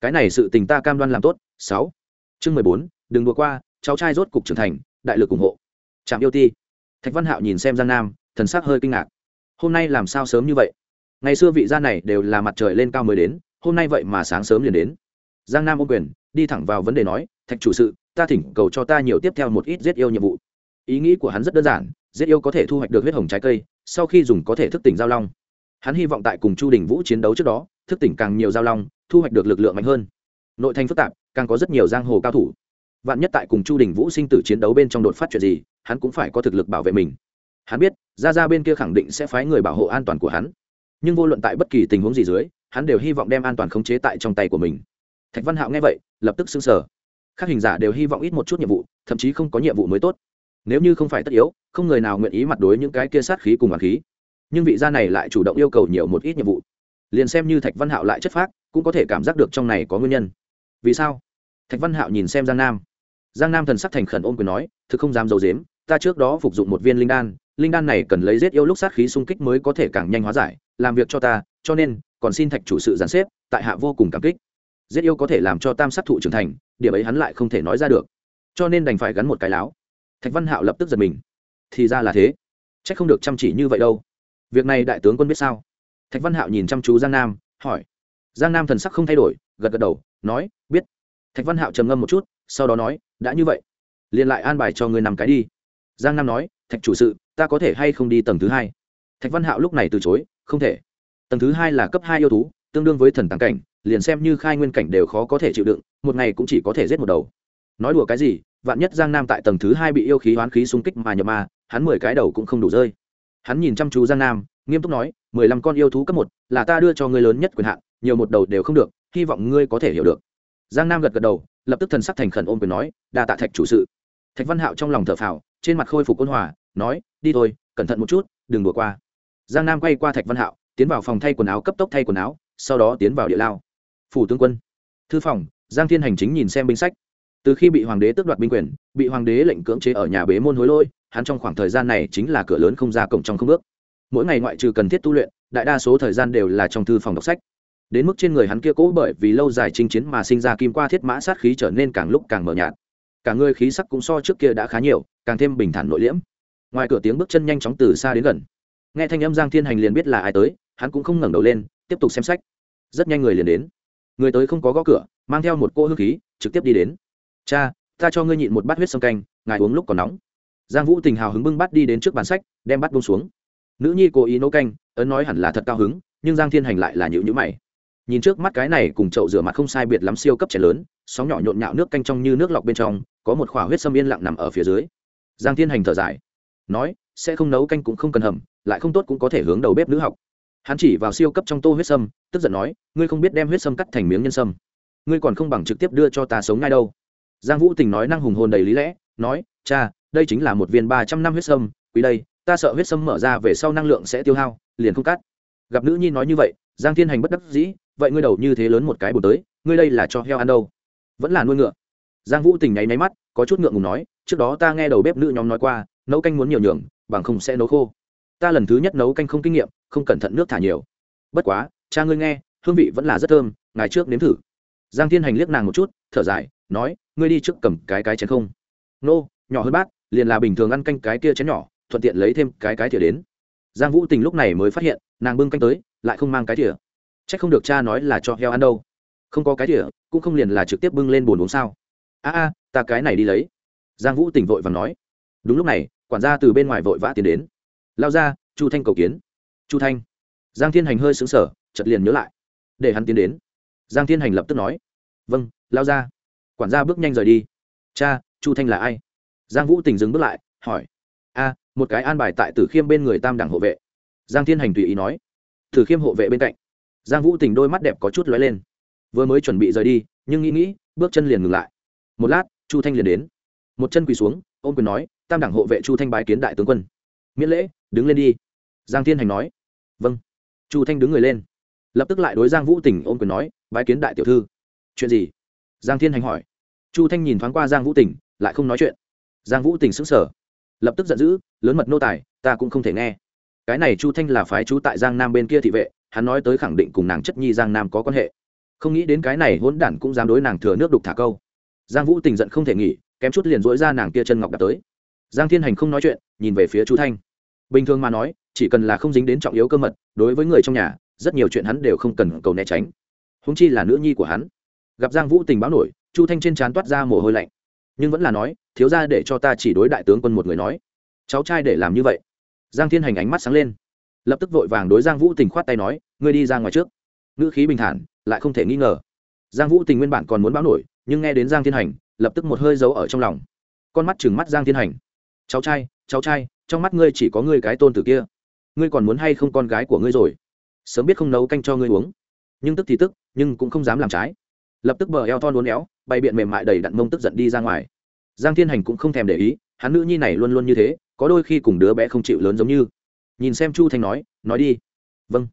cái này sự tình ta cam đoan làm tốt. Sáu. Chương mười bốn, đừng đùa qua, cháu trai rốt cục trưởng thành, đại lực ủng hộ. Trạm yêu ti. Thạch văn hạo nhìn xem giang nam, thần sắc hơi kinh ngạc. Hôm nay làm sao sớm như vậy? Ngày xưa vị gia này đều là mặt trời lên cao mới đến, hôm nay vậy mà sáng sớm liền đến. Giang nam ô quyền, đi thẳng vào vấn đề nói, thạch chủ sự, ta thỉnh cầu cho ta nhiều tiếp theo một ít giết yêu nhiệm vụ. Ý nghĩ của hắn rất đơn giản, giết yêu có thể thu hoạch được huyết hồng trái cây sau khi dùng có thể thức tỉnh giao long. Hắn hy vọng tại cùng chu đình vũ chiến đấu trước đó, thức tỉnh càng nhiều giao long, thu hoạch được lực lượng mạnh hơn. Nội thành phức tạp, càng có rất nhiều giang hồ cao thủ. Vạn nhất tại cùng chu đình vũ sinh tử chiến đấu bên trong đột phát chuyện gì, hắn cũng phải có thực lực bảo vệ mình. Hắn biết ra ra bên kia khẳng định sẽ phái người bảo hộ an toàn của hắn. Nhưng vô luận tại bất kỳ tình huống gì dưới, hắn đều hy vọng đem an toàn khống chế tại trong tay của mình. Thạch văn hạo nghe vậy, lập tức xứng sở các hình giả đều hy vọng ít một chút nhiệm vụ, thậm chí không có nhiệm vụ mới tốt nếu như không phải tất yếu, không người nào nguyện ý mặt đối những cái kia sát khí cùng hoàng khí. Nhưng vị gia này lại chủ động yêu cầu nhiều một ít nhiệm vụ. Liền xem như thạch văn hạo lại chất phác, cũng có thể cảm giác được trong này có nguyên nhân. Vì sao? Thạch văn hạo nhìn xem giang nam. Giang nam thần sắc thành khẩn ôm quyền nói, thực không dám d i ấ u dếm ta trước đó phục dụng một viên linh đan linh đan này cần lấy giết yêu lúc sát khí xung kích mới có thể càng nhanh hóa giải, làm việc cho ta, cho nên, còn xin thạch chủ sự giàn xếp, tại hạ vô cùng cảm kích. Giết yêu có thể làm cho tam sát thụ trưởng thành, điểm ấy hắn lại không thể nói ra được. Cho nên đành phải gắn một cái láo thạch văn hạo lập tức giật mình. Thì ra là thế. C h ắ c không được chăm chỉ như vậy đâu. Việc này đại tướng quân biết sao? Thạch văn hạo nhìn chăm chú giang nam, hỏi. Giang nam thần sắc không thay đổi, gật gật đầu, nói, biết. Thạch văn hạo trầm ngâm một chút, sau đó nói, đã như vậy, liền lại an bài cho người nằm cái đi. Giang nam nói, thạch chủ sự, ta có thể hay không đi tầng thứ hai? Thạch văn hạo lúc này từ chối, không thể. Tầng thứ hai là cấp hai yêu thú, tương đương với thần tàng cảnh, liền xem như khai nguyên cảnh đều khó có thể chịu đựng, một ngày cũng chỉ có thể giết một đầu. Nói đùa cái gì vạn nhất giang nam tại tầng thứ hai bị yêu khí hoán khí xung kích mà nhập ma, hắn mười cái đầu cũng không đủ rơi. Hắn nhìn chăm chú giang nam, nghiêm túc nói, mười lăm con yêu thú cấp một, là ta đưa cho ngươi lớn nhất quyền hạn, nhiều một đầu đều không được, hy vọng ngươi có thể hiểu được. Giang nam gật gật đầu, lập tức thần sắc thành khẩn ôm quyền nói, đa tạ thạch chủ sự. Thạch văn hạo trong lòng thở phào, trên mặt khôi phục ôn hòa, nói, đi thôi, cẩn thận một chút, đừng đùa qua. Giang nam quay qua thạch văn hạo, tiến vào phòng thay quần áo cấp tốc thay quần áo, sau đó tiến vào địa lao. Phủ tướng quân. Thư phòng, giang thiên hành chính nhìn xem binh sách từ khi bị hoàng đế tước đoạt binh quyền, bị hoàng đế lệnh cưỡng chế ở nhà bế môn hối lỗi, hắn trong khoảng thời gian này chính là cửa lớn không ra cổng trong không bước. Mỗi ngày ngoại trừ cần thiết tu luyện, đại đa số thời gian đều là trong thư phòng đọc sách. Đến mức trên người hắn kia cố bởi vì lâu dài chinh chiến mà sinh ra kim qua thiết mã sát khí trở nên càng lúc càng mờ nhạt. Cả người khí sắc cũng so trước kia đã khá nhiều, càng thêm bình thản nội liễm. Ngoài cửa tiếng bước chân nhanh chóng từ xa đến gần. Nghe thanh âm giang thiên hành liền biết là ai tới, hắn cũng không ngẩng đầu lên, tiếp tục xem sách. Rất nhanh người liền đến. Người tới không có gõ cửa, mang theo một cô hương khí, trực tiếp đi đến cha, ta cho ngươi nhịn một bát huyết sâm canh, ngài uống lúc còn nóng. Giang vũ tình hào hứng bưng bắt đi đến trước bàn sách, đem bắt bông xuống. Nữ nhi cố ý nấu canh, ấn nói hẳn là thật cao hứng, nhưng giang thiên hành lại là nhữ nhữ mày. Nhìn trước mắt cái này cùng chậu rửa mặt không sai biệt lắm siêu cấp trẻ lớn, sóng nhỏ nhộn nhạo nước canh trong như nước lọc bên trong, có một khỏa huyết sâm yên lặng nằm ở phía dưới. Giang thiên hành thở dài. Nói, sẽ không nấu canh cũng không cần hầm, lại không tốt cũng có thể hướng đầu bếp nữ học. Hắn chỉ vào siêu cấp trong tô huyết sâm, tức giận nói, ngươi không biết đem huyết sâm cắt thành miếng nhân sâm. Ngươi còn không bằng trực tiếp đưa cho ta sống ngay đâu giang vũ tình nói năng hùng hồn đầy lý lẽ, nói, cha, đây chính là một viên ba trăm năm huyết sâm, quý đây, ta sợ huyết sâm mở ra về sau năng lượng sẽ tiêu hao, liền không cắt. Gặp nữ nhi nói như vậy, giang thiên hành bất đắc dĩ, vậy ngươi đầu như thế lớn một cái bổ tới, ngươi đây là cho heo ăn đâu? Vẫn là nuôi ngựa. Giang vũ tình nháy máy mắt, có chút ngượng ngùng nói, trước đó ta nghe đầu bếp nữ nhóm nói qua, nấu canh muốn nhiều nhường, bằng không sẽ nấu khô. Ta lần thứ nhất nấu canh không kinh nghiệm, không cẩn thận nước thả nhiều. Bất quá, cha ngươi nghe, hương vị vẫn là rất thơm ngày trước nếm thử. Giang thiên hành liếc nàng một chút, thở dài, nói ngươi đi trước cầm cái cái chén không? Nô, nhỏ hơn bát, liền là bình thường ăn canh cái kia chén nhỏ, thuận tiện lấy thêm cái cái thìa đến. Giang vũ tình lúc này mới phát hiện, nàng bưng canh tới, lại không mang cái thìa. C h ắ c không được cha nói là cho heo ăn đâu. Không có cái thìa, cũng không liền là trực tiếp bưng lên bồn uống sao? A a, ta cái này đi lấy. Giang vũ tỉnh vội và nói. Đúng lúc này, quản gia từ bên ngoài vội vã tiến đến. Lao ra, chu thanh cầu kiến. Chu thanh. Giang thiên hành hơi xứng sở chật liền nhớ lại. Để hắn tiến đến. Giang thiên hành lập tức nói. Vâng lao ra quản gia bước nhanh rời đi. Cha, chu thanh là ai? Giang vũ tình dừng bước lại, hỏi. A, một cái an bài tại tử khiêm bên người tam đẳng hộ vệ. Giang thiên hành tùy ý nói. Tử khiêm hộ vệ bên cạnh. Giang vũ tình đôi mắt đẹp có chút lóe lên. Vừa mới chuẩn bị rời đi, nhưng nghĩ nghĩ, bước chân liền ngừng lại. Một lát, chu thanh liền đến. Một chân quỳ xuống, ôm quyền nói, tam đẳng hộ vệ chu thanh bái kiến đại tướng quân. Miễn lễ, đứng lên đi. Giang thiên hành nói. Vâng. Chu thanh đứng người lên. Lập tức lại đối giang vũ tỉnh ôm quyền nói, bái kiến đại tiểu thư. Chuyện gì? Giang thiên hành hỏi. Chu thanh nhìn thoáng qua giang vũ tỉnh, lại không nói chuyện. Giang vũ tỉnh sững sờ, lập tức giận dữ, lớn mật nô tài, ta cũng không thể nghe. Cái này chu thanh là phái chú tại giang nam bên kia thị vệ, hắn nói tới khẳng định cùng nàng chất nhi giang nam có quan hệ. Không nghĩ đến cái này hỗn đản cũng dám đối nàng thừa nước đục thả câu. Giang vũ tình giận không thể nghỉ, kém chút liền dỗi ra nàng kia chân ngọc đạp tới. Giang thiên hành không nói chuyện, nhìn về phía chu thanh. Bình thường mà nói, chỉ cần là không dính đến trọng yếu cơ mật, đối với người trong nhà, rất nhiều chuyện hắn đều không cần cầu né tránh. Húng chi là nữ nhi của hắn gặp giang vũ tình báo nổi, chu thanh trên trán toát ra mồ hôi lạnh. Nhưng vẫn là nói, thiếu ra để cho ta chỉ đối đại tướng quân một người nói. Cháu trai để làm như vậy. Giang thiên hành ánh mắt sáng lên. Lập tức vội vàng đối giang vũ tình khoát tay nói, ngươi đi ra ngoài trước. Ngữ khí bình thản, lại không thể nghi ngờ. Giang vũ tình nguyên bản còn muốn báo nổi, nhưng nghe đến giang thiên hành, lập tức một hơi giấu ở trong lòng. Con mắt chừng mắt giang thiên hành. Cháu trai cháu trai, trong mắt ngươi chỉ có ngươi cái tôn tử kia. Ngươi còn muốn hay không con gái của ngươi rồi? Sớm biết không nấu canh cho ngươi uống. Nhưng tức thì tức, nhưng cũng không dám làm trái lập tức bờ eo thon uốn éo, bay biện mềm mại đầy đặn mông tức giận đi ra ngoài. Giang thiên hành cũng không thèm để ý, hắn nữ nhi này luôn luôn như thế, có đôi khi cùng đứa bé không chịu lớn giống như. Nhìn xem chu thanh nói nói đi. Vâng.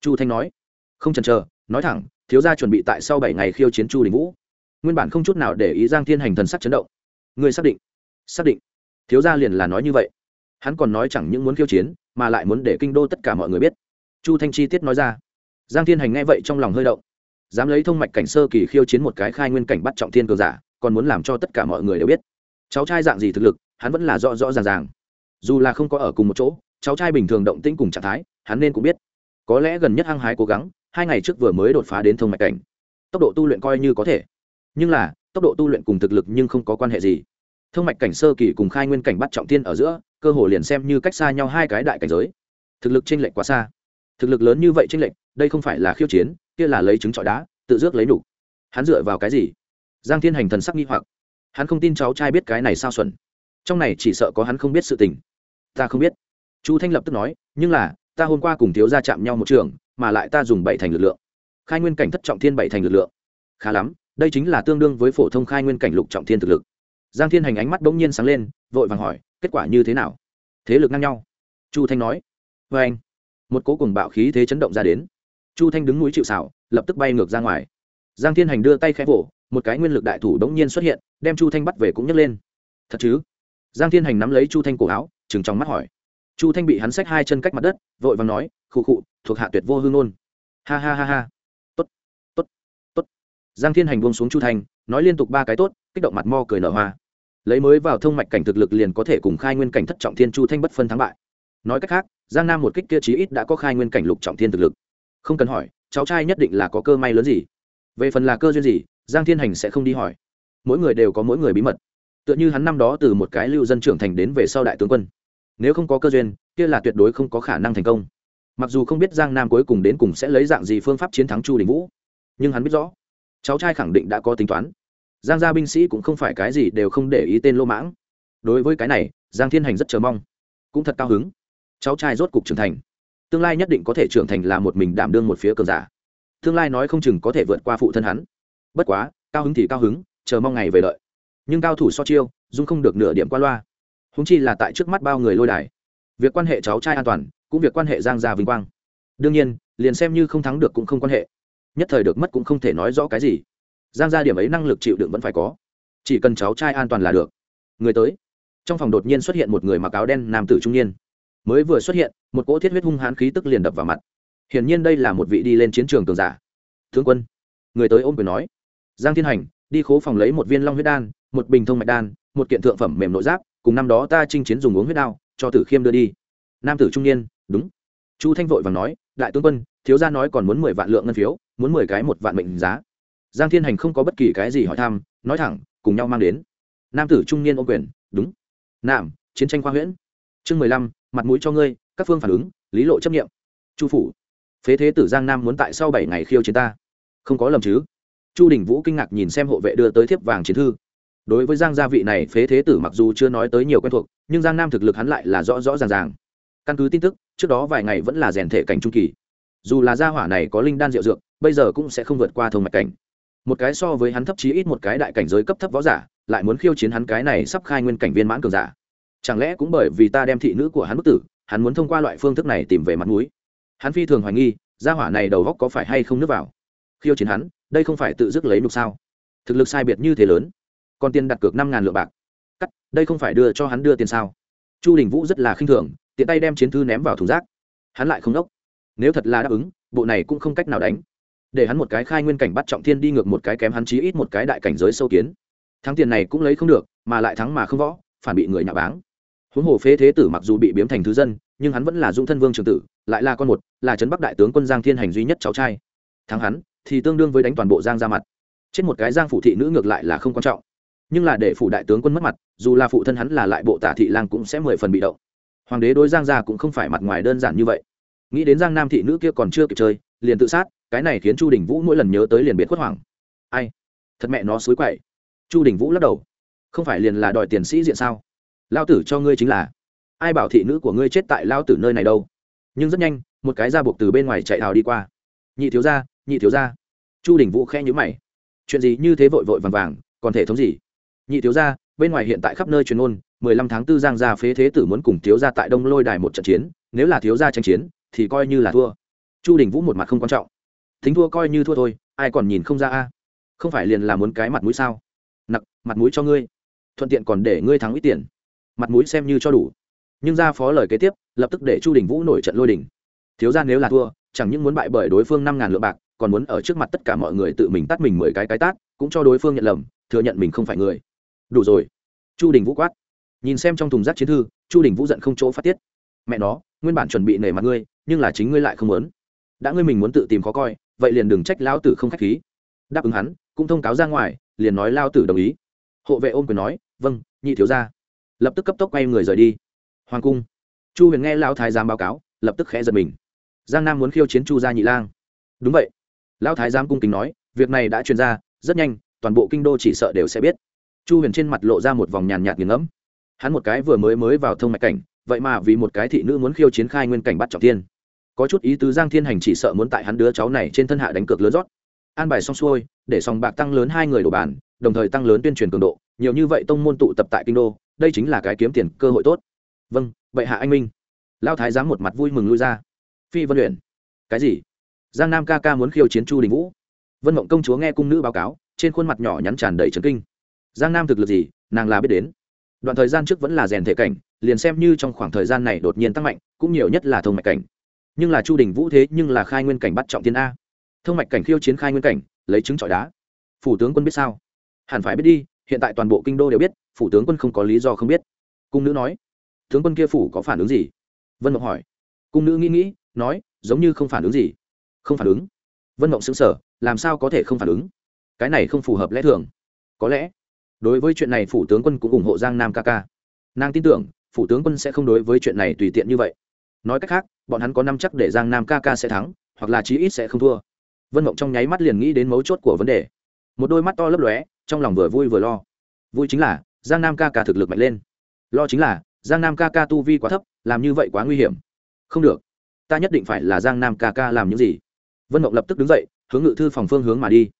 Chu thanh nói, không chần chờ, nói thẳng, thiếu gia chuẩn bị tại sau bảy ngày khiêu chiến chu đình vũ. Nguyên bản không chút nào để ý giang thiên hành thần sắc chấn động. Ngươi xác định xác định, thiếu gia liền là nói như vậy. Hắn còn nói chẳng những muốn khiêu chiến, mà lại muốn để kinh đô tất cả mọi người biết. Chu thanh chi tiết nói ra. Giang thiên hành nghe vậy trong lòng hơi động dám lấy thông mạch cảnh sơ kỳ khiêu chiến một cái khai nguyên cảnh bắt trọng thiên cường giả, còn muốn làm cho tất cả mọi người đều biết. Cháu trai dạng gì thực lực, hắn vẫn là rõ rõ ràng ràng. Dù là không có ở cùng một chỗ, cháu trai bình thường động tĩnh cùng trạng thái, hắn nên cũng biết. Có lẽ gần nhất hăng hái cố gắng, hai ngày trước vừa mới đột phá đến thông mạch cảnh. Tốc độ tu luyện coi như có thể. Nhưng là, tốc độ tu luyện cùng thực lực nhưng không có quan hệ gì. Thông mạch cảnh sơ kỳ cùng khai nguyên cảnh bắt trọng thiên ở giữa, cơ hồ liền xem như cách xa nhau hai cái đại cảnh giới. Thực lực chênh lệch quá xa. Thực lực lớn như vậy chênh lệch, đây không phải là khiêu chiến kia là lấy trứng trọi đá, tự rước lấy đủ. hắn dựa vào cái gì? Giang thiên hành thần sắc nghi hoặc. Hắn không tin cháu trai biết cái này sao xuẩn. Trong này chỉ sợ có hắn không biết sự tình. Ta không biết. Chu thanh lập tức nói, nhưng là, ta hôm qua cùng thiếu gia chạm nhau một trường, mà lại ta dùng bảy thành lực lượng. Khai nguyên cảnh thất trọng thiên bảy thành lực lượng. Khá lắm, đây chính là tương đương với phổ thông khai nguyên cảnh lục trọng thiên thực lực. Giang thiên hành ánh mắt bỗng nhiên sáng lên, vội vàng hỏi, kết quả như thế nào? Thế lực ngang nhau. Chu thanh nói vê anh một cố cùng bạo khí thế chấn động ra đến chu thanh đứng núi chịu xảo lập tức bay ngược ra ngoài. Giang thiên hành đưa tay khẽ vỗ, một cái nguyên lực đại thủ đống nhiên xuất hiện, đem chu thanh bắt về cũng nhấc lên. Thật chứ? Giang thiên hành nắm lấy chu thanh cổ áo chừng trong mắt hỏi. Chu thanh bị hắn xách hai chân cách mặt đất, vội vàng nói, khụ khụ, thuộc hạ tuyệt vô hương ngôn. Ha ha ha ha. Tốt tốt tốt. Giang thiên hành buông xuống chu thanh, nói liên tục ba cái tốt, kích động mặt mo cười nở hoa. Lấy mới vào thông mạch cảnh thực lực liền có thể cùng khai nguyên cảnh thất trọng thiên chu thanh bất phân thắng bại. Nói cách khác, giang nam một kích kia chí ít đã có khai nguyên cảnh lục trọng thiên thực lực không cần hỏi, cháu trai nhất định là có cơ may lớn gì. Về phần là cơ duyên gì, giang thiên hành sẽ không đi hỏi. Mỗi người đều có mỗi người bí mật. Tựa như hắn năm đó từ một cái lưu dân trưởng thành đến về sau đại tướng quân. Nếu không có cơ duyên, kia là tuyệt đối không có khả năng thành công. Mặc dù không biết giang nam cuối cùng đến cùng sẽ lấy dạng gì phương pháp chiến thắng chu đình vũ, nhưng hắn biết rõ, cháu trai khẳng định đã có tính toán. Giang gia binh sĩ cũng không phải cái gì đều không để ý tên lô mãng. Đối với cái này, giang thiên hành rất chờ mong, cũng thật cao hứng. Cháu trai rốt cục trưởng thành tương lai nhất định có thể trưởng thành là một mình đảm đương một phía cường giả. Tương lai nói không chừng có thể vượt qua phụ thân hắn. Bất quá, cao hứng thì cao hứng, chờ mong ngày về lợi. Nhưng cao thủ so chiêu, dung không được nửa điểm qua loa. Húng chi là tại trước mắt bao người lôi đài. Việc quan hệ cháu trai an toàn, cũng việc quan hệ giang gia vinh quang. Đương nhiên, liền xem như không thắng được cũng không quan hệ. Nhất thời được mất cũng không thể nói rõ cái gì. Giang gia điểm ấy năng lực chịu đựng vẫn phải có. Chỉ cần cháu trai an toàn là được. Người tới. Trong phòng đột nhiên xuất hiện một người mặc áo đen nam tử trung niên mới vừa xuất hiện, một cỗ thiết huyết hung hãn khí tức liền đập vào mặt. Hiển nhiên đây là một vị đi lên chiến trường cường giả. Thương quân. Người tới ôm quyền nói. Giang thiên hành, đi khố phòng lấy một viên long huyết đan, một bình thông mạch đan, một kiện thượng phẩm mềm nội giáp, cùng năm đó ta chinh chiến dùng uống huyết đao, cho tử khiêm đưa đi. Nam tử trung niên, đúng. Chu thanh vội và nói, đại tướng quân, thiếu gia nói còn muốn mười vạn lượng ngân phiếu, muốn mười cái một vạn mệnh giá. Giang thiên hành không có bất kỳ cái gì hỏi thăm, nói thẳng, cùng nhau mang đến. Nam tử trung niên ô quyền, đúng. Nam, chiến tranh khoa huyễn. Chương mười lăm mặt mũi cho ngươi, các phương phản ứng, lý lộ chấp nghiệm chu phủ. Phế thế tử giang nam muốn tại sau bảy ngày khiêu chiến ta. Không có lầm chứ? Chu đình vũ kinh ngạc nhìn xem hộ vệ đưa tới thiếp vàng chiến thư. Đối với giang gia vị này, phế thế tử mặc dù chưa nói tới nhiều quen thuộc, nhưng giang nam thực lực hắn lại là rõ rõ ràng ràng. Căn cứ tin tức, trước đó vài ngày vẫn là rèn thể cảnh trung kỳ. Dù là gia hỏa này có linh đan diệu dược, bây giờ cũng sẽ không vượt qua thông mạch cảnh. Một cái so với hắn thấp chí ít một cái đại cảnh giới cấp thấp võ giả, lại muốn khiêu chiến hắn cái này sắp khai nguyên cảnh viên mãn cường giả chẳng lẽ cũng bởi vì ta đem thị nữ của hắn bức tử, hắn muốn thông qua loại phương thức này tìm về mặt mũi? Hắn phi thường hoài nghi, gia hỏa này đầu góc có phải hay không nước vào? Khiêu chiến hắn, đây không phải tự dứt lấy nục sao? Thực lực sai biệt như thế lớn. Còn tiền đặt cược năm ngàn lượng bạc. Cắt, đây không phải đưa cho hắn đưa tiền sao? Chu đình vũ rất là khinh thường, tiện tay đem chiến thư ném vào thùng rác. Hắn lại không đốc. Nếu thật là đáp ứng, bộ này cũng không cách nào đánh. Để hắn một cái khai nguyên cảnh bắt trọng thiên đi ngược một cái kém hắn chí ít một cái đại cảnh giới sâu kiến. Thắng tiền này cũng lấy không được, mà lại thắng mà không võ, phản bị người nhà báng huống hồ phế thế tử mặc dù bị biếm thành thứ dân, nhưng hắn vẫn là dung thân vương trường tử, lại là con một, là trấn bắc đại tướng quân giang thiên hành duy nhất cháu trai. Thắng hắn, thì tương đương với đánh toàn bộ giang ra mặt. Chết một cái giang phụ thị nữ ngược lại là không quan trọng. Nhưng là để phụ đại tướng quân mất mặt, dù là phụ thân hắn là lại bộ tả thị lang cũng sẽ mười phần bị động. Hoàng đế đối giang gia cũng không phải mặt ngoài đơn giản như vậy. Nghĩ đến giang nam thị nữ kia còn chưa kịp chơi, liền tự sát, cái này khiến chu đình vũ mỗi lần nhớ tới liền biệt khuất hoàng. Ai? Thật mẹ nó xối quậy. Chu đình vũ lắc đầu. Không phải liền là đòi tiền sĩ diện sao? Lao tử cho ngươi chính là. Ai bảo thị nữ của ngươi chết tại lao tử nơi này đâu? Nhưng rất nhanh, một cái da buộc từ bên ngoài chạy hào đi qua. Nhị thiếu ra nhị thiếu ra chu đình vũ khe nhữ mày. Chuyện gì như thế vội vội vàng vàng, còn thể thống gì? Nhị thiếu ra bên ngoài hiện tại khắp nơi truyền ôn mười lăm tháng tư giang gia phế thế tử muốn cùng thiếu gia tại đông lôi đài một trận chiến, nếu là thiếu gia tranh chiến, thì coi như là thua. Chu đình vũ một mặt không quan trọng. Thính thua coi như thua thôi, ai còn nhìn không ra a? Không phải liền là muốn cái mặt mũi sao? Nặc, mặt mũi cho ngươi. Thuận tiện còn để ngươi thắng ít tiền mặt mũi xem như cho đủ. Nhưng ra phó lời kế tiếp, lập tức để chu đình vũ nổi trận lôi đình. Thiếu ra nếu là thua, chẳng những muốn bại bởi đối phương năm ngàn lượng bạc, còn muốn ở trước mặt tất cả mọi người tự mình tắt mình mười cái cái tát, cũng cho đối phương nhận lầm, thừa nhận mình không phải người. Đủ rồi. Chu đình vũ quát. Nhìn xem trong thùng rác chiến thư, chu đình vũ giận không chỗ phát tiết. Mẹ nó, nguyên bản chuẩn bị nể mặt ngươi, nhưng là chính ngươi lại không muốn. Đã ngươi mình muốn tự tìm khó coi, vậy liền đừng trách lao tử không k h á c h khí. Đáp ứng hắn, cũng thông cáo ra ngoài, liền nói lao tử đồng ý. Hộ vệ ôm quyền nói vâng nhị thiếu ra lập tức cấp tốc quay người rời đi. Hoàng cung. Chu huyền nghe lao thái giám báo cáo, lập tức khẽ giật mình. Giang nam muốn khiêu chiến chu gia nhị lang. Đúng vậy. Lao thái giám cung kính nói, việc này đã truyền ra, rất nhanh, toàn bộ kinh đô chỉ sợ đều sẽ biết. Chu huyền trên mặt lộ ra một vòng nhàn nhạt nghiền ngẫm. Hắn một cái vừa mới mới vào thông mạch cảnh, vậy mà vì một cái thị nữ muốn khiêu chiến khai nguyên cảnh bắt trọng tiên có chút ý tứ giang thiên hành chỉ sợ muốn tại hắn đứa cháu này trên thân hạ đánh cược lớn rót. An bài xong xuôi, để sòng bạc tăng lớn hai người đổ bàn, đồng thời tăng lớn tuyên truyền cường độ, nhiều như vậy tông môn tụ tập tại kinh đô đây chính là cái kiếm tiền cơ hội tốt. Vâng vậy hạ anh minh. Lao thái giám một mặt vui mừng lui ra. Phi vân luyện cái gì? Giang nam ca ca muốn khiêu chiến chu đình vũ. Vân mộng công chúa nghe cung nữ báo cáo, trên khuôn mặt nhỏ nhắn tràn đầy trấn kinh. Giang nam thực lực gì? Nàng là biết đến. Đoạn thời gian trước vẫn là rèn thể cảnh, liền xem như trong khoảng thời gian này đột nhiên tăng mạnh, cũng nhiều nhất là thông mạch cảnh. Nhưng là chu đình vũ thế nhưng là khai nguyên cảnh bắt trọng tiên a. Thông mạch cảnh khiêu chiến khai nguyên cảnh, lấy trứng trọi đá. Phủ tướng quân biết sao? Hẳn phải biết đi hiện tại toàn bộ kinh đô đều biết, phủ tướng quân không có lý do không biết. Cung nữ nói, tướng quân kia phủ có phản ứng gì? Vân mộng hỏi. Cung nữ nghĩ nghĩ, nói, giống như không phản ứng gì. Không phản ứng? Vân mộng xứng sở làm sao có thể không phản ứng? Cái này không phù hợp lẽ thường. Có lẽ. Đối với chuyện này, phủ tướng quân cũng ủng hộ giang nam ca ca. Nàng tin tưởng, phủ tướng quân sẽ không đối với chuyện này tùy tiện như vậy. Nói cách khác, bọn hắn có năm chắc để giang nam ca ca sẽ thắng, hoặc là chí ít sẽ không thua. Vân mộng trong nháy mắt liền nghĩ đến mấu chốt của vấn đề một đôi mắt to lấp lóe, trong lòng vừa vui vừa lo. Vui chính là, giang nam ca ca thực lực mạnh lên. Lo chính là, giang nam ca ca tu vi quá thấp, làm như vậy quá nguy hiểm. Không được. Ta nhất định phải là giang nam ca ca làm những gì? Vân mộng lập tức đứng dậy, hướng ngự thư phòng phương hướng mà đi.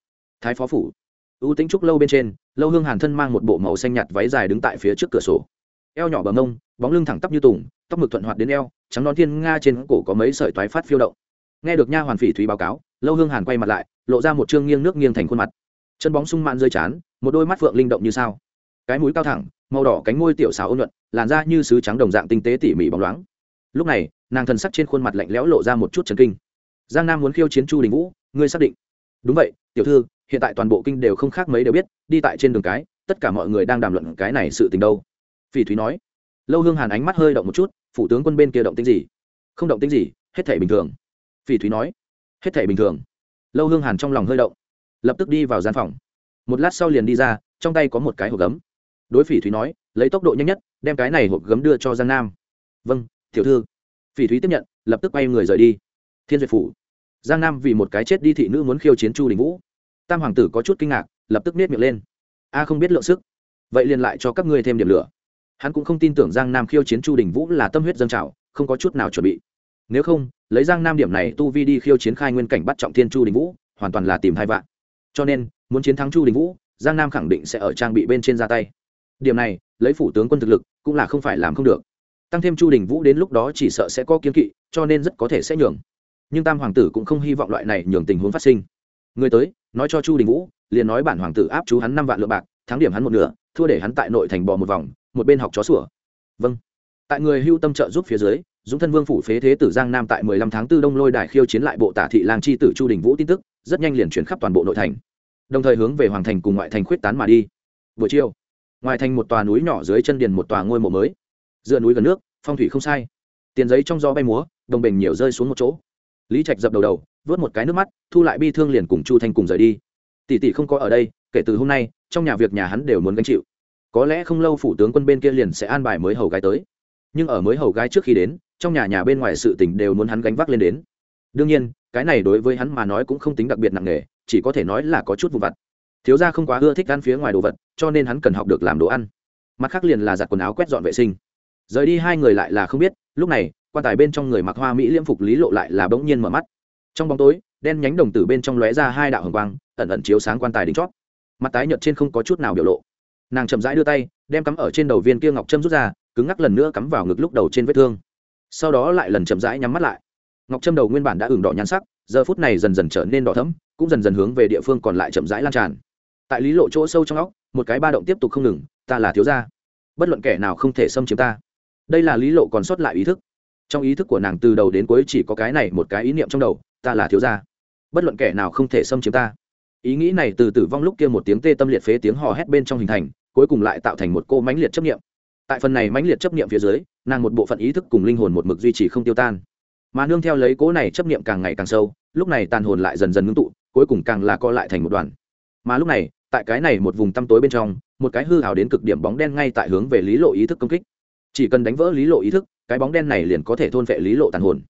Thái phó phủ. Ưu tính trúc lâu bên trên, lâu hương hàn thân mang một bộ màu xanh nhạt váy dài đứng tại phía trước cửa sổ. Eo nhỏ bờ mông, bóng lưng thẳng tắp như tùng, tóc mực thuận hoạt đến eo, trắng non thiên nga trên cổ có mấy sợi toái phát phiêu động. Nghe được nha hoàn phỉ thúy báo cáo, lâu hương hàn quay mặt lại, lộ ra một chương nghiêng nước nghiêng thành khuôn mặt chân bóng sung mãn rơi chán, một đôi mắt phượng linh động như sao. Cái mũi cao thẳng, màu đỏ cánh môi tiểu xào ôn nhuận, làn da như sứ trắng đồng dạng tinh tế tỉ mỉ bóng loáng. Lúc này, nàng thần sắc trên khuôn mặt lạnh lẽo lộ ra một chút trần kinh. Giang nam muốn khiêu chiến chu đình vũ, ngươi xác định. Đúng vậy, tiểu thư, hiện tại toàn bộ kinh đều không khác mấy đều biết, đi tại trên đường cái, tất cả mọi người đang đàm luận cái này sự tình đâu. Phỉ thúy nói. Lâu hương hàn ánh mắt hơi động một chút, phủ tướng quân bên kia động tính gì? Không động tính gì, hết thể bình thường. Phỉ thúy nói. Hết thể bình thường. Lâu hương hàn trong lòng hơi động lập tức đi vào gian phòng. Một lát sau liền đi ra, trong tay có một cái hộp gấm. Đối phỉ thúy nói, lấy tốc độ nhanh nhất, đem cái này hộp gấm đưa cho giang nam. Vâng tiểu thư. Phỉ thúy tiếp nhận, lập tức quay người rời đi. Thiên duyệt phủ. Giang nam vì một cái chết đi thị nữ muốn khiêu chiến chu đình vũ. Tam hoàng tử có chút kinh ngạc, lập tức nết miệng lên. A không biết lượng sức. Vậy liền lại cho các ngươi thêm điểm lửa. Hắn cũng không tin tưởng giang nam khiêu chiến chu đình vũ là tâm huyết dân trào, không có chút nào chuẩn bị. Nếu không, lấy giang nam điểm này tu vi đi khiêu chiến khai nguyên cảnh bắt trọng thiên chu đình vũ, hoàn toàn là tìm hai vạn cho nên, muốn chiến thắng chu đình vũ, giang nam khẳng định sẽ ở trang bị bên trên ra tay. Điểm này, lấy phủ tướng quân thực lực, cũng là không phải làm không được. Tăng thêm chu đình vũ đến lúc đó chỉ sợ sẽ có kiên kỵ, cho nên rất có thể sẽ nhường. Nhưng tam hoàng tử cũng không hy vọng loại này nhường tình huống phát sinh. Người tới, nói cho chu đình vũ, liền nói bản hoàng tử áp chú hắn năm vạn lượng bạc, thắng điểm hắn một nửa, thua để hắn tại nội thành bò một vòng, một bên học chó sủa. Vâng. Tại người hưu tâm trợ giúp phía dưới, dũng thân vương phủ phế thế tử giang nam tại mười lăm tháng tư đông lôi đài khiêu chiến lại bộ tả thị lang chi tử chu đình vũ tin tức rất nhanh liền chuyển khắp toàn bộ nội thành. Đồng thời hướng về hoàng thành cùng ngoại thành khuyết tán mà đi. Buổi chiều, ngoài thành một tòa núi nhỏ dưới chân điền một tòa ngôi mộ mới. Dựa núi gần nước, phong thủy không sai. Tiền giấy trong gió bay múa, đồng bình nhiều rơi xuống một chỗ. Lý trạch dập đầu đầu, vớt một cái nước mắt, thu lại bi thương liền cùng chu thanh cùng rời đi. Tỷ tỷ không có ở đây, kể từ hôm nay, trong nhà việc nhà hắn đều muốn gánh chịu. Có lẽ không lâu phủ tướng quân bên kia liền sẽ an bài mới hầu gái tới. Nhưng ở mới hầu gái trước khi đến, trong nhà nhà bên ngoài sự tình đều muốn hắn gánh vác lên đến. Đương nhiên cái này đối với hắn mà nói cũng không tính đặc biệt nặng nề, chỉ có thể nói là có chút vụ vặt. Thiếu gia không quá ưa thích ăn phía ngoài đồ vật, cho nên hắn cần học được làm đồ ăn. Mặt khác liền là giặt quần áo quét dọn vệ sinh. Rời đi hai người lại là không biết, lúc này, quan tài bên trong người mặc hoa mỹ liễm phục lý lộ lại là bỗng nhiên mở mắt. Trong bóng tối, đen nhánh đồng tử bên trong lóe ra hai đạo hồng quang, ẩn ẩn chiếu sáng quan tài đính chót. Mặt tái nhợt trên không có chút nào biểu lộ. Nàng chậm rãi đưa tay, đem cắm ở trên đầu viên kia ngọc trâm rút ra, cứng ngắc lần nữa cắm vào ngực lúc đầu trên vết thương. Sau đó lại lần chậm rãi nhắm mắt lại ngọc trâm đầu nguyên bản đã ửng đỏ nhan sắc, giờ phút này dần dần trở nên đỏ thấm cũng dần dần hướng về địa phương còn lại chậm rãi lan tràn. Tại lý lộ chỗ sâu trong óc, một cái ba động tiếp tục không ngừng, ta là thiếu gia. Bất luận kẻ nào không thể xâm chiếm ta. Đây là lý lộ còn sót lại ý thức. Trong ý thức của nàng từ đầu đến cuối chỉ có cái này một cái ý niệm trong đầu, ta là thiếu gia. Bất luận kẻ nào không thể xâm chiếm ta. Ý nghĩ này từ tử vong lúc kia một tiếng tê tâm liệt phế, tiếng hò hét bên trong hình thành, cuối cùng lại tạo thành một cô mãnh liệt chấp niệm. Tại phần này mãnh liệt chấp niệm phía dưới, nàng một bộ phận ý thức cùng linh hồn một mực duy trì không tiêu tan mà nương theo lấy cố này chấp niệm càng ngày càng sâu, lúc này tàn hồn lại dần dần ngưng tụ, cuối cùng càng là co lại thành một đoàn. Mà lúc này, tại cái này một vùng tăm tối bên trong, một cái hư hào đến cực điểm bóng đen ngay tại hướng về lý lộ ý thức công kích. Chỉ cần đánh vỡ lý lộ ý thức, cái bóng đen này liền có thể thôn vệ lý lộ tàn hồn.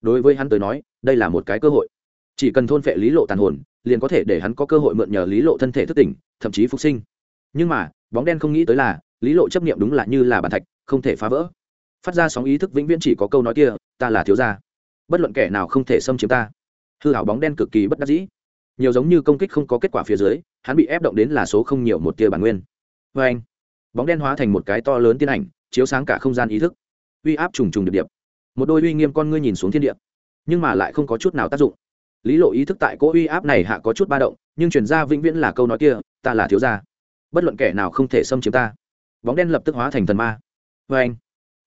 Đối với hắn tới nói, đây là một cái cơ hội. Chỉ cần thôn vệ lý lộ tàn hồn, liền có thể để hắn có cơ hội mượn nhờ lý lộ thân thể thức tỉnh, thậm chí phục sinh. Nhưng mà, bóng đen không nghĩ tới là, lý lộ chấp nghiệm đúng là như là bàn thạch, không thể phá vỡ. Phát ra sóng ý thức vĩnh viễn chỉ có câu nói kia, ta là thiếu gia bất luận kẻ nào không thể xâm chiếm ta. Hư hảo bóng đen cực kỳ bất đắc dĩ. Nhiều giống như công kích không có kết quả phía dưới, hắn bị ép động đến là số không nhiều một tia bản nguyên. Vê anh, bóng đen hóa thành một cái to lớn tiên ảnh, chiếu sáng cả không gian ý thức. Uy áp trùng trùng điệp điệp. Một đôi uy nghiêm con ngươi nhìn xuống thiên địa, nhưng mà lại không có chút nào tác dụng. Lý lộ ý thức tại cỗ uy áp này hạ có chút ba động, nhưng chuyển ra vĩnh viễn là câu nói kia, ta là thiếu gia. Bất luận kẻ nào không thể xâm chiếm ta. Bóng đen lập tức hóa thành thần ma. Vê anh,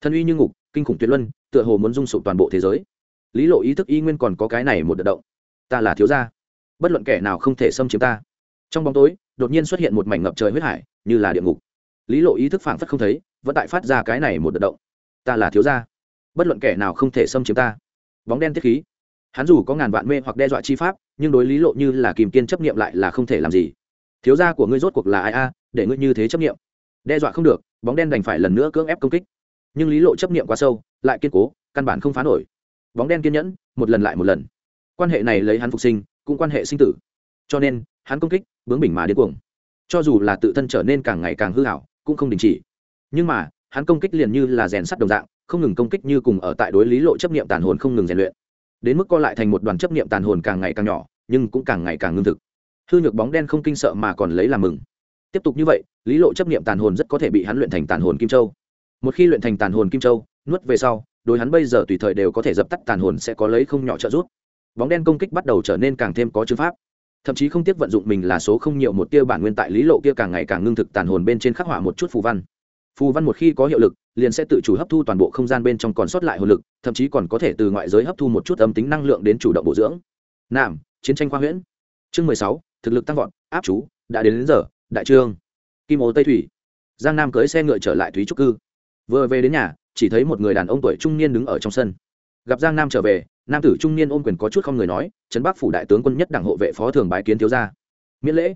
thân uy như ngục, kinh khủng tuyệt luân, tựa hồ muốn dung sụp toàn bộ thế giới lý lộ ý thức y nguyên còn có cái này một đợt động. Ta là thiếu gia. Bất luận kẻ nào không thể xâm chiếm ta. Trong bóng tối, đột nhiên xuất hiện một mảnh ngập trời huyết hải, như là địa ngục. Lý lộ ý thức phảng phất không thấy, vẫn tại phát ra cái này một đợt động. Ta là thiếu gia. Bất luận kẻ nào không thể xâm chiếm ta. Bóng đen tiết khí. Hắn dù có ngàn vạn mê hoặc đe dọa chi pháp, nhưng đối lý lộ như là kìm kiên chấp nghiệm lại là không thể làm gì. Thiếu gia của ngươi rốt cuộc là ai a? Để ngươi như thế chấp nghiệm đe dọa không được, bóng đen đành phải lần nữa cưỡng ép công kích. Nhưng lý lộ chấp nghiệm quá sâu, lại kiên cố, căn bản không phá nổi bóng đen kiên nhẫn, một lần lại một lần. Quan hệ này lấy hắn phục sinh, cũng quan hệ sinh tử. Cho nên, hắn công kích, bướng bỉnh mà điên cuồng. Cho dù là tự thân trở nên càng ngày càng hư hảo, cũng không đình chỉ. Nhưng mà, hắn công kích liền như là rèn sắt đồng dạng, không ngừng công kích như cùng ở tại đối lý lộ chấp niệm tàn hồn không ngừng rèn luyện. Đến mức co lại thành một đoàn chấp niệm tàn hồn càng ngày càng nhỏ, nhưng cũng càng ngày càng ngưng thực. Hư nhược bóng đen không kinh sợ mà còn lấy làm mừng. Tiếp tục như vậy, lý lộ chấp niệm tàn hồn rất có thể bị hắn luyện thành tàn hồn kim châu. Một khi luyện thành tàn hồn kim châu, nuốt về sau đối hắn bây giờ tùy thời đều có thể dập tắt tàn hồn sẽ có lấy không nhỏ trợ giúp. Bóng đen công kích bắt đầu trở nên càng thêm có chữ pháp. Thậm chí không tiếc vận dụng mình là số không nhiều một tia bản nguyên tại lý lộ kia càng ngày càng ngưng thực tàn hồn bên trên khắc họa một chút phù văn. Phù văn một khi có hiệu lực liền sẽ tự chủ hấp thu toàn bộ không gian bên trong còn sót lại hồn lực thậm chí còn có thể từ ngoại giới hấp thu một chút âm tính năng lượng đến chủ động bổ dưỡng. Nam chiến tranh khoa huyễn. Chương mười sáu thực lực tăng vọt áp chú đã đến, đến giờ đại trương. Kim ô tây thủy. Giang nam cưới xe ngựa trở lại thúy trúc cư. Vừa về đến nhà chỉ thấy một người đàn ông tuổi trung niên đứng ở trong sân. Gặp giang nam trở về, nam tử trung niên ôm quyền có chút không người nói, trấn bắc phủ đại tướng quân nhất đảng hộ vệ phó thường bái kiến thiếu gia. Miễn lễ.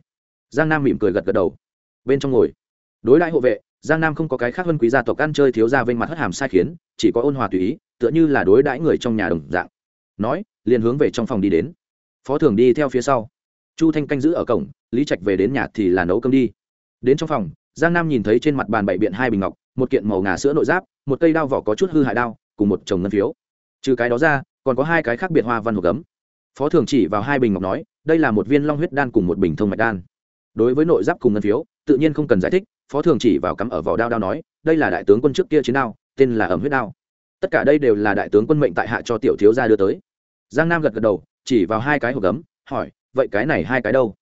Giang nam mỉm cười gật gật đầu. Bên trong ngồi. Đối đại hộ vệ, giang nam không có cái khác hơn quý gia tộc ăn chơi thiếu gia vênh mặt hất hàm sai khiến, chỉ có ôn hòa tùy ý, tựa như là đối đãi người trong nhà đồng dạng. Nói, liền hướng về trong phòng đi đến. Phó thường đi theo phía sau. Chu thanh canh giữ ở cổng, lý trạch về đến nhà thì là nấu cơm đi. Đến trong phòng, giang nam nhìn thấy trên mặt bàn bậy biện hai bình ngọc, một kiện màu ngà sữa nội giáp một cây đao vỏ có chút hư hại đao, cùng một chồng ngân phiếu. Trừ cái đó ra, còn có hai cái khác biệt hoa văn hộp gấm. Phó thường chỉ vào hai bình ngọc nói, đây là một viên long huyết đan cùng một bình thông mạch đan. Đối với nội giáp cùng ngân phiếu, tự nhiên không cần giải thích, phó thường chỉ vào cắm ở vỏ đao đao nói, đây là đại tướng quân trước kia chiến đao, tên là ẩm huyết đao. Tất cả đây đều là đại tướng quân mệnh tại hạ cho tiểu thiếu gia đưa tới. Giang nam gật gật đầu, chỉ vào hai cái hộp gấm, hỏi, vậy cái này hai cái đâu?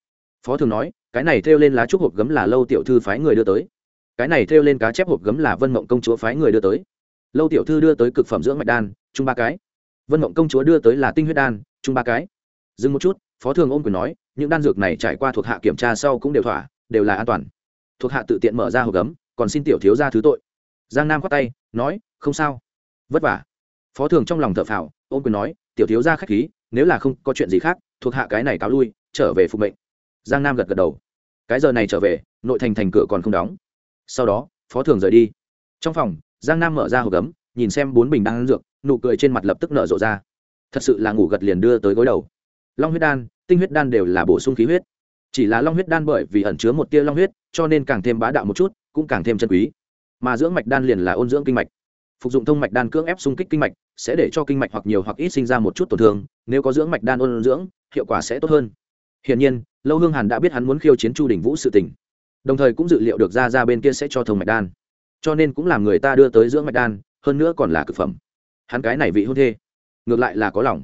Phó thường nói, cái này thêu lên lá trúc hộp gấm là lâu tiểu thư phái người đưa tới cái này thêu lên cá chép hộp gấm là vân mộng công chúa phái người đưa tới. Lâu tiểu thư đưa tới cực phẩm dưỡng mạch đan, chung ba cái. Vân mộng công chúa đưa tới là tinh huyết đan, chung ba cái. Dừng một chút, phó thường ôm quyền nói, những đan dược này trải qua thuộc hạ kiểm tra sau cũng đều thỏa, đều là an toàn. Thuộc hạ tự tiện mở ra hộp gấm, còn xin tiểu thiếu ra thứ tội. Giang nam khoát tay, nói, không sao. Vất vả. Phó thường trong lòng thợ phào ôm quyền nói, tiểu thiếu ra k h á c h khí, nếu là không có chuyện gì khác, thuộc hạ cái này cáo lui, trở về phục mệnh. Giang nam gật gật đầu. Cái giờ này trở về, nội thành thành cửa còn không đóng sau đó, phó thường rời đi. Trong phòng, giang nam mở ra hộp gấm, nhìn xem bốn bình đang ăn dược, nụ cười trên mặt lập tức nở rộ ra. Thật sự là ngủ gật liền đưa tới gối đầu. Long huyết đan, tinh huyết đan đều là bổ sung khí huyết. Chỉ là long huyết đan bởi vì ẩn chứa một tia long huyết, cho nên càng thêm bá đạo một chút, cũng càng thêm chân quý. Mà dưỡng mạch đan liền là ôn dưỡng kinh mạch. Phục dụng thông mạch đan cưỡng ép xung kích kinh mạch, sẽ để cho kinh mạch hoặc nhiều hoặc ít sinh ra một chút tổn thương, nếu có dưỡng mạch đan ôn dưỡng, hiệu quả sẽ tốt hơn. Hiển nhiên, lâu hương hàn đã biết hắn muốn khiêu chiến chu đình vũ sự tình đồng thời cũng dự liệu được ra ra bên kia sẽ cho thông mạch đan. Cho nên cũng làm người ta đưa tới dưỡng mạch đan, hơn nữa còn là cực phẩm. Hắn cái này vị hôn thê, ngược lại là có lòng.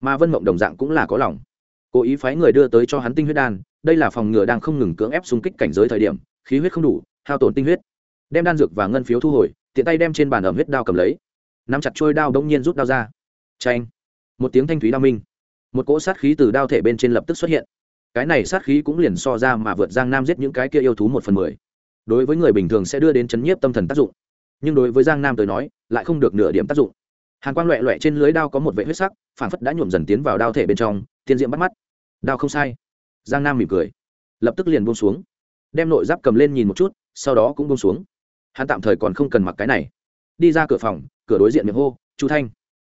Mà vân mộng đồng dạng cũng là có lòng. Cố ý phái người đưa tới cho hắn tinh huyết đan, đây là phòng ngừa đang không ngừng cưỡng ép xung kích cảnh giới thời điểm, khí huyết không đủ, hao tổn tinh huyết. Đem đan dược và ngân phiếu thu hồi, tiện tay đem trên bàn ẩm huyết đao cầm lấy. Nắm chặt trôi đao đông nhiên rút đao ra. Tranh một tiếng thanh thúy đao minh. Một cỗ sát khí từ đao thể bên trên lập tức xuất hiện cái này sát khí cũng liền so ra mà vượt giang nam giết những cái kia yêu thú một phần mười. Đối với người bình thường sẽ đưa đến chấn nhiếp tâm thần tác dụng, nhưng đối với giang nam tới nói, lại không được nửa điểm tác dụng. Hàn quang loẹ loẹ trên lưới đao có một vệ huyết sắc, phản phất đã nhuộm dần tiến vào đao thể bên trong, tiên diệm bắt mắt. Đao không sai. Giang nam mỉm cười, lập tức liền buông xuống. Đem nội giáp cầm lên nhìn một chút, sau đó cũng buông xuống. Hắn tạm thời còn không cần mặc cái này. Đi ra cửa phòng, cửa đối diện miệng hô, chu thanh.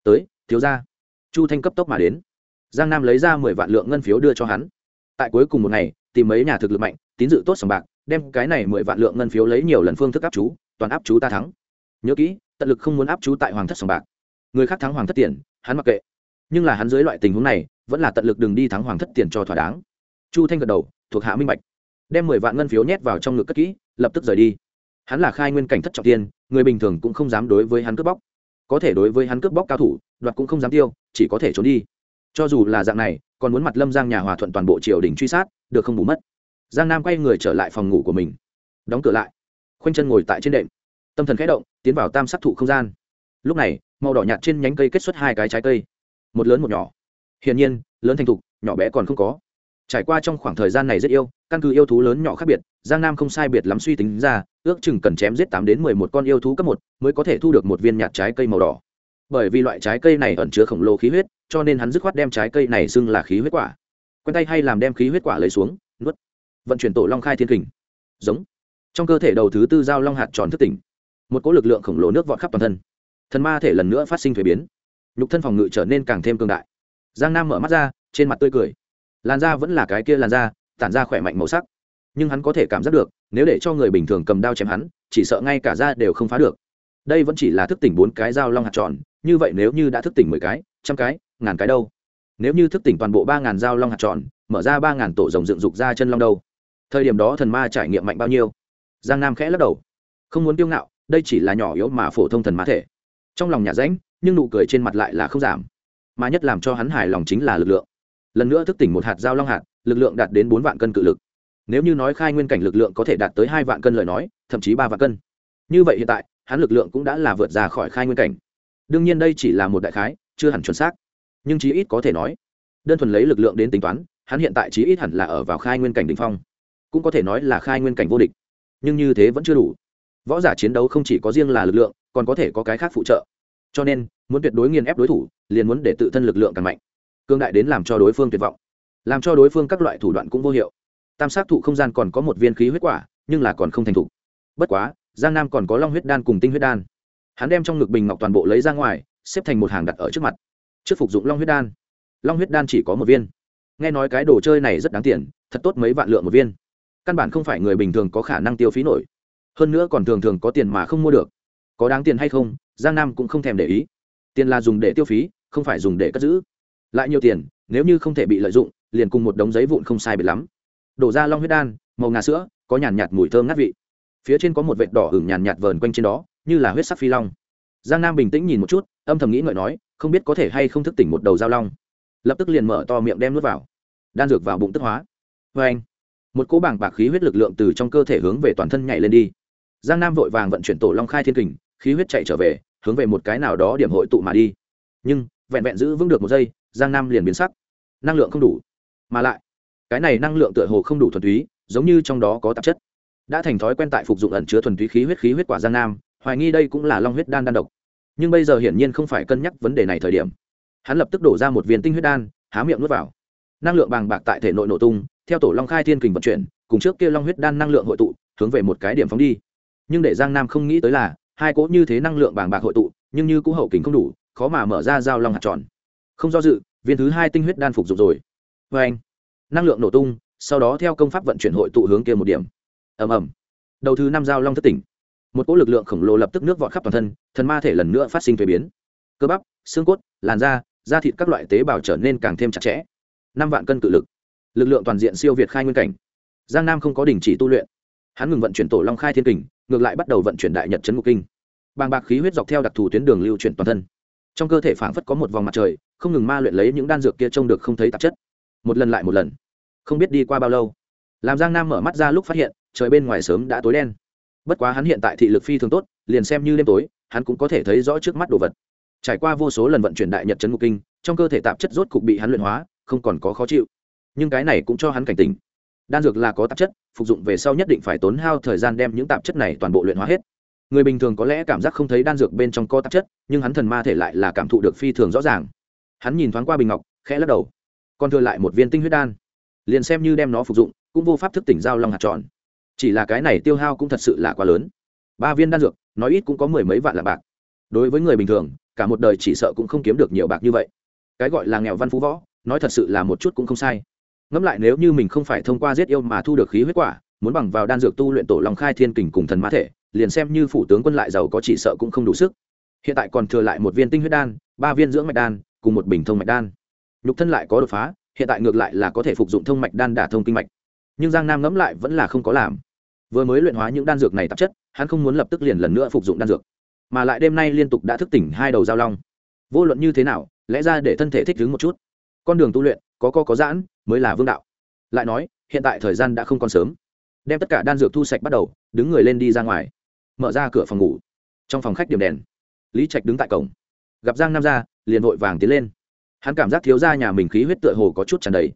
Tới, thiếu ra chu thanh cấp tốc mà đến. Giang nam lấy ra mười vạn lượng ngân phiếu đưa cho hắn tại cuối cùng một ngày, tìm mấy nhà thực lực mạnh, tín dự tốt sòng bạc, đem cái này mười vạn lượng ngân phiếu lấy nhiều lần phương thức áp chú, toàn áp chú ta thắng. Nhớ kỹ, tận lực không muốn áp chú tại hoàng thất sòng bạc. Người khác thắng hoàng thất tiền, hắn mặc kệ. Nhưng là hắn dưới loại tình huống này, vẫn là tận lực đừng đi thắng hoàng thất tiền cho thỏa đáng. Chu thanh gật đầu, thuộc hạ minh bạch. Đem mười vạn ngân phiếu nhét vào trong ngực cất kỹ, lập tức rời đi. Hắn là khai nguyên cảnh thất trọng tiên, người bình thường cũng không dám đối với hắn cướp bóc. Có thể đối với hắn cướp bóc cao thủ, đoạt cũng không dám tiêu, chỉ có thể trốn đi. Cho dù là dạng này còn muốn mặt lâm giang nhà hòa thuận toàn bộ triều đình truy sát, được không bù mất. Giang nam quay người trở lại phòng ngủ của mình. Đóng cửa lại. Khoanh chân ngồi tại trên đệm. Tâm thần khẽ động, tiến vào tam sắc thụ không gian. Lúc này, màu đỏ nhạt trên nhánh cây kết xuất hai cái trái cây. Một lớn một nhỏ. Hiển nhiên, lớn thành thục, nhỏ bé còn không có. Trải qua trong khoảng thời gian này rất yêu, căn cứ yêu thú lớn nhỏ khác biệt, giang nam không sai biệt lắm suy tính ra, ước chừng cần chém giết tám đến mười một con yêu thú cấp một mới có thể thu được một viên nhạt trái cây màu đỏ. Bởi vì loại trái cây này ẩn chứa khổng lồ khí huyết cho nên hắn dứt khoát đem trái cây này xưng là khí huyết quả. Quen tay hay làm đem khí huyết quả lấy xuống, nuốt. Vận chuyển tổ long khai thiên kình. Giống. Trong cơ thể đầu thứ tư giao long hạt tròn thức tỉnh. Một cỗ lực lượng khổng lồ nước vọt khắp toàn thân. Thần ma thể lần nữa phát sinh thuế biến. Nhục thân phòng ngự trở nên càng thêm cường đại. Giang nam mở mắt ra, trên mặt tươi cười. Làn da vẫn là cái kia làn da, tản ra khỏe mạnh màu sắc. Nhưng hắn có thể cảm giác được, nếu để cho người bình thường cầm đao chém hắn, chỉ sợ ngay cả da đều không phá được. Đây vẫn chỉ là thức tỉnh bốn cái dao long hạt tròn, như vậy nếu như đã thức tỉnh mười cái, trăm cái ngàn cái đâu. Nếu như thức tỉnh toàn bộ ba ngàn dao long hạt tròn, mở ra ba ngàn tổ rồng dựng dục ra chân long đâu. Thời điểm đó thần ma trải nghiệm mạnh bao nhiêu? Giang nam khẽ lắc đầu. Không muốn kiêu ngạo, đây chỉ là nhỏ yếu mà phổ thông thần ma thể. Trong lòng nhà ránh nhưng nụ cười trên mặt lại là không giảm. Mà nhất làm cho hắn hài lòng chính là lực lượng. Lần nữa thức tỉnh một hạt dao long hạt, lực lượng đạt đến bốn vạn cân cự lực. Nếu như nói khai nguyên cảnh lực lượng có thể đạt tới hai vạn cân lời nói, thậm chí ba vạn cân. Như vậy hiện tại, hắn lực lượng cũng đã là vượt ra khỏi khai nguyên cảnh. Đương nhiên đây chỉ là một đại khái, chưa hẳn chuẩn xác nhưng chí ít có thể nói, đơn thuần lấy lực lượng đến tính toán, hắn hiện tại chí ít hẳn là ở vào khai nguyên cảnh đ ỉ n h phong, cũng có thể nói là khai nguyên cảnh vô địch. Nhưng như thế vẫn chưa đủ. Võ giả chiến đấu không chỉ có riêng là lực lượng, còn có thể có cái khác phụ trợ. Cho nên, muốn tuyệt đối nghiền ép đối thủ, liền muốn để tự thân lực lượng càng mạnh, cương đại đến làm cho đối phương tuyệt vọng, làm cho đối phương các loại thủ đoạn cũng vô hiệu. Tam sát thụ không gian còn có một viên khí huyết quả, nhưng là còn không thành thục. Bất quá, giang nam còn có long huyết đan cùng tinh huyết đan. Hắn đem trong ngực bình ngọc toàn bộ lấy ra ngoài, xếp thành một hàng đặt ở trước mặt trước phục dụng long huyết đan. Long huyết đan chỉ có một viên. Nghe nói cái đồ chơi này rất đáng tiền, thật tốt mấy vạn lượng một viên. Căn bản không phải người bình thường có khả năng tiêu phí nổi. Hơn nữa còn thường thường có tiền mà không mua được. Có đáng tiền hay không, giang nam cũng không thèm để ý. Tiền là dùng để tiêu phí, không phải dùng để cất giữ. Lại nhiều tiền, nếu như không thể bị lợi dụng, liền cùng một đống giấy vụn không sai biệt lắm. Đổ ra long huyết đan, màu ngà sữa, có nhàn nhạt mùi thơm ngát vị. Phía trên có một vệt đỏ hửng nhàn nhạt vờn quanh trên đó, như là huyết sắc phi long. Giang nam bình tĩnh nhìn một chút, âm thầm nghĩ ngợi nói không biết có thể hay không thức tỉnh một đầu giao long. Lập tức liền mở to miệng đem nuốt vào. Đan dược vào bụng tức hóa. Vê anh, một cỗ bảng bạc khí huyết lực lượng từ trong cơ thể hướng về toàn thân nhảy lên đi. Giang nam vội vàng vận chuyển tổ long khai thiên kình, khí huyết chạy trở về, hướng về một cái nào đó điểm hội tụ mà đi. Nhưng, vẹn vẹn giữ vững được một giây, giang nam liền biến sắc. Năng lượng không đủ. Mà lại, cái này năng lượng tựa hồ không đủ thuần túy, giống như trong đó có tạp chất. Đã thành thói quen tại phục dụng ẩn chứa thuần túy khí huyết khí huyết quả giang nam, hoài nghi đây cũng là long huyết đan đan độc nhưng bây giờ hiển nhiên không phải cân nhắc vấn đề này thời điểm. Hắn lập tức đổ ra một viên tinh huyết đan, há miệng nuốt vào. Năng lượng bàng bạc tại thể nội nổ tung, theo tổ long khai thiên kình vận chuyển, cùng trước kia long huyết đan năng lượng hội tụ, hướng về một cái điểm phóng đi. Nhưng để giang nam không nghĩ tới là, hai cỗ như thế năng lượng bàng bạc hội tụ, nhưng như cũ hậu kính không đủ, khó mà mở ra dao long hạt tròn. Không do dự, viên thứ hai tinh huyết đan phục dụng rồi. Vê anh, năng lượng nổ tung, sau đó theo công pháp vận chuyển hội tụ hướng kia một điểm. Ầm ầm. Đầu thứ năm dao long thất tỉnh. Một cỗ lực lượng khổng lồ lập tức nước vọt khắp toàn thân thần ma thể lần nữa phát sinh thuế biến. Cơ bắp, xương cốt, làn da da thịt các loại tế bào trở nên càng thêm chặt chẽ. Năm vạn cân cự lực. Lực lượng toàn diện siêu việt khai nguyên cảnh. Giang nam không có đình chỉ tu luyện. Hắn ngừng vận chuyển tổ long khai thiên kình, ngược lại bắt đầu vận chuyển đại nhật chấn ngục kinh. Bàng bạc khí huyết dọc theo đặc thù tuyến đường lưu chuyển toàn thân. Trong cơ thể phảng phất có một vòng mặt trời, không ngừng ma luyện lấy những đan dược kia trông được không thấy tạp chất. Một lần lại một lần. Không biết đi qua bao lâu. Làm giang nam mở mắt ra lúc phát hiện, trời bên ngoài sớm đã tối đen. Bất quá hắn hiện tại thị lực phi thường tốt, liền xem như đêm tối hắn cũng có thể thấy rõ trước mắt đồ vật. Trải qua vô số lần vận chuyển đại nhật chấn ngục kinh, trong cơ thể tạp chất rốt cục bị hắn luyện hóa, không còn có khó chịu. Nhưng cái này cũng cho hắn cảnh tỉnh. Đan dược là có tạp chất, phục dụng về sau nhất định phải tốn hao thời gian đem những tạp chất này toàn bộ luyện hóa hết. Người bình thường có lẽ cảm giác không thấy đan dược bên trong có tạp chất, nhưng hắn thần ma thể lại là cảm thụ được phi thường rõ ràng. Hắn nhìn thoáng qua bình ngọc, khẽ lắc đầu. Còn thừa lại một viên tinh huyết đan. Liền xem như đem nó phục dụng, cũng vô pháp thức tỉnh giao long hạt tròn. Chỉ là cái này tiêu hao cũng thật sự là quá lớn ba viên đan dược, nói ít cũng có mười mấy vạn là bạc. Đối với người bình thường, cả một đời chỉ sợ cũng không kiếm được nhiều bạc như vậy. Cái gọi là nghèo văn phú võ, nói thật sự là một chút cũng không sai. Ngẫm lại nếu như mình không phải thông qua giết yêu mà thu được khí huyết quả, muốn bằng vào đan dược tu luyện tổ lòng khai thiên kình cùng thần mã thể, liền xem như phủ tướng quân lại giàu có chỉ sợ cũng không đủ sức. Hiện tại còn thừa lại một viên tinh huyết đan, ba viên dưỡng mạch đan, cùng một bình thông mạch đan. Nhục thân lại có đột phá, hiện tại ngược lại là có thể phục dụng thông mạch đan đả thông kinh mạch. Nhưng giang nam ngẫm lại vẫn là không có làm. Vừa mới luyện hóa những đan dược này tạp chất hắn không muốn lập tức liền lần nữa phục dụng đan dược, mà lại đêm nay liên tục đã thức tỉnh hai đầu giao long. Vô luận như thế nào, lẽ ra để thân thể thích ứng một chút. Con đường tu luyện, có co có giãn, mới là vương đạo. Lại nói, hiện tại thời gian đã không còn sớm. Đem tất cả đan dược thu sạch bắt đầu, đứng người lên đi ra ngoài. Mở ra cửa phòng ngủ. Trong phòng khách điểm đèn. Lý trạch đứng tại cổng. Gặp giang nam ra, liền vội vàng tiến lên. Hắn cảm giác thiếu gia nhà mình khí huyết tựa hồ có chút tràn đầy,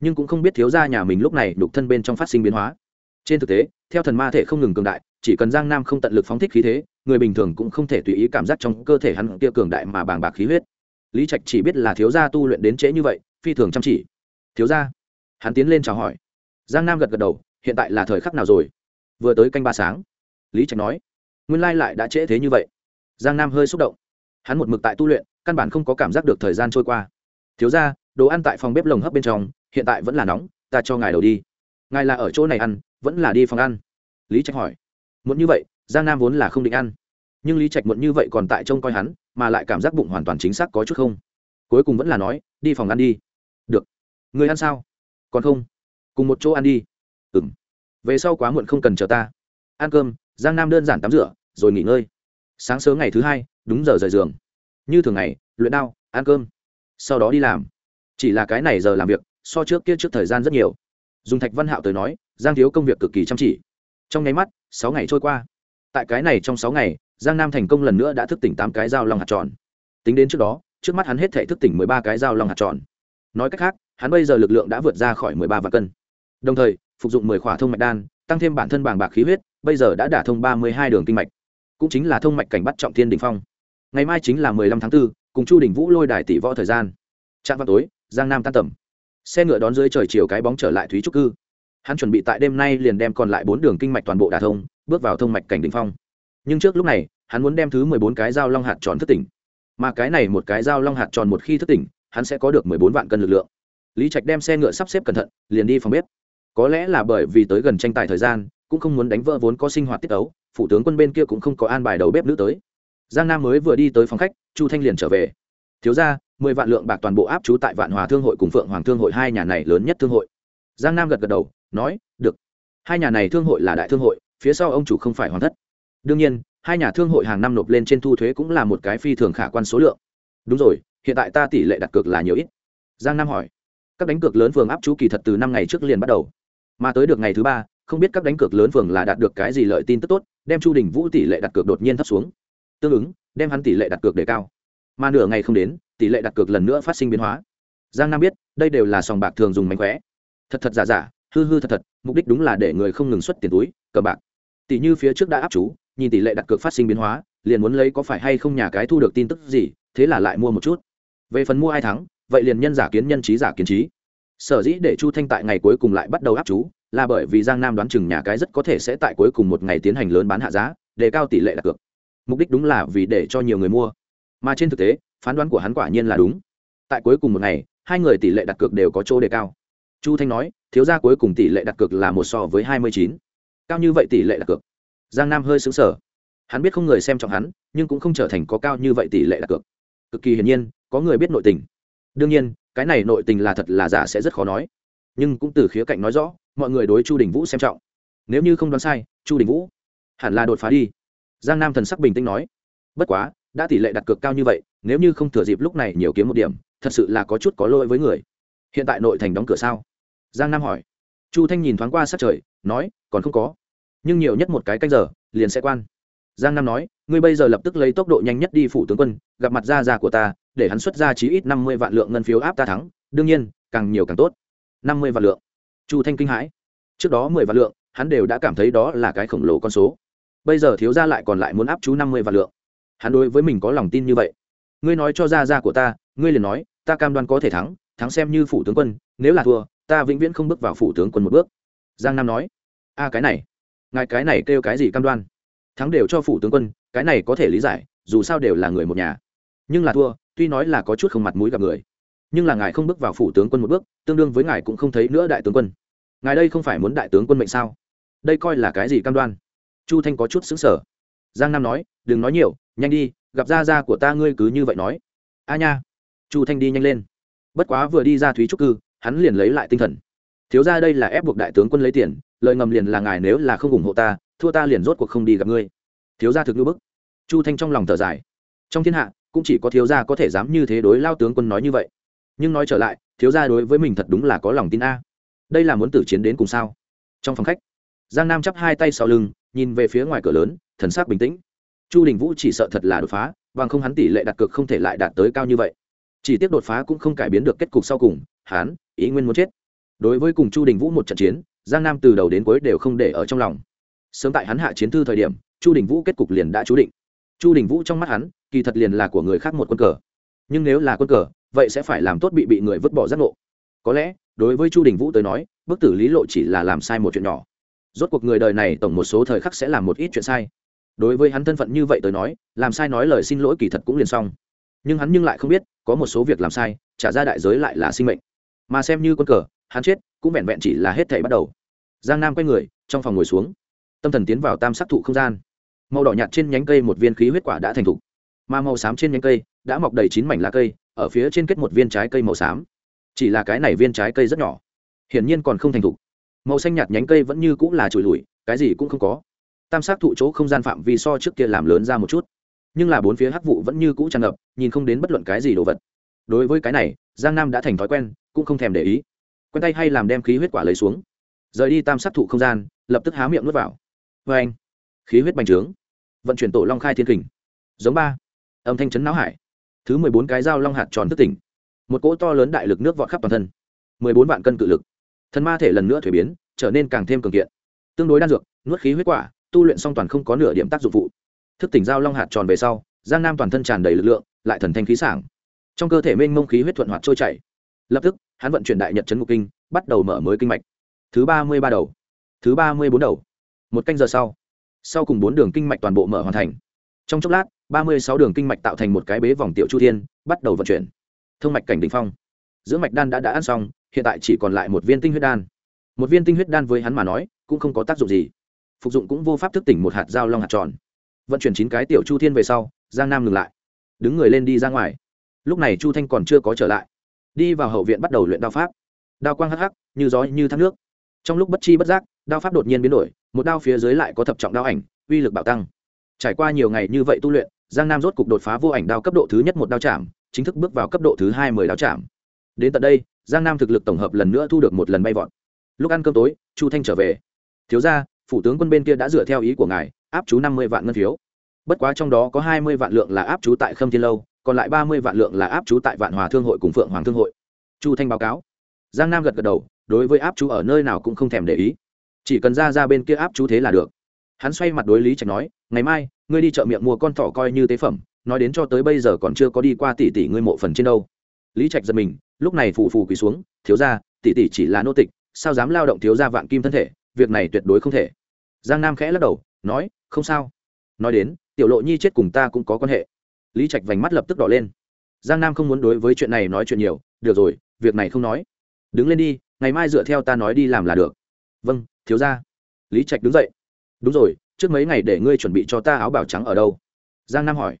nhưng cũng không biết thiếu gia nhà mình lúc này đục thân bên trong phát sinh biến hóa. Trên thực tế, theo thần ma thể không ngừng cường đại chỉ cần giang nam không tận lực phóng thích khí thế, người bình thường cũng không thể tùy ý cảm giác trong cơ thể hắn kia cường đại mà bàng bạc khí huyết. Lý trạch chỉ biết là thiếu gia tu luyện đến trễ như vậy, phi thường chăm chỉ. Thiếu gia? Hắn tiến lên chào hỏi. Giang nam gật gật đầu, hiện tại là thời khắc nào rồi? Vừa tới canh ba sáng. Lý trạch nói. Nguyên lai lại đã trễ thế như vậy. Giang nam hơi xúc động. Hắn một mực tại tu luyện, căn bản không có cảm giác được thời gian trôi qua. Thiếu ra đồ ăn tại phòng bếp lồng hấp bên trong, hiện tại vẫn là nóng, ta cho ngài đầu đi. Ngài là ở chỗ này ăn, vẫn là đi phòng ăn? Lý trạch hỏi muộn như vậy, giang nam vốn là không định ăn. Nhưng lý trạch muộn như vậy còn tại trông coi hắn, mà lại cảm giác bụng hoàn toàn chính xác có chút không. Cuối cùng vẫn là nói, đi phòng ăn đi. Được. Người ăn sao? Còn không. Cùng một chỗ ăn đi. Ừ m về sau quá muộn không cần chờ ta. Ăn cơm. Giang nam đơn giản tắm rửa, rồi nghỉ ngơi. Sáng sớm ngày thứ hai, đúng giờ rời giường. Như thường ngày, luyện đao, ăn cơm. Sau đó đi làm. Chỉ là cái này giờ làm việc, so trước kia trước thời gian rất nhiều. Dùng thạch văn hạo tới nói, giang thiếu công việc cực kỳ chăm chỉ trong nháy mắt sáu ngày trôi qua. Tại cái này trong sáu ngày giang nam thành công lần nữa đã thức tỉnh tám cái dao long hạt tròn. Tính đến trước đó trước mắt hắn hết thể thức tỉnh mười ba cái dao long hạt tròn. Nói cách khác hắn bây giờ lực lượng đã vượt ra khỏi mười ba vạn cân. Đồng thời phục dụng mười khỏa thông mạch đan tăng thêm bản thân bàng bạc khí huyết bây giờ đã đả thông ba mươi hai đường kinh mạch. Cũng chính là thông mạch cảnh bắt trọng thiên đình phong. Ngày mai chính là mười lăm tháng 4, cùng chu đình vũ lôi đài tỷ võ thời gian. Trạm vào tối giang nam tan tầm. Xe ngựa đón dưới trời chiều cái bóng trở lại thúy trúc cư hắn chuẩn bị tại đêm nay liền đem còn lại bốn đường kinh mạch toàn bộ đả thông, bước vào thông mạch cảnh đình phong. Nhưng trước lúc này, hắn muốn đem thứ mười bốn cái dao long hạt tròn thức tỉnh. Mà cái này một cái dao long hạt tròn một khi thức tỉnh, hắn sẽ có được mười bốn vạn cân lực lượng. Lý trạch đem xe ngựa sắp xếp cẩn thận, liền đi phòng bếp. Có lẽ là bởi vì tới gần tranh tài thời gian, cũng không muốn đánh vỡ vốn có sinh hoạt tiết ấu, phụ tướng quân bên kia cũng không có an bài đầu bếp nữ tới. Giang nam mới vừa đi tới phòng khách, chu thanh liền trở về. Thiếu ra mười vạn lượng bạc toàn bộ áp trú tại vạn hòa thương hội cùng phượng hoàng thương hội hai nhà này lớn nhất thương hội. Giang nam gật gật đầu nói, được. Hai nhà này thương hội là đại thương hội, phía sau ông chủ không phải hoàn thất. Đương nhiên, hai nhà thương hội hàng năm nộp lên trên thu thuế cũng là một cái phi thường khả quan số lượng. Đúng rồi, hiện tại ta tỷ lệ đặt cược là nhiều ít. Giang nam hỏi. Các đánh cược lớn phường áp chú kỳ thật từ năm ngày trước liền bắt đầu. Mà tới được ngày thứ ba, không biết các đánh cược lớn phường là đạt được cái gì lợi tin tức tốt, đem chu đình vũ tỷ lệ đặt cược đột nhiên thấp xuống. Tương ứng, đem hắn tỷ lệ đặt cược đề cao. Mà nửa ngày không đến, tỷ lệ đặt cược lần nữa phát sinh biến hóa. Giang nam biết, đây đều là sòng bạc thường dùng mánh khóe thật thật giả giả hư hư thật thật, mục đích đúng là để người không ngừng xuất tiền túi, cờ bạc. Tỷ như phía trước đã áp chú, nhìn tỷ lệ đặt cược phát sinh biến hóa, liền muốn lấy có phải hay không nhà cái thu được tin tức gì, thế là lại mua một chút. Về phần mua ai thắng, vậy liền nhân giả kiến nhân trí giả kiến trí. Sở dĩ để chu thanh tại ngày cuối cùng lại bắt đầu áp chú, là bởi vì giang nam đoán chừng nhà cái rất có thể sẽ tại cuối cùng một ngày tiến hành lớn bán hạ giá để cao tỷ lệ đặt cược. Mục đích đúng là vì để cho nhiều người mua. Mà trên thực tế, phán đoán của hắn quả nhiên là đúng. Tại cuối cùng một ngày, hai người tỷ lệ đặt cược đều có chỗ đề cao chu thanh nói, thiếu gia cuối cùng tỷ lệ đặt cược là một so với hai mươi chín. Cao như vậy tỷ lệ đặt cược. Giang nam hơi xứng sở hắn biết không người xem trọng hắn, nhưng cũng không trở thành có cao như vậy tỷ lệ đặt cược. Cực kỳ hiển nhiên, có người biết nội tình. Đương nhiên, cái này nội tình là thật là giả sẽ rất khó nói. Nhưng cũng từ khía cạnh nói rõ, mọi người đối chu đình vũ xem trọng. Nếu như không đoán sai, chu đình vũ hẳn là đột phá đi. Giang nam thần sắc bình tĩnh nói, bất quá, đã tỷ lệ đặt cược cao như vậy, nếu như không thừa dịp lúc này nhiều kiếm một điểm, thật sự là có chút có lỗi với người. Hiện tại nội thành đóng cửa sao? Giang nam hỏi. Chu thanh nhìn thoáng qua sát trời, nói, còn không có. Nhưng nhiều nhất một cái canh giờ, liền sẽ quan. Giang nam nói, ngươi bây giờ lập tức lấy tốc độ nhanh nhất đi phủ tướng quân, gặp mặt gia già của ta, để hắn xuất ra chí ít năm mươi vạn lượng ngân phiếu áp ta thắng. Đương nhiên, càng nhiều càng tốt. năm mươi vạn lượng. Chu thanh kinh hãi. Trước đó mười vạn lượng, hắn đều đã cảm thấy đó là cái khổng lồ con số. Bây giờ thiếu gia lại còn lại muốn áp chú năm mươi vạn lượng. Hắn đối với mình có lòng tin như vậy. Ngươi nói cho gia gia của ta, ngươi liền nói, ta cam đoan có thể thắng thắng xem như phủ tướng quân, nếu là thua ta vĩnh viễn không bước vào phủ tướng quân một bước. Giang nam nói, a, cái này, ngài cái này kêu cái gì cam đoan? Thắng đều cho phủ tướng quân, cái này có thể lý giải, dù sao đều là người một nhà. Nhưng là thua, tuy nói là có chút không mặt mũi gặp người, nhưng là ngài không bước vào phủ tướng quân một bước, tương đương với ngài cũng không thấy nữa đại tướng quân. Ngài đây không phải muốn đại tướng quân mệnh sao? Đây coi là cái gì cam đoan? Chu thanh có chút xứng sở giang nam nói, đừng nói nhiều, nhanh đi, gặp gia gia của ta ngươi cứ như vậy nói. A nha. Chu thanh đi nhanh lên. Bất quá vừa đi ra thúy trúc cư hắn liền lấy lại tinh thần. Thiếu ra đây là ép buộc đại tướng quân lấy tiền, lời ngầm liền là ngài nếu là không ủng hộ ta, thua ta liền rốt cuộc không đi gặp ngươi. Thiếu gia thực ngữ bức. Chu thanh trong lòng thở dài. Trong thiên hạ, cũng chỉ có thiếu gia có thể dám như thế đối lao tướng quân nói như vậy. Nhưng nói trở lại, thiếu gia đối với mình thật đúng là có lòng tin a. Đây là muốn tử chiến đến cùng sao? Trong phòng khách, giang nam chắp hai tay sau lưng, nhìn về phía ngoài cửa lớn, thần sắc bình tĩnh. Chu đình vũ chỉ sợ thật là đột phá, bằng không hắn tỷ lệ đặt cược không thể lại đạt tới cao như vậy. Chỉ tiếc đột phá cũng không cải biến được kết cục sau cùng, hắn ý nguyên muốn chết. Đối với cùng chu đình vũ một trận chiến, giang nam từ đầu đến cuối đều không để ở trong lòng. Sớm tại hắn hạ chiến thư thời điểm, chu đình vũ kết cục liền đã chú định. Chu đình vũ trong mắt hắn, kỳ thật liền là của người khác một quân cờ. Nhưng nếu là quân cờ, vậy sẽ phải làm tốt bị bị người vứt bỏ giác ngộ. Có lẽ, đối với chu đình vũ tới nói, bức tử lý lộ chỉ là làm sai một chuyện nhỏ. Rốt cuộc người đời này tổng một số thời khắc sẽ làm một ít chuyện sai. Đối với hắn thân phận như vậy tới nói, làm sai nói lời xin lỗi kỳ thật cũng liền xong. Nhưng hắn nhưng lại không biết, có một số việc làm sai, trả ra đại giới lại là sinh mệnh mà xem như quân cờ, hắn chết, cũng vẹn vẹn chỉ là hết thảy bắt đầu. Giang nam quay người, trong phòng ngồi xuống. Tâm thần tiến vào tam sắc thụ không gian. Màu đỏ nhạt trên nhánh cây một viên khí huyết quả đã thành thục. Mà màu xám trên nhánh cây đã mọc đầy chín mảnh lá cây, ở phía trên kết một viên trái cây màu xám. Chỉ là cái này viên trái cây rất nhỏ, hiển nhiên còn không thành thục. Màu xanh nhạt nhánh cây vẫn như cũng là trụi lùi cái gì cũng không có. Tam sắc thụ chỗ không gian phạm vi so trước kia làm lớn ra một chút. Nhưng là bốn phía hắc vụ vẫn như cũ tràn ngập, nhìn không đến bất luận cái gì đồ vật đối với cái này, giang nam đã thành thói quen, cũng không thèm để ý. Quen tay hay làm đem khí huyết quả lấy xuống. Rời đi tam sắc thụ không gian, lập tức há miệng nuốt vào. Vê anh, khí huyết bành trướng. Vận chuyển tổ long khai thiên kình. Giống ba. Âm thanh chấn não hải. Thứ mười bốn cái dao long hạt tròn thức tỉnh. Một cỗ to lớn đại lực nước vọt khắp toàn thân. Mười bốn vạn cân cự lực. Thân ma thể lần nữa thuế biến, trở nên càng thêm cường kiện. Tương đối đan dược, nuốt khí huyết quả, tu luyện song toàn không có nửa điểm tác dụng phụ. Thức tỉnh dao long hạt tròn về sau, giang nam toàn thân tràn đầy lực lượng, lại thần thanh khí sảng trong cơ thể mênh mông khí huyết thuận hoạt trôi chảy. Lập tức, hắn vận chuyển đại nhật chấn ngục kinh, bắt đầu mở mới kinh mạch. Thứ ba mươi ba đầu. Thứ ba mươi bốn đầu. Một canh giờ sau sau cùng bốn đường kinh mạch toàn bộ mở hoàn thành. Trong chốc lát, ba mươi sáu đường kinh mạch tạo thành một cái bế vòng tiểu chu thiên, bắt đầu vận chuyển. Thương mạch cảnh đ ỉ n h phong. Giữa mạch đan đã đã ăn xong, hiện tại chỉ còn lại một viên tinh huyết đan. Một viên tinh huyết đan với hắn mà nói, cũng không có tác dụng gì. Phục dụng cũng vô pháp thức tỉnh một hạt dao long hạt tròn. Vận chuyển chín cái tiểu chu thiên về sau, giang nam ngừng lại. Đứng người lên đi ra ngoài lúc này chu thanh còn chưa có trở lại. Đi vào hậu viện bắt đầu luyện đao pháp. Đao quang hắc hắc, như gió như thác nước. Trong lúc bất chi bất giác, đao pháp đột nhiên biến đổi, một đao phía dưới lại có thập trọng đao ảnh, uy lực bạo tăng. Trải qua nhiều ngày như vậy tu luyện, giang nam rốt cục đột phá vô ảnh đao cấp độ thứ nhất một đao chạm, chính thức bước vào cấp độ thứ hai mười đao chạm. Đến tận đây, giang nam thực lực tổng hợp lần nữa thu được một lần bay vọt. Lúc ăn cơm tối, chu thanh trở về. Thiếu ra phủ tướng quân bên kia đã dựa theo ý của ngài, áp chú năm mươi vạn ngân phiếu. Bất quá trong đó có hai mươi vạn lượng là áp chú tại khâm thiên lâu còn lại ba mươi vạn lượng là áp chú tại vạn hòa thương hội cùng phượng hoàng thương hội. Chu thanh báo cáo. Giang nam gật gật đầu, đối với áp chú ở nơi nào cũng không thèm để ý. Chỉ cần ra ra bên kia áp chú thế là được. Hắn xoay mặt đối lý trạch nói, ngày mai, ngươi đi chợ miệng mua con thỏ coi như tế phẩm, nói đến cho tới bây giờ còn chưa có đi qua tỷ tỷ ngươi mộ phần trên đâu. Lý trạch giật mình, lúc này phù phù quỳ xuống, thiếu ra tỷ tỷ chỉ là nô tịch, sao dám lao động thiếu ra vạn kim thân thể, việc này tuyệt đối không thể. Giang nam khẽ lắc đầu, nói, không sao. Nói đến, tiểu lộ nhi chết cùng ta cũng có quan hệ lý trạch vành mắt lập tức đỏ lên. Giang nam không muốn đối với chuyện này nói chuyện nhiều. Được rồi, việc này không nói. Đứng lên đi, ngày mai dựa theo ta nói đi làm là được. Vâng thiếu ra lý trạch đứng dậy. Đúng rồi, trước mấy ngày để ngươi chuẩn bị cho ta áo bào trắng ở đâu? Giang nam hỏi.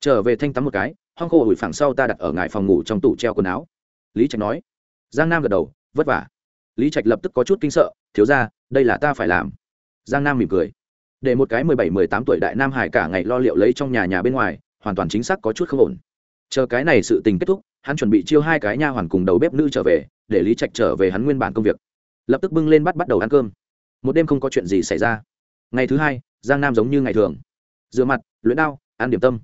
Trở về thanh tắm một cái, hong khô ủi phẳng sau ta đặt ở ngài phòng ngủ trong tủ treo quần áo. Lý trạch nói. Giang nam gật đầu, vất vả. Lý trạch lập tức có chút kinh sợ. Thiếu ra đây là ta phải làm. Giang nam mỉm cười. Để một cái mười bảy, mười tám tuổi đại nam hải cả ngày lo liệu lấy trong nhà nhà bên ngoài hoàn toàn chính xác có chút không ổn. Chờ cái này sự tình kết thúc, hắn chuẩn bị chiêu hai cái nha hoàn cùng đầu bếp nữ trở về, để lý trạch trở về hắn nguyên bản công việc. Lập tức bưng lên bắt bắt đầu ăn cơm. Một đêm không có chuyện gì xảy ra. Ngày thứ hai, giang nam giống như ngày thường. Rửa mặt, luyện đao, ăn điểm tâm.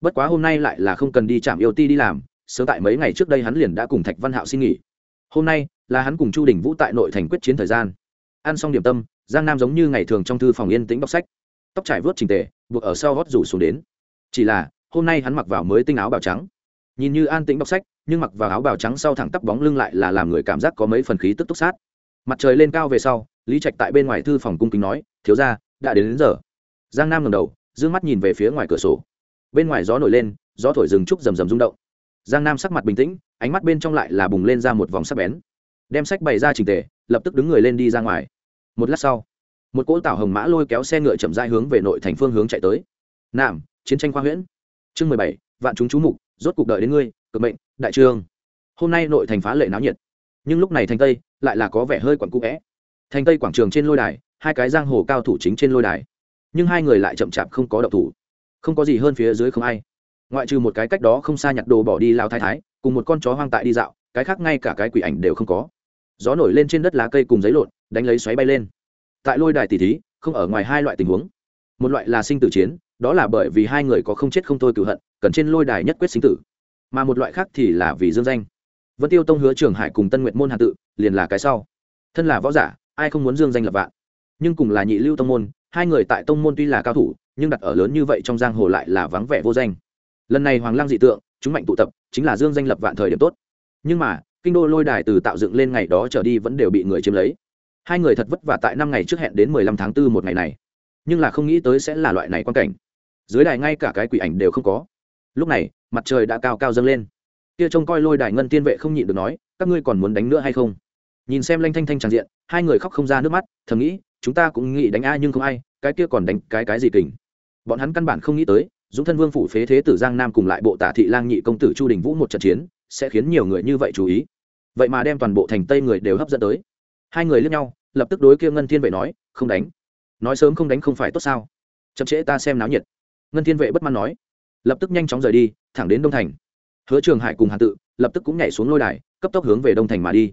Bất quá hôm nay lại là không cần đi chạm yêu ti đi làm, sớm tại mấy ngày trước đây hắn liền đã cùng thạch văn hạo xin nghỉ. Hôm nay, là hắn cùng chu đình vũ tại nội thành quyết chiến thời gian. Ăn xong điểm tâm, giang nam giống như ngày thường trong thư phòng yên tĩnh đọc sách. Tóc trải vớt trình tề, buộc ở sau gót rủ xuống đến. Chỉ là hôm nay hắn mặc vào mới tinh áo bào trắng. Nhìn như an tĩnh đọc sách nhưng mặc vào áo bào trắng sau thẳng tắp bóng lưng lại là làm người cảm giác có mấy phần khí tức túc sát. Mặt trời lên cao về sau lý trạch tại bên ngoài thư phòng cung kính nói thiếu ra đã đến, đến giờ. Giang nam ngầm đầu d ư ơ n g mắt nhìn về phía ngoài cửa sổ. Bên ngoài gió nổi lên gió thổi rừng trúc rầm rầm rung động. Giang nam sắc mặt bình tĩnh ánh mắt bên trong lại là bùng lên ra một vòng sắc bén. Đem sách bày ra trình tề lập tức đứng người lên đi ra ngoài. Một lát sau một cỗ tảo hồng mã lôi kéo xe ngựa chậm dai hướng về nội thành phương hướng chạy tới. Nam chiến tranh khoa huyễn chương mười bảy, vạn chúng chú mục, rốt cuộc đợi đến ngươi, cực mệnh, đại trương. Hôm nay nội thành phá lệ náo nhiệt. Nhưng lúc này thành tây, lại là có vẻ hơi quặn cũ vẽ thành tây quảng trường trên lôi đài, hai cái giang hồ cao thủ chính trên lôi đài. Nhưng hai người lại chậm chạp không có động thủ. Không có gì hơn phía dưới không ai. Ngoại trừ một cái cách đó không xa nhặt đồ bỏ đi lao thái thái, cùng một con chó hoang tại đi dạo, cái khác ngay cả cái quỷ ảnh đều không có. Gió nổi lên trên đất lá cây cùng giấy lộn, đánh lấy xoáy bay lên. Tại lôi đài tỷ thí, không ở ngoài hai loại tình huống. Một loại là sinh tử chiến đó là bởi vì hai người có không chết không thôi cửu hận, cần trên lôi đài nhất quyết sinh tử. Mà một loại khác thì là vì dương danh. Vân tiêu tông hứa trường hải cùng tân nguyện môn hà tự, liền là cái sau. Thân là võ giả, ai không muốn dương danh lập vạn. Nhưng cùng là nhị lưu tông môn, hai người tại tông môn tuy là cao thủ, nhưng đặt ở lớn như vậy trong giang hồ lại là vắng vẻ vô danh. Lần này hoàng lang dị tượng, chúng mạnh tụ tập, chính là dương danh lập vạn thời điểm tốt. Nhưng mà, kinh đô lôi đài từ tạo dựng lên ngày đó trở đi vẫn đều bị người chiếm lấy. Hai người thật vất vả tại năm ngày trước hẹn đến mười lăm tháng 4 một ngày này. Nhưng là không nghĩ tới sẽ là loại này quan cảnh dưới đài ngay cả cái quỷ ảnh đều không có. Lúc này, mặt trời đã cao cao dâng lên. Kia trông coi lôi đài ngân tiên vệ không nhịn được nói, các ngươi còn muốn đánh nữa hay không? Nhìn xem lanh thanh thanh tràn diện, hai người khóc không ra nước mắt, thầm nghĩ, chúng ta cũng nghĩ đánh ai nhưng không ai, cái kia còn đánh cái cái gì kình? Bọn hắn căn bản không nghĩ tới, dũng thân vương phủ phế thế tử giang nam cùng lại bộ tả thị lang nhị công tử chu đình vũ một trận chiến, sẽ khiến nhiều người như vậy chú ý. Vậy mà đem toàn bộ thành tây người đều hấp dẫn tới. Hai người lướt nhau, lập tức đối kia ngân thiên vệ nói, không đánh. Nói sớm không đánh không phải tốt sao? Chậm trễ ta xem náo nhiệt ngân thiên vệ bất mãn nói, lập tức nhanh chóng rời đi, thẳng đến đông thành. Hứa trường hải cùng hàn tự lập tức cũng nhảy xuống lôi đài, cấp tốc hướng về đông thành mà đi.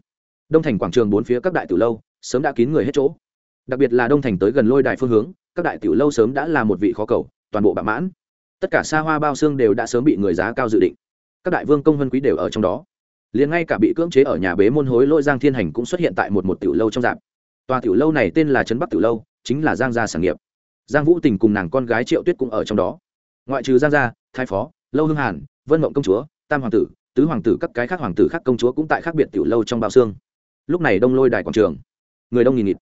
Đông thành quảng trường bốn phía các đại tiểu lâu sớm đã kín người hết chỗ. Đặc biệt là đông thành tới gần lôi đài phương hướng, các đại tiểu lâu sớm đã là một vị khó cầu, toàn bộ bạ mãn. Tất cả xa hoa bao xương đều đã sớm bị người giá cao dự định. Các đại vương công vân quý đều ở trong đó. Liền ngay cả bị cưỡng chế ở nhà bế môn hối lôi giang thiên hành cũng xuất hiện tại một một tiểu lâu trong dạp tòa tiểu lâu này tên là trấn bắc tiểu lâu, chính là giang gia sản nghiệp giang vũ tình cùng nàng con gái triệu tuyết cũng ở trong đó. Ngoại trừ giang gia, thái phó, lâu hương hàn, vân mộng công chúa, tam hoàng tử, tứ hoàng tử các cái khác hoàng tử khác công chúa cũng tại khác biệt tiểu lâu trong bao xương. Lúc này đông lôi đài quảng trường. Người đông nghìn nghịt.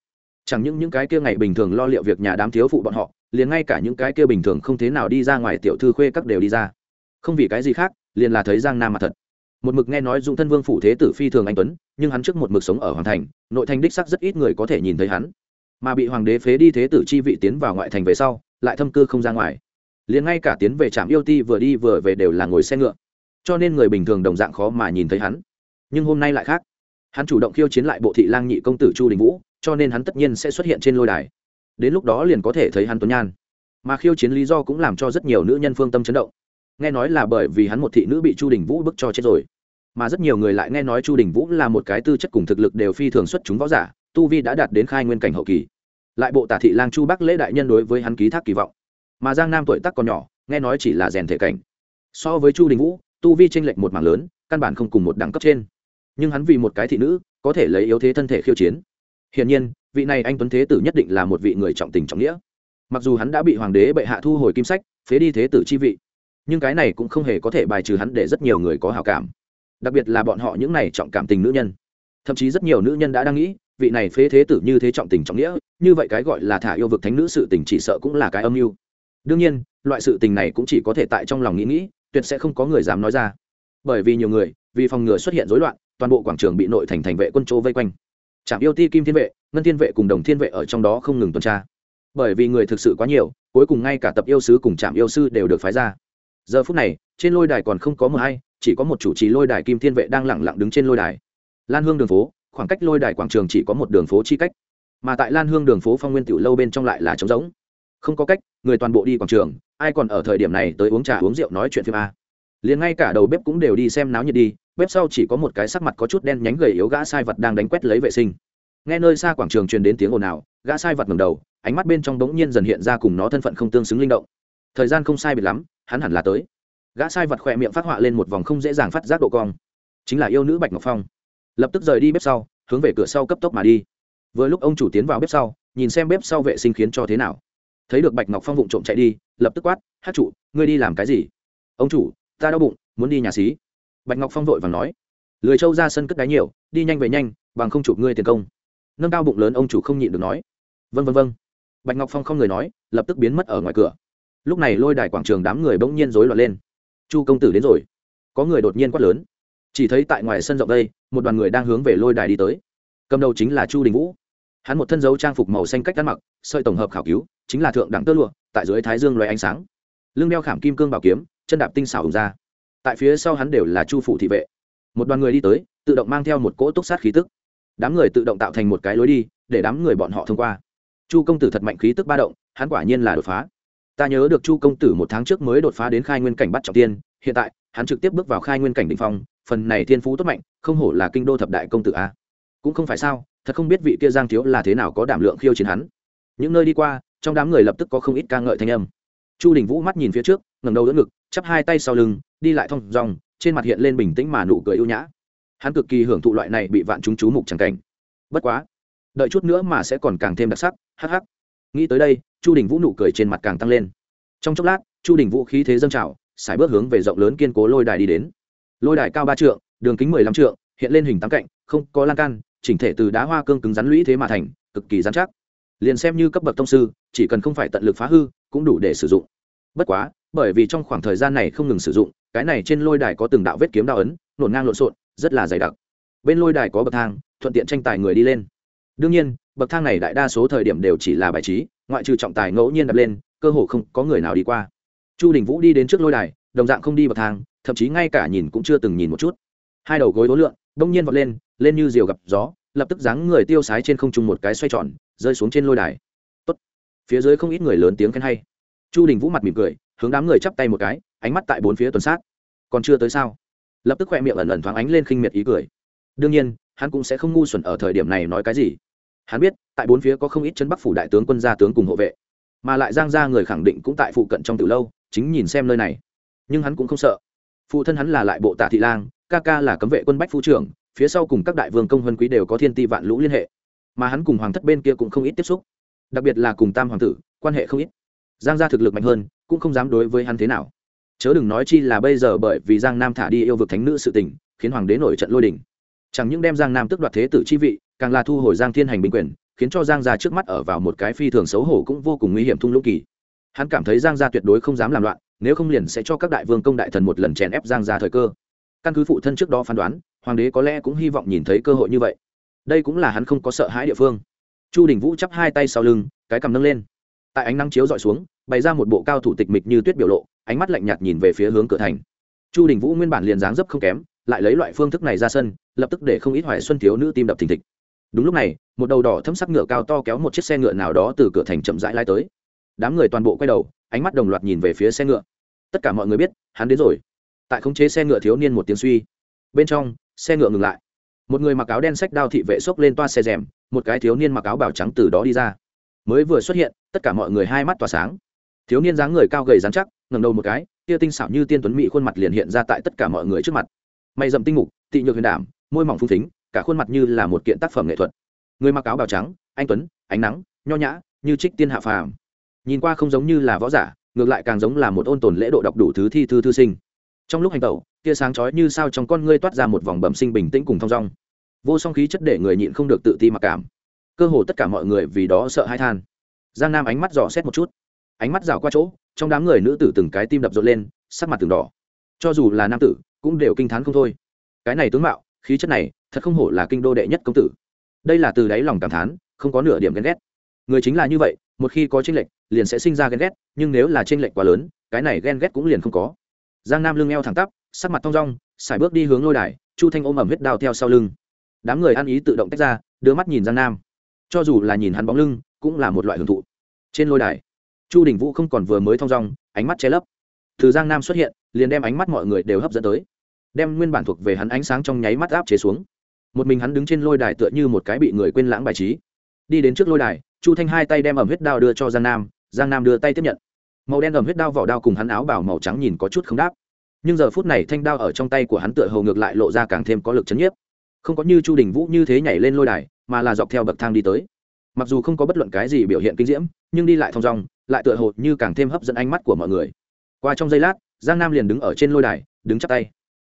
Chẳng những những cái kia ngày bình thường lo liệu việc nhà đám thiếu phụ bọn họ, liền ngay cả những cái kia bình thường không thế nào đi ra ngoài tiểu thư khuê các đều đi ra. Không vì cái gì khác, liền là thấy giang nam mà thật. Một mực nghe nói dũng thân vương phủ thế tử phi thường anh tuấn, nhưng hắn trước một mực sống ở hoàng thành, nội thành đích sắc rất ít người có thể nhìn thấy hắn mà bị hoàng đế phế đi thế tử chi vị tiến vào ngoại thành về sau, lại thâm cư không ra ngoài. Liền ngay cả tiến về trạm yêu ti vừa đi vừa về đều là ngồi xe ngựa. Cho nên người bình thường đồng dạng khó mà nhìn thấy hắn. Nhưng hôm nay lại khác. Hắn chủ động khiêu chiến lại bộ thị lang nhị công tử chu đình vũ, cho nên hắn tất nhiên sẽ xuất hiện trên lôi đài. Đến lúc đó liền có thể thấy hắn tuấn nhan. Mà khiêu chiến lý do cũng làm cho rất nhiều nữ nhân phương tâm chấn động. Nghe nói là bởi vì hắn một thị nữ bị chu đình vũ bức cho chết rồi. Mà rất nhiều người lại nghe nói chu đình vũ là một cái tư chất cùng thực lực đều phi thường xuất chúng võ giả tu vi đã đạt đến khai nguyên cảnh hậu kỳ. Lại bộ tả thị lang chu bắc lễ đại nhân đối với hắn ký thác kỳ vọng. Mà giang nam tuổi tác còn nhỏ, nghe nói chỉ là rèn thể cảnh. So với chu đình vũ, tu vi tranh lệch một mảng lớn, căn bản không cùng một đẳng cấp trên. Nhưng hắn vì một cái thị nữ, có thể lấy yếu thế thân thể khiêu chiến. Hiển nhiên, vị này anh tuấn thế tử nhất định là một vị người trọng tình trọng nghĩa. Mặc dù hắn đã bị hoàng đế bệ hạ thu hồi kim sách, phế đi thế tử chi vị, nhưng cái này cũng không hề có thể bài trừ hắn để rất nhiều người có hào cảm. Đặc biệt là bọn họ những này trọng cảm tình nữ nhân. Thậm chí rất nhiều nữ nhân đã đang nghĩ vị này phế thế tử như thế trọng tình trọng nghĩa, như vậy cái gọi là thả yêu vực thánh nữ sự tình chỉ sợ cũng là cái âm mưu. Đương nhiên, loại sự tình này cũng chỉ có thể tại trong lòng nghĩ nghĩ, tuyệt sẽ không có người dám nói ra. Bởi vì nhiều người, vì phòng ngừa xuất hiện rối loạn, toàn bộ quảng trường bị nội thành thành vệ quân chỗ vây quanh. Trạm yêu ti kim thiên vệ, ngân thiên vệ cùng đồng thiên vệ ở trong đó không ngừng tuần tra. Bởi vì người thực sự quá nhiều, cuối cùng ngay cả tập yêu sứ cùng trạm yêu sư đều được phái ra. Giờ phút này, trên lôi đài còn không có mờ hay, chỉ có một chủ trì lôi đài kim thiên vệ đang lẳng lặng đứng trên lôi đài. Lan hương đường phố khoảng cách lôi đài quảng trường chỉ có một đường phố chi cách, mà tại lan hương đường phố phong nguyên tiểu lâu bên trong lại là trống rỗng. Không có cách, người toàn bộ đi quảng trường, ai còn ở thời điểm này tới uống trà uống rượu nói chuyện phim a. Liền ngay cả đầu bếp cũng đều đi xem náo nhiệt đi, bếp sau chỉ có một cái sắc mặt có chút đen nhánh gầy yếu gã sai vật đang đánh quét lấy vệ sinh. Nghe nơi xa quảng trường truyền đến tiếng ồn ào, gã sai vật ngầm đầu, ánh mắt bên trong bỗng nhiên dần hiện ra cùng nó thân phận không tương xứng linh động. Thời gian không sai biệt lắm, hắn hẳn là tới. Gã sai vật khỏe miệng phát họa lên một vòng không dễ dàng phát giác độ cong. Chính là yêu nữ bạch ngọc phong lập tức rời đi bếp sau, hướng về cửa sau cấp tốc mà đi. Vừa lúc ông chủ tiến vào bếp sau, nhìn xem bếp sau vệ sinh khiến cho thế nào. Thấy được bạch ngọc phong vụng trộm chạy đi, lập tức quát, hát chủ, ngươi đi làm cái gì? Ông chủ, ta đau bụng, muốn đi nhà xí. Bạch ngọc phong vội và nói, lười trâu ra sân cất đáy nhiều, đi nhanh về nhanh, bằng không chụp ngươi tiền công. Nâng cao bụng lớn ông chủ không nhịn được nói vân vân vân bạch ngọc phong không người nói, lập tức biến mất ở ngoài cửa. Lúc này lôi đài quảng trường đám người bỗng nhiên rối loạn lên. Chu công tử đến rồi. Có người đột nhiên quát lớn chỉ thấy tại ngoài sân rộng đây, một đoàn người đang hướng về lôi đài đi tới. Cầm đầu chính là chu đình vũ. Hắn một thân dấu trang phục màu xanh cách ăn mặc, sợi tổng hợp khảo cứu, chính là thượng đẳng tơ lụa, tại dưới thái dương loay ánh sáng. Lưng đeo khảm kim cương bảo kiếm, chân đạp tinh xảo hùng ra. Tại phía sau hắn đều là chu phủ thị vệ. Một đoàn người đi tới, tự động mang theo một cỗ túc sát khí tức. Đám người tự động tạo thành một cái lối đi, để đám người bọn họ thông qua. Chu công tử thật mạnh khí tức ba động, hắn quả nhiên là đột phá. Ta nhớ được chu công tử một tháng trước mới đột phá đến khai nguyên cảnh bắt trọng tiên, hiện tại hắn trực tiếp bước vào khai nguyên cảnh đ ỉ n h phong, phần này thiên phú tốt mạnh, không hổ là kinh đô thập đại công tử a. Cũng không phải sao, thật không biết vị kia giang thiếu là thế nào có đảm lượng khiêu chiến hắn. Những nơi đi qua, trong đám người lập tức có không ít ca ngợi thanh âm. Chu đình vũ mắt nhìn phía trước ngầm đầu đỡ ngực, chắp hai tay sau lưng, đi lại thong dòng trên mặt hiện lên bình tĩnh mà nụ cười ưu nhã. Hắn cực kỳ hưởng thụ loại này bị vạn chúng chú mục c cảnh. Bất quá, đợi chút nữa mà sẽ còn càng thêm đặc sắc, hắc hắc. Nghĩ tới đây, chu đình vũ nụ cười trên mặt càng tăng lên. Trong chốc lát, chu đình vũ khí thế dâng trào sải bước hướng về rộng lớn kiên cố lôi đài đi đến. Lôi đài cao ba trượng, đường kính mười lăm trượng, hiện lên hình tám cạnh, không có lan can, chỉnh thể từ đá hoa cương cứng rắn lũy thế mà thành, cực kỳ rắn chắc. Liền xem như cấp bậc thông sư, chỉ cần không phải tận lực phá hư, cũng đủ để sử dụng. Bất quá, bởi vì trong khoảng thời gian này không ngừng sử dụng, cái này trên lôi đài có từng đạo vết kiếm đạo ấn, nổn ngang lộn xộn, rất là dày đặc. Bên lôi đài có bậc thang, thuận tiện tranh tài người đi lên. Đương nhiên, bậc thang này đại đa số thời điểm đều chỉ là bài trí, ngoại trừ trọng tài ngẫu nhiên đập lên, cơ hồ không có người nào đi qua chu đình vũ đi đến trước lôi đài, đồng dạng không đi bậc thang, thậm chí ngay cả nhìn cũng chưa từng nhìn một chút. Hai đầu gối đối lượng đông nhiên vọt lên lên như diều gặp gió, lập tức dáng người tiêu sái trên không trung một cái xoay tròn, rơi xuống trên lôi đài. Tốt. phía dưới không ít người lớn tiếng khen hay. Chu đình vũ mặt mỉm cười, hướng đám người chắp tay một cái, ánh mắt tại bốn phía tuần sát. Còn chưa tới sao? Lập tức khoe miệng ẩn ẩn thoáng ánh lên khinh miệt ý cười. Đương nhiên, hắn cũng sẽ không ngu xuẩn ở thời điểm này nói cái gì. Hắn biết, tại bốn phía có không ít chân bắc phủ đại tướng quân gia tướng cùng hộ vệ, mà lại giang ra người khẳng định cũng tại phụ cận trong từ lâu chính nhìn xem nơi này. Nhưng hắn cũng không sợ. Phụ thân hắn là lại bộ tạ thị lang, ca ca là cấm vệ quân bách phu trưởng, phía sau cùng các đại vương công vân quý đều có thiên ti vạn lũ liên hệ. Mà hắn cùng hoàng thất bên kia cũng không ít tiếp xúc. Đặc biệt là cùng tam hoàng tử, quan hệ không ít. Giang gia thực lực mạnh hơn, cũng không dám đối với hắn thế nào. Chớ đừng nói chi là bây giờ bởi vì giang nam thả đi yêu vực thánh nữ sự tình, khiến hoàng đế nổi trận lôi đình. Chẳng những đem giang nam tức đoạt thế tử chi vị, càng là thu hồi giang thiên hành binh quyền, khiến cho giang gia trước mắt ở vào một cái phi thường xấu hổ cũng vô cùng nguy hiểm thung lũng kỳ hắn cảm thấy giang gia tuyệt đối không dám làm loạn, nếu không liền sẽ cho các đại vương công đại thần một lần chèn ép giang gia thời cơ. Căn cứ phụ thân trước đó phán đoán, hoàng đế có lẽ cũng hy vọng nhìn thấy cơ hội như vậy. Đây cũng là hắn không có sợ hãi địa phương. Chu đình vũ chắp hai tay sau lưng, cái cầm nâng lên. Tại ánh nắng chiếu dọi xuống, bày ra một bộ cao thủ tịch mịch như tuyết biểu lộ, ánh mắt lạnh nhạt nhìn về phía hướng cửa thành. Chu đình vũ nguyên bản liền dáng dấp không kém, lại lấy loại phương thức này ra sân, lập tức để không ít hoài xuân thiếu nữ tim đập thình thịch. Đúng lúc này, một đầu đỏ thấm sắc ngựa cao to kéo một chiếc xe ngựa nào đó từ cửa thành chậm rãi lai tới đám người toàn bộ quay đầu, ánh mắt đồng loạt nhìn về phía xe ngựa. Tất cả mọi người biết, hắn đến rồi. Tại khống chế xe ngựa thiếu niên một tiếng suy. Bên trong, xe ngựa ngừng lại. Một người mặc áo đen sách đao thị vệ xốc lên toa xe rèm, một cái thiếu niên mặc áo bảo trắng từ đó đi ra. Mới vừa xuất hiện, tất cả mọi người hai mắt tỏa sáng. Thiếu niên dáng người cao gầy dán chắc ngầm đầu một cái, tia tinh xảo như tiên tuấn mỹ khuôn mặt liền hiện ra tại tất cả mọi người trước mặt. Mày dậm tinh mục, tị nhược huyền đảm, môi mỏng phung thính cả khuôn mặt như là một kiện tác phẩm nghệ thuật. Người mặc áo bào trắng, anh tuấn, ánh nắng, nho nhã, như trích tiên hạ phàm nhìn qua không giống như là võ giả, ngược lại càng giống là một ôn tồn lễ độ đọc đủ thứ thi thư thư sinh. Trong lúc hành tẩu, tia sáng chói như sao trong con ngươi toát ra một vòng bẩm sinh bình tĩnh cùng thong dong. Vô song khí chất để người nhịn không được tự ti mặc cảm. Cơ hồ tất cả mọi người vì đó sợ hãi than. Giang nam ánh mắt dò xét một chút. Ánh mắt rào qua chỗ, trong đám người nữ tử từng cái tim đập rộn lên, sắc mặt từng đỏ. Cho dù là nam tử, cũng đều kinh t h á n không thôi. Cái này tướng mạo, khí chất này, thật không hổ là kinh đô đệ nhất công tử. Đây là từ đáy lòng cảm thán, không có nửa điểm ghen ghét người chính là như vậy, một khi có tranh lệch, liền sẽ sinh ra ghen ghét, nhưng nếu là tranh lệch quá lớn, cái này ghen ghét cũng liền không có. Giang nam lưng eo thẳng tắp, sắc mặt thong rong sải bước đi hướng lôi đài, chu thanh ôm ẩm huyết đao theo sau lưng. Đám người ăn ý tự động tách ra, đưa mắt nhìn giang nam. Cho dù là nhìn hắn bóng lưng, cũng là một loại hưởng thụ. Trên lôi đài, chu đình vũ không còn vừa mới thong dong, ánh mắt che lấp. Từ giang nam xuất hiện, liền đem ánh mắt mọi người đều hấp dẫn tới. Đem nguyên bản thuộc về hắn ánh sáng trong nháy mắt áp chế xuống. Một mình hắn đứng trên lôi đài tựa như một cái bị người quên lãng bài trí. Đi đến trước lôi đài chu thanh hai tay đem ẩm huyết đao đưa cho giang nam giang nam đưa tay tiếp nhận. Màu đen ẩm huyết đao vỏ đao cùng hắn áo bảo màu trắng nhìn có chút không đáp. Nhưng giờ phút này thanh đao ở trong tay của hắn tựa hầu ngược lại lộ ra càng thêm có lực chấn nhiếp. Không có như chu đình vũ như thế nhảy lên lôi đài, mà là dọc theo bậc thang đi tới. Mặc dù không có bất luận cái gì biểu hiện kinh diễm, nhưng đi lại thong dong, lại tựa hồ như càng thêm hấp dẫn ánh mắt của mọi người. Qua trong giây lát, giang nam liền đứng ở trên lôi đài, đứng chắp tay.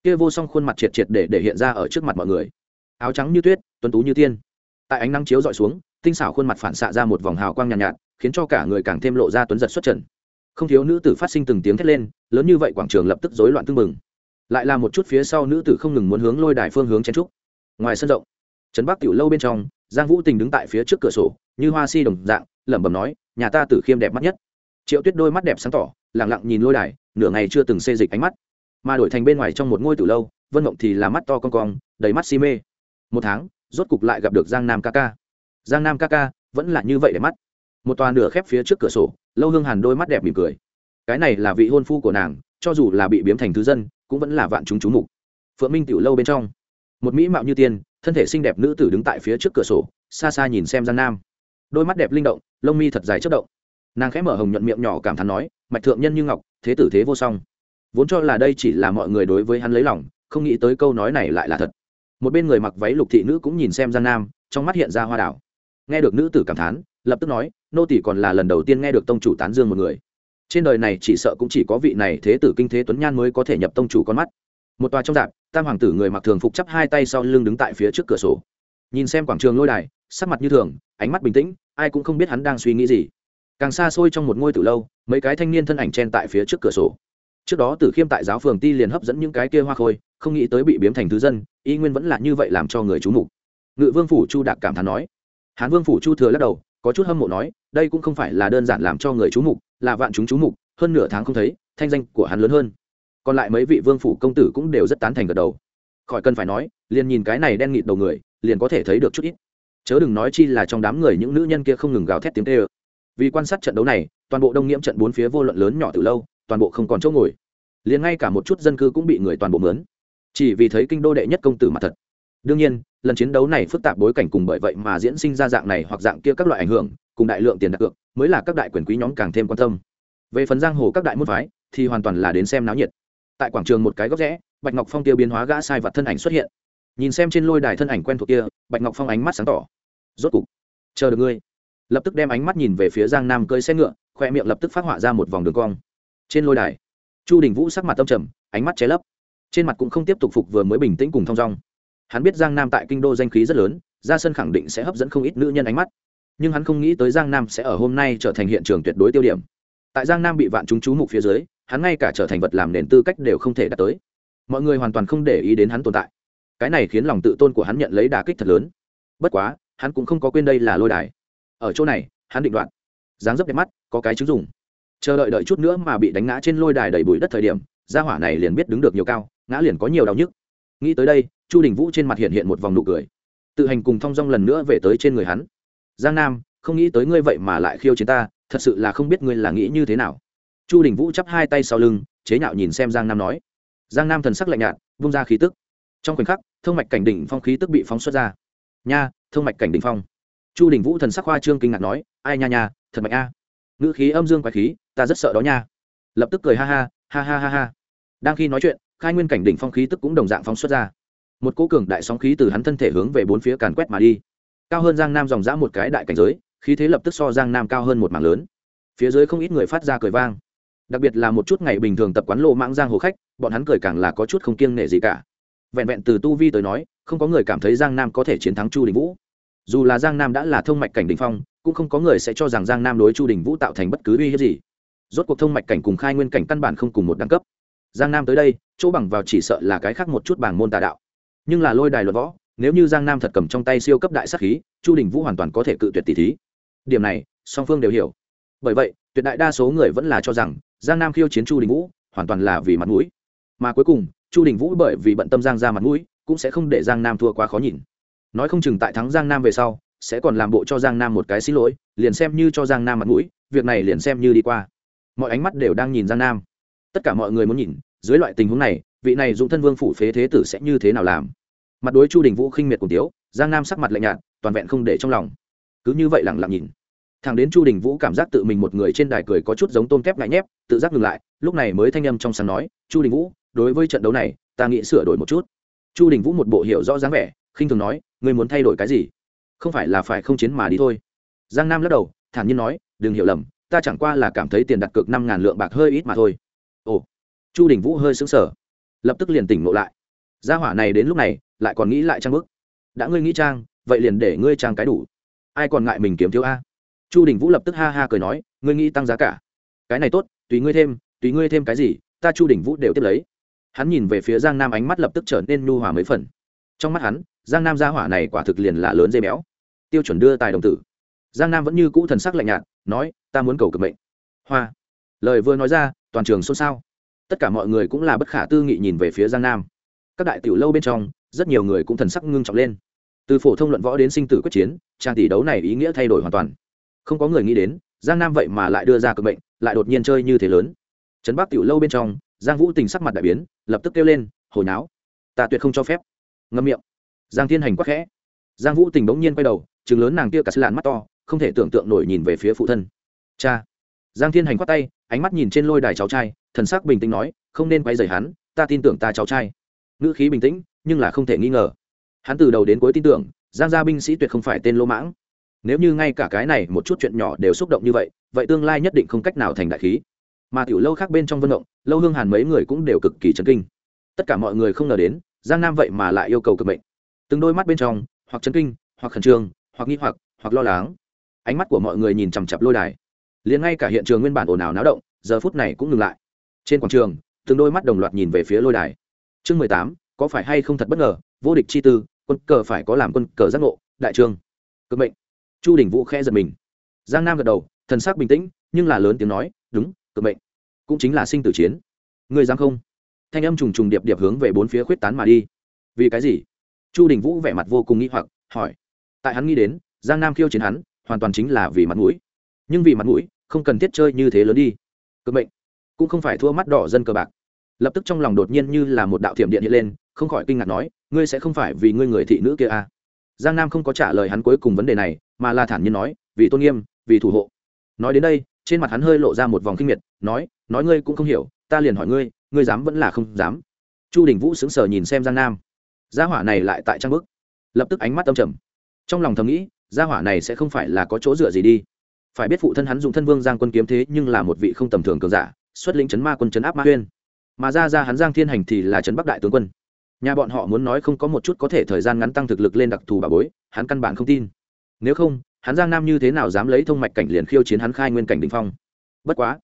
Kia vô song khuôn mặt triệt triệt để để hiện ra ở trước mặt mọi người. Áo trắng như tuyết, tuấn tú như tiên. Tại ánh nắng chiếu dọi xuống tinh xảo khuôn mặt phản xạ ra một vòng hào quang nhàn nhạt, nhạt khiến cho cả người càng thêm lộ ra tuấn giật xuất trần. Không thiếu nữ tử phát sinh từng tiếng thét lên lớn như vậy quảng trường lập tức rối loạn tưng bừng. Lại là một chút phía sau nữ tử không ngừng muốn hướng lôi đài phương hướng chen trúc. Ngoài sân rộng trấn bắc tiểu lâu bên trong giang vũ tình đứng tại phía trước cửa sổ như hoa si đồng dạng lẩm bẩm nói nhà ta tử khiêm đẹp mắt nhất. Triệu tuyết đôi mắt đẹp sáng tỏ lẳng lặng nhìn lôi đài nửa ngày chưa từng xê dịch ánh mắt. Mà đổi thành bên ngoài trong một ngôi tử lâu vân mộng thì là mắt to con cong đầy mắt si mê. Một tháng rốt cục lại gặp được giang nam ca ca giang nam ca ca, vẫn là như vậy để mắt. Một toàn nửa khép phía trước cửa sổ, lâu hương hàn đôi mắt đẹp mỉm cười. Cái này là vị hôn phu của nàng, cho dù là bị biếm thành thứ dân, cũng vẫn là vạn chúng chú mục. Phượng minh tiểu lâu bên trong, một mỹ mạo như tiên, thân thể xinh đẹp nữ tử đứng tại phía trước cửa sổ, xa xa nhìn xem giang nam. Đôi mắt đẹp linh động, lông mi thật dài chất động. Nàng khẽ mở hồng nhuận miệng nhỏ cảm thán nói, mạch thượng nhân như ngọc, thế tử thế vô song. Vốn cho là đây chỉ là mọi người đối với hắn lấy lòng, không nghĩ tới câu nói này lại là thật. Một bên người mặc váy lục thị nữ cũng nhìn xem giang nam, trong mắt hiện ra hoa đảo nghe được nữ tử cảm thán, lập tức nói, nô tỷ còn là lần đầu tiên nghe được tông chủ tán dương một người. Trên đời này chỉ sợ cũng chỉ có vị này thế tử kinh thế tuấn nhan mới có thể nhập tông chủ con mắt. Một tòa trong dạp, tam hoàng tử người mặc thường phục chắp hai tay sau lưng đứng tại phía trước cửa sổ. Nhìn xem quảng trường lôi đài, sắc mặt như thường, ánh mắt bình tĩnh, ai cũng không biết hắn đang suy nghĩ gì. Càng xa xôi trong một ngôi từ lâu, mấy cái thanh niên thân ảnh chen tại phía trước cửa sổ. Trước đó tử khiêm tại giáo phường ti liền hấp dẫn những cái kia hoa khôi, không nghĩ tới bị biếm thành thứ dân, y nguyên vẫn là như vậy làm cho người chú mục. Ngự vương phủ chu đạc cảm thán nói hán vương phủ chu thừa lắc đầu, có chút hâm mộ nói, đây cũng không phải là đơn giản làm cho người chú mục, là vạn chúng chú mục, hơn nửa tháng không thấy, thanh danh của hắn lớn hơn. Còn lại mấy vị vương phủ công tử cũng đều rất tán thành gật đầu. Khỏi cần phải nói, liền nhìn cái này đen nghịt đầu người, liền có thể thấy được chút ít. Chớ đừng nói chi là trong đám người những nữ nhân kia không ngừng gào thét tiếng tê ơ. Vì quan sát trận đấu này, toàn bộ đông nhiễm trận bốn phía vô luận lớn nhỏ từ lâu, toàn bộ không còn chỗ ngồi. Liền ngay cả một chút dân cư cũng bị người toàn bộ mướn. Chỉ vì thấy kinh đô đệ nhất công tử mặt thật đương nhiên, lần chiến đấu này phức tạp bối cảnh cùng bởi vậy mà diễn sinh ra dạng này hoặc dạng kia các loại ảnh hưởng, cùng đại lượng tiền đặt cược, mới là các đại quyền quý nhóm càng thêm quan tâm. Về phần giang hồ các đại môn phái, thì hoàn toàn là đến xem náo nhiệt. Tại quảng trường một cái góc rẽ, bạch ngọc phong tiêu biến hóa gã sai vật thân ảnh xuất hiện. Nhìn xem trên lôi đài thân ảnh quen thuộc kia, bạch ngọc phong ánh mắt sáng tỏ. Rốt cục, chờ được ngươi. Lập tức đem ánh mắt nhìn về phía giang nam cơi xe ngựa, khoe miệng lập tức phát họa ra một vòng đường cong. Trên lôi đài, chu đình vũ sắc mặt tâm trầm, ánh mắt ché lấp. Trên mặt cũng không tiếp tục phục vừa mới bình tĩnh cùng thong dong hắn biết giang nam tại kinh đô danh khí rất lớn, ra sân khẳng định sẽ hấp dẫn không ít nữ nhân ánh mắt. Nhưng hắn không nghĩ tới giang nam sẽ ở hôm nay trở thành hiện trường tuyệt đối tiêu điểm. Tại giang nam bị vạn chúng chú mục phía dưới, hắn ngay cả trở thành vật làm nền tư cách đều không thể đạt tới. Mọi người hoàn toàn không để ý đến hắn tồn tại. Cái này khiến lòng tự tôn của hắn nhận lấy đà kích thật lớn. Bất quá, hắn cũng không có quên đây là lôi đài. Ở chỗ này, hắn định đoạn dáng dấp đẹp mắt, có cái chứng dùng chờ đợi đợi chút nữa mà bị đánh ngã trên lôi đài đầy bụi đất thời điểm, gia hỏa này liền biết đứng được nhiều cao, ngã liền có nhiều đau nhức. Nghĩ tới đây chu đình vũ trên mặt hiện hiện một vòng nụ cười. Tự hành cùng thong dong lần nữa về tới trên người hắn. Giang nam, không nghĩ tới ngươi vậy mà lại khiêu chiến ta, thật sự là không biết ngươi là nghĩ như thế nào. Chu đình vũ chắp hai tay sau lưng, chế nhạo nhìn xem giang nam nói. Giang nam thần sắc lạnh nhạt, vung ra khí tức. Trong khoảnh khắc, thông mạch cảnh đỉnh phong khí tức bị phóng xuất ra. Nha, thông mạch cảnh đỉnh phong. Chu đình vũ thần sắc hoa trương kinh ngạc nói, ai nha nha, thật mạnh a. Ngữ khí âm dương quái khí, ta rất sợ đó nha. Lập tức cười ha ha ha ha ha ha. Đang khi nói chuyện, khai nguyên cảnh đỉnh phong khí tức cũng đồng dạng phóng xuất ra một cỗ cường đại sóng khí từ hắn thân thể hướng về bốn phía càn quét mà đi. Cao hơn giang nam dòng dã một cái đại cảnh giới, khí thế lập tức so giang nam cao hơn một mảng lớn. Phía dưới không ít người phát ra cười vang. Đặc biệt là một chút ngày bình thường tập quán lộ mãng giang hồ khách, bọn hắn cười càng là có chút không kiêng nể gì cả. Vẹn vẹn từ tu vi tới nói, không có người cảm thấy giang nam có thể chiến thắng chu đình vũ. Dù là giang nam đã là thông mạch cảnh đình phong, cũng không có người sẽ cho rằng giang nam đối chu đình vũ tạo thành bất cứ uy hiếp gì. Rốt cuộc thông mạch cảnh cùng khai nguyên cảnh căn bản không cùng một đẳng cấp. Giang nam tới đây, chỗ bằng vào chỉ sợ là cái khác một chút bảng môn tà đạo nhưng là lôi đài luật võ, nếu như giang nam thật cầm trong tay siêu cấp đại sắc khí, chu đình vũ hoàn toàn có thể cự tuyệt tỷ thí. Điểm này, song phương đều hiểu. Bởi vậy, tuyệt đại đa số người vẫn là cho rằng, giang nam khiêu chiến chu đình vũ, hoàn toàn là vì mặt mũi. Mà cuối cùng, chu đình vũ bởi vì bận tâm giang ra mặt mũi, cũng sẽ không để giang nam thua quá khó nhìn. Nói không chừng tại thắng giang nam về sau, sẽ còn làm bộ cho giang nam một cái xin lỗi, liền xem như cho giang nam mặt mũi, việc này liền xem như đi qua. Mọi ánh mắt đều đang nhìn giang nam. Tất cả mọi người muốn nhìn, dưới loại tình huống này, vị này dụng thân vương phủ phế thế tử sẽ như thế nào làm? Mặt đối chu đình vũ khinh miệt cùng tiếu, giang nam sắc mặt lạnh nhạt, toàn vẹn không để trong lòng. Cứ như vậy lẳng lặng nhìn. Thằng đến chu đình vũ cảm giác tự mình một người trên đài cười có chút giống tôm kép ngại nhép, tự giác ngừng lại, lúc này mới thanh âm trong sàn nói, chu đình vũ, đối với trận đấu này, ta nghĩ sửa đổi một chút. Chu đình vũ một bộ hiểu rõ dáng vẻ, khinh thường nói, ngươi muốn thay đổi cái gì? Không phải là phải không chiến mà đi thôi. Giang nam lắc đầu, thản nhiên nói, đừng hiểu lầm, ta chẳng qua là cảm thấy tiền đặt cược năm ngàn lượng bạc hơi ít mà thôi. Ồ. Chu đình vũ hơi sững sờ, lập tức liền tỉnh ngộ lại. Gia hỏa này đến lúc này lại còn nghĩ lại trang bức. Đã ngươi nghĩ trang, vậy liền để ngươi trang cái đủ. Ai còn ngại mình kiếm thiếu a? Chu đình vũ lập tức ha ha cười nói, ngươi nghĩ tăng giá cả. Cái này tốt, tùy ngươi thêm, tùy ngươi thêm cái gì, ta chu đình vũ đều tiếp lấy. Hắn nhìn về phía giang nam ánh mắt lập tức trở nên nhu hòa mấy phần. Trong mắt hắn, giang nam gia hỏa này quả thực liền là lớn dây béo. Tiêu chuẩn đưa tài đồng tử. Giang nam vẫn như cũ thần sắc lạnh nhạt, nói, ta muốn cầu cực mệnh. Hoa. Lời vừa nói ra, toàn trường xôn xao. Tất cả mọi người cũng là bất khả tư nghị nhìn về phía giang nam. Các đại tiểu lâu bên trong rất nhiều người cũng thần sắc ngưng trọng lên. Từ phổ thông luận võ đến sinh tử quyết chiến, trang tỷ đấu này ý nghĩa thay đổi hoàn toàn. Không có người nghĩ đến, giang nam vậy mà lại đưa ra cực mệnh, lại đột nhiên chơi như thế lớn. Trấn bắc tiểu lâu bên trong, giang vũ tình sắc mặt đại biến, lập tức kêu lên, hồi náo, ta tuyệt không cho phép. Ngâm miệng. Giang thiên hành quắc khẽ. Giang vũ tình bỗng nhiên quay đầu chừng lớn nàng kia cả sư lạn mắt to, không thể tưởng tượng nổi nhìn về phía phụ thân. Cha. Giang thiên hành quát tay, ánh mắt nhìn trên lôi đài cháu trai, thần sắc bình tĩnh nói, không nên quay rời hắn, ta tin tưởng ta cháu trai. Ngữ khí bình tĩnh nhưng là không thể nghi ngờ. Hắn từ đầu đến cuối tin tưởng, giang gia binh sĩ tuyệt không phải tên lỗ mãng. Nếu như ngay cả cái này một chút chuyện nhỏ đều xúc động như vậy vậy tương lai nhất định không cách nào thành đại khí. Mà tiểu lâu khác bên trong vân động, lâu hương hàn mấy người cũng đều cực kỳ chấn kinh. Tất cả mọi người không ngờ đến, giang nam vậy mà lại yêu cầu cực mệnh. Từng đôi mắt bên trong, hoặc chấn kinh, hoặc khẩn trương, hoặc nghi hoặc hoặc lo lắng. Ánh mắt của mọi người nhìn chằm chặp lôi đài. Liền ngay cả hiện trường nguyên bản ồn ào náo động, giờ phút này cũng ngừng lại. Trên quảng trường, từng đôi mắt đồng loạt nhìn về phía lôi đài. Chương mười tám có phải hay không thật bất ngờ, vô địch chi tư, quân cờ phải có làm quân cờ giác ngộ, đại trương, cực mệnh. Chu đình vũ khẽ giật mình. Giang nam gật đầu, thần sắc bình tĩnh, nhưng là lớn tiếng nói, đúng, cực mệnh. Cũng chính là sinh tử chiến. Người giang không? Thanh âm trùng trùng điệp điệp hướng về bốn phía khuyết tán mà đi. Vì cái gì? Chu đình vũ vẻ mặt vô cùng nghĩ hoặc, hỏi. Tại hắn nghĩ đến, giang nam khiêu chiến hắn, hoàn toàn chính là vì mặt mũi. Nhưng vì mặt mũi, không cần thiết chơi như thế lớn đi. Cực mệnh. Cũng không phải thua mắt đỏ dân cờ bạc. Lập tức trong lòng đột nhiên như là một đạo thiểm điện hiện lên không khỏi kinh ngạc nói, ngươi sẽ không phải vì ngươi người thị nữ kia à. giang nam không có trả lời hắn cuối cùng vấn đề này, mà là thản nhiên nói, vì tôn nghiêm, vì thủ hộ. Nói đến đây, trên mặt hắn hơi lộ ra một vòng kinh miệt, nói nói ngươi cũng không hiểu, ta liền hỏi ngươi ngươi dám vẫn là không dám? Chu đình vũ sững sờ nhìn xem giang nam. Gia hỏa này lại tại trang bức. Lập tức ánh mắt âm trầm. Trong lòng thầm nghĩ, gia hỏa này sẽ không phải là có chỗ dựa gì đi. Phải biết phụ thân hắn dùng thân vương giang quân kiếm thế nhưng là một vị không tầm thường cường giả, xuất lĩnh chấn ma quân chấn áp ma huyên. Mà ra ra hắn giang thiên hành thì là chấn bắc đại tướng quân nhà bọn họ muốn nói không có một chút có thể thời gian ngắn tăng thực lực lên đặc thù bà bối, hắn căn bản không tin. Nếu không, hắn giang nam như thế nào dám lấy thông mạch cảnh liền khiêu chiến hắn khai nguyên cảnh đình phong? Bất quá,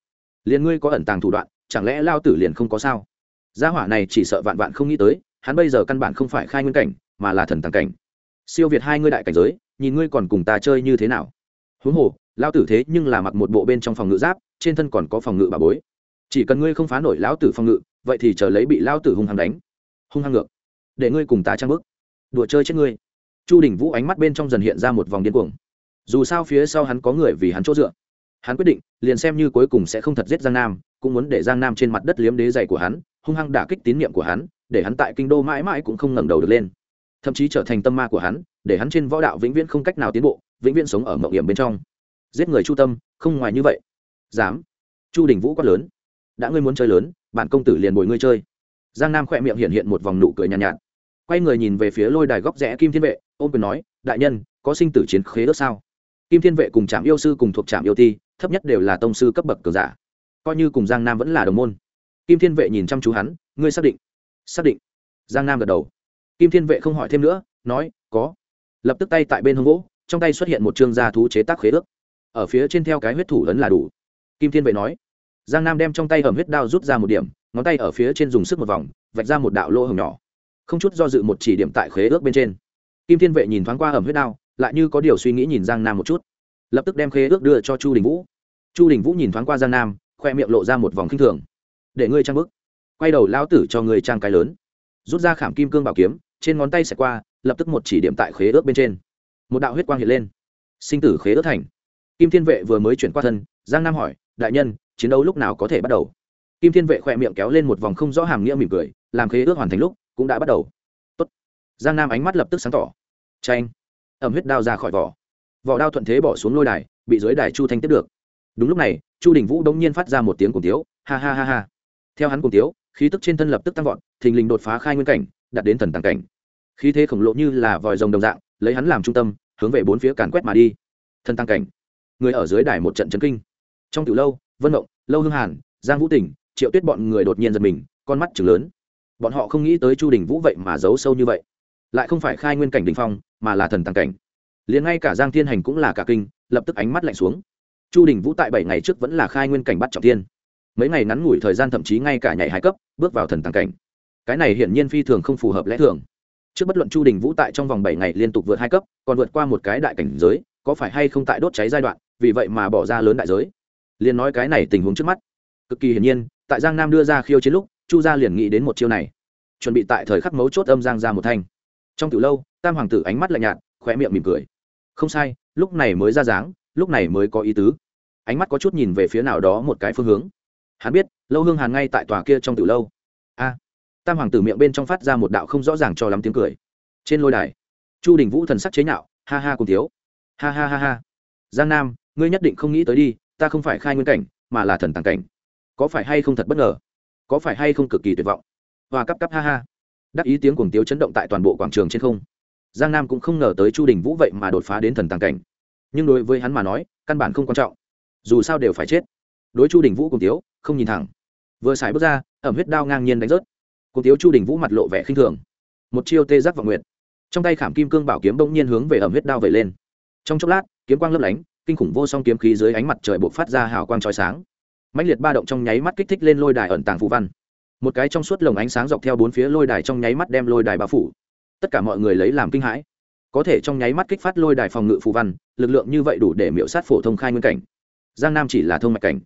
liền ngươi có ẩn tàng thủ đoạn, chẳng lẽ lao tử liền không có sao? Gia hỏa này chỉ sợ vạn vạn không nghĩ tới, hắn bây giờ căn bản không phải khai nguyên cảnh, mà là thần tàng cảnh. Siêu việt hai ngươi đại cảnh giới, nhìn ngươi còn cùng ta chơi như thế nào? Huống hồ, lao tử thế nhưng là mặc một bộ bên trong phòng ngự giáp, trên thân còn có phòng ngự bà bối. Chỉ cần ngươi không phá nổi lão tử phòng ngự, vậy thì chờ lấy bị lao tử hung hăng đánh hung hăng ngược. Để ngươi cùng ta trang bức. Đùa chơi chết ngươi. Chu đình vũ ánh mắt bên trong dần hiện ra một vòng điên cuồng. Dù sao phía sau hắn có người vì hắn chỗ dựa. Hắn quyết định, liền xem như cuối cùng sẽ không thật giết giang nam, cũng muốn để giang nam trên mặt đất liếm đế dày của hắn, hung hăng đả kích tín nhiệm của hắn, để hắn tại kinh đô mãi mãi cũng không ngẩng đầu được lên. Thậm chí trở thành tâm ma của hắn, để hắn trên võ đạo vĩnh viễn không cách nào tiến bộ, vĩnh viễn sống ở mậu hiểm bên trong. Giết người chu tâm, không ngoài như vậy. Dám. Chu đình vũ quát lớn. Đã ngươi muốn chơi lớn bạn công tử liền bồi ngươi chơi giang nam khỏe miệng hiện hiện một vòng nụ cười nhàn nhạt, nhạt. Quay người nhìn về phía lôi đài góc rẽ kim thiên vệ ôm quyền nói đại nhân có sinh tử chiến khế ước sao? Kim thiên vệ cùng trạm yêu sư cùng thuộc trạm yêu ti thấp nhất đều là tông sư cấp bậc cờ giả. Coi như cùng giang nam vẫn là đồng môn. Kim thiên vệ nhìn chăm chú hắn ngươi xác định? Xác định. Giang nam gật đầu. Kim thiên vệ không hỏi thêm nữa nói có. Lập tức tay tại bên hông gỗ trong tay xuất hiện một chương gia thú chế tác khế ước. Ở phía trên theo cái huyết thủ lớn là đủ. Kim thiên vệ nói giang nam đem trong tay hầm huyết đao rút ra một điểm, ngón tay ở phía trên dùng sức một vòng, vạch ra một đạo lỗ hồng nhỏ. Không chút do dự một chỉ điểm tại khế ước bên trên. Kim thiên vệ nhìn thoáng qua hầm huyết đao, lại như có điều suy nghĩ nhìn giang nam một chút. Lập tức đem khế ước đưa cho chu đình vũ. Chu đình vũ nhìn thoáng qua giang nam, khoe miệng lộ ra một vòng khinh thường. Để ngươi trang bức. Quay đầu lao tử cho ngươi trang cái lớn. Rút ra khảm kim cương bảo kiếm, trên ngón tay xẹt qua, lập tức một chỉ điểm tại khế ước bên trên. Một đạo huyết quang hiện lên. Sinh tử khế ước thành. Kim thiên vệ vừa mới chuyển qua thân, giang nam hỏi, đại nhân chiến đấu lúc nào có thể bắt đầu. Kim thiên vệ khỏe miệng kéo lên một vòng không rõ hàm nghĩa mỉm cười, làm khế ước hoàn thành lúc, cũng đã bắt đầu. Tốt. giang nam ánh mắt lập tức sáng tỏ. Tranh ẩm huyết đao ra khỏi vỏ. Vỏ đao thuận thế bỏ xuống lôi đài, bị dưới đài chu thanh tiếp được. Đúng lúc này, chu đình vũ đông nhiên phát ra một tiếng cùng tiếu, ha ha ha ha. Theo hắn cùng tiếu, khí tức trên thân lập tức tăng vọt, thình lình đột phá khai nguyên cảnh, đạt đến thần tàng cảnh. Khí thế khổng lồ như là vòi rồng đồng dạng, lấy hắn làm trung tâm, hướng về bốn phía càn quét mà đi. Thần tăng cảnh. Người ở dưới đài một trận chấn kinh. Trong từ lâu vân động, lâu hương hàn, giang vũ tỉnh, triệu tuyết bọn người đột nhiên giật mình, con mắt chừng lớn. Bọn họ không nghĩ tới chu đình vũ vậy mà giấu sâu như vậy. Lại không phải khai nguyên cảnh đình phong, mà là thần tàng cảnh. Liền ngay cả giang thiên hành cũng là cả kinh, lập tức ánh mắt lạnh xuống. Chu đình vũ tại bảy ngày trước vẫn là khai nguyên cảnh bắt trọng thiên. Mấy ngày ngắn ngủi thời gian thậm chí ngay cả nhảy hai cấp, bước vào thần tàng cảnh. Cái này hiển nhiên phi thường không phù hợp lẽ thường. Trước bất luận chu đình vũ tại trong vòng bảy ngày liên tục vượt hai cấp, còn vượt qua một cái đại cảnh giới, có phải hay không tại đốt cháy giai đoạn, vì vậy mà bỏ ra lớn đại giới liền nói cái này tình huống trước mắt. Cực kỳ hiển nhiên, tại giang nam đưa ra khiêu chiến lúc, chu gia liền nghĩ đến một chiêu này. Chuẩn bị tại thời khắc mấu chốt âm giang ra một thanh. Trong từ lâu, tam hoàng tử ánh mắt lạnh nhạt khỏe miệng mỉm cười. Không sai, lúc này mới ra dáng, lúc này mới có ý tứ. Ánh mắt có chút nhìn về phía nào đó một cái phương hướng. Hắn biết, lâu hương hàn ngay tại tòa kia trong từ lâu. A. À, tam hoàng tử miệng bên trong phát ra một đạo không rõ ràng cho lắm tiếng cười. Trên lôi đài, chu đình vũ thần sắc chế nhạo, ha ha cùng thiếu. Ha ha ha ha. Giang nam, ngươi nhất định không nghĩ tới đi ta không phải khai nguyên cảnh, mà là thần tàng cảnh. Có phải hay không thật bất ngờ? Có phải hay không cực kỳ tuyệt vọng? Hoa cắp cắp ha ha. Đắc ý tiếng cuồng tiếu chấn động tại toàn bộ quảng trường trên không. Giang nam cũng không ngờ tới chu đình vũ vậy mà đột phá đến thần tàng cảnh. Nhưng đối với hắn mà nói, căn bản không quan trọng. Dù sao đều phải chết. Đối chu đình vũ cùng tiếu, không nhìn thẳng. Vừa xài bước ra, ẩm huyết đao ngang nhiên đánh rớt. Cùng tiếu chu đình vũ mặt lộ vẻ khinh thường. Một chiêu tê giác vọng nguyện trong tay khảm kim cương bảo kiếm bỗng nhiên hướng về ẩm huyết đao vẩy lên. Trong chốc lát, kiếm quang lấp lánh kinh khủng vô song kiếm khí dưới ánh mặt trời buộc phát ra hào quang chói sáng. Mãnh liệt ba động trong nháy mắt kích thích lên lôi đài ẩn tàng phù văn. Một cái trong suốt lồng ánh sáng dọc theo bốn phía lôi đài trong nháy mắt đem lôi đài bao phủ. Tất cả mọi người lấy làm kinh hãi. Có thể trong nháy mắt kích phát lôi đài phòng ngự phù văn, lực lượng như vậy đủ để miễu sát phổ thông khai nguyên cảnh. Giang nam chỉ là thông mạch cảnh.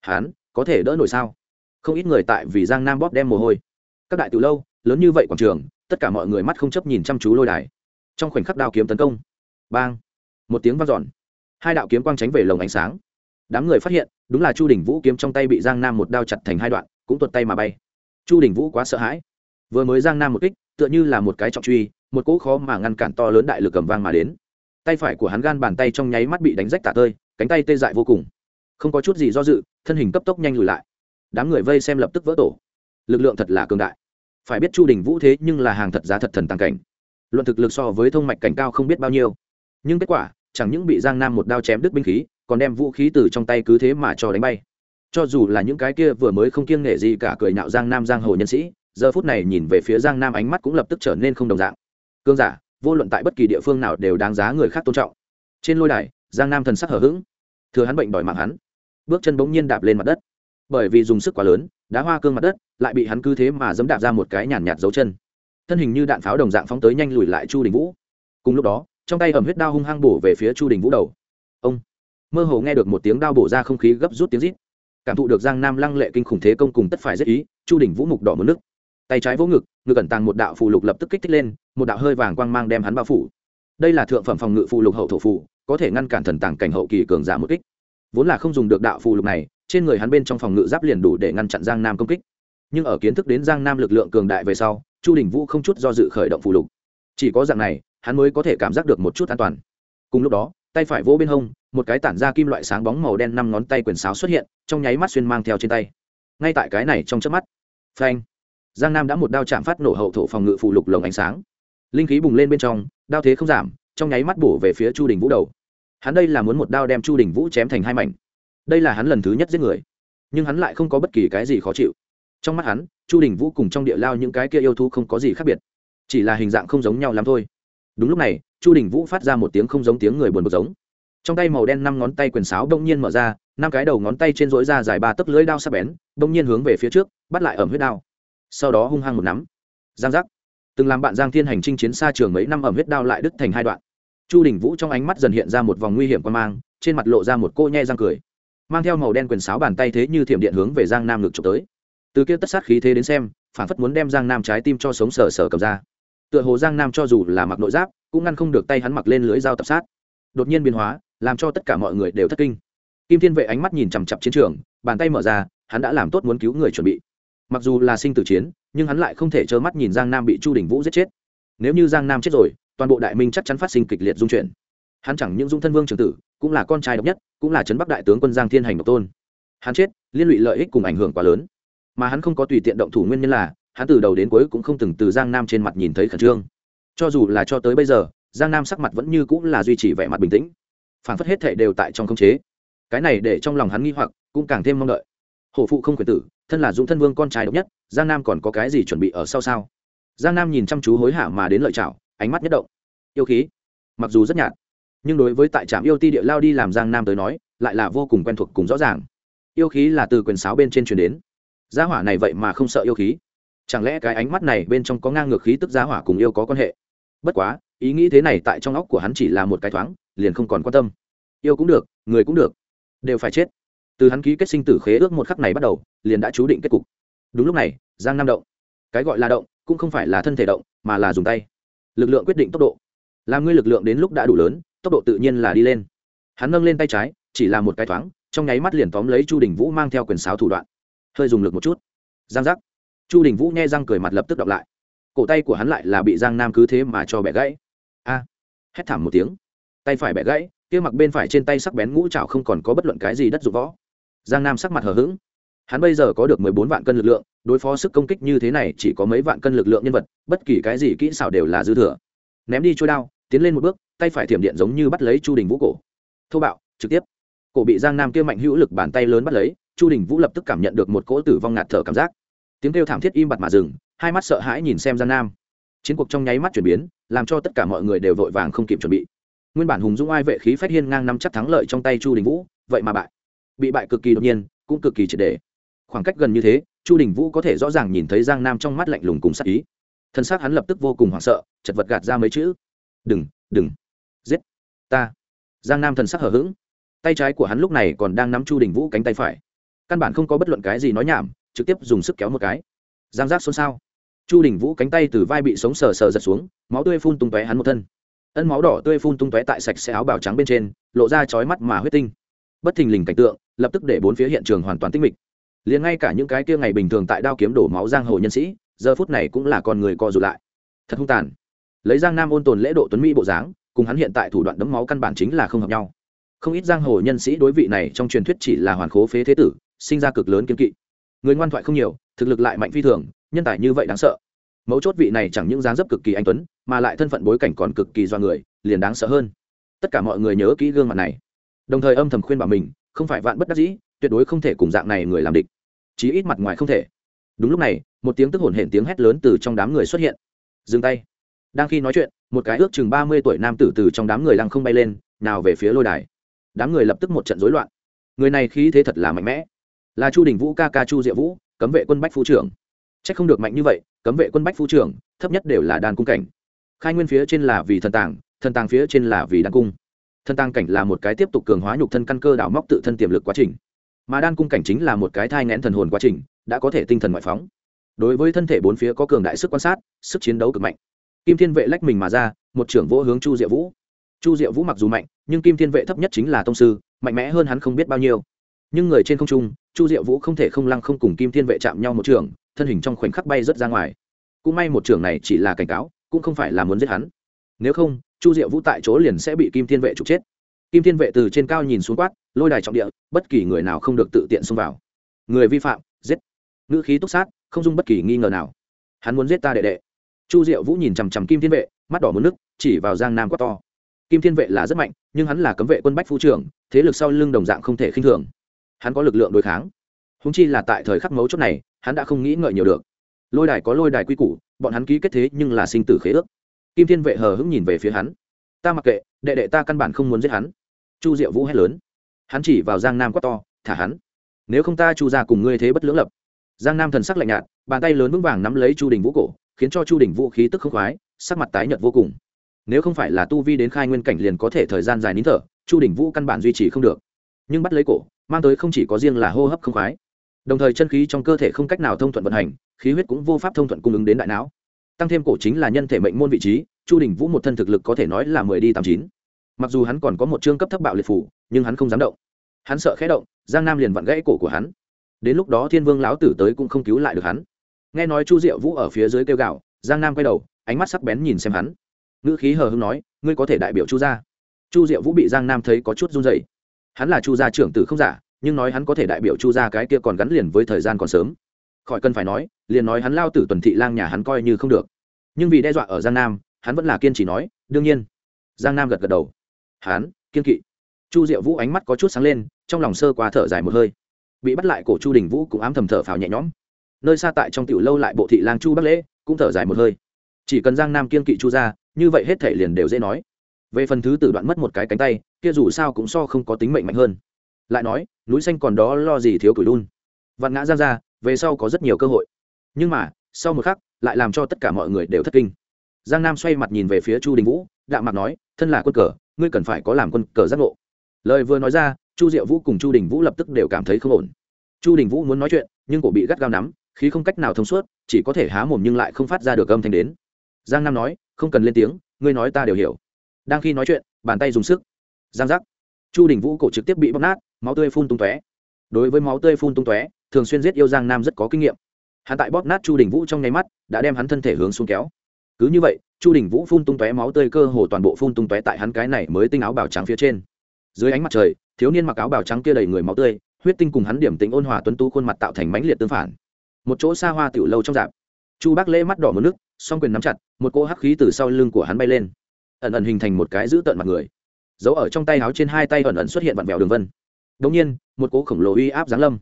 Hán, có thể đỡ nổi sao? Không ít người tại vì giang nam bóp đem mồ hôi. Các đại từ lâu, lớn như vậy quảng trường, tất cả mọi người mắt không chấp nhìn chăm chú lôi đài. Trong khoảnh khắc đao kiếm tấn công. Bang. Một tiếng vang dọn hai đạo kiếm quang tránh về lồng ánh sáng. Đám người phát hiện, đúng là chu đình vũ kiếm trong tay bị giang nam một đao chặt thành hai đoạn, cũng tuột tay mà bay. Chu đình vũ quá sợ hãi. Vừa mới giang nam một kích, tựa như là một cái trọng truy, một cỗ khó mà ngăn cản to lớn đại lực cầm vang mà đến. Tay phải của hắn gan bàn tay trong nháy mắt bị đánh rách tả tơi, cánh tay tê dại vô cùng. Không có chút gì do dự, thân hình cấp tốc nhanh lùi lại. Đám người vây xem lập tức vỡ tổ. Lực lượng thật là cường đại. Phải biết chu đình vũ thế nhưng là hàng thật giá thật thần tăng cảnh. Luận thực lực so với thông mạch cảnh cao không biết bao nhiêu. Nhưng kết quả chẳng những bị giang nam một đao chém đứt binh khí, còn đem vũ khí từ trong tay cứ thế mà cho đánh bay. Cho dù là những cái kia vừa mới không kiêng nể gì cả cười nhạo giang nam giang hồ nhân sĩ, giờ phút này nhìn về phía giang nam ánh mắt cũng lập tức trở nên không đồng dạng. Cương giả, vô luận tại bất kỳ địa phương nào đều đáng giá người khác tôn trọng. Trên lôi đài, giang nam thần sắc hở h ữ g thừa hắn bệnh đòi mạng hắn. Bước chân bỗng nhiên đạp lên mặt đất. Bởi vì dùng sức quá lớn, đá hoa cương mặt đất, lại bị hắn cứ thế mà dẫm đạp ra một cái nhàn nhạt dấu chân. Thân hình như đạn pháo đồng dạng phóng tới nhanh lùi lại chu đình vũ. Cùng lúc đó trong tay ẩm huyết đao hung hăng bổ về phía chu đình vũ đầu. Ông mơ hồ nghe được một tiếng đao bổ ra không khí gấp rút tiếng rít. Cảm thụ được giang nam lăng lệ kinh khủng thế công cùng tất phải rất ý, chu đình vũ mục đỏ mất nước. Tay trái vỗ ngực ngực ẩn tàng một đạo phù lục lập tức kích thích lên, một đạo hơi vàng quang mang đem hắn bao phủ. Đây là thượng phẩm phòng ngự phù lục hậu thổ phù, có thể ngăn cản thần tàng cảnh hậu kỳ cường giả một kích. Vốn là không dùng được đạo phù lục này, trên người hắn bên trong phòng ngự giáp liền đủ để ngăn chặn giang nam công kích. Nhưng ở kiến thức đến giang nam lực lượng cường đại về sau, chu đình vũ không chút do dự khởi động phù lục. Chỉ có dạng này hắn mới có thể cảm giác được một chút an toàn. Cùng lúc đó, tay phải vỗ bên hông, một cái tản ra kim loại sáng bóng màu đen năm ngón tay quyền sáo xuất hiện, trong nháy mắt xuyên mang theo trên tay. Ngay tại cái này trong chớp mắt, phanh, giang nam đã một đao chạm phát nổ hậu thổ phòng ngự phụ lục lồng ánh sáng. Linh khí bùng lên bên trong, đao thế không giảm, trong nháy mắt bổ về phía chu đình vũ đầu. Hắn đây là muốn một đao đem chu đình vũ chém thành hai mảnh. Đây là hắn lần thứ nhất giết người, nhưng hắn lại không có bất kỳ cái gì khó chịu. Trong mắt hắn, chu đình vũ cùng trong địa lao những cái kia yêu thú không có gì khác biệt, chỉ là hình dạng không giống nhau lắm thôi đúng lúc này, chu đình vũ phát ra một tiếng không giống tiếng người buồn bực giống. Trong tay màu đen năm ngón tay quyền sáo đông nhiên mở ra, năm cái đầu ngón tay trên rối ra dài ba tấc lưỡi đao sắc bén đông nhiên hướng về phía trước, bắt lại ẩm huyết đao. Sau đó hung hăng một nắm. Giang giác. Từng làm bạn giang thiên hành chinh chiến xa trường mấy năm ẩm huyết đao lại đứt thành hai đoạn. Chu đình vũ trong ánh mắt dần hiện ra một vòng nguy hiểm quan mang, trên mặt lộ ra một cô nhe răng cười. Mang theo màu đen quyền sáo bàn tay thế như thiểm điện hướng về giang nam ngực trộm tới. Từ kia tất sát khí thế đến xem, phản phất muốn đem giang nam trái tim cho sống sờ sờ cầm ra tựa hồ giang nam cho dù là mặc nội giáp, cũng ngăn không được tay hắn mặc lên lưới dao tập sát. Đột nhiên biến hóa, làm cho tất cả mọi người đều thất kinh. Kim thiên vệ ánh mắt nhìn chằm chặp chiến trường, bàn tay mở ra, hắn đã làm tốt muốn cứu người chuẩn bị. Mặc dù là sinh tử chiến, nhưng hắn lại không thể trơ mắt nhìn giang nam bị chu đình vũ giết chết. Nếu như giang nam chết rồi, toàn bộ đại minh chắc chắn phát sinh kịch liệt dung chuyển. Hắn chẳng những dung thân vương trường tử, cũng là con trai độc nhất, cũng là trấn bắc đại tướng quân giang thiên hành độc tôn. Hắn chết, liên lụy lợi ích cùng ảnh hưởng quá lớn. Mà hắn không có tùy tiện động thủ nguyên nhân là hắn từ đầu đến cuối cũng không từng từ giang nam trên mặt nhìn thấy khẩn trương. Cho dù là cho tới bây giờ, giang nam sắc mặt vẫn như cũng là duy trì vẻ mặt bình tĩnh. Phản phất hết thệ đều tại trong khống chế. Cái này để trong lòng hắn nghi hoặc, cũng càng thêm mong đợi. Hổ phụ không quyền tử, thân là dũng thân vương con trai độc nhất, giang nam còn có cái gì chuẩn bị ở sau sao? Giang nam nhìn chăm chú hối hả mà đến lợi chảo, ánh mắt nhất động. Yêu khí. Mặc dù rất nhạt, nhưng đối với tại trạm yêu ti địa lao đi làm giang nam tới nói, lại là vô cùng quen thuộc cùng rõ ràng. Yêu khí là từ quyền sáo bên trên truyền đến. Gia hỏa này vậy mà không sợ yêu khí chẳng lẽ cái ánh mắt này bên trong có ngang ngược khí tức giá hỏa cùng yêu có quan hệ? Bất quá, ý nghĩ thế này tại trong óc của hắn chỉ là một cái thoáng, liền không còn quan tâm. Yêu cũng được, người cũng được, đều phải chết. Từ hắn ký kết sinh tử khế ước một khắc này bắt đầu, liền đã chú định kết cục. Đúng lúc này, giang nam động. Cái gọi là động, cũng không phải là thân thể động, mà là dùng tay. Lực lượng quyết định tốc độ. Làm ngươi lực lượng đến lúc đã đủ lớn, tốc độ tự nhiên là đi lên. Hắn nâng lên tay trái, chỉ là một cái thoáng, trong nháy mắt liền tóm lấy chu đình vũ mang theo quyền sáo thủ đoạn. Hơi dùng lực một chút. Giang giác chu đình vũ nghe răng cười mặt lập tức đọc lại. Cổ tay của hắn lại là bị giang nam cứ thế mà cho bẻ gãy. A! Hét thảm một tiếng. Tay phải bẻ gãy, kia mặc bên phải trên tay sắc bén ngũ trào không còn có bất luận cái gì đất dụng võ. Giang nam sắc mặt hờ hững. Hắn bây giờ có được mười bốn vạn cân lực lượng, đối phó sức công kích như thế này chỉ có mấy vạn cân lực lượng nhân vật, bất kỳ cái gì kỹ xảo đều là dư thừa. Ném đi trôi đao, tiến lên một bước, tay phải thiểm điện giống như bắt lấy chu đình vũ cổ. Thô bạo, trực tiếp. Cổ bị giang nam kia mạnh hữu lực bàn tay lớn bắt lấy, chu đình vũ lập tức cảm nhận được một cỗ tử vong ngạt thở cảm giác tiếng kêu thảm thiết im bặt mà dừng, hai mắt sợ hãi nhìn xem giang nam. Chiến cuộc trong nháy mắt chuyển biến, làm cho tất cả mọi người đều vội vàng không kịp chuẩn bị. Nguyên bản hùng dũng ai vệ khí phách hiên ngang năm chắc thắng lợi trong tay chu đình vũ, vậy mà bại. Bị bại cực kỳ đột nhiên, cũng cực kỳ triệt đề khoảng cách gần như thế, chu đình vũ có thể rõ ràng nhìn thấy giang nam trong mắt lạnh lùng cùng sắc ý. Thân xác hắn lập tức vô cùng hoảng sợ, chật vật gạt ra mấy chữ. Đừng đừng, giết ta. Giang nam thần sắc hở h ữ g tay trái của hắn lúc này còn đang nắm chu đình vũ cánh tay phải. Căn bản không có bất luận cái gì nói nhảm trực tiếp dùng sức kéo một cái. Giang giác xôn xao. Chu đình vũ cánh tay từ vai bị sống sờ sờ giật xuống, máu tươi phun tung tóe hắn một thân. Ân máu đỏ tươi phun tung tóe tại sạch sẽ áo bào trắng bên trên, lộ ra chói mắt mà huyết tinh. Bất thình lình cảnh tượng, lập tức để bốn phía hiện trường hoàn toàn tinh mịch. Liền ngay cả những cái kia ngày bình thường tại đao kiếm đổ máu giang hồ nhân sĩ, giờ phút này cũng là con người co rụt lại. Thật hung tàn. Lấy giang nam ôn tồn lễ độ tuấn mỹ bộ dáng, cùng hắn hiện tại thủ đoạn đấm máu căn bản chính là không hợp nhau. Không ít giang hồ nhân sĩ đối vị này trong truyền thuyết chỉ là hoàn khố phế thế tử, sinh ra cực lớn kiên kỵ người ngoan thoại không nhiều, thực lực lại mạnh phi thường, nhân tài như vậy đáng sợ. Mấu chốt vị này chẳng những dáng dấp cực kỳ anh tuấn, mà lại thân phận bối cảnh còn cực kỳ do người, liền đáng sợ hơn. Tất cả mọi người nhớ kỹ gương mặt này. Đồng thời âm thầm khuyên bảo mình, không phải vạn bất đắc dĩ, tuyệt đối không thể cùng dạng này người làm địch. Chí ít mặt ngoài không thể. Đúng lúc này, một tiếng tức hổn hển tiếng hét lớn từ trong đám người xuất hiện. Dừng tay. Đang khi nói chuyện, một cái ước chừng ba mươi tuổi nam tử từ trong đám người lăng không bay lên, nào về phía lôi đài. Đám người lập tức một trận rối loạn. Người này khí thế thật là mạnh mẽ là chu đình vũ ca ca chu diệu vũ, cấm vệ quân bách phu trưởng. C h ắ c không được mạnh như vậy, cấm vệ quân bách phu trưởng, thấp nhất đều là đàn cung cảnh. Khai nguyên phía trên là vì thần tàng thần tàng phía trên là vì đan cung. Thần tàng cảnh là một cái tiếp tục cường hóa nhục thân căn cơ đào móc tự thân tiềm lực quá trình. Mà đan cung cảnh chính là một cái thai ngẽn thần hồn quá trình, đã có thể tinh thần ngoại phóng. Đối với thân thể bốn phía có cường đại sức quan sát, sức chiến đấu cực mạnh. Kim thiên vệ lách mình mà ra, một trưởng vỗ hướng chu diệu vũ. Chu diệu vũ mặc dù mạnh, nhưng kim thiên vệ thấp nhất chính là tông sư, mạnh mẽ hơn hắn không biết bao nhiêu nhưng người trên không trung, chu diệu vũ không thể không lăng không cùng kim thiên vệ chạm nhau một trường, thân hình trong khoảnh khắc bay rớt ra ngoài. Cũng may một trường này chỉ là cảnh cáo, cũng không phải là muốn giết hắn. Nếu không, chu diệu vũ tại chỗ liền sẽ bị kim thiên vệ trục chết. Kim thiên vệ từ trên cao nhìn xuống quát, lôi đài trọng địa, bất kỳ người nào không được tự tiện xông vào. Người vi phạm, giết. Ngữ khí túc sát, không dung bất kỳ nghi ngờ nào. Hắn muốn giết ta đệ đệ. Chu diệu vũ nhìn chằm chằm kim thiên vệ, mắt đỏ muốn nước, chỉ vào giang nam quát to. Kim thiên vệ là rất mạnh, nhưng hắn là cấm vệ quân bách phu trưởng, thế lực sau lưng đồng dạng không thể khinh thường hắn có lực lượng đối kháng. Húng chi là tại thời khắc mấu chốt này, hắn đã không nghĩ ngợi nhiều được. Lôi đài có lôi đài quy củ, bọn hắn ký kết thế nhưng là sinh tử khế ước. Kim thiên vệ hờ hững nhìn về phía hắn. Ta mặc kệ, đệ đệ ta căn bản không muốn giết hắn. Chu diệu vũ hét lớn. Hắn chỉ vào giang nam quát to, thả hắn. Nếu không ta chu ra cùng ngươi thế bất lưỡng lập. Giang nam thần sắc lạnh nhạt, bàn tay lớn vững vàng nắm lấy chu đình vũ cổ, khiến cho chu đình vũ khí tức không khoái, sắc mặt tái nhợt vô cùng. Nếu không phải là tu vi đến khai nguyên cảnh liền có thể thời gian dài nín thở, chu đình vũ căn bản duy trì không được. Nhưng bắt lấy cổ mang tới không chỉ có riêng là hô hấp không khoái. Đồng thời chân khí trong cơ thể không cách nào thông thuận vận hành, khí huyết cũng vô pháp thông thuận cung ứng đến đại não. Tăng thêm cổ chính là nhân thể mệnh môn vị trí, chu đình vũ một thân thực lực có thể nói là mười đi tám chín. Mặc dù hắn còn có một chương cấp thấp bạo liệt phủ nhưng hắn không dám động. Hắn sợ khẽ động, giang nam liền vặn gãy cổ của hắn. Đến lúc đó thiên vương lão tử tới cũng không cứu lại được hắn. Nghe nói chu diệu vũ ở phía dưới kêu gạo giang nam quay đầu, ánh mắt sắc bén nhìn xem hắn. Ngữ khí hờ hưng nói, ngươi có thể đại biểu chu gia. Chu diệu vũ bị giang nam thấy có chút run dày hắn là chu gia trưởng tử không giả, nhưng nói hắn có thể đại biểu chu gia cái kia còn gắn liền với thời gian còn sớm. Khỏi cần phải nói, liền nói hắn lao tử tuần thị lang nhà hắn coi như không được. Nhưng vì đe dọa ở giang nam, hắn vẫn là kiên trì nói, đương nhiên. Giang nam gật gật đầu. Hắn, kiên kỵ. Chu diệu vũ ánh mắt có chút sáng lên, trong lòng sơ qua thở dài một hơi. Bị bắt lại cổ chu đình vũ cũng ám thầm thở phào nhẹ nhõm. Nơi xa tại trong tiểu lâu lại bộ thị lang chu bắc lễ cũng thở dài một hơi. Chỉ cần giang nam kiên kỵ chu ra như vậy hết thể liền đều dễ nói về phần thứ tử đoạn mất một cái cánh tay, kia dù sao cũng so không có tính mệnh mạnh hơn. Lại nói, núi xanh còn đó lo gì thiếu cửi đun. Vạn ngã giang ra, về sau có rất nhiều cơ hội. Nhưng mà, sau một khắc, lại làm cho tất cả mọi người đều thất kinh. Giang nam xoay mặt nhìn về phía chu đình vũ, đạm mặt nói, thân là quân cờ, ngươi cần phải có làm quân cờ giác ngộ. Lời vừa nói ra, chu diệu vũ cùng chu đình vũ lập tức đều cảm thấy không ổn. Chu đình vũ muốn nói chuyện, nhưng cổ bị gắt gao nắm, khí không cách nào thông suốt, chỉ có thể há mồm nhưng lại không phát ra được âm thanh đến. Giang nam nói, không cần lên tiếng, ngươi nói ta đều hiểu đang khi nói chuyện, bàn tay dùng sức. Giang giác. Chu đình vũ cổ trực tiếp bị bóc nát, máu tươi phun tung tóe. Đối với máu tươi phun tung tóe, thường xuyên giết yêu giang nam rất có kinh nghiệm. Hắn tại bóp nát chu đình vũ trong nháy mắt, đã đem hắn thân thể hướng xuống kéo. Cứ như vậy, chu đình vũ phun tung tóe máu tươi cơ hồ toàn bộ phun tung tóe tại hắn cái này mới tinh áo bào trắng phía trên. Dưới ánh mặt trời, thiếu niên mặc áo bào trắng kia đầy người máu tươi, huyết tinh cùng hắn điểm tính ôn hòa tuấn tú khuôn mặt tạo thành mãnh liệt tương phản. Một chỗ xa hoa tiểu lâu trong dạp chu bác lễ mắt đỏ một nước, song quyền nắm chặt, một cỗ hắc khí từ sau lưng của hắn bay lên ẩn ẩn hình thành một cái giữ tợn mặt người. Giấu ở trong tay áo trên hai tay ẩn ẩn xuất hiện vặn vẹo đường vân. Đ nhiên, một cỗ khổng lồ uy áp giáng lâm.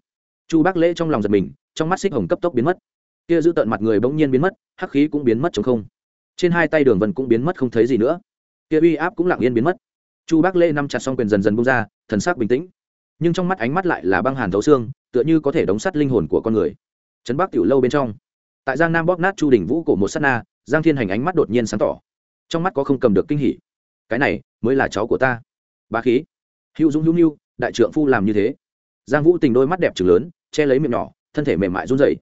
Chu bác lễ trong lòng giật mình, trong mắt xích hồng cấp tốc biến mất. Kia giữ tợn mặt người bỗng nhiên biến mất, hắc khí cũng biến mất chống không. Trên hai tay đường vân cũng biến mất không thấy gì nữa. Kia uy áp cũng lặng yên biến mất. Chu bác lễ nằm chặt xong quyền dần dần bung ra, thần sắc bình tĩnh. Nhưng trong mắt ánh mắt lại là băng hàn thấu xương, tựa như có thể đóng sắt linh hồn của con người. Trấn bắc tiểu lâu bên trong. Tại giang nam bóp nát chu đình vũ cổ một s á t na, giang thiên hành ánh mắt đột nhiên sáng tỏ trong mắt có không cầm được kinh hỉ. Cái này mới là cháu của ta. Ba khí. Hữu dũng hữu mưu đại trượng phu làm như thế. Giang vũ tình đôi mắt đẹp trừng lớn, che lấy miệng nhỏ, thân thể mềm mại run dày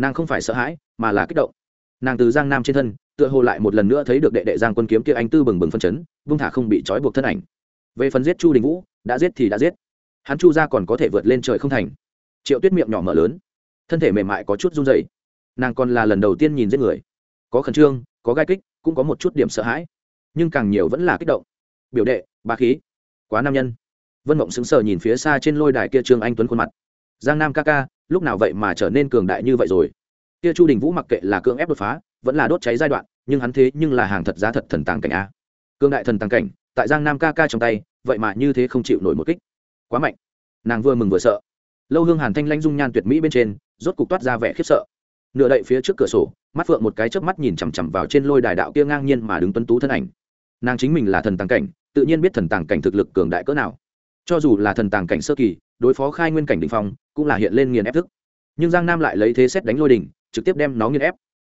nàng không phải sợ hãi, mà là kích động. Nàng từ giang nam trên thân, tựa hồ lại một lần nữa thấy được đệ đệ giang quân kiếm kia anh tư bừng bừng phân chấn, vung thả không bị trói buộc thân ảnh. Về phần giết chu đình vũ, đã giết thì đã giết. Hắn chu ra còn có thể vượt lên trời không thành. Triệu tuyết miệng nhỏ mở lớn, thân thể mềm mại có chút run dày nàng còn là lần đầu tiên nhìn giết người. Có khẩn trương có gai kích, cũng có một chút điểm sợ hãi. Nhưng càng nhiều vẫn là kích động. Biểu đệ ba khí. Quá nam nhân. Vân mộng sững sờ nhìn phía xa trên lôi đài kia trương anh tuấn khuôn mặt. Giang nam ca ca, lúc nào vậy mà trở nên cường đại như vậy rồi? Kia chu đình vũ mặc kệ là cưỡng ép đột phá, vẫn là đốt cháy giai đoạn, nhưng hắn thế nhưng là hàng thật giá thật thần tàng cảnh a. Cương đại thần tàng cảnh, tại giang nam ca ca trong tay, vậy mà như thế không chịu nổi một kích. Quá mạnh. Nàng vừa mừng vừa sợ. Lâu hương hàn thanh lanh dung nhan tuyệt mỹ bên trên, rốt cục toát ra vẻ khiếp sợ nửa đậy phía trước cửa sổ, mắt phượng một cái chớp mắt nhìn chằm chằm vào trên lôi đài đạo kia ngang nhiên mà đứng tuấn tú thân ảnh. Nàng chính mình là thần tàng cảnh, tự nhiên biết thần tàng cảnh thực lực cường đại cỡ nào. Cho dù là thần tàng cảnh sơ kỳ, đối phó khai nguyên cảnh đ phong, cũng là hiện lên nghiền ép thức. Nhưng giang nam lại lấy thế xét đánh lôi đình trực tiếp đem nó nghiền ép.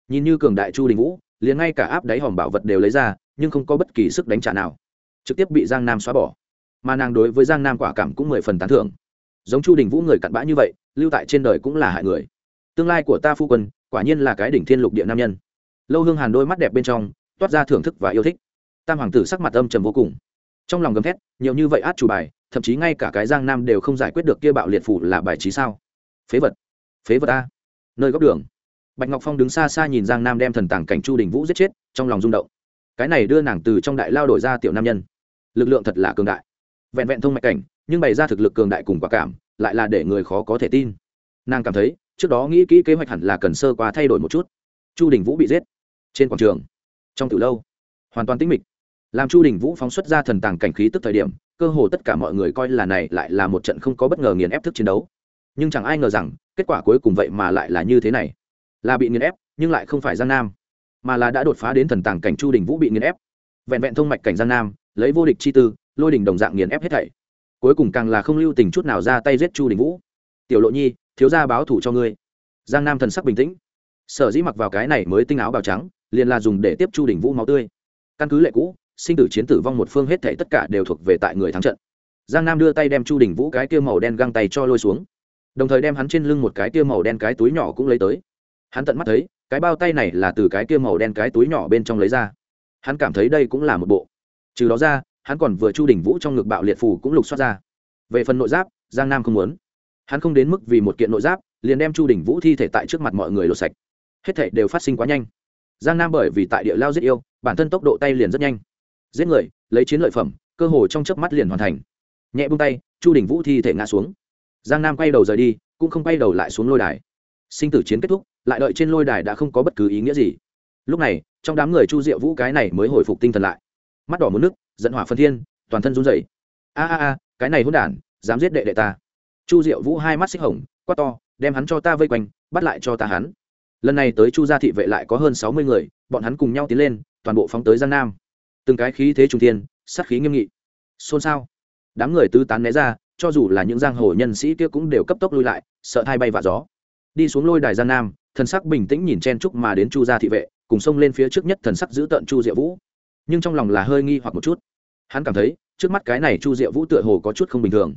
Nhìn như cường đại chu đình vũ, liền ngay cả áp đáy hòm bảo vật đều lấy ra, nhưng không có bất kỳ sức đánh trả nào. Trực tiếp bị giang nam xóa bỏ. Mà nàng đối với giang nam quả cảm cũng mười phần tán thưởng. Giống chu đình vũ người cặn bã như vậy, lưu tại trên đời cũng là hại người tương lai của ta phu quân, quả nhiên là cái đỉnh thiên lục địa nam nhân. Lâu hương hàn đôi mắt đẹp bên trong, toát ra thưởng thức và yêu thích. Tam hoàng tử sắc mặt âm trầm vô cùng. Trong lòng gầm thét, nhiều như vậy át chủ bài, thậm chí ngay cả cái giang nam đều không giải quyết được kia bạo liệt phủ là bài trí sao? Phế vật phế vật a. Nơi góc đường. Bạch ngọc phong đứng xa xa nhìn giang nam đem thần tàng cảnh chu đình vũ giết chết, trong lòng rung động. Cái này đưa nàng từ trong đại lao đổi ra tiểu nam nhân. Lực lượng thật là cường đại. Vẹn vẹn thông mạch cảnh, nhưng bày ra thực lực cường đại cùng quả cảm, lại là để người khó có thể tin. Nàng cảm thấy trước đó nghĩ kỹ kế hoạch hẳn là cần sơ qua thay đổi một chút. Chu đình vũ bị giết. Trên quảng trường. Trong từ lâu, hoàn toàn tĩnh mịch. Làm chu đình vũ phóng xuất ra thần tàng cảnh khí tức thời điểm, cơ hồ tất cả mọi người coi là này lại là một trận không có bất ngờ nghiền ép thức chiến đấu. Nhưng chẳng ai ngờ rằng, kết quả cuối cùng vậy mà lại là như thế này. Là bị nghiền ép, nhưng lại không phải giang nam, mà là đã đột phá đến thần tàng cảnh chu đình vũ bị nghiền ép. Vẹn vẹn thông mạch cảnh giang nam, lấy vô địch chi tư, lôi đình đồng dạng nghiền ép hết thảy. Cuối cùng càng là không lưu tình chút nào ra tay giết chu đình vũ. Tiểu lộ nhi thiếu gia báo thủ cho ngươi. Giang nam thần sắc bình tĩnh. Sở dĩ mặc vào cái này mới tinh áo bào trắng, liền là dùng để tiếp chu đỉnh vũ máu tươi. Căn cứ lệ cũ, sinh tử chiến tử vong một phương hết thảy tất cả đều thuộc về tại người thắng trận. Giang nam đưa tay đem chu đỉnh vũ cái kia màu đen găng tay cho lôi xuống. Đồng thời đem hắn trên lưng một cái kia màu đen cái túi nhỏ cũng lấy tới. Hắn tận mắt thấy, cái bao tay này là từ cái kia màu đen cái túi nhỏ bên trong lấy ra. Hắn cảm thấy đây cũng là một bộ. Trừ đó ra, hắn còn vừa chu đỉnh vũ trong ngực bạo liệt phù cũng lục xoát ra. Về phần nội giáp, giang nam không muốn hắn không đến mức vì một kiện nội giáp, liền đem chu đình vũ thi thể tại trước mặt mọi người lột sạch. Hết thể đều phát sinh quá nhanh. Giang nam bởi vì tại địa lao giết yêu, bản thân tốc độ tay liền rất nhanh. Giết người, lấy chiến lợi phẩm, cơ hồ trong chớp mắt liền hoàn thành. Nhẹ bung tay, chu đình vũ thi thể ngã xuống. Giang nam quay đầu rời đi, cũng không quay đầu lại xuống lôi đài. Sinh tử chiến kết thúc, lại đợi trên lôi đài đã không có bất cứ ý nghĩa gì. Lúc này, trong đám người chu diệu vũ cái này mới hồi phục tinh thần lại. Mắt đỏ muốn nước dẫn hỏa phân thiên, toàn thân run rẩy. A a a, cái này hôn đản, dám giết đệ đệ ta chu diệu vũ hai mắt xích hồng, quát to, đem hắn cho ta vây quanh, bắt lại cho ta hắn. Lần này tới chu gia thị vệ lại có hơn sáu mươi người, bọn hắn cùng nhau tiến lên, toàn bộ phóng tới Gian nam. Từng cái khí thế trung thiên, sát khí nghiêm nghị. Xôn xao. Đám người tứ tán né ra, cho dù là những giang hồ nhân sĩ kia cũng đều cấp tốc lui lại, sợ hai bay vạ gió. Đi xuống lôi đài Gian nam, thần sắc bình tĩnh nhìn chen trúc mà đến chu gia thị vệ, cùng xông lên phía trước nhất thần sắc giữ tợn chu diệu vũ. Nhưng trong lòng là hơi nghi hoặc một chút. Hắn cảm thấy, trước mắt cái này chu diệu vũ tựa hồ có chút không bình thường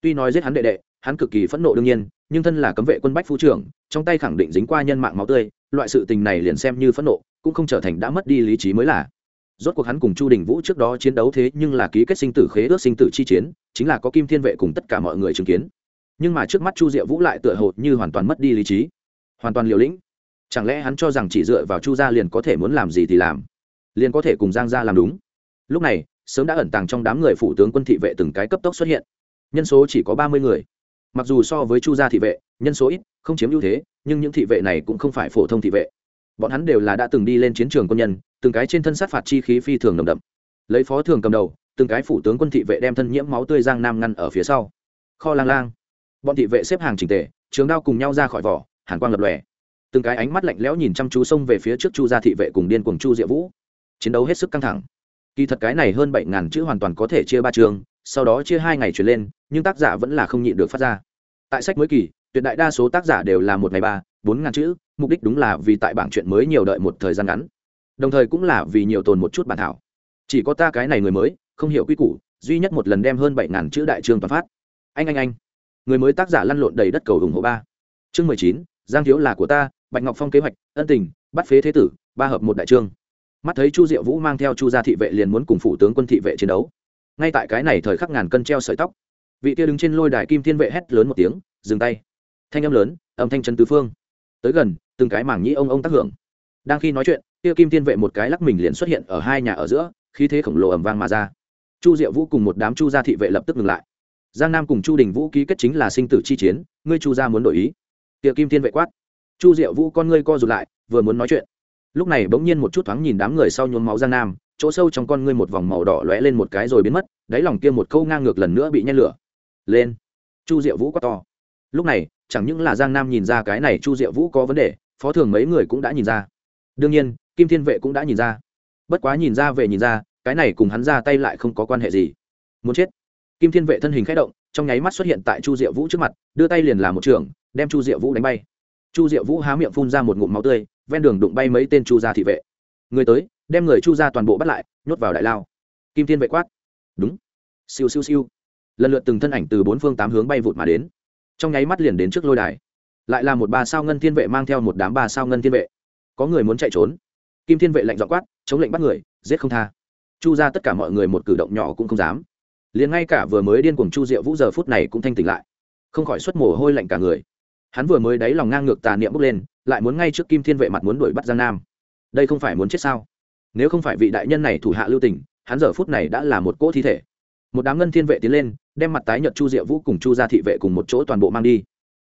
tuy nói giết hắn đệ đệ, hắn cực kỳ phẫn nộ đương nhiên, nhưng thân là cấm vệ quân bách phu trưởng, trong tay khẳng định dính qua nhân mạng máu tươi, loại sự tình này liền xem như phẫn nộ, cũng không trở thành đã mất đi lý trí mới là. Rốt cuộc hắn cùng chu đình vũ trước đó chiến đấu thế nhưng là ký kết sinh tử khế ước sinh tử chi chiến, chính là có kim thiên vệ cùng tất cả mọi người chứng kiến. Nhưng mà trước mắt chu diệu vũ lại tựa hồ như hoàn toàn mất đi lý trí, hoàn toàn liều lĩnh. Chẳng lẽ hắn cho rằng chỉ dựa vào chu gia liền có thể muốn làm gì thì làm? Liền có thể cùng giang gia làm đúng. Lúc này, sớm đã ẩn tàng trong đám người phủ tướng quân thị vệ từng cái cấp tốc xuất hiện nhân số chỉ có ba mươi người. Mặc dù so với chu gia thị vệ, nhân số ít, không chiếm ưu thế, nhưng những thị vệ này cũng không phải phổ thông thị vệ. Bọn hắn đều là đã từng đi lên chiến trường quân nhân, từng cái trên thân sát phạt chi khí phi thường nồng đậm. Lấy phó thường cầm đầu, từng cái phủ tướng quân thị vệ đem thân nhiễm máu tươi giang nam ngăn ở phía sau. Kho lang lang. Bọn thị vệ xếp hàng trình tề, trường đao cùng nhau ra khỏi vỏ, hàn quang lập lòe. Từng cái ánh mắt lạnh lẽo nhìn chăm chú xông về phía trước chu gia thị vệ cùng điên cuồng chu diệu vũ. Chiến đấu hết sức căng thẳng. Kỳ thật cái này hơn bảy ngàn chữ hoàn toàn có thể chia ba trường sau đó chia hai ngày chuyển lên, nhưng tác giả vẫn là không nhịn được phát ra. Tại sách mới kỳ, tuyệt đại đa số tác giả đều là một ngày ba, bốn ngàn chữ, mục đích đúng là vì tại bảng chuyện mới nhiều đợi một thời gian ngắn. Đồng thời cũng là vì nhiều tồn một chút bản thảo. Chỉ có ta cái này người mới, không hiểu quy củ, duy nhất một lần đem hơn bảy ngàn chữ đại trương toàn phát. Anh anh anh. Người mới tác giả lăn lộn đầy đất cầu ủng hộ ba. Chương mười chín, giang thiếu là của ta, bạch ngọc phong kế hoạch, ân tình, bắt phế thế tử, ba hợp một đại trương. Mắt thấy chu diệu vũ mang theo chu gia thị vệ liền muốn cùng phủ tướng quân thị vệ chiến đấu ngay tại cái này thời khắc ngàn cân treo sợi tóc, vị kia đứng trên lôi đài kim thiên vệ hét lớn một tiếng, dừng tay. Thanh âm lớn, âm thanh chân tứ phương. Tới gần, từng cái mảng nhĩ ông ông tác hưởng. Đang khi nói chuyện, kia kim thiên vệ một cái lắc mình liền xuất hiện ở hai nhà ở giữa, khí thế khổng lồ ầm vang mà ra. Chu diệu vũ cùng một đám chu gia thị vệ lập tức ngừng lại. Giang nam cùng chu đình vũ ký kết chính là sinh tử chi chiến, ngươi chu gia muốn đổi ý. Tiệ kim thiên vệ quát. Chu diệu vũ con ngươi co rụt lại, vừa muốn nói chuyện. Lúc này bỗng nhiên một chút thoáng nhìn đám người sau nhuốm máu giang nam chỗ sâu trong con ngươi một vòng màu đỏ lóe lên một cái rồi biến mất, đáy lòng kia một câu ngang ngược lần nữa bị nhen lửa. Lên. Chu diệu vũ quá to. Lúc này, chẳng những là giang nam nhìn ra cái này chu diệu vũ có vấn đề, phó thường mấy người cũng đã nhìn ra. Đương nhiên, kim thiên vệ cũng đã nhìn ra. Bất quá nhìn ra về nhìn ra, cái này cùng hắn ra tay lại không có quan hệ gì. Muốn chết. Kim thiên vệ thân hình k h ẽ động, trong nháy mắt xuất hiện tại chu diệu vũ trước mặt, đưa tay liền làm một trường, đem chu diệu vũ đánh bay. Chu diệu vũ há miệng phun ra một ngụm máu tươi, ven đường đụng bay mấy tên chu gia thị vệ. Người tới đem người chu gia toàn bộ bắt lại, nhốt vào đại lao. Kim thiên vệ quát. Đúng. Siêu siêu siêu. Lần lượt từng thân ảnh từ bốn phương tám hướng bay vụt mà đến. Trong nháy mắt liền đến trước lôi đài. Lại là một ba sao ngân thiên vệ mang theo một đám ba sao ngân thiên vệ. Có người muốn chạy trốn. Kim thiên vệ lệnh dọ quát, chống lệnh bắt người, giết không tha. Chu ra tất cả mọi người một cử động nhỏ cũng không dám. Liền ngay cả vừa mới điên cuồng chu diệu vũ giờ phút này cũng thanh tỉnh lại. Không khỏi xuất mồ hôi lạnh cả người. Hắn vừa mới đáy lòng ngang ngược tà niệm bốc lên, lại muốn ngay trước kim thiên vệ mặt muốn đuổi bắt giang nam. Đây không phải muốn chết sao? Nếu không phải vị đại nhân này thủ hạ lưu tình, hắn giờ phút này đã là một cỗ thi thể. Một đám ngân thiên vệ tiến lên, đem mặt tái nhợt chu diệu vũ cùng chu gia thị vệ cùng một chỗ toàn bộ mang đi.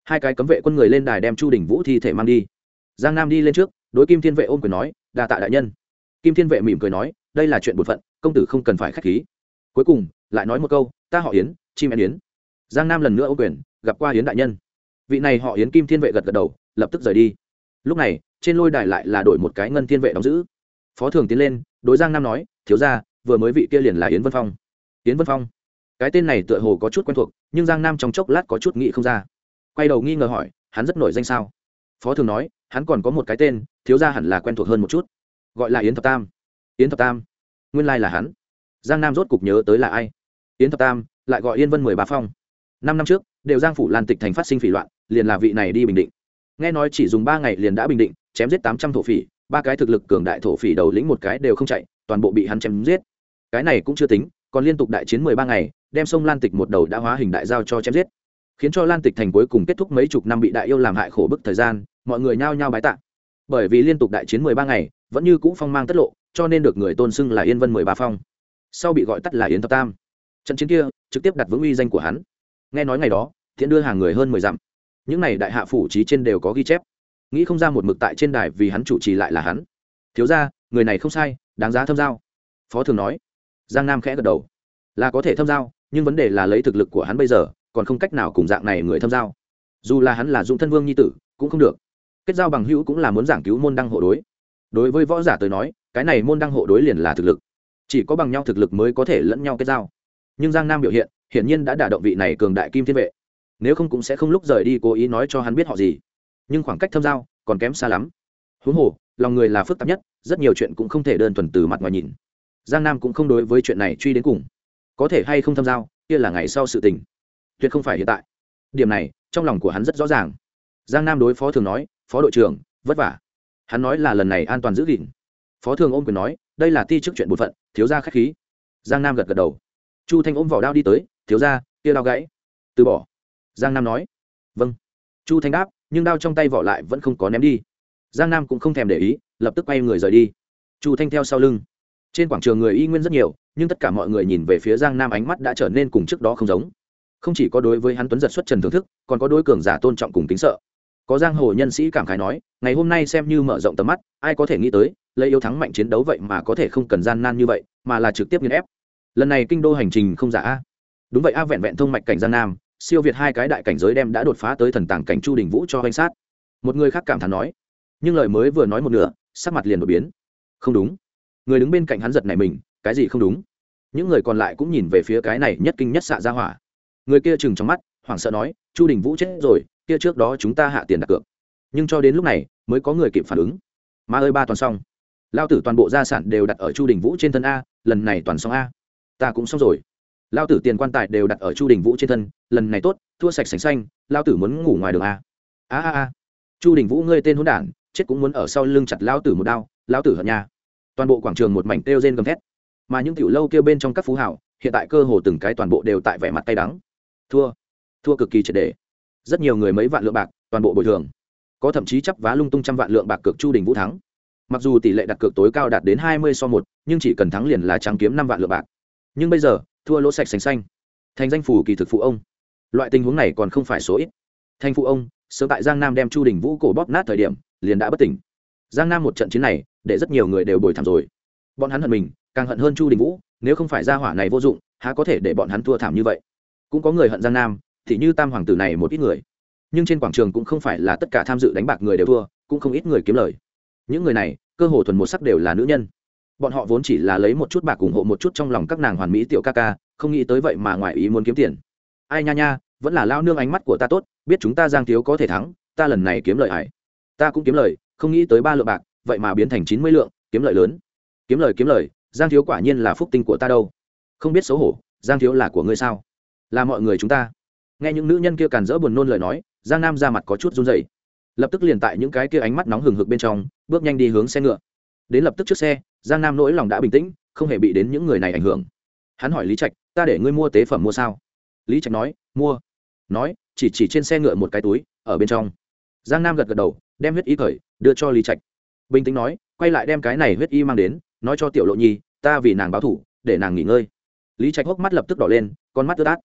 Hai cái cấm vệ quân người lên đài đem chu đình vũ thi thể mang đi. Giang nam đi lên trước, đối kim thiên vệ ôm quyền nói, đa tạ đại nhân. Kim thiên vệ mỉm cười nói, đây là chuyện bột phận, công tử không cần phải k h á c h khí. Cuối cùng, lại nói một câu, ta họ yến, chim én yến. Giang nam lần nữa ôm quyền, gặp qua yến đại nhân. Vị này họ yến kim thiên vệ gật gật đầu, lập tức rời đi. Lúc này, trên lôi đài lại là đổi một cái ngân thiên vệ đóng giữ phó thường tiến lên, đối giang nam nói, thiếu ra vừa mới vị kia liền là yến vân phong. Yến vân phong? Cái tên này tựa hồ có chút quen thuộc, nhưng giang nam trong chốc lát có chút nghĩ không ra. Quay đầu nghi ngờ hỏi, hắn rất nổi danh sao? Phó thường nói, hắn còn có một cái tên, thiếu ra hẳn là quen thuộc hơn một chút. Gọi là yến thập tam. Yến thập tam? Nguyên lai là hắn. Giang nam rốt cục nhớ tới là ai. Yến thập tam, lại gọi yên vân mười ba phong. Năm năm trước, đều giang phủ lan tịch thành phát sinh phỉ loạn, liền là vị này đi bình định. Nghe nói chỉ dùng ba ngày liền đã bình định, chém giết tám trăm thổ phỉ ba cái thực lực cường đại thổ phỉ đầu lĩnh một cái đều không chạy, toàn bộ bị hắn chém giết. Cái này cũng chưa tính, còn liên tục đại chiến mười ba ngày, đem sông lan tịch một đầu đã hóa hình đại giao cho chém giết. Khiến cho lan tịch thành cuối cùng kết thúc mấy chục năm bị đại yêu làm hại khổ bức thời gian, mọi người nhao nhao bái tạ. Bởi vì liên tục đại chiến mười ba ngày, vẫn như cũ phong mang tất lộ, cho nên được người tôn xưng là yên vân mười ba phong. Sau bị gọi tắt là yến thập tam. Trận chiến kia trực tiếp đặt vững uy danh của hắn. Nghe nói ngày đó thiện đưa hàng người hơn mười dặm. Những n à y đại hạ phủ trí trên đều có ghi chép nghĩ không ra một mực tại trên đài vì hắn chủ trì lại là hắn. Thiếu ra người này không sai, đáng giá thâm giao. Phó thường nói. Giang nam khẽ gật đầu. Là có thể thâm giao, nhưng vấn đề là lấy thực lực của hắn bây giờ, còn không cách nào cùng dạng này người thâm giao. Dù là hắn là Dung thân vương nhi tử, cũng không được. Kết giao bằng hữu cũng là muốn giảng cứu môn đăng hộ đối. Đối với võ giả tới nói, cái này môn đăng hộ đối liền là thực lực. Chỉ có bằng nhau thực lực mới có thể lẫn nhau kết giao. Nhưng giang nam biểu hiện, hiển nhiên đã đả động vị này cường đại kim thiên vệ. Nếu không cũng sẽ không lúc rời đi cố ý nói cho hắn biết họ gì nhưng khoảng cách thâm giao còn kém xa lắm. Huống hồ, lòng người là phức tạp nhất, rất nhiều chuyện cũng không thể đơn thuần từ mặt ngoài nhìn. Giang nam cũng không đối với chuyện này truy đến cùng. Có thể hay không thâm giao, kia là ngày sau sự tình. Tuyệt không phải hiện tại. Điểm này, trong lòng của hắn rất rõ ràng. Giang nam đối phó thường nói, phó đội trưởng, vất vả. Hắn nói là lần này an toàn giữ gìn. Phó thường ôm quyền nói, đây là ti trước chuyện bột phận, thiếu gia khách khí. Giang nam gật gật đầu. Chu thanh ôm vỏ đao đi tới, thiếu gia, kia đao gãy. Từ bỏ. Giang nam nói. Vâng. Chu thanh đáp nhưng đao trong tay vỏ lại vẫn không có ném đi. Giang nam cũng không thèm để ý, lập tức quay người rời đi. Chu thanh theo sau lưng. Trên quảng trường người y nguyên rất nhiều, nhưng tất cả mọi người nhìn về phía giang nam ánh mắt đã trở nên cùng trước đó không giống. Không chỉ có đối với hắn tuấn giật xuất trần thưởng thức, còn có đối cường giả tôn trọng cùng kính sợ. Có giang hồ nhân sĩ cảm khái nói, ngày hôm nay xem như mở rộng tầm mắt, ai có thể nghĩ tới, lấy yếu thắng mạnh chiến đấu vậy mà có thể không cần gian nan như vậy, mà là trực tiếp nghiên ép. Lần này kinh đô hành trình không giả a. Đúng vậy a, vẹn vẹn thông mạch cảnh gian nam siêu việt hai cái đại cảnh giới đem đã đột phá tới thần tàng cảnh chu đình vũ cho danh sát. Một người khác cảm thán nói, nhưng lời mới vừa nói một nửa, sắc mặt liền đột biến. Không đúng. Người đứng bên cạnh hắn giật này mình, cái gì không đúng? Những người còn lại cũng nhìn về phía cái này nhất kinh nhất xạ ra hỏa. Người kia chừng trong mắt, hoảng sợ nói, chu đình vũ chết rồi, kia trước đó chúng ta hạ tiền đặt cược. Nhưng cho đến lúc này, mới có người kịp phản ứng. Ma ơi ba toàn xong. Lao tử toàn bộ gia sản đều đặt ở chu đình vũ trên thân a, lần này toàn xong a. Ta cũng xong rồi lao tử tiền quan tài đều đặt ở chu đình vũ trên thân, lần này tốt, thua sạch sành xanh, lao tử muốn ngủ ngoài đường a. A a a. Chu đình vũ ngươi tên hôn đản, chết cũng muốn ở sau lưng chặt lao tử một đao, lao tử hận nhà toàn bộ quảng trường một mảnh kêu rên gầm thét. Mà những tiểu lâu kêu bên trong các phú hảo hiện tại cơ hồ từng cái toàn bộ đều tại vẻ mặt cay đắng. Thua. Thua cực kỳ triệt đề rất nhiều người mấy vạn lượng bạc, toàn bộ bồi thường. Có thậm chí chấp vá lung tung trăm vạn lượng bạc cực chu đình vũ thắng. Mặc dù tỷ lệ đặt cược tối cao đạt đến hai mươi so một, nhưng chỉ cần thắng liền là trắng kiếm năm vạn lượng bạc. Nhưng bây giờ thua lỗ sạch sành xanh. Thành danh phủ kỳ thực phụ ông. Loại tình huống này còn không phải số ít. Thành phụ ông, sớm tại giang nam đem chu đình vũ cổ bóp nát thời điểm, liền đã bất tỉnh. Giang nam một trận chiến này, để rất nhiều người đều bồi thảm rồi. Bọn hắn hận mình, càng hận hơn chu đình vũ, nếu không phải gia hỏa này vô dụng, há có thể để bọn hắn thua thảm như vậy? Cũng có người hận giang nam, thì như tam hoàng tử này một ít người. Nhưng trên quảng trường cũng không phải là tất cả tham dự đánh bạc người đều thua, cũng không ít người kiếm lời. Những người này, cơ hồ thuần một sắc đều là nữ nhân bọn họ vốn chỉ là lấy một chút bạc ủng hộ một chút trong lòng các nàng hoàn mỹ tiểu ca ca, không nghĩ tới vậy mà ngoài ý muốn kiếm tiền. Ai nha nha, vẫn là lao nương ánh mắt của ta tốt, biết chúng ta giang thiếu có thể thắng, ta lần này kiếm lợi hải ta cũng kiếm lời, không nghĩ tới ba lượng bạc, vậy mà biến thành chín mươi lượng, kiếm lợi lớn. Kiếm lời kiếm lời, giang thiếu quả nhiên là phúc tinh của ta đâu. Không biết xấu hổ, giang thiếu là của ngươi sao? Là mọi người chúng ta. Nghe những nữ nhân kia càn dỡ buồn nôn lời nói, giang nam ra mặt có chút run dày lập tức liền tại những cái kia ánh mắt nóng hừng hực bên trong, bước nhanh đi hướng xe ngựa đến lập tức trước xe, giang nam nỗi lòng đã bình tĩnh, không hề bị đến những người này ảnh hưởng. Hắn hỏi lý trạch, ta để ngươi mua tế phẩm mua sao? Lý trạch nói, mua. Nói, chỉ chỉ trên xe ngựa một cái túi, ở bên trong. Giang nam gật gật đầu, đem huyết y khởi đưa cho lý trạch. Bình tĩnh nói, quay lại đem cái này huyết y mang đến, nói cho tiểu lộ nhi, ta vì nàng báo thủ, để nàng nghỉ ngơi. Lý trạch hốc mắt lập tức đỏ lên, con mắt tơ át.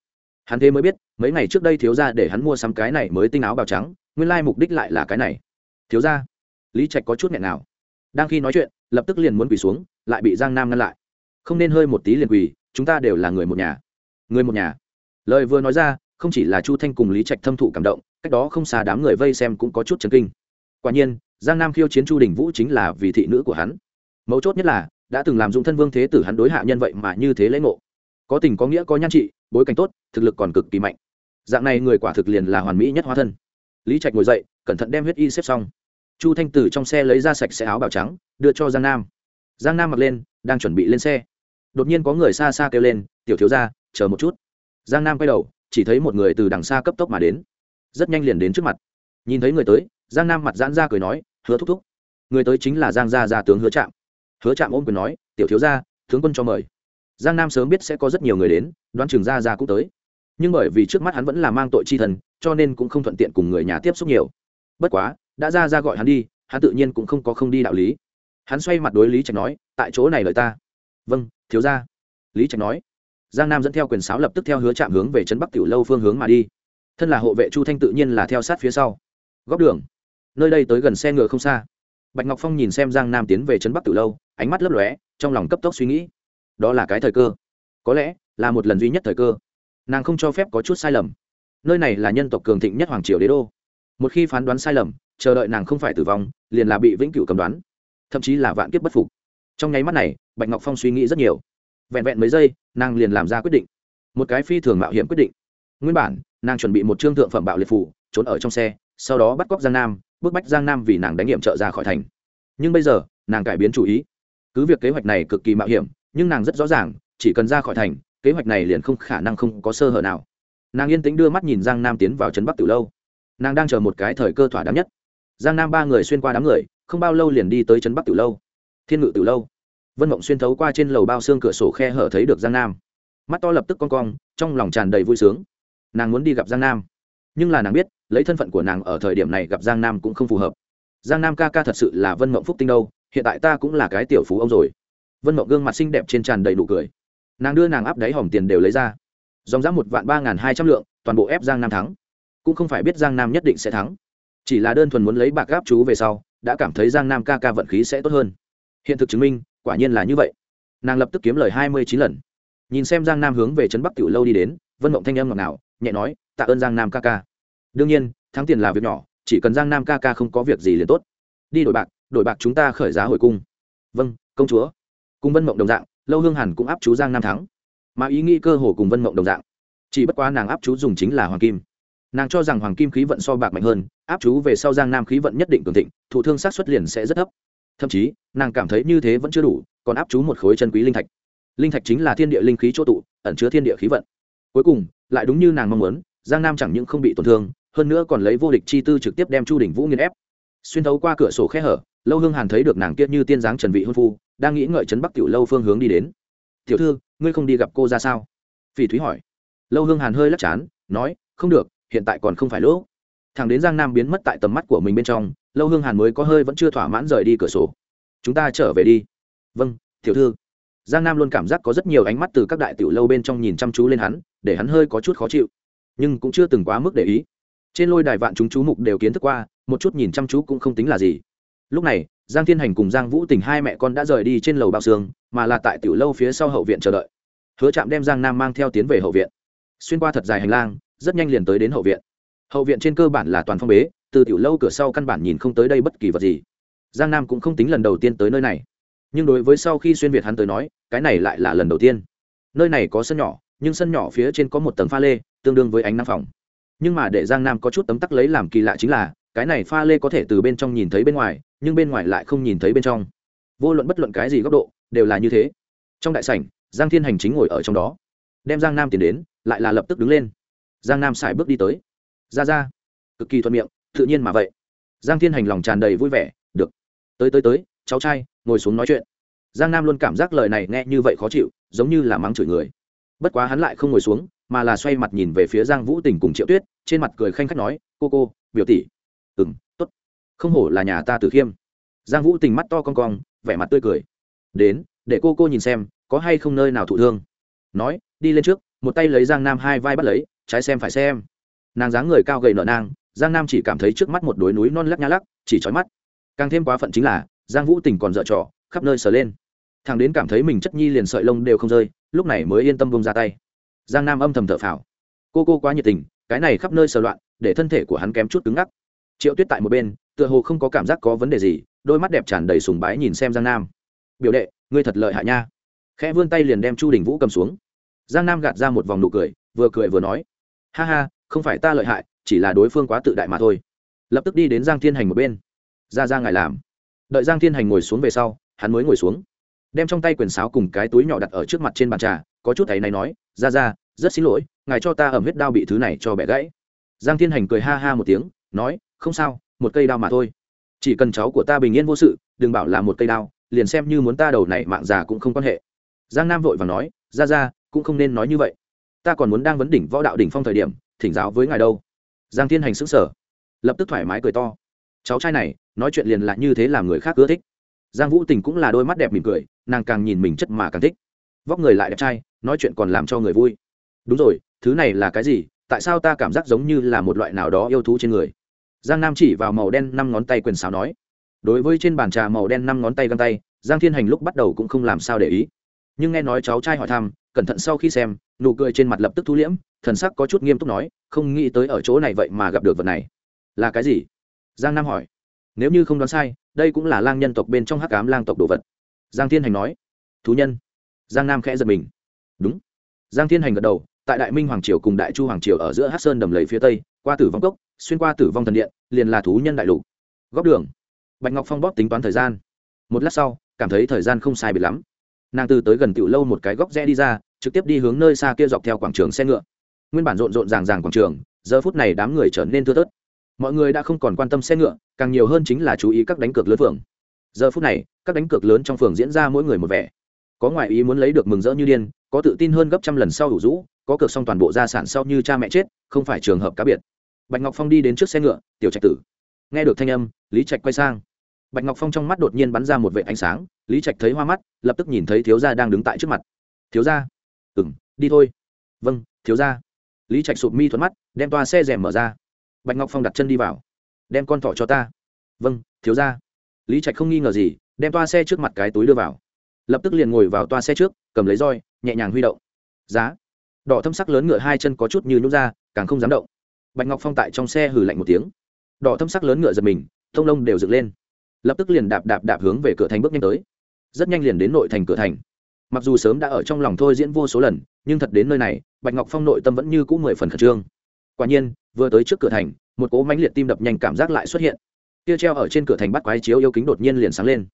Hắn thế mới biết, mấy ngày trước đây thiếu ra để hắn mua sắm cái này mới tinh áo bào trắng, nguyên lai mục đích lại là cái này. Thiếu ra lý trạch có chút nghẹn nào đang khi nói chuyện lập tức liền muốn quỳ xuống, lại bị giang nam ngăn lại. Không nên hơi một tí liền quỳ, chúng ta đều là người một nhà. Người một nhà. Lời vừa nói ra, không chỉ là chu thanh cùng lý trạch thâm thụ cảm động, cách đó không xa đám người vây xem cũng có chút chấn kinh. Quả nhiên, giang nam khiêu chiến chu đình vũ chính là vì thị nữ của hắn. Mấu chốt nhất là, đã từng làm dụng thân vương thế tử hắn đối hạ nhân vậy mà như thế lễ ngộ. Có tình có nghĩa có nhan trị, bối cảnh tốt, thực lực còn cực kỳ mạnh. Dạng này người quả thực liền là hoàn mỹ nhất hóa thân. Lý trạch ngồi dậy, cẩn thận đem huyết y xếp xong chu thanh tử trong xe lấy ra sạch sẽ áo bào trắng, đưa cho giang nam. Giang nam mặc lên, đang chuẩn bị lên xe. Đột nhiên có người xa xa kêu lên, tiểu thiếu ra chờ một chút. Giang nam quay đầu, chỉ thấy một người từ đằng xa cấp tốc mà đến. Rất nhanh liền đến trước mặt. Nhìn thấy người tới, giang nam mặt giãn ra cười nói, hứa thúc thúc. Người tới chính là giang gia gia tướng hứa trạm. Hứa trạm ôm quyền nói, tiểu thiếu gia, tướng quân cho mời. Giang nam sớm biết sẽ có rất nhiều người đến, đoán trường gia gia cũng tới. Nhưng bởi vì trước mắt hắn vẫn là mang tội chi thần, cho nên cũng không thuận tiện cùng người nhà tiếp xúc nhiều. Bất quá đã ra ra gọi hắn đi, hắn tự nhiên cũng không có không đi đạo lý. Hắn xoay mặt đối lý trạch nói, tại chỗ này lời ta. Vâng thiếu gia. Lý trạch nói. Giang nam dẫn theo quyền sáo lập tức theo hứa chạm hướng về trấn bắc tiểu lâu phương hướng mà đi. Thân là hộ vệ chu thanh tự nhiên là theo sát phía sau. Góc đường. Nơi đây tới gần xe ngựa không xa. Bạch ngọc phong nhìn xem giang nam tiến về trấn bắc tiểu lâu, ánh mắt lấp lóe, trong lòng cấp tốc suy nghĩ. Đó là cái thời cơ. Có lẽ là một lần duy nhất thời cơ. Nàng không cho phép có chút sai lầm. Nơi này là nhân tộc cường thịnh nhất hoàng triều đế đô một khi phán đoán sai lầm, chờ đợi nàng không phải tử vong, liền là bị vĩnh cửu cầm đoán, thậm chí là vạn kiếp bất phục. Trong nháy mắt này, bạch ngọc phong suy nghĩ rất nhiều. Vẹn vẹn mấy giây, nàng liền làm ra quyết định. Một cái phi thường mạo hiểm quyết định. Nguyên bản, nàng chuẩn bị một trương thượng phẩm bạo liệt phủ trốn ở trong xe, sau đó bắt cóc giang nam, bức bách giang nam vì nàng đánh nghiệm trợ ra khỏi thành. Nhưng bây giờ, nàng cải biến chủ ý. Cứ việc kế hoạch này cực kỳ mạo hiểm, nhưng nàng rất rõ ràng, chỉ cần ra khỏi thành, kế hoạch này liền không khả năng không có sơ hở nào. Nàng yên tĩnh đưa mắt nhìn giang nam tiến vào trấn bắc từ lâu nàng đang chờ một cái thời cơ thỏa đáng nhất. Giang nam ba người xuyên qua đám người, không bao lâu liền đi tới trấn bắc từ lâu. Thiên ngự từ lâu. Vân mộng xuyên thấu qua trên lầu bao xương cửa sổ khe hở thấy được giang nam. Mắt to lập tức con cong, trong lòng tràn đầy vui sướng. Nàng muốn đi gặp giang nam. Nhưng là nàng biết, lấy thân phận của nàng ở thời điểm này gặp giang nam cũng không phù hợp. Giang nam ca ca thật sự là vân mộng phúc tinh đâu, hiện tại ta cũng là cái tiểu phú ông rồi. Vân mộng gương mặt xinh đẹp trên tràn đầy đủ cười. Nàng đưa nàng áp đáy hòm tiền đều lấy ra. Dòng giá một vạn ba n g h n hai trăm lượng, toàn bộ ép giang nam thắng cũng không phải biết giang nam nhất định sẽ thắng. Chỉ là đơn thuần muốn lấy bạc gáp chú về sau, đã cảm thấy giang nam ca ca vận khí sẽ tốt hơn. Hiện thực chứng minh, quả nhiên là như vậy. Nàng lập tức kiếm lời hai mươi chín lần. Nhìn xem giang nam hướng về trấn bắc tiểu lâu đi đến, vân mộng thanh âm ngọt ngào, nhẹ nói, tạ ơn giang nam ca ca. Đương nhiên, thắng tiền là việc nhỏ, chỉ cần giang nam ca ca không có việc gì liền tốt. Đi đổi bạc đổi bạc chúng ta khởi giá hồi cung. Vâng công chúa. Cùng vân mộng đồng dạng, lâu hương hàn cũng áp chú giang nam thắng. Mà ý nghĩ cơ hồ cùng vân mộng đồng dạng, chỉ bất quá nàng áp chú dùng chính là hoàng kim nàng cho rằng hoàng kim khí vận so bạc mạnh hơn, áp chú về sau giang nam khí vận nhất định cường thịnh thủ thương sát xuất liền sẽ rất thấp. Thậm chí, nàng cảm thấy như thế vẫn chưa đủ, còn áp chú một khối chân quý linh thạch. Linh thạch chính là thiên địa linh khí chỗ tụ, ẩn chứa thiên địa khí vận. Cuối cùng, lại đúng như nàng mong muốn, giang nam chẳng những không bị tổn thương, hơn nữa còn lấy vô địch chi tư trực tiếp đem chu đình vũ nghiên ép. Xuyên thấu qua cửa sổ khe hở, lâu hương hàn thấy được nàng kia như tiên giáng trần vị hôn phu, đang nghĩ ngợi trấn bắc tiểu lâu phương hướng đi đến. Tiểu thư, ngươi không đi gặp cô ra sao? Phỉ thúy hỏi. Lâu hương hàn hơi lắc chán, nói, không được hiện tại còn không phải lỗ thằng đến giang nam biến mất tại tầm mắt của mình bên trong, lâu hương hàn mới có hơi vẫn chưa thỏa mãn rời đi cửa sổ. Chúng ta trở về đi. Vâng tiểu thư. Giang nam luôn cảm giác có rất nhiều ánh mắt từ các đại tiểu lâu bên trong nhìn chăm chú lên hắn, để hắn hơi có chút khó chịu. Nhưng cũng chưa từng quá mức để ý. Trên lôi đài vạn chúng chú mục đều kiến thức qua, một chút nhìn chăm chú cũng không tính là gì. Lúc này, giang thiên hành cùng giang vũ tình hai mẹ con đã rời đi trên lầu bao xương, mà là tại tiểu lâu phía sau hậu viện chờ đợi. Hứa trạm đem giang nam mang theo tiến về hậu viện. Xuyên qua thật dài hành lang rất nhanh liền tới đến hậu viện. Hậu viện trên cơ bản là toàn phong bế, từ tiểu lâu cửa sau căn bản nhìn không tới đây bất kỳ vật gì. Giang nam cũng không tính lần đầu tiên tới nơi này. Nhưng đối với sau khi xuyên việt hắn tới nói, cái này lại là lần đầu tiên. Nơi này có sân nhỏ, nhưng sân nhỏ phía trên có một tầng pha lê, tương đương với ánh năng phòng. Nhưng mà để giang nam có chút tấm tắc lấy làm kỳ lạ chính là, cái này pha lê có thể từ bên trong nhìn thấy bên ngoài, nhưng bên ngoài lại không nhìn thấy bên trong. Vô luận bất luận cái gì góc độ, đều là như thế. Trong đại sảnh, giang thiên hành chính ngồi ở trong đó. Đem giang nam tiến đến, lại là lập tức đứng lên giang nam xài bước đi tới. Ra ra. Cực kỳ thuận miệng, tự nhiên mà vậy. Giang thiên hành lòng tràn đầy vui vẻ, được. Tới tới tới, cháu trai, ngồi xuống nói chuyện. Giang nam luôn cảm giác lời này nghe như vậy khó chịu, giống như là mắng chửi người. Bất quá hắn lại không ngồi xuống, mà là xoay mặt nhìn về phía giang vũ tình cùng triệu tuyết, trên mặt cười khanh khách nói, cô cô, biểu tỷ. Ừ m t ố t không hổ là nhà ta tử khiêm. Giang vũ tình mắt to con cong, vẻ mặt tươi cười. Đến, để cô cô nhìn xem, có hay không nơi nào thụ thương? Nói, đi lên trước, một tay lấy giang nam hai vai bắt lấy trái xem phải xem. Nàng dáng người cao gầy nợ nang, giang nam chỉ cảm thấy trước mắt một đồi núi non lắc nhá lắc, chỉ trói mắt. Càng thêm quá phận chính là, giang vũ tình còn dợ trọ khắp nơi sờ lên. Thằng đến cảm thấy mình chất nhi liền sợi lông đều không rơi, lúc này mới yên tâm bông ra tay. Giang nam âm thầm thở phào. Cô cô quá nhiệt tình, cái này khắp nơi sờ loạn, để thân thể của hắn kém chút cứng ngắc. Triệu tuyết tại một bên, tựa hồ không có cảm giác có vấn đề gì, đôi mắt đẹp tràn đầy sùng bái nhìn xem giang nam. Biểu đệ, ngươi thật lợi hại nha. Khẽ vươn tay liền đem chu đình vũ cầm xuống. Giang nam gạt ra một vòng nụ cười, vừa cười vừa nói ha ha, không phải ta lợi hại, chỉ là đối phương quá tự đại mà thôi. Lập tức đi đến giang thiên hành một bên. Ra ra ngài làm. Đợi giang thiên hành ngồi xuống về sau, hắn mới ngồi xuống. Đem trong tay quyền sáo cùng cái túi nhỏ đặt ở trước mặt trên bàn trà, có chút thấy này nói, ra ra, rất xin lỗi, ngài cho ta ẩm huyết đao bị thứ này cho bẻ gãy. Giang thiên hành cười ha ha một tiếng, nói, không sao, một cây đao mà thôi. Chỉ cần cháu của ta bình yên vô sự, đừng bảo là một cây đao, liền xem như muốn ta đầu này mạng già cũng không quan hệ. Giang nam vội và nói, ra ra, cũng không nên nói như vậy ta còn muốn đang vấn đỉnh võ đạo đỉnh phong thời điểm, thỉnh giáo với ngài đâu. Giang thiên hành xứng sở lập tức thoải mái cười to. Cháu trai này, nói chuyện liền lại như thế làm người khác ưa thích. Giang vũ tình cũng là đôi mắt đẹp mỉm cười, nàng càng nhìn mình chất mà càng thích. Vóc người lại đẹp trai, nói chuyện còn làm cho người vui. Đúng rồi, thứ này là cái gì? Tại sao ta cảm giác giống như là một loại nào đó yêu thú trên người? Giang nam chỉ vào màu đen năm ngón tay quyền sáo nói. Đối với trên bàn trà màu đen năm ngón tay găng tay, giang thiên hành lúc bắt đầu cũng không làm sao để ý. Nhưng nghe nói cháu trai hỏi thăm, cẩn thận sau khi xem nụ cười trên mặt lập tức thu liễm, thần sắc có chút nghiêm túc nói, không nghĩ tới ở chỗ này vậy mà gặp được vật này. Là cái gì? Giang nam hỏi. Nếu như không đoán sai, đây cũng là lang nhân tộc bên trong hắc cám lang tộc đồ vật. Giang thiên hành nói. Thú nhân. Giang nam khẽ giật mình. Đúng. Giang thiên hành gật đầu, tại đại minh hoàng triều cùng đại chu hoàng triều ở giữa hát sơn đầm lầy phía tây, qua tử vong cốc, xuyên qua tử vong thần điện, liền là thú nhân đại lục. Góc đường. Bạch ngọc phong bóp tính toán thời gian. Một lát sau, cảm thấy thời gian không sai biệt lắm. Nàng từ tới gần tiểu lâu một cái góc rẽ đi ra trực tiếp đi hướng nơi xa kia dọc theo quảng trường xe ngựa. Nguyên bản rộn rộn ràng ràng quảng trường, giờ phút này đám người trở nên thưa thớt. Mọi người đã không còn quan tâm xe ngựa, càng nhiều hơn chính là chú ý các đánh cược lớn phường. Giờ phút này, các đánh cược lớn trong phường diễn ra mỗi người một vẻ. Có ngoại ý muốn lấy được mừng rỡ như điên, có tự tin hơn gấp trăm lần sau đủ rũ, có cược xong toàn bộ gia sản sau như cha mẹ chết, không phải trường hợp cá biệt. Bạch ngọc phong đi đến trước xe ngựa, tiểu trạch tử. Nghe được thanh âm, lý trạch quay sang. Bạch ngọc phong trong mắt đột nhiên bắn ra một vệ ánh sáng, lý trạch thấy hoa mắt, lập tức nhìn thấy thiếu gia đang đứng tại trước mặt. Thiếu gia ừ m đi thôi. Vâng thiếu gia. Lý trạch sụp mi thuận mắt, đem toa xe rèm mở ra. Bạch ngọc phong đặt chân đi vào. Đem con thỏ cho ta. Vâng thiếu gia. Lý trạch không nghi ngờ gì, đem toa xe trước mặt cái túi đưa vào. Lập tức liền ngồi vào toa xe trước, cầm lấy roi, nhẹ nhàng huy động. Giá. Đỏ thâm sắc lớn ngựa hai chân có chút như nhút ra, càng không dám động. Bạch ngọc phong tại trong xe hử lạnh một tiếng. Đỏ thâm sắc lớn ngựa giật mình, thông lông đều dựng lên. Lập tức liền đạp đạp đạp hướng về cửa thành bước nhanh tới. Rất nhanh liền đến nội thành cửa thành mặc dù sớm đã ở trong lòng thôi diễn vô số lần, nhưng thật đến nơi này, bạch ngọc phong nội tâm vẫn như c ũ mười phần khẩn trương. Quả nhiên, vừa tới trước cửa thành, một cỗ mãnh liệt tim đập nhanh cảm giác lại xuất hiện. Tia treo ở trên cửa thành bắt quái chiếu yêu kính đột nhiên liền sáng lên.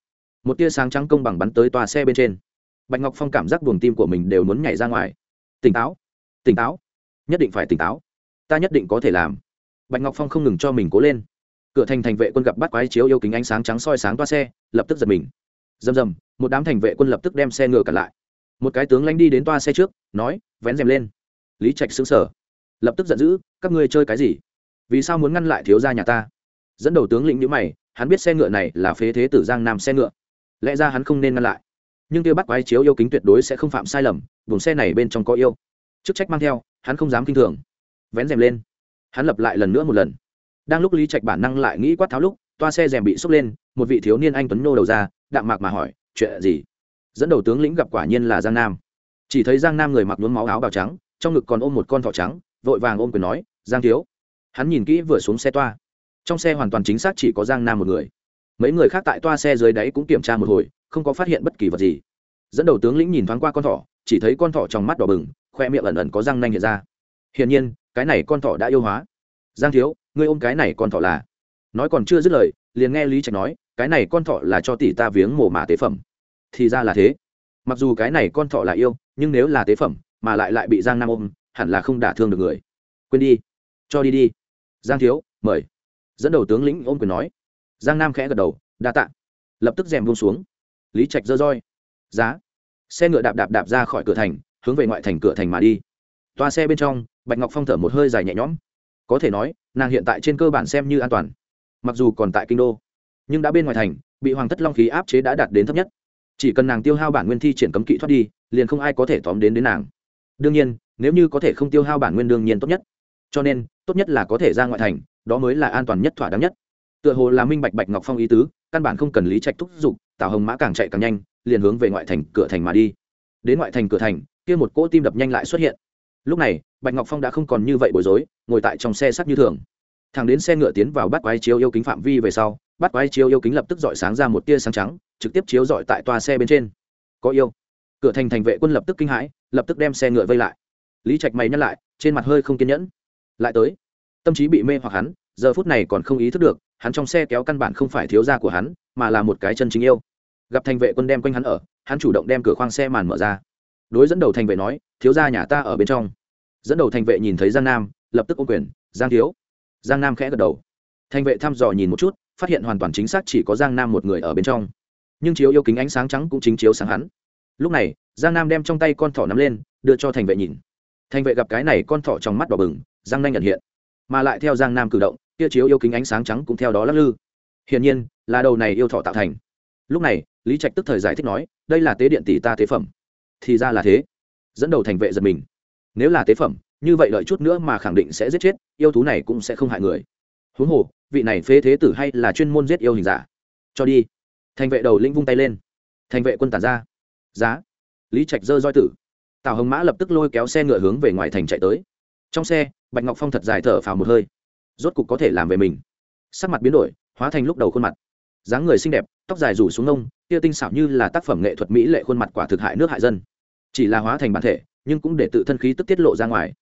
Một tia sáng trắng công bằng bắn tới tòa xe bên trên. Bạch ngọc phong cảm giác buồng tim của mình đều muốn nhảy ra ngoài. Tỉnh táo tỉnh táo, nhất định phải tỉnh táo, ta nhất định có thể làm. Bạch ngọc phong không ngừng cho mình cố lên. Cửa thành thành vệ quân gặp bắt quái chiếu yêu kính ánh sáng trắng soi sáng toa xe, lập tức giật mình dầm dầm, một đám thành vệ quân lập tức đem xe ngựa cản lại. Một cái tướng lãnh đi đến toa xe trước, nói, vén rèm lên. Lý trạch sững sờ, lập tức giận dữ, các ngươi chơi cái gì? Vì sao muốn ngăn lại thiếu gia nhà ta? Dẫn đầu tướng lĩnh nhíu mày, hắn biết xe ngựa này là phế thế tử giang nam xe ngựa. Lẽ ra hắn không nên ngăn lại. Nhưng kia bắt quái chiếu yêu kính tuyệt đối sẽ không phạm sai lầm, buồng xe này bên trong có yêu. Chức trách mang theo, hắn không dám kinh thường. Vén rèm lên. Hắn lập lại lần nữa một lần. Đang lúc lý trạch bản năng lại nghĩ quát tháo lúc toa xe rèm bị xốc lên, một vị thiếu niên anh tuấn nô đầu ra, đạm mạc mà hỏi, chuyện gì? Dẫn đầu tướng lĩnh gặp quả nhiên là giang nam. Chỉ thấy giang nam người mặc nhuốm máu áo bào trắng, trong ngực còn ôm một con thỏ trắng, vội vàng ôm quyền nói, giang thiếu. Hắn nhìn kỹ vừa xuống xe toa. Trong xe hoàn toàn chính xác chỉ có giang nam một người. Mấy người khác tại toa xe dưới đáy cũng kiểm tra một hồi, không có phát hiện bất kỳ vật gì. Dẫn đầu tướng lĩnh nhìn thoáng qua con thỏ, chỉ thấy con thỏ trong mắt đỏ bừng, khoe miệng ẩn ẩn có răng nanh hiện ra. Hiển nhiên, cái này con thỏ đã yêu hóa. Giang thiếu, ngươi ôm cái này con thỏ là? Nói còn chưa dứt lời, liền nghe lý trạch nói, cái này con thọ là cho tỷ ta viếng mồ mả tế phẩm. Thì ra là thế. Mặc dù cái này con thọ là yêu, nhưng nếu là tế phẩm, mà lại lại bị giang nam ôm, hẳn là không đả thương được người. Quên đi, cho đi đi. Giang thiếu, mời. Dẫn đầu tướng lĩnh ôm quyền nói. Giang nam khẽ gật đầu, đa tạ. Lập tức rèm buông xuống. Lý trạch dơ roi. Giá. Xe ngựa đạp đạp đạp ra khỏi cửa thành, hướng về ngoại thành cửa thành mà đi. Toa xe bên trong, bạch ngọc phong thở một hơi dài nhẹ nhõm. Có thể nói, nàng hiện tại trên cơ bản xem như an toàn mặc dù còn tại kinh đô, nhưng đã bên ngoài thành, bị hoàng thất long khí áp chế đã đạt đến thấp nhất. Chỉ cần nàng tiêu hao bản nguyên thi triển cấm kỵ thoát đi, liền không ai có thể tóm đến đến nàng. Đương nhiên, nếu như có thể không tiêu hao bản nguyên đương nhiên tốt nhất. Cho nên, tốt nhất là có thể ra ngoại thành, đó mới là an toàn nhất, thỏa đáng nhất. Tựa hồ là minh bạch bạch ngọc phong ý tứ, căn bản không cần lý trạch thúc giục, tào hồng mã càng chạy càng nhanh, liền hướng về ngoại thành cửa thành mà đi. Đến ngoại thành cửa thành, kia một cỗ tim đập nhanh lại xuất hiện. Lúc này, bạch ngọc phong đã không còn như vậy bối rối, ngồi tại trong xe sắt như thường thằng đến xe ngựa tiến vào bắt quái chiếu yêu kính phạm vi về sau, bắt quái chiếu yêu kính lập tức dọi sáng ra một tia sáng trắng, trực tiếp chiếu dọi tại toa xe bên trên. Có yêu. Cửa thành thành vệ quân lập tức kinh hãi, lập tức đem xe ngựa vây lại. Lý trạch mày nhắc lại, trên mặt hơi không kiên nhẫn. Lại tới. Tâm trí bị mê hoặc hắn, giờ phút này còn không ý thức được, hắn trong xe kéo căn bản không phải thiếu gia của hắn, mà là một cái chân chính yêu. Gặp thành vệ quân đem quanh hắn ở, hắn chủ động đem cửa khoang xe màn mở ra. Đối dẫn đầu thành vệ nói, thiếu gia nhà ta ở bên trong. Dẫn đầu thành vệ nhìn thấy giang nam, lập tức ô quyền, giang thiếu giang nam khẽ gật đầu. Thành vệ thăm dò nhìn một chút, phát hiện hoàn toàn chính xác chỉ có giang nam một người ở bên trong. Nhưng chiếu yêu kính ánh sáng trắng cũng chính chiếu sáng hắn. Lúc này, giang nam đem trong tay con thỏ nắm lên, đưa cho thành vệ nhìn. Thành vệ gặp cái này con thỏ trong mắt đỏ bừng, giang nanh nhận hiện. Mà lại theo giang nam cử động, kia chiếu yêu kính ánh sáng trắng cũng theo đó lắc lư. Hiển nhiên, là đầu này yêu thọ tạo thành. Lúc này, lý trạch tức thời giải thích nói, đây là tế điện tỷ ta tế phẩm. Thì ra là thế. Dẫn đầu thành vệ giật mình. Nếu là tế phẩm như vậy đợi chút nữa mà khẳng định sẽ giết chết, yêu thú này cũng sẽ không hại người. Huống hồ, vị này phế thế tử hay là chuyên môn giết yêu hình giả. Cho đi. Thành vệ đầu linh vung tay lên. Thành vệ quân tản ra. Giá. Lý trạch dơ roi tử. Tào hồng mã lập tức lôi kéo xe ngựa hướng về ngoài thành chạy tới. Trong xe, bạch ngọc phong thật dài thở phào một hơi. Rốt cục có thể làm về mình. Sắc mặt biến đổi, hóa thành lúc đầu khuôn mặt. Dáng người xinh đẹp, tóc dài rủ xuống nông tia tinh xảo như là tác phẩm nghệ thuật mỹ lệ khuôn mặt quả thực hại nước hại dân. Chỉ là hóa thành bản thể, nhưng cũng để tự thân khí tức tiết lộ ra ngoài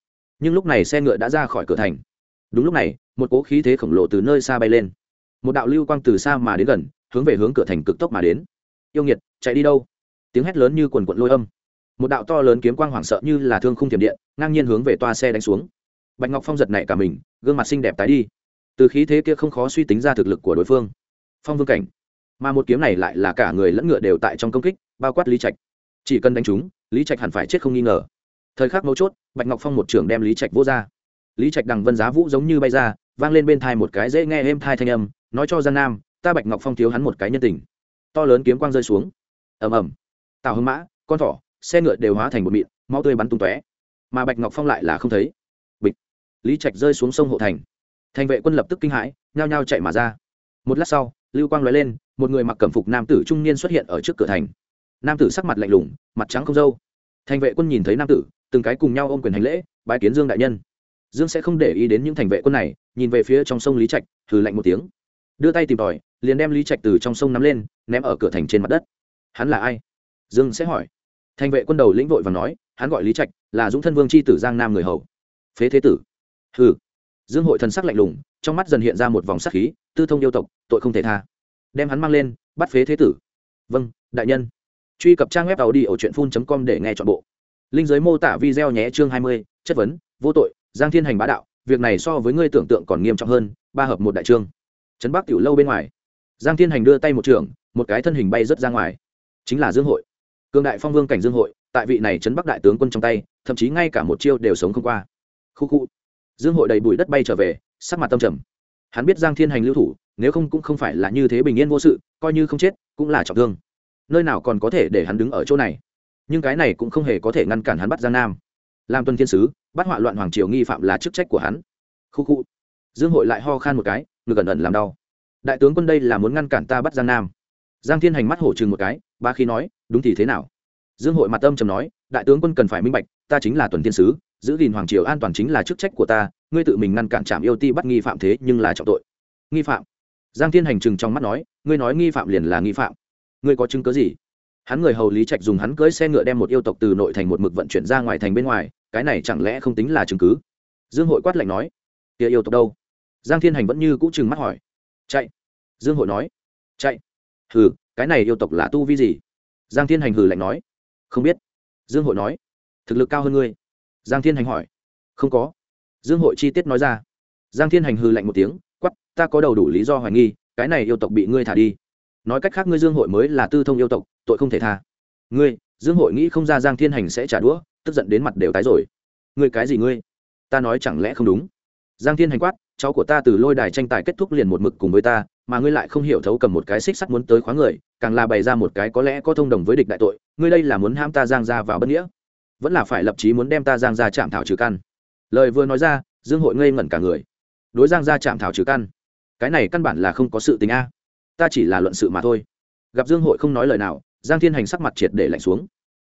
nhưng lúc này xe ngựa đã ra khỏi cửa thành. Đúng lúc này, một cỗ khí thế khổng lồ từ nơi xa bay lên. Một đạo lưu quang từ xa mà đến gần, hướng về hướng cửa thành cực tốc mà đến. Yêu nghiệt, chạy đi đâu? Tiếng hét lớn như quần quận lôi âm. Một đạo to lớn kiếm quang hoảng sợ như là thương khung thiểm điện, ngang nhiên hướng về toa xe đánh xuống. Bạch ngọc phong giật nảy cả mình, gương mặt xinh đẹp tái đi. Từ khí thế kia không khó suy tính ra thực lực của đối phương. Phong vương cảnh. Mà một kiếm này lại là cả người lẫn ngựa đều tại trong công kích, bao quát lý trạch. Chỉ cần đánh chúng lý trạch hẳn phải chết không nghi ngờ thời khắc mấu chốt, bạch ngọc phong một trưởng đem lý trạch vô ra. Lý trạch đằng vân giá vũ giống như bay ra, vang lên bên thai một cái dễ nghe êm thai thanh âm, nói cho gian nam, ta bạch ngọc phong thiếu hắn một cái nhân tình. To lớn kiếm quang rơi xuống. Ầm ầm. Tào hưng mã, con thỏ, xe ngựa đều hóa thành một mịn, máu tươi bắn tung tóe. Mà bạch ngọc phong lại là không thấy. Bịch. Lý trạch rơi xuống sông hộ thành. Thành vệ quân lập tức kinh hãi, nhao nhao chạy mà ra. Một lát sau, lưu quang nói lên, một người mặc cẩm phục nam tử trung niên xuất hiện ở trước cửa thành. Nam tử sắc mặt lạnh lùng, mặt trắng không dâu thành vệ quân nhìn thấy nam tử, từng cái cùng nhau ôm quyền hành lễ, bái kiến dương đại nhân. Dương sẽ không để ý đến những thành vệ quân này, nhìn về phía trong sông lý trạch thử lạnh một tiếng. Đưa tay tìm tòi, liền đem lý trạch từ trong sông nắm lên, ném ở cửa thành trên mặt đất. Hắn là ai? Dương sẽ hỏi. Thành vệ quân đầu lĩnh vội và nói, hắn gọi lý trạch, là dũng thân vương c h i tử giang nam người hầu. Phế thế tử. Hừ. Dương hội thần sắc lạnh lùng, trong mắt dần hiện ra một vòng sắc khí, tư thông yêu tộc, tội không thể tha. Đem hắn mang lên, bắt phế thế tử. Vâng đại nhân truy cập trang web tàu đi ở truyện com để nghe t h ọ n bộ. Linh giới mô tả video nhé, chương hai mươi, chất vấn, vô tội, giang thiên hành bá đạo, việc này so với ngươi tưởng tượng còn nghiêm trọng hơn, ba hợp một đại trương. Trấn bắc tiểu lâu bên ngoài, giang thiên hành đưa tay một trường, một cái thân hình bay rớt ra ngoài. Chính là dương hội. Cương đại phong vương cảnh dương hội, tại vị này trấn bắc đại tướng quân trong tay, thậm chí ngay cả một chiêu đều sống không qua. Khu khu. Dương hội đầy bụi đất bay trở về, sắc mặt tâm trầm. Hắn biết giang thiên hành lưu thủ, nếu không cũng không phải là như thế bình yên vô sự, coi như không chết, cũng là trọng thương nơi nào còn có thể để hắn đứng ở chỗ này? Nhưng cái này cũng không hề có thể ngăn cản hắn bắt giang nam. Làm tuân thiên sứ, bắt họa loạn hoàng triều nghi phạm là chức trách của hắn. Khu khu. Dương hội lại ho khan một cái, ngực ẩn ẩn làm đau. Đại tướng quân đây là muốn ngăn cản ta bắt giang nam. Giang thiên hành mắt hổ chừng một cái, ba khi nói, đúng thì thế nào? Dương hội mặt âm trầm nói, đại tướng quân cần phải minh bạch, ta chính là tuần thiên sứ, giữ gìn hoàng triều an toàn chính là chức trách của ta, ngươi tự mình ngăn cản trạm yêu ti bắt nghi phạm thế nhưng là trọng tội. Nghi phạm. Giang thiên hành chừng trong mắt nói, ngươi nói nghi phạm liền là nghi phạm ngươi có chứng cớ gì? Hắn người hầu lý trạch dùng hắn cưỡi xe ngựa đem một yêu tộc từ nội thành một mực vận chuyển ra ngoài thành bên ngoài, cái này chẳng lẽ không tính là chứng cứ? Dương hội quát lạnh nói. Kia yêu tộc đâu? Giang thiên hành vẫn như cũ chừng mắt hỏi. Chạy. Dương hội nói. Chạy. Hừ, cái này yêu tộc là tu vi gì? Giang thiên hành hừ lạnh nói. Không biết. Dương hội nói. Thực lực cao hơn ngươi. Giang thiên hành hỏi. Không có. Dương hội chi tiết nói ra. Giang thiên hành hừ lạnh một tiếng quắp ta có đầu đủ lý do hoài nghi, cái này yêu tộc bị ngươi thả đi nói cách khác ngươi dương hội mới là tư thông yêu tộc, tội không thể tha. Ngươi, dương hội nghĩ không ra giang thiên hành sẽ trả đũa, tức giận đến mặt đều tái rồi. Ngươi cái gì ngươi? Ta nói chẳng lẽ không đúng? Giang thiên hành quát, cháu của ta từ lôi đài tranh tài kết thúc liền một mực cùng với ta, mà ngươi lại không hiểu thấu cầm một cái xích sắt muốn tới khóa người, càng là bày ra một cái có lẽ có thông đồng với địch đại tội, ngươi đây là muốn ham ta giang ra vào bất nghĩa. Vẫn là phải lập chí muốn đem ta giang ra chạm thảo trừ căn. Lời vừa nói ra, dương hội ngây ngẩn cả người. Đối giang ra chạm thảo trừ căn, cái này căn bản là không có sự tình a ta chỉ là luận sự mà thôi. Gặp dương hội không nói lời nào, giang thiên hành sắc mặt triệt để lạnh xuống.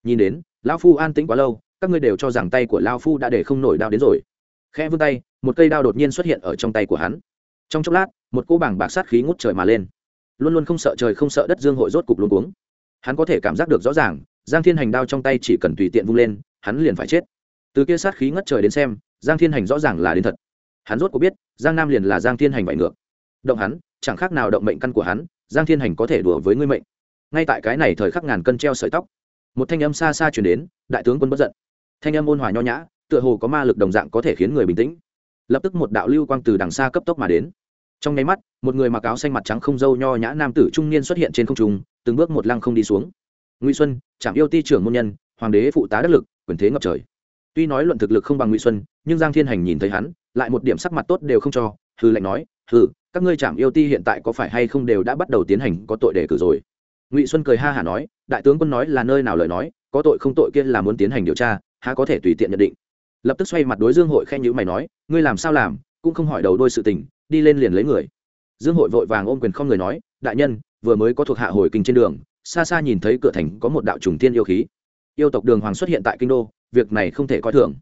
Nhìn đến, lão phu an tĩnh quá lâu, các ngươi đều cho rằng tay của lao phu đã để không nổi đao đến rồi. Khẽ vươn tay, một cây đao đột nhiên xuất hiện ở trong tay của hắn. Trong chốc lát, một cô bảng bạc sát khí ngút trời mà lên. Luôn luôn không sợ trời không sợ đất dương hội rốt cục luôn cuống. Hắn có thể cảm giác được rõ ràng, giang thiên hành đao trong tay chỉ cần tùy tiện vung lên, hắn liền phải chết. Từ kia sát khí ngất trời đến xem, giang thiên hành rõ ràng là đến thật. Hắn rốt có biết, giang nam liền là giang thiên hành bại ngược. Động hắn chẳng khác nào động mệnh căn của hắn, giang thiên hành có thể đùa với ngươi mệnh. Ngay tại cái này thời khắc ngàn cân treo sợi tóc, một thanh âm xa xa chuyển đến, đại tướng quân bất giận. Thanh âm ôn hòa nho nhã, tựa hồ có ma lực đồng dạng có thể khiến người bình tĩnh. Lập tức một đạo lưu quang từ đằng xa cấp tốc mà đến. Trong nháy mắt, một người mặc áo xanh mặt trắng không dâu nho nhã nam tử trung niên xuất hiện trên không trung, từng bước một lăng không đi xuống. Ngụy xuân trạm yêu ti trưởng môn nhân, hoàng đế phụ tá đắc lực, quyền thế ngập trời. Tuy nói luận thực lực không bằng ngụy xuân, nhưng giang thiên hành nhìn thấy hắn, lại một điểm sắc mặt tốt đều không cho hư lệnh nói hư các ngươi trạm yêu ti hiện tại có phải hay không đều đã bắt đầu tiến hành có tội đề cử rồi? Ngụy xuân cười ha hả nói, đại tướng quân nói là nơi nào lời nói, có tội không tội kia là muốn tiến hành điều tra, há có thể tùy tiện nhận định. Lập tức xoay mặt đối dương hội khen nhữ mày nói, ngươi làm sao làm, cũng không hỏi đầu đôi sự tình, đi lên liền lấy người. Dương hội vội vàng ôm quyền không người nói, đại nhân, vừa mới có thuộc hạ hồi kinh trên đường, xa xa nhìn thấy cửa thành có một đạo trùng tiên yêu khí. Yêu tộc đường hoàng xuất hiện tại kinh đô, việc này không thể coi thường.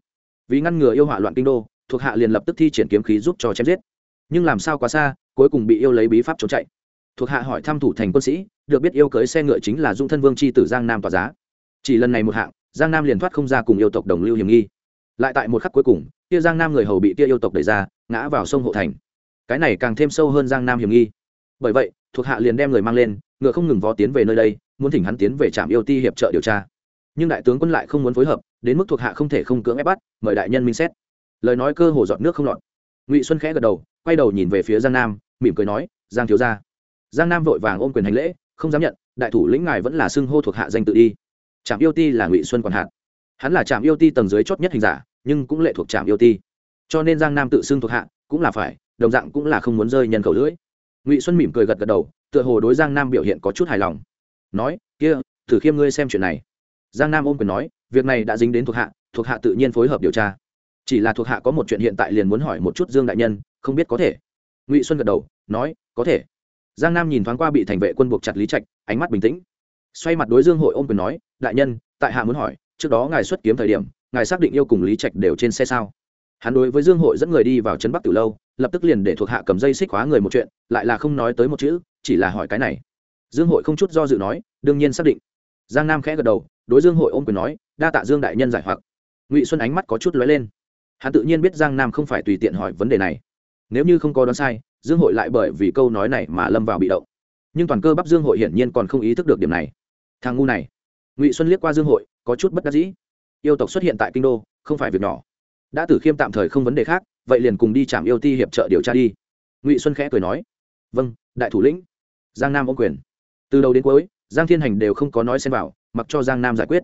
Vì ngăn ngừa yêu hỏa loạn kinh đô, thuộc hạ liền lập tức thi triển kiếm khí giúp cho chém giết. Nhưng làm sao quá xa cuối cùng bị yêu lấy bí pháp trốn chạy. Thuộc hạ hỏi thăm thủ thành quân sĩ, được biết yêu cưới xe ngựa chính là dung thân vương c h i tử giang nam tòa giá. Chỉ lần này một hạng, giang nam liền thoát không ra cùng yêu tộc đồng lưu hiểm nghi. Lại tại một khắc cuối cùng, kia giang nam người hầu bị kia yêu tộc đẩy ra, ngã vào sông hộ thành. Cái này càng thêm sâu hơn giang nam hiểm nghi. Bởi vậy, thuộc hạ liền đem người mang lên, ngựa không ngừng vó tiến về nơi đây, muốn thỉnh hắn tiến về trạm yêu ti hiệp trợ điều tra. Nhưng đại tướng quân lại không muốn phối hợp, đến mức thuộc hạ không thể không cưỡng ép bắt, mời đại nhân minh xét. Lời nói cơ hồ dọn nước không lọt. Ngụy xuân khẽ gật đầu, quay đầu nhìn về phía giang nam mỉm cười nói, giang thiếu gia. Giang nam vội vàng ôm quyền hành lễ, không dám nhận, đại thủ lĩnh ngài vẫn là xưng hô thuộc hạ danh tự đi. Trạm yêu ti là ngụy xuân còn hạn. Hắn là trạm yêu ti tầng dưới chót nhất hình giả, nhưng cũng lệ thuộc trạm yêu ti. Cho nên giang nam tự xưng thuộc hạ, cũng là phải, đồng dạng cũng là không muốn rơi nhân khẩu lưỡi. Ngụy xuân mỉm cười gật gật đầu, tựa hồ đối giang nam biểu hiện có chút hài lòng. Nói, kia thử khiêm ngươi xem chuyện này. Giang nam ôm quyền nói, việc này đã dính đến thuộc hạ thuộc hạ tự nhiên phối hợp điều tra. Chỉ là thuộc hạ có một chuyện hiện tại liền muốn hỏi một chút dương đại nhân, không biết có thể ngụy xuân gật đầu, nói, có thể. Giang nam nhìn thoáng qua bị thành vệ quân buộc chặt lý trạch, ánh mắt bình tĩnh. Xoay mặt đối dương hội ôm quyền nói, đại nhân, tại hạ muốn hỏi, trước đó ngài xuất kiếm thời điểm, ngài xác định yêu cùng lý trạch đều trên xe sao? Hắn đối với dương hội dẫn người đi vào trấn bắc từ lâu, lập tức liền để thuộc hạ cầm dây xích khóa người một chuyện, lại là không nói tới một chữ, chỉ là hỏi cái này. Dương hội không chút do dự nói, đương nhiên xác định. Giang nam khẽ gật đầu, đối dương hội ôm quyền nói, đa tạ dương đại nhân giải hoặc. Ngụy xuân ánh mắt có chút lóe lên. Hắn tự nhiên biết giang nam không phải tùy tiện hỏi vấn đề này nếu như không có đoán sai, dương hội lại bởi vì câu nói này mà lâm vào bị động. Nhưng toàn cơ bắp dương hội hiển nhiên còn không ý thức được điểm này. Thằng ngu này. Ngụy xuân liếc qua dương hội, có chút bất đắc dĩ. Yêu tộc xuất hiện tại kinh đô, không phải việc nhỏ. Đã tử khiêm tạm thời không vấn đề khác, vậy liền cùng đi chạm yêu ti hiệp trợ điều tra đi. Ngụy xuân khẽ cười nói. Vâng đại thủ lĩnh. Giang nam ô quyền. Từ đầu đến cuối, giang thiên hành đều không có nói xem vào, mặc cho giang nam giải quyết.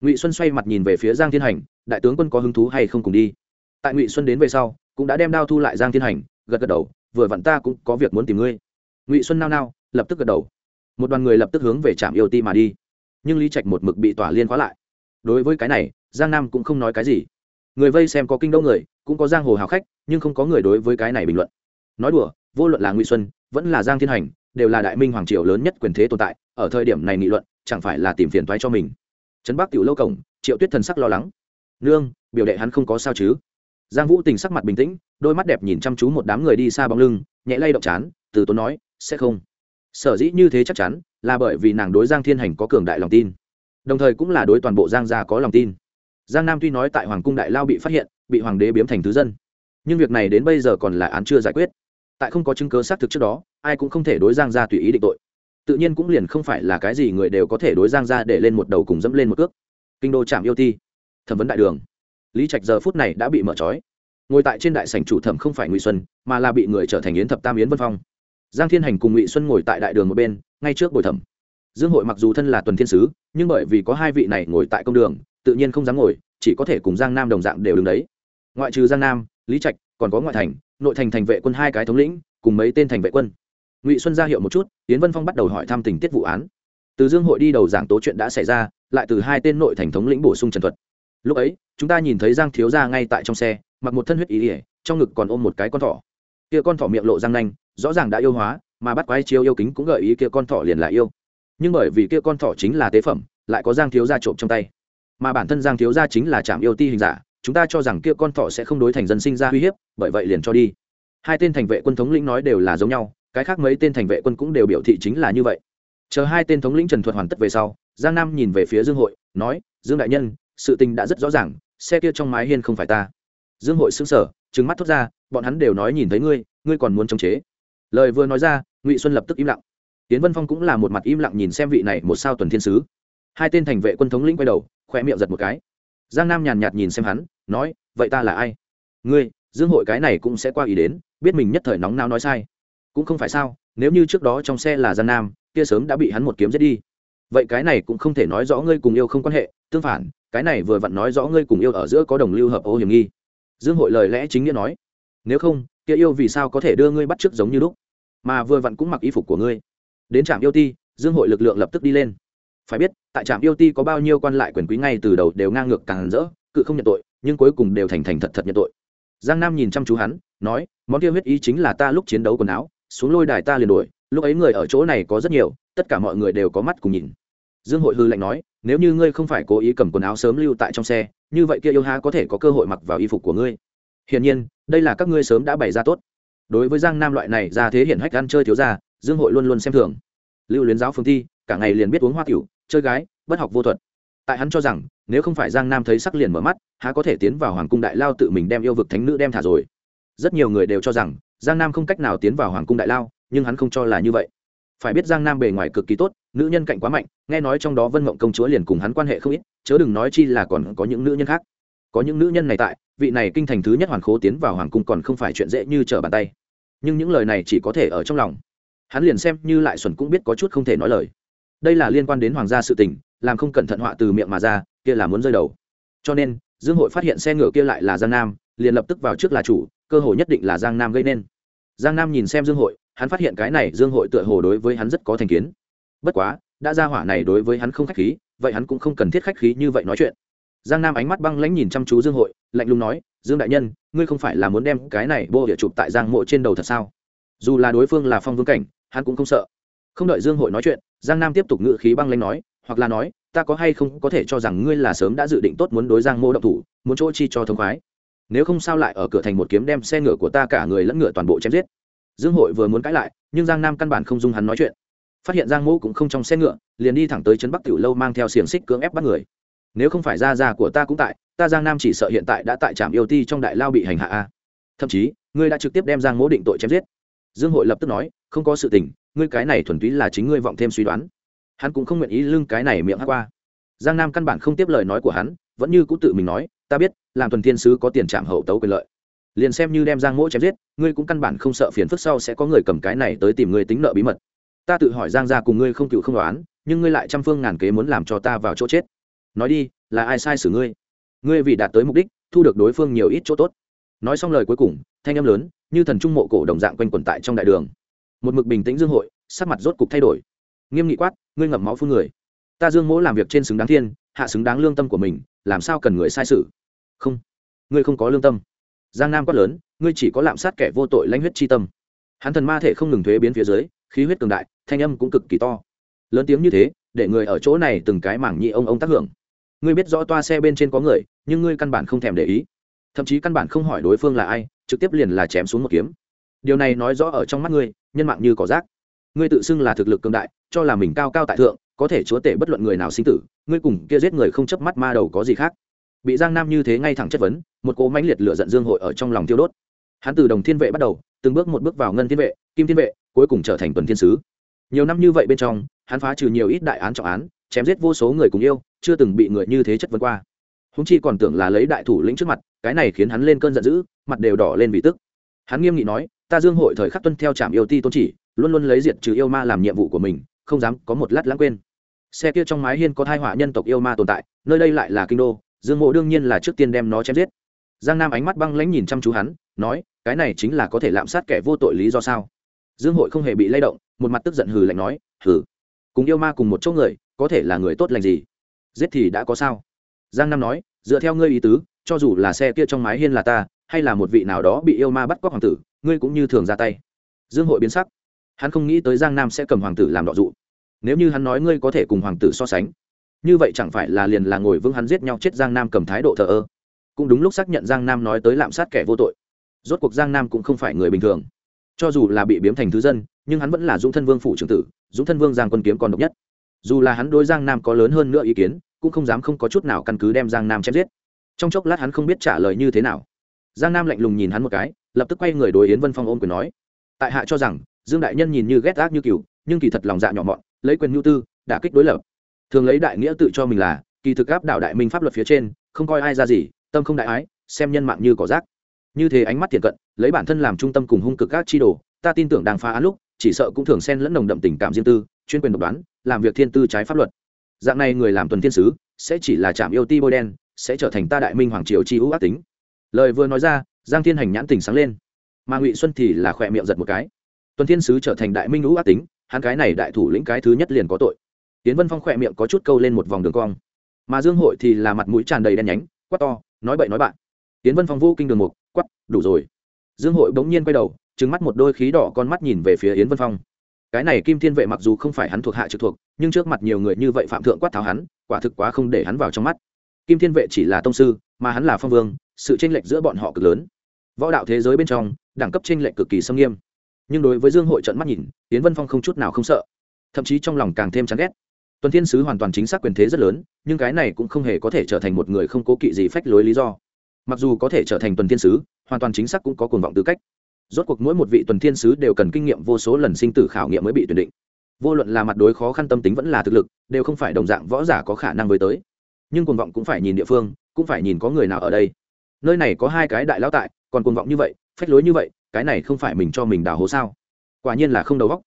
Ngụy xuân xoay mặt nhìn về phía giang thiên hành, đại tướng quân có hứng thú hay không cùng đi? Tại ngụy xuân đến về sau, cũng đã đem đao thu lại giang thiên hành, gật gật đầu, vừa vặn ta cũng có việc muốn tìm ngươi. Ngụy xuân nao nao, lập tức gật đầu. Một đoàn người lập tức hướng về trạm yêu ti mà đi. Nhưng lý trạch một mực bị tỏa liên khóa lại. Đối với cái này, giang nam cũng không nói cái gì. Người vây xem có kinh đô người, cũng có giang hồ hào khách, nhưng không có người đối với cái này bình luận. Nói đùa, vô luận là ngụy xuân, vẫn là giang thiên hành, đều là đại minh hoàng triều lớn nhất quyền thế tồn tại, ở thời điểm này nghị luận, chẳng phải là tìm phiền toái cho mình. Trấn bắc tiểu lâu cổng, triệu tuyết thần sắc lo lắng. Nương, biểu đệ hắn không có sao chứ? Giang vũ tình sắc mặt bình tĩnh, đôi mắt đẹp nhìn chăm chú một đám người đi xa bóng lưng, nhẹ lay động chán, từ tốn nói, sẽ không. Sở dĩ như thế chắc chắn, là bởi vì nàng đối giang thiên hành có cường đại lòng tin. Đồng thời cũng là đối toàn bộ giang gia có lòng tin. Giang nam tuy nói tại hoàng cung đại lao bị phát hiện, bị hoàng đế biếm thành thứ dân, nhưng việc này đến bây giờ còn là án chưa giải quyết. Tại không có chứng cớ xác thực trước đó, ai cũng không thể đối giang gia tùy ý định tội. Tự nhiên cũng liền không phải là cái gì người đều có thể đối giang gia để lên một đầu cùng dẫm lên một cước. Kinh đô trạm yêu ti, thẩm vấn đại đường lý trạch giờ phút này đã bị mở trói. Ngồi tại trên đại sảnh chủ thẩm không phải ngụy xuân, mà là bị người trở thành yến thập tam yến vân phong. Giang thiên hành cùng ngụy xuân ngồi tại đại đường một bên, ngay trước bồi thẩm. Dương hội mặc dù thân là tuần thiên sứ, nhưng bởi vì có hai vị này ngồi tại công đường, tự nhiên không dám ngồi, chỉ có thể cùng giang nam đồng dạng đều đứng đấy. Ngoại trừ giang nam, lý trạch, còn có ngoại thành, nội thành thành vệ quân hai cái thống lĩnh, cùng mấy tên thành vệ quân. Ngụy xuân ra hiệu một chút tiến vân phong bắt đầu hỏi thăm tình tiết vụ án. Từ dương hội đi đầu giảng tố chuyện đã xảy ra, lại từ hai tên nội thành thống lĩnh bổ sung trần thuật lúc ấy, chúng ta nhìn thấy giang thiếu ra ngay tại trong xe, mặc một thân huyết ý ỉa trong ngực còn ôm một cái con thỏ. Kia con thỏ miệng lộ răng nanh, rõ ràng đã yêu hóa, mà bắt quái chiêu yêu kính cũng gợi ý kia con thỏ liền là yêu. Nhưng bởi vì kia con thỏ chính là tế phẩm, lại có giang thiếu gia trộm trong tay. Mà bản thân giang thiếu gia chính là trạm yêu ti hình giả, chúng ta cho rằng kia con thỏ sẽ không đối thành dân sinh ra uy hiếp, bởi vậy liền cho đi. Hai tên thành vệ quân thống lĩnh nói đều là giống nhau, cái khác mấy tên thành vệ quân cũng đều biểu thị chính là như vậy. Chờ hai tên thống lĩnh trần thuật hoàn tất về sau, giang nam nhìn về phía dương hội, nói, dương đại nhân sự tình đã rất rõ ràng, xe kia trong mái hiên không phải ta. Dương hội xứng sở trứng mắt thốt ra, bọn hắn đều nói nhìn thấy ngươi ngươi còn muốn chống chế. Lời vừa nói ra, ngụy xuân lập tức im lặng. Tiến vân phong cũng là một mặt im lặng nhìn xem vị này một sao tuần thiên sứ. Hai tên thành vệ quân thống lĩnh quay đầu khoe miệng giật một cái. Giang nam nhàn nhạt nhìn xem hắn, nói, vậy ta là ai? Ngươi, dương hội cái này cũng sẽ qua ý đến, biết mình nhất thời nóng nao nói sai. Cũng không phải sao, nếu như trước đó trong xe là giang nam, kia sớm đã bị hắn một kiếm giết đi. Vậy cái này cũng không thể nói rõ ngươi cùng yêu không quan hệ, tương phản cái này vừa vặn nói rõ ngươi cùng yêu ở giữa có đồng lưu hợp ô hiểm nghi. Dương hội lời lẽ chính nghĩa nói, nếu không, kia yêu vì sao có thể đưa ngươi bắt trước giống như lúc? Mà vừa vặn cũng mặc y phục của ngươi. Đến trạm yêu ti, dương hội lực lượng lập tức đi lên. Phải biết, tại trạm yêu ti có bao nhiêu quan lại quyền quý ngay từ đầu đều ngang ngược càng rỡ, cự không nhận tội, nhưng cuối cùng đều thành thành thật thật nhận tội. Giang nam nhìn chăm chú hắn, nói, món kia huyết ý chính là ta lúc chiến đấu quần áo, xuống lôi đài ta liền đuổi, lúc ấy người ở chỗ này có rất nhiều, tất cả mọi người đều có mắt cùng nhìn dương hội hư lạnh nói, nếu như ngươi không phải cố ý cầm quần áo sớm lưu tại trong xe, như vậy kia yêu há có thể có cơ hội mặc vào y phục của ngươi? Hiển nhiên, đây là các ngươi sớm đã bày ra tốt. Đối với giang nam loại này ra thế hiển hách ăn chơi thiếu ra dương hội luôn luôn xem thường. Lưu luyến giáo phương thi, cả ngày liền biết uống hoa tiểu, chơi gái, bất học vô thuật. Tại hắn cho rằng, nếu không phải giang nam thấy sắc liền mở mắt, há có thể tiến vào hoàng cung đại lao tự mình đem yêu vực thánh nữ đem thả rồi. Rất nhiều người đều cho rằng, giang nam không cách nào tiến vào hoàng cung đại lao, nhưng hắn không cho là như vậy phải biết giang nam bề ngoài cực kỳ tốt, nữ nhân cạnh quá mạnh, nghe nói trong đó vân mộng công chúa liền cùng hắn quan hệ không ít, chớ đừng nói chi là còn có những nữ nhân khác. Có những nữ nhân này tại, vị này kinh thành thứ nhất hoàn khố tiến vào hoàng cung còn không phải chuyện dễ như trở bàn tay. Nhưng những lời này chỉ có thể ở trong lòng. Hắn liền xem như lại xuẩn cũng biết có chút không thể nói lời. Đây là liên quan đến hoàng gia sự tình, làm không cẩn thận họa từ miệng mà ra, kia là muốn rơi đầu. Cho nên, dương hội phát hiện xe ngựa kia lại là giang nam, liền lập tức vào trước là chủ, cơ hội nhất định là giang nam gây nên. Giang nam nhìn xem dương hội hắn phát hiện cái này dương hội tựa hồ đối với hắn rất có thành kiến. Bất quá, đã ra hỏa này đối với hắn không khách khí, vậy hắn cũng không cần thiết khách khí như vậy nói chuyện. Giang nam ánh mắt băng lãnh nhìn chăm chú dương hội, lạnh lùng nói, dương đại nhân, ngươi không phải là muốn đem cái này bô địa chụp tại giang mộ trên đầu thật sao? Dù là đối phương là phong vương cảnh, hắn cũng không sợ. Không đợi dương hội nói chuyện, giang nam tiếp tục ngự khí băng lãnh nói, hoặc là nói, ta có hay không có thể cho rằng ngươi là sớm đã dự định tốt muốn đối giang mô động thủ, muốn chỗ chi cho thông khoái. Nếu không sao lại ở cửa thành một kiếm đem xe ngựa của ta cả người lẫn ngựa toàn bộ chém giết dương hội vừa muốn cãi lại, nhưng giang nam căn bản không dung hắn nói chuyện. Phát hiện giang Mỗ cũng không trong xe ngựa, liền đi thẳng tới trấn bắc tiểu lâu mang theo xiềng xích cưỡng ép bắt người. Nếu không phải gia gia của ta cũng tại, ta giang nam chỉ sợ hiện tại đã tại trạm yêu ti trong đại lao bị hành hạ a. Thậm chí, ngươi đã trực tiếp đem giang mỗ định tội chém giết. Dương hội lập tức nói, không có sự tình, ngươi cái này thuần túy là chính ngươi vọng thêm suy đoán. Hắn cũng không nguyện ý lưng cái này miệng hát qua. Giang nam căn bản không tiếp lời nói của hắn, vẫn như cũng tự mình nói, ta biết, làm thuần thiên sứ có tiền trạm hậu tấu quyền lợi liền xem như đem giang mỗ chém giết ngươi cũng căn bản không sợ phiền phức sau sẽ có người cầm cái này tới tìm ngươi tính nợ bí mật ta tự hỏi giang ra cùng ngươi không cựu không đoán nhưng ngươi lại trăm phương ngàn kế muốn làm cho ta vào chỗ chết nói đi là ai sai xử ngươi ngươi vì đạt tới mục đích thu được đối phương nhiều ít chỗ tốt nói xong lời cuối cùng thanh âm lớn như thần trung mộ cổ đồng dạng quanh quẩn tại trong đại đường một mực bình tĩnh dương hội sắc mặt rốt cục thay đổi nghiêm nghị quát ngươi ngậm máu phương người ta dương mỗ làm việc trên xứng đáng thiên hạ xứng đáng lương tâm của mình làm sao cần người sai sự không ngươi không có lương tâm giang nam quát lớn, ngươi chỉ có lạm sát kẻ vô tội lãnh huyết chi tâm. Hắn thần ma thể không ngừng thuế biến phía dưới, khí huyết cường đại, thanh âm cũng cực kỳ to. Lớn tiếng như thế, để người ở chỗ này từng cái mảng nhị ông ông tác hưởng. Ngươi biết rõ toa xe bên trên có người, nhưng ngươi căn bản không thèm để ý. Thậm chí căn bản không hỏi đối phương là ai, trực tiếp liền là chém xuống một kiếm. Điều này nói rõ ở trong mắt ngươi, nhân mạng như cỏ rác. Ngươi tự xưng là thực lực cường đại, cho là mình cao cao tại thượng, có thể chúa tể bất luận người nào sinh tử, ngươi cùng kia giết người không chớp mắt ma đầu có gì khác. Bị giang nam như thế ngay thẳng chất vấn một cỗ mãnh liệt lửa giận dương hội ở trong lòng tiêu đốt. Hắn từ đồng thiên vệ bắt đầu, từng bước một bước vào ngân thiên vệ, kim thiên vệ, cuối cùng trở thành tuần thiên sứ. Nhiều năm như vậy bên trong, hắn phá trừ nhiều ít đại án trọng án, chém giết vô số người cùng yêu, chưa từng bị người như thế chất vấn qua. Húng chi còn tưởng là lấy đại thủ lĩnh trước mặt, cái này khiến hắn lên cơn giận dữ, mặt đều đỏ lên vì tức. Hắn nghiêm nghị nói, ta dương hội thời khắc tuân theo trạm yêu ti tôn chỉ, luôn luôn lấy diệt trừ yêu ma làm nhiệm vụ của mình, không dám có một lát lãng quên. Xe kia trong mái hiên có thai họa nhân tộc yêu ma tồn tại, nơi đây lại là kinh đô, dương mộ đương nhiên là trước tiên đem nó chém giết giang nam ánh mắt băng lãnh nhìn chăm chú hắn, nói, cái này chính là có thể lạm sát kẻ vô tội lý do sao? Dương hội không hề bị lay động, một mặt tức giận hừ lạnh nói, hừ, cùng yêu ma cùng một chỗ người, có thể là người tốt lành gì? Giết thì đã có sao? Giang nam nói, dựa theo ngươi ý tứ, cho dù là xe kia trong mái hiên là ta, hay là một vị nào đó bị yêu ma bắt cóc hoàng tử, ngươi cũng như thường ra tay. Dương hội biến sắc. Hắn không nghĩ tới giang nam sẽ cầm hoàng tử làm đọ dụ. Nếu như hắn nói ngươi có thể cùng hoàng tử so sánh, như vậy chẳng phải là liền là ngồi vững hắn giết nhau chết giang nam cầm thái độ thờ ơ cũng đúng lúc xác nhận giang nam nói tới lạm sát kẻ vô tội. Rốt cuộc giang nam cũng không phải người bình thường. Cho dù là bị biếm thành thứ dân, nhưng hắn vẫn là dũng thân vương phủ trưởng tử, dũng thân vương giang quân kiếm còn độc nhất. Dù là hắn đối giang nam có lớn hơn nữa ý kiến, cũng không dám không có chút nào căn cứ đem giang nam chém giết. Trong chốc lát hắn không biết trả lời như thế nào. Giang nam lạnh lùng nhìn hắn một cái, lập tức quay người đối yến vân phong ôm quyền nói, tại hạ cho rằng, dương đại nhân nhìn như ghét ác như cừu, nhưng kỳ thật lòng dạ nhỏ mọn, lấy quyền nhu tư, đả kích đối lập. Thường lấy đại nghĩa tự cho mình là, kỳ thực áp đảo đại minh pháp luật phía trên, không coi ai ra gì tâm không đại ái, xem nhân mạng như cỏ rác. Như thế ánh mắt thiện cận, lấy bản thân làm trung tâm cùng hung cực các chi đồ, ta tin tưởng đang phá án lúc, chỉ sợ cũng thường xen lẫn nồng đậm tình cảm riêng tư, chuyên quyền độc đoán, làm việc thiên tư trái pháp luật. Dạng này người làm tuần thiên sứ, sẽ chỉ là chạm yêu ti bôi đen, sẽ trở thành ta đại minh hoàng triều chi ưu ác tính. Lời vừa nói ra, giang thiên hành nhãn tình sáng lên. Mà ngụy xuân thì là khỏe miệng giật một cái. Tuần thiên sứ trở thành đại minh ưu ác tính, hắn cái này đại thủ lĩnh cái thứ nhất liền có tội. Tiến vân phong khỏe miệng có chút câu lên một vòng đường cong. Mà dương hội thì là mặt mũi tràn đầy đen nhánh, quát to nói bậy nói bạn. Tiến vân phong vô kinh đường mục quắp đủ rồi. Dương hội bỗng nhiên quay đầu trứng mắt một đôi khí đỏ con mắt nhìn về phía yến vân phong. Cái này kim thiên vệ mặc dù không phải hắn thuộc hạ trực thuộc, nhưng trước mặt nhiều người như vậy phạm thượng quát tháo hắn, quả thực quá không để hắn vào trong mắt. Kim thiên vệ chỉ là tông sư, mà hắn là phong vương, sự tranh lệch giữa bọn họ cực lớn. Võ đạo thế giới bên trong, đẳng cấp tranh lệch cực kỳ xâm nghiêm. Nhưng đối với dương hội trận mắt nhìn, yến vân phong không chút nào không sợ. Thậm chí trong lòng càng thêm chán ghét tuần thiên sứ hoàn toàn chính xác quyền thế rất lớn, nhưng cái này cũng không hề có thể trở thành một người không cố kỵ gì phách lối lý do. Mặc dù có thể trở thành tuần thiên sứ, hoàn toàn chính xác cũng có cuồng vọng tư cách. Rốt cuộc mỗi một vị tuần thiên sứ đều cần kinh nghiệm vô số lần sinh tử khảo nghiệm mới bị tuyển định. Vô luận là mặt đối khó khăn tâm tính vẫn là thực lực, đều không phải đồng dạng võ giả có khả năng với tới. Nhưng cuồng vọng cũng phải nhìn địa phương, cũng phải nhìn có người nào ở đây. Nơi này có hai cái đại lão tại, còn cuồng vọng như vậy, phách lối như vậy, cái này không phải mình cho mình đào hố sao? Quả nhiên là không đầu góc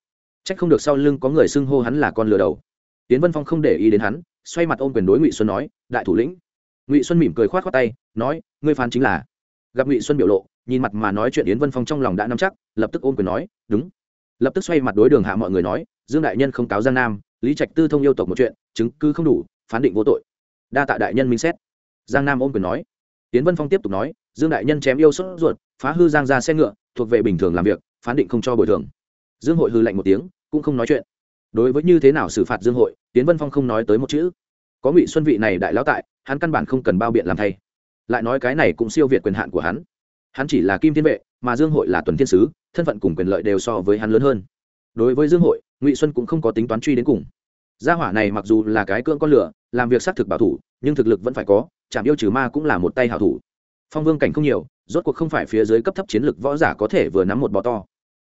trách không được sau lưng có người xưng hô hắn là con lừa đầu tiến vân phong không để ý đến hắn, xoay mặt ôm quyền đối ngụy xuân nói, đại thủ lĩnh. Ngụy xuân mỉm cười khoát khoát tay, nói, ngươi phán chính là. Gặp ngụy xuân biểu lộ, nhìn mặt mà nói chuyện yến vân phong trong lòng đã nắm chắc, lập tức ôm quyền nói, đúng. Lập tức xoay mặt đối đường hạ mọi người nói, dương đại nhân không cáo giang nam, lý trạch tư thông yêu tộc một chuyện, chứng cứ không đủ, phán định vô tội. Đa tạ đại nhân minh xét. Giang nam ôm quyền nói. Yến vân phong tiếp tục nói, dương đại nhân chém yêu sốt ruột, phá hư giang ra xe ngựa, thuộc về bình thường làm việc, phán định không cho bồi thường. Dương hội hư lạnh một tiếng, cũng không nói chuyện đối với như thế nào xử phạt dương hội, tiến vân phong không nói tới một chữ. Có ngụy xuân vị này đại lão tại, hắn căn bản không cần bao biện làm thay. Lại nói cái này cũng siêu việt quyền hạn của hắn. Hắn chỉ là kim thiên vệ, mà dương hội là tuần thiên sứ, thân phận cùng quyền lợi đều so với hắn lớn hơn. Đối với dương hội, ngụy xuân cũng không có tính toán truy đến cùng. Gia hỏa này mặc dù là cái cưỡng con lửa, làm việc xác thực bảo thủ, nhưng thực lực vẫn phải có chạm yêu trừ ma cũng là một tay hảo thủ. Phong vương cảnh không nhiều, rốt cuộc không phải phía dưới cấp thấp chiến lược võ giả có thể vừa nắm một bò to.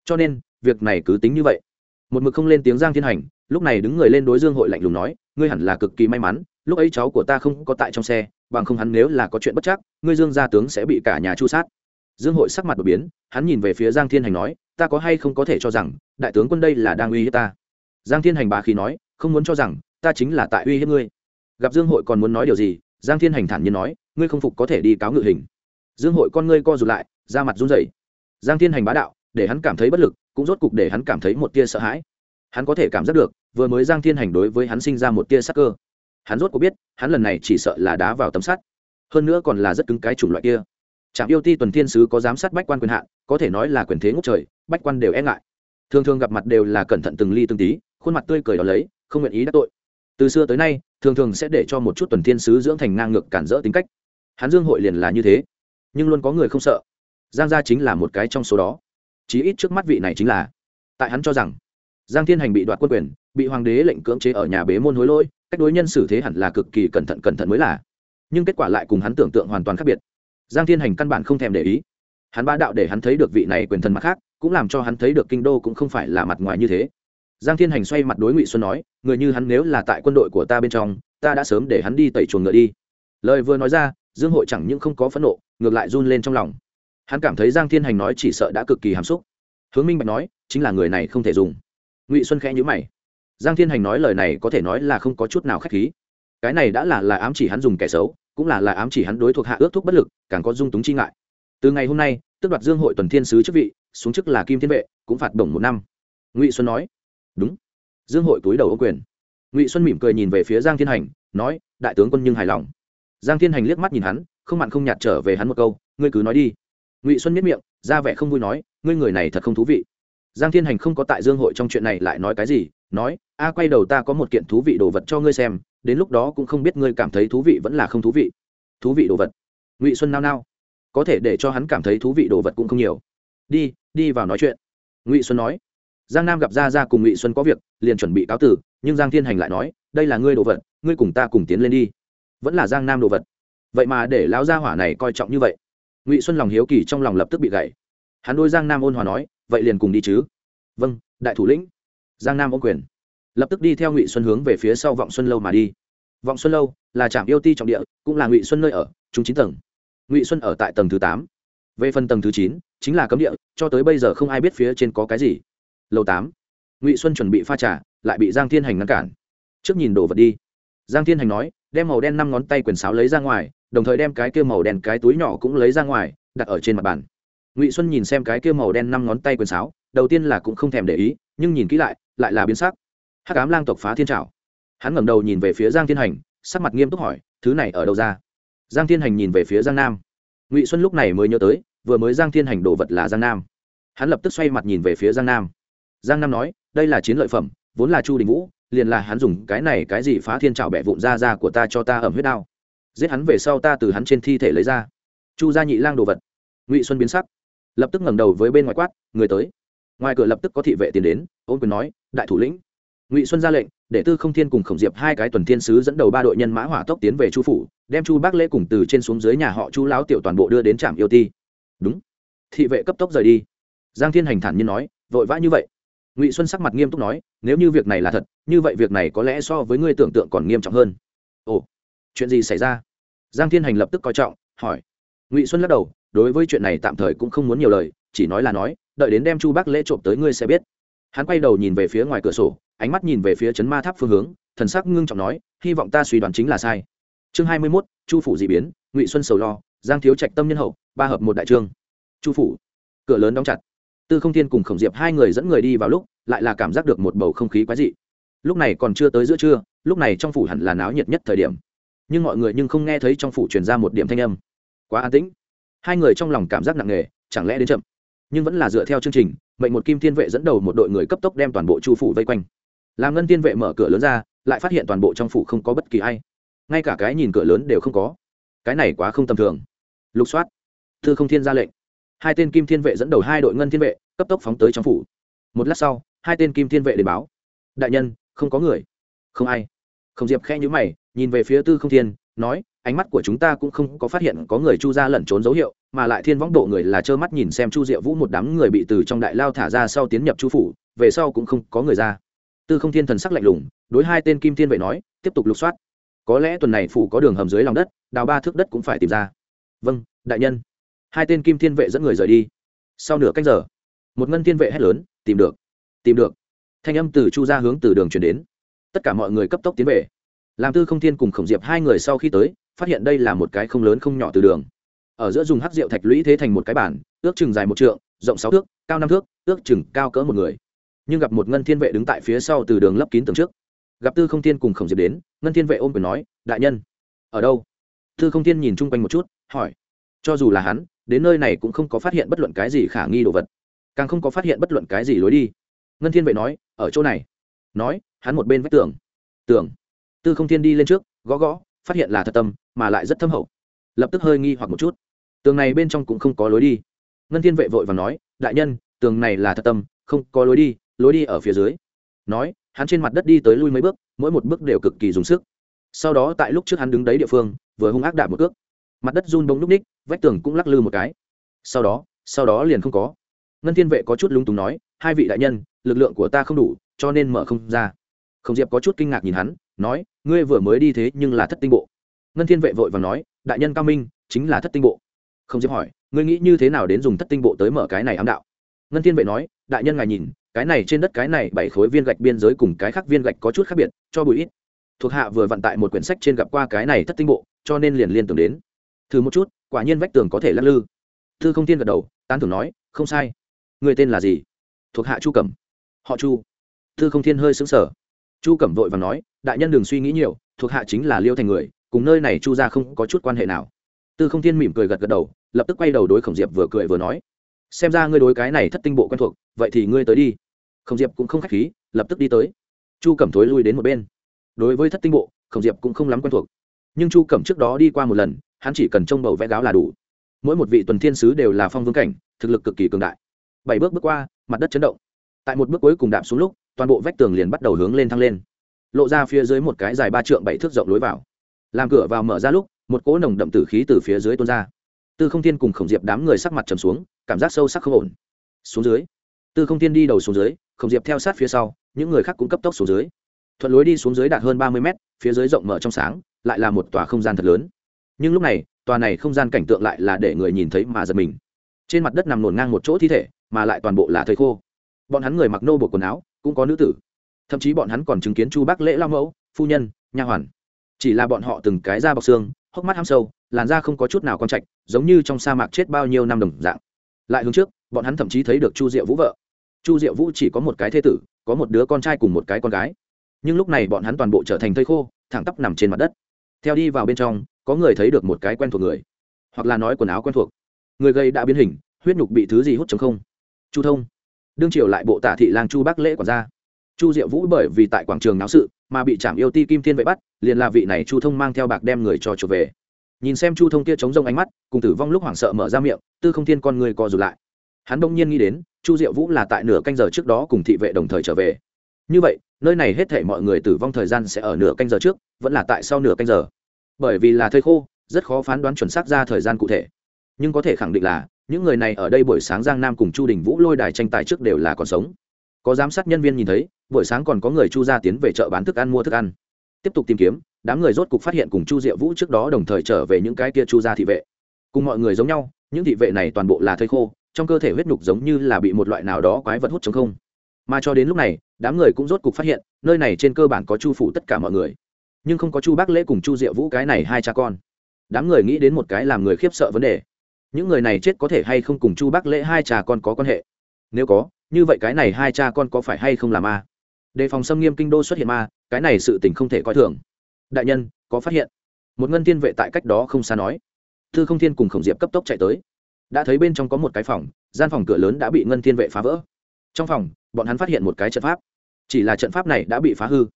Cho nên, việc này cứ tính như vậy một mực không lên tiếng giang thiên hành, lúc này đứng người lên đối dương hội lạnh lùng nói, ngươi hẳn là cực kỳ may mắn, lúc ấy cháu của ta không có tại trong xe, bằng không hắn nếu là có chuyện bất chắc, ngươi dương gia tướng sẽ bị cả nhà chu sát. Dương hội sắc mặt đột biến, hắn nhìn về phía giang thiên hành nói, ta có hay không có thể cho rằng, đại tướng quân đây là đang uy hiếp ta? Giang thiên hành bá khí nói, không muốn cho rằng, ta chính là tại uy hiếp ngươi. Gặp dương hội còn muốn nói điều gì, giang thiên hành thản nhiên nói, ngươi không phục có thể đi cáo ngự hình. Dương hội con ngươi co rụt lại ra mặt run rẩy. Giang thiên hành bá đạo, để hắn cảm thấy bất lực cũng rốt cục để hắn cảm thấy một tia sợ hãi. Hắn có thể cảm giác được, vừa mới giang thiên hành đối với hắn sinh ra một tia sắc cơ. Hắn rốt cuộc biết, hắn lần này chỉ sợ là đá vào tấm sắt. Hơn nữa còn là rất cứng cái chủng loại kia. Trạm yêu ti tuần thiên sứ có giám sát bách quan quyền hạn, có thể nói là quyền thế ngốc trời, bách quan đều e ngại. Thường thường gặp mặt đều là cẩn thận từng ly từng tí, khuôn mặt tươi cười đó lấy, không nguyện ý đắc tội. Từ xưa tới nay, thường thường sẽ để cho một chút tuần thiên sứ dưỡng thành ngang ngược cản rỡ tính cách. Hắn dương hội liền là như thế, nhưng luôn có người không sợ. Giang gia chính là một cái trong số đó chí ít trước mắt vị này chính là. Tại hắn cho rằng, giang thiên hành bị đoạt quân quyền, bị hoàng đế lệnh cưỡng chế ở nhà bế môn hối lỗi, cách đối nhân xử thế hẳn là cực kỳ cẩn thận cẩn thận mới là. Nhưng kết quả lại cùng hắn tưởng tượng hoàn toàn khác biệt. Giang thiên hành căn bản không thèm để ý. Hắn ba đạo để hắn thấy được vị này quyền thần mặt khác, cũng làm cho hắn thấy được kinh đô cũng không phải là mặt ngoài như thế. Giang thiên hành xoay mặt đối ngụy xuân nói, người như hắn nếu là tại quân đội của ta bên trong, ta đã sớm để hắn đi tẩy chuồng ngựa đi. Lời vừa nói ra, dương hội chẳng những không có phẫn nộ, ngược lại run lên trong lòng hắn cảm thấy giang thiên hành nói chỉ sợ đã cực kỳ hàm xúc. Hướng minh bạch nói, chính là người này không thể dùng. Ngụy xuân khẽ nhữ mày. Giang thiên hành nói lời này có thể nói là không có chút nào k h á c h khí. Cái này đã là là ám chỉ hắn dùng kẻ xấu, cũng là là ám chỉ hắn đối thuộc hạ ước thúc bất lực, càng có dung túng chi ngại. Từ ngày hôm nay tức đoạt dương hội tuần thiên sứ chức vị, xuống chức là kim thiên vệ, cũng phạt bổng một năm. Ngụy xuân nói, đúng. Dương hội túi đầu ô quyền. Ngụy xuân mỉm cười nhìn về phía giang thiên hành, nói, đại tướng quân nhưng hài lòng. Giang thiên hành liếc mắt nhìn hắn, không mặn không nhạt trở về hắn một câu, ngươi cứ nói đi ngụy xuân miết miệng, ra vẻ không vui nói, ngươi người này thật không thú vị. Giang thiên hành không có tại dương hội trong chuyện này lại nói cái gì, nói, a, quay đầu ta có một kiện thú vị đồ vật cho ngươi xem, đến lúc đó cũng không biết ngươi cảm thấy thú vị vẫn là không thú vị. Thú vị đồ vật? Ngụy xuân nao nao. Có thể để cho hắn cảm thấy thú vị đồ vật cũng không nhiều. Đi đi vào nói chuyện. Ngụy xuân nói. Giang nam gặp ra ra cùng ngụy xuân có việc, liền chuẩn bị cáo tử, nhưng giang thiên hành lại nói, đây là ngươi đồ vật, ngươi cùng ta cùng tiến lên đi. Vẫn là giang nam đồ vật. Vậy mà để lão gia hỏa này coi trọng như vậy ngụy xuân lòng hiếu kỳ trong lòng lập tức bị gãy hắn đôi giang nam ôn hòa nói, vậy liền cùng đi chứ. Vâng đại thủ lĩnh. Giang nam ôn quyền, lập tức đi theo ngụy xuân hướng về phía sau vọng xuân lâu mà đi. Vọng xuân lâu là trạm yêu ti trọng địa, cũng là ngụy xuân nơi ở, chúng chín tầng. Ngụy xuân ở tại tầng thứ tám. Về phần tầng thứ chín, chính là cấm địa, cho tới bây giờ không ai biết phía trên có cái gì. Lầu tám. Ngụy xuân chuẩn bị pha trà, lại bị giang thiên hành ngăn cản. Trước nhìn đồ vật đi. Giang thiên hành nói, đem màu đen năm ngón tay quyền sáo lấy ra ngoài đồng thời đem cái kia màu đen cái túi nhỏ cũng lấy ra ngoài, đặt ở trên mặt bàn. Ngụy xuân nhìn xem cái kia màu đen năm ngón tay quyền sáo, đầu tiên là cũng không thèm để ý, nhưng nhìn kỹ lại lại là biến sắc. Hát cám lang tộc phá thiên trào hắn ngẩng đầu nhìn về phía giang thiên hành, sắc mặt nghiêm túc hỏi, thứ này ở đâu ra? Giang thiên hành nhìn về phía giang nam. Ngụy xuân lúc này mới nhớ tới, vừa mới giang thiên hành đồ vật là giang nam. Hắn lập tức xoay mặt nhìn về phía giang nam. Giang nam nói, đây là chiến lợi phẩm, vốn là chu đình vũ, liền là hắn dùng cái này cái gì phá thiên trào bẻ vụn ra ra của ta cho ta ẩm huyết đao giết hắn về sau ta từ hắn trên thi thể lấy ra. Chu gia nhị lang đồ vật. Ngụy xuân biến sắc. Lập tức ngẩng đầu với bên ngoài quát, người tới. Ngoài cửa lập tức có thị vệ tiến đến, ôn quyền nói, đại thủ lĩnh. Ngụy xuân ra lệnh, để tư không thiên cùng khổng diệp hai cái tuần thiên sứ dẫn đầu ba đội nhân mã hỏa tốc tiến về chu phủ, đem chu bác lễ cùng từ trên xuống dưới nhà họ chu lão tiểu toàn bộ đưa đến trạm yêu ti. Đúng. Thị vệ cấp tốc rời đi. Giang thiên hành thản nhiên nói, vội vã như vậy. Ngụy xuân sắc mặt nghiêm túc nói, nếu như việc này là thật, như vậy việc này có lẽ so với ngươi tưởng tượng còn nghiêm trọng hơn. Ồ, chuyện gì xảy ra? Giang thiên hành lập tức coi trọng, hỏi. Ngụy xuân lắc đầu, đối với chuyện này tạm thời cũng không muốn nhiều lời, chỉ nói là nói, đợi đến đem chu bác lễ trộm tới ngươi sẽ biết. Hắn quay đầu nhìn về phía ngoài cửa sổ, ánh mắt nhìn về phía chấn ma tháp phương hướng, thần sắc ngưng trọng nói, hy vọng ta suy đoán chính là sai. Chương hai mươi mốt, chu phủ dị biến, ngụy xuân sầu lo, giang thiếu trạch tâm nhân hậu, ba hợp một đại trương. Chu phủ, cửa lớn đóng chặt. Tư không thiên cùng khổng diệp hai người dẫn người đi vào lúc, lại là cảm giác được một bầu không khí quái dị. Lúc này còn chưa tới giữa trưa, lúc này trong phủ hẳn là náo nhiệt nhất thời điểm nhưng mọi người nhưng không nghe thấy trong phủ truyền ra một điểm thanh âm. Quá an tĩnh. Hai người trong lòng cảm giác nặng nề, chẳng lẽ đến chậm? Nhưng vẫn là dựa theo chương trình, mệnh một kim thiên vệ dẫn đầu một đội người cấp tốc đem toàn bộ chu phủ vây quanh. Làm ngân thiên vệ mở cửa lớn ra, lại phát hiện toàn bộ trong phủ không có bất kỳ ai. Ngay cả cái nhìn cửa lớn đều không có. Cái này quá không tầm thường. Lục soát. Thư không thiên ra lệnh. Hai tên kim thiên vệ dẫn đầu hai đội ngân thiên vệ cấp tốc phóng tới trong phủ. Một lát sau, hai tên kim thiên vệ đến báo. Đại nhân, không có người. Không ai không diệp khe nhữ mày, nhìn về phía tư không thiên, nói, ánh mắt của chúng ta cũng không có phát hiện có người chu ra lẩn trốn dấu hiệu, mà lại thiên võng độ người là trơ mắt nhìn xem chu diệu vũ một đám người bị từ trong đại lao thả ra sau tiến nhập chu phủ, về sau cũng không có người ra. Tư không thiên thần sắc lạnh lùng, đối hai tên kim thiên vệ nói, tiếp tục lục soát. Có lẽ tuần này phủ có đường hầm dưới lòng đất, đào ba thước đất cũng phải tìm ra. Vâng đại nhân. Hai tên kim thiên vệ dẫn người rời đi. Sau nửa cách giờ, một ngân thiên vệ hét lớn, tìm được tìm được. Thanh âm từ chu ra hướng từ đường chuyển đến tất cả mọi người cấp tốc tiến về. Làm tư không thiên cùng khổng diệp hai người sau khi tới, phát hiện đây là một cái không lớn không nhỏ từ đường. Ở giữa dùng hắc rượu thạch lũy thế thành một cái bản, ước chừng dài một trượng, rộng sáu thước, cao năm thước, ước chừng cao cỡ một người. Nhưng gặp một ngân thiên vệ đứng tại phía sau từ đường lấp kín tường trước. Gặp tư không thiên cùng khổng diệp đến, ngân thiên vệ ôm quyền nói, đại nhân, ở đâu? Tư không thiên nhìn chung quanh một chút, hỏi. Cho dù là hắn, đến nơi này cũng không có phát hiện bất luận cái gì khả nghi đồ vật. Càng không có phát hiện bất luận cái gì lối đi. Ngân thiên vệ nói, ở chỗ này. Nói hắn một bên vách tường. Tường. Tư không thiên đi lên trước, gõ gõ, phát hiện là thật tâm, mà lại rất thâm hậu. Lập tức hơi nghi hoặc một chút. Tường này bên trong cũng không có lối đi. Ngân thiên vệ vội và nói, đại nhân, tường này là thật tâm, không có lối đi lối đi ở phía dưới. Nói, hắn trên mặt đất đi tới lui mấy bước, mỗi một bước đều cực kỳ dùng sức. Sau đó tại lúc trước hắn đứng đấy địa phương, vừa hung ác đạp một cước. Mặt đất run bông núp ních, vách tường cũng lắc lư một cái. Sau đó sau đó liền không có. Ngân thiên vệ có chút lung túng nói, hai vị đại nhân, lực lượng của ta không đủ, cho nên mở không ra không diệp có chút kinh ngạc nhìn hắn, nói, ngươi vừa mới đi thế nhưng là thất tinh bộ. Ngân thiên vệ vội và nói, đại nhân cao minh, chính là thất tinh bộ. Không diệp hỏi, ngươi nghĩ như thế nào đến dùng thất tinh bộ tới mở cái này ám đạo? Ngân thiên vệ nói, đại nhân ngài nhìn, cái này trên đất cái này bảy khối viên gạch biên giới cùng cái khác viên gạch có chút khác biệt, cho bụi ít. Thuộc hạ vừa vận tại một quyển sách trên gặp qua cái này thất tinh bộ, cho nên liền liên tưởng đến. Thử một chút, quả nhiên vách tường có thể lắc lư. Thư không tiên gật đầu, tán thưởng nói, không sai. Người tên là gì? Thuộc hạ chu cẩm. Họ chu. Thư không thiên hơi xứng sở chu cẩm vội và nói, đại nhân đừng suy nghĩ nhiều, thuộc hạ chính là liêu thành người, cùng nơi này chu ra không có chút quan hệ nào. Tư không thiên mỉm cười gật gật đầu, lập tức quay đầu đối khổng diệp vừa cười vừa nói, xem ra ngươi đối cái này thất tinh bộ quen thuộc, vậy thì ngươi tới đi. Khổng diệp cũng không k h á c h khí, lập tức đi tới. Chu cẩm thối lui đến một bên. Đối với thất tinh bộ, khổng diệp cũng không lắm quen thuộc. Nhưng chu cẩm trước đó đi qua một lần, hắn chỉ cần trông bầu vẽ gáo là đủ. Mỗi một vị tuần thiên sứ đều là phong vương cảnh, thực lực cực kỳ cường đại. Bảy bước bước qua, mặt đất chấn động. Tại một bước cuối cùng đạp xuống lúc toàn bộ vách tường liền bắt đầu hướng lên thăng lên. Lộ ra phía dưới một cái dài ba trượng bảy thước rộng lối vào. Làm cửa vào mở ra lúc, một cỗ nồng đậm tử khí từ phía dưới tuôn ra. Tư không thiên cùng khổng diệp đám người sắc mặt trầm xuống, cảm giác sâu sắc không ổn. Xuống dưới. Tư không thiên đi đầu xuống dưới, khổng diệp theo sát phía sau, những người khác cũng cấp tốc xuống dưới. Thuận lối đi xuống dưới đạt hơn ba mươi mét, phía dưới rộng mở trong sáng, lại là một tòa không gian thật lớn. Nhưng lúc này, tòa này không gian cảnh tượng lại là để người nhìn thấy mà giật mình. Trên mặt đất nằm nổn ngang một chỗ thi thể, mà lại toàn bộ là thầy khô. Bọn hắn người mặc nô bộ quần áo cũng có nữ tử. Thậm chí bọn hắn còn chứng kiến chu bác lễ lao mẫu, phu nhân, nha hoàn. Chỉ là bọn họ từng cái da bọc xương, hốc mắt ham sâu, làn da không có chút nào con trạch, giống như trong sa mạc chết bao nhiêu năm đồng dạng. Lại hướng trước, bọn hắn thậm chí thấy được chu diệu vũ vợ. Chu diệu vũ chỉ có một cái thê tử, có một đứa con trai cùng một cái con gái. Nhưng lúc này bọn hắn toàn bộ trở thành thây khô, thẳng tắp nằm trên mặt đất. Theo đi vào bên trong, có người thấy được một cái quen thuộc người. Hoặc là nói quần áo quen thuộc. Người gây đã biến hình, huyết nhục bị thứ gì hút chống không? Chu thông đương triều lại bộ tả thị lang chu Bắc lễ quản gia. Chu diệu vũ bởi vì tại quảng trường náo sự mà bị trảm yêu ti kim thiên vệ bắt, liền là vị này chu thông mang theo bạc đem người cho chuộc về. Nhìn xem chu thông kia chống rông ánh mắt, cùng tử vong lúc hoảng sợ mở ra miệng, tư không thiên con người co rụt lại. Hắn đông nhiên nghĩ đến, chu diệu vũ là tại nửa canh giờ trước đó cùng thị vệ đồng thời trở về. Như vậy, nơi này hết thể mọi người tử vong thời gian sẽ ở nửa canh giờ trước, vẫn là tại sau nửa canh giờ. Bởi vì là thời khô, rất khó phán đoán chuẩn xác ra thời gian cụ thể nhưng có thể khẳng định là, những người này ở đây buổi sáng giang nam cùng chu đình vũ lôi đài tranh tài trước đều là còn sống. Có giám sát nhân viên nhìn thấy, buổi sáng còn có người chu ra tiến về chợ bán thức ăn mua thức ăn. Tiếp tục tìm kiếm, đám người rốt cục phát hiện cùng chu diệu vũ trước đó đồng thời trở về những cái kia chu gia thị vệ. Cùng mọi người giống nhau, những thị vệ này toàn bộ là thây khô, trong cơ thể huyết nhục giống như là bị một loại nào đó quái vật hút chống không. Mà cho đến lúc này, đám người cũng rốt cục phát hiện, nơi này trên cơ bản có chu phủ tất cả mọi người. Nhưng không có chu bác lễ cùng chu diệu vũ cái này hai cha con. Đám người nghĩ đến một cái làm người khiếp sợ vấn đề những người này chết có thể hay không cùng chu bác lễ hai cha con có quan hệ? Nếu có, như vậy cái này hai cha con có phải hay không là ma? Đề phòng xâm nghiêm kinh đô xuất hiện ma, cái này sự tình không thể coi thường. Đại nhân, có phát hiện? Một ngân thiên vệ tại cách đó không xa nói. Thư không thiên cùng khổng diệp cấp tốc chạy tới. Đã thấy bên trong có một cái phòng, gian phòng cửa lớn đã bị ngân thiên vệ phá vỡ. Trong phòng, bọn hắn phát hiện một cái trận pháp. Chỉ là trận pháp này đã bị phá hư.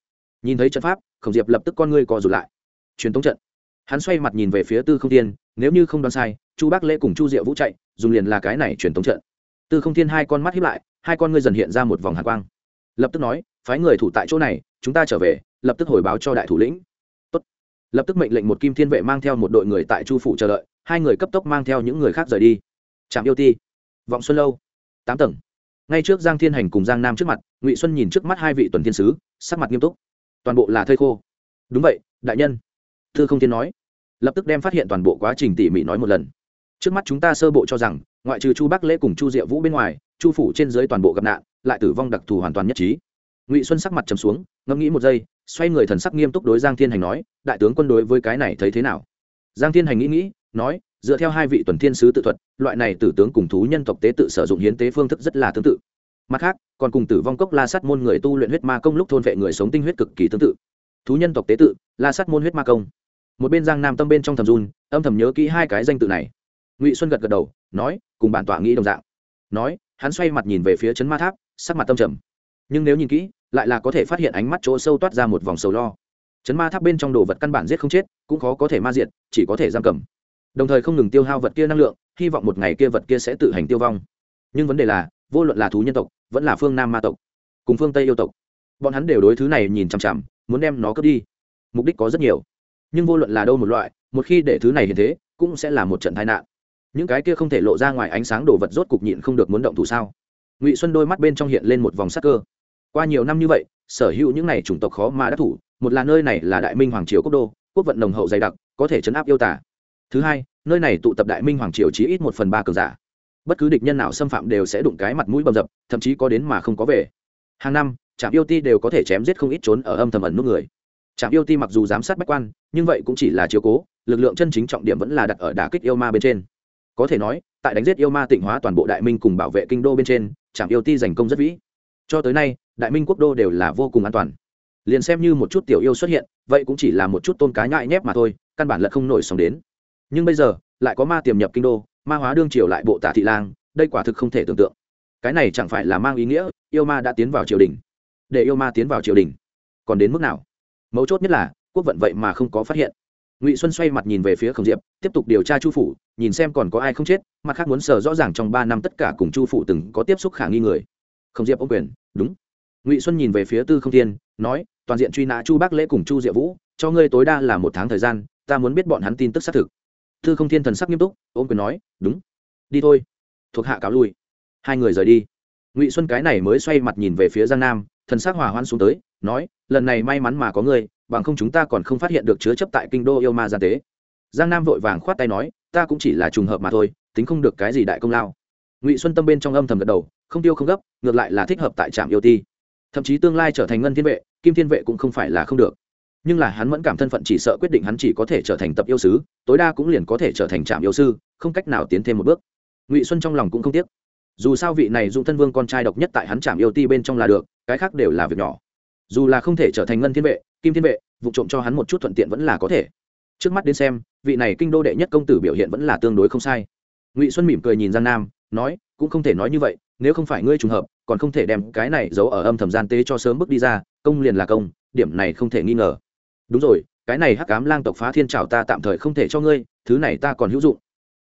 Nhìn thấy trận pháp, khổng diệp lập tức con ngươi co rụt lại. Truyền tống trận. Hắn xoay mặt nhìn về phía tư không thiên, nếu như không đoán sai chu bác lễ cùng chu diệu vũ chạy, dùng liền là cái này truyền tống trận. Tư không thiên hai con mắt hiếp lại, hai con ngươi dần hiện ra một vòng hạ quang. Lập tức nói, phái người thủ tại chỗ này, chúng ta trở về, lập tức hồi báo cho đại thủ lĩnh. Tốt. lập tức mệnh lệnh một kim thiên vệ mang theo một đội người tại chu phủ chờ đợi, hai người cấp tốc mang theo những người khác rời đi. Trạm yêu ti, vọng xuân lâu, tám tầng. Ngay trước giang thiên hành cùng giang nam trước mặt, ngụy xuân nhìn trước mắt hai vị tuần thiên sứ, sắc mặt nghiêm túc. Toàn bộ là thây khô. Đúng vậy, đại nhân. Thư không thiên nói. Lập tức đem phát hiện toàn bộ quá trình tỉ mỉ nói một lần trước mắt chúng ta sơ bộ cho rằng, ngoại trừ chu bắc lễ cùng chu diệu vũ bên ngoài, chu phủ trên dưới toàn bộ gặp nạn, lại tử vong đặc thù hoàn toàn nhất trí. Ngụy xuân sắc mặt trầm xuống, ngẫm nghĩ một giây, xoay người thần sắc nghiêm túc đối giang thiên hành nói, đại tướng quân đối với cái này thấy thế nào? Giang thiên hành nghĩ nghĩ, nói, dựa theo hai vị tuần thiên sứ tự thuật, loại này tử tướng cùng thú nhân tộc tế tự sử dụng hiến tế phương thức rất là tương tự. Mặt khác, còn cùng tử vong cốc la sát môn người tu luyện huyết ma công lúc thôn vệ người sống tinh huyết cực kỳ tương tự. Thú nhân tộc tế tự, la sát môn huyết ma công. Một bên giang nam tâm bên trong thầm run, âm thầm nhớ kỹ hai cái danh tự này ngụy xuân gật gật đầu, nói, cùng bản tọa nghĩ đồng dạng. Nói, hắn xoay mặt nhìn về phía chấn ma tháp, sắc mặt tâm trầm. Nhưng nếu nhìn kỹ, lại là có thể phát hiện ánh mắt chỗ sâu toát ra một vòng sầu lo. Chấn ma tháp bên trong đồ vật căn bản giết không chết, cũng khó có thể ma diệt, chỉ có thể giam cầm. Đồng thời không ngừng tiêu hao vật kia năng lượng, hy vọng một ngày kia vật kia sẽ tự hành tiêu vong. Nhưng vấn đề là, vô luận là thú nhân tộc, vẫn là phương nam ma tộc, cùng phương tây yêu tộc, bọn hắn đều đối thứ này nhìn chằm chằm, muốn đem nó cướp đi. Mục đích có rất nhiều. Nhưng vô luận là đâu một loại, một khi để thứ này hiện thế, cũng sẽ là một trận tai nạn những cái kia không thể lộ ra ngoài ánh sáng đồ vật rốt cục nhịn không được muốn động thủ sao? Ngụy xuân đôi mắt bên trong hiện lên một vòng sắc cơ. Qua nhiều năm như vậy, sở hữu những này chủng tộc khó mà đắc thủ, một là nơi này là đại minh hoàng triều quốc đô, quốc vận nồng hậu dày đặc, có thể chấn áp yêu tả thứ hai, nơi này tụ tập đại minh hoàng triều chí ít một phần ba cường giả. Bất cứ địch nhân nào xâm phạm đều sẽ đụng cái mặt mũi bầm dập, thậm chí có đến mà không có về. Hàng năm, trạm yêu ti đều có thể chém giết không ít trốn ở âm thầm ẩn nút người. Trạm yêu ti mặc dù giám sát bách quan, nhưng vậy cũng chỉ là chiếu cố, lực lượng chân chính trọng điểm vẫn là đặt ở đả kích yêu ma bên trên có thể nói, tại đánh giết yêu ma tịnh hóa toàn bộ đại minh cùng bảo vệ kinh đô bên trên, trạm yêu ti giành công rất vĩ. Cho tới nay, đại minh quốc đô đều là vô cùng an toàn. Liền xem như một chút tiểu yêu xuất hiện, vậy cũng chỉ là một chút tôn cá nhại nhép mà thôi, căn bản lật không nổi sóng đến. Nhưng bây giờ, lại có ma tiềm nhập kinh đô, ma hóa đương triều lại bộ tả thị lang, đây quả thực không thể tưởng tượng. Cái này chẳng phải là mang ý nghĩa, yêu ma đã tiến vào triều đình. Để yêu ma tiến vào triều đình. Còn đến mức nào? Mấu chốt nhất là, quốc vận vậy mà không có phát hiện. Ngụy xuân xoay mặt nhìn về phía khổng diệp, tiếp tục điều tra chu phủ nhìn xem còn có ai không chết, mặt khác muốn sờ rõ ràng trong ba năm tất cả cùng chu Phụ từng có tiếp xúc khả nghi người. Không diệp ông quyền, đúng. Ngụy xuân nhìn về phía tư không thiên, nói, toàn diện truy nã chu bác lễ cùng chu diệu vũ, cho ngươi tối đa là một tháng thời gian, ta muốn biết bọn hắn tin tức xác thực. Tư không thiên thần sắc nghiêm túc ôm quyền nói, đúng. Đi thôi. Thuộc hạ cáo lui. Hai người rời đi. Ngụy xuân cái này mới xoay mặt nhìn về phía giang nam, thần sắc hòa hoan xuống tới, nói, lần này may mắn mà có ngươi, bằng không chúng ta còn không phát hiện được chứa chấp tại kinh đô yêu ma gian tế giang nam vội vàng khoát tay nói, ta cũng chỉ là trùng hợp mà thôi, tính không được cái gì đại công lao. Ngụy xuân tâm bên trong âm thầm gật đầu, không tiêu không gấp, ngược lại là thích hợp tại trạm yêu ti. Thậm chí tương lai trở thành ngân thiên vệ, kim thiên vệ cũng không phải là không được. Nhưng là hắn vẫn cảm thân phận chỉ sợ quyết định hắn chỉ có thể trở thành tập yêu sứ, tối đa cũng liền có thể trở thành trạm yêu sư, không cách nào tiến thêm một bước. Ngụy xuân trong lòng cũng không tiếc. Dù sao vị này dung thân vương con trai độc nhất tại hắn trạm yêu ti bên trong là được, cái khác đều là việc nhỏ. Dù là không thể trở thành ngân thiên vệ, kim thiên vệ, vụ trộm cho hắn một chút thuận tiện vẫn là có thể trước mắt đến xem, vị này kinh đô đệ nhất công tử biểu hiện vẫn là tương đối không sai. Ngụy xuân mỉm cười nhìn giang nam, nói, cũng không thể nói như vậy, nếu không phải ngươi trùng hợp, còn không thể đem cái này giấu ở âm thầm gian tế cho sớm bước đi ra, công liền là công, điểm này không thể nghi ngờ. Đúng rồi, cái này hắc cám lang tộc phá thiên trào ta tạm thời không thể cho ngươi, thứ này ta còn hữu dụng.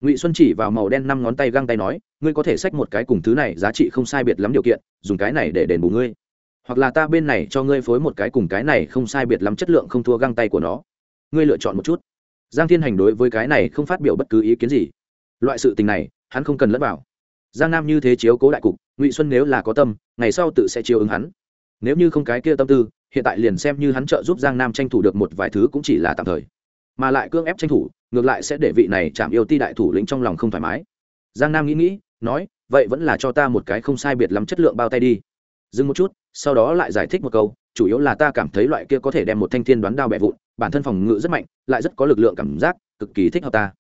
Ngụy xuân chỉ vào màu đen năm ngón tay găng tay nói, ngươi có thể xách một cái cùng thứ này giá trị không sai biệt lắm điều kiện, dùng cái này để đền bù ngươi. Hoặc là ta bên này cho ngươi phối một cái cùng cái này không sai biệt lắm chất lượng không thua găng tay của nó ngươi lựa chọn một chút. Giang thiên hành đối với cái này không phát biểu bất cứ ý kiến gì. Loại sự tình này, hắn không cần lẫn vào. Giang nam như thế chiếu cố đại cục, ngụy xuân nếu là có tâm, ngày sau tự sẽ chiếu ứng hắn. Nếu như không cái kia tâm tư, hiện tại liền xem như hắn trợ giúp giang nam tranh thủ được một vài thứ cũng chỉ là tạm thời. Mà lại cưỡng ép tranh thủ, ngược lại sẽ để vị này chạm yêu ti đại thủ lĩnh trong lòng không thoải mái. Giang nam nghĩ nghĩ, nói, vậy vẫn là cho ta một cái không sai biệt lắm chất lượng bao tay đi. Dừng một chút, sau đó lại giải thích một câu, chủ yếu là ta cảm thấy loại kia có thể đem một thanh thiên đoán đao bẻ vụn bản thân phòng ngự rất mạnh, lại rất có lực lượng cảm giác, cực kỳ thích hợp ta.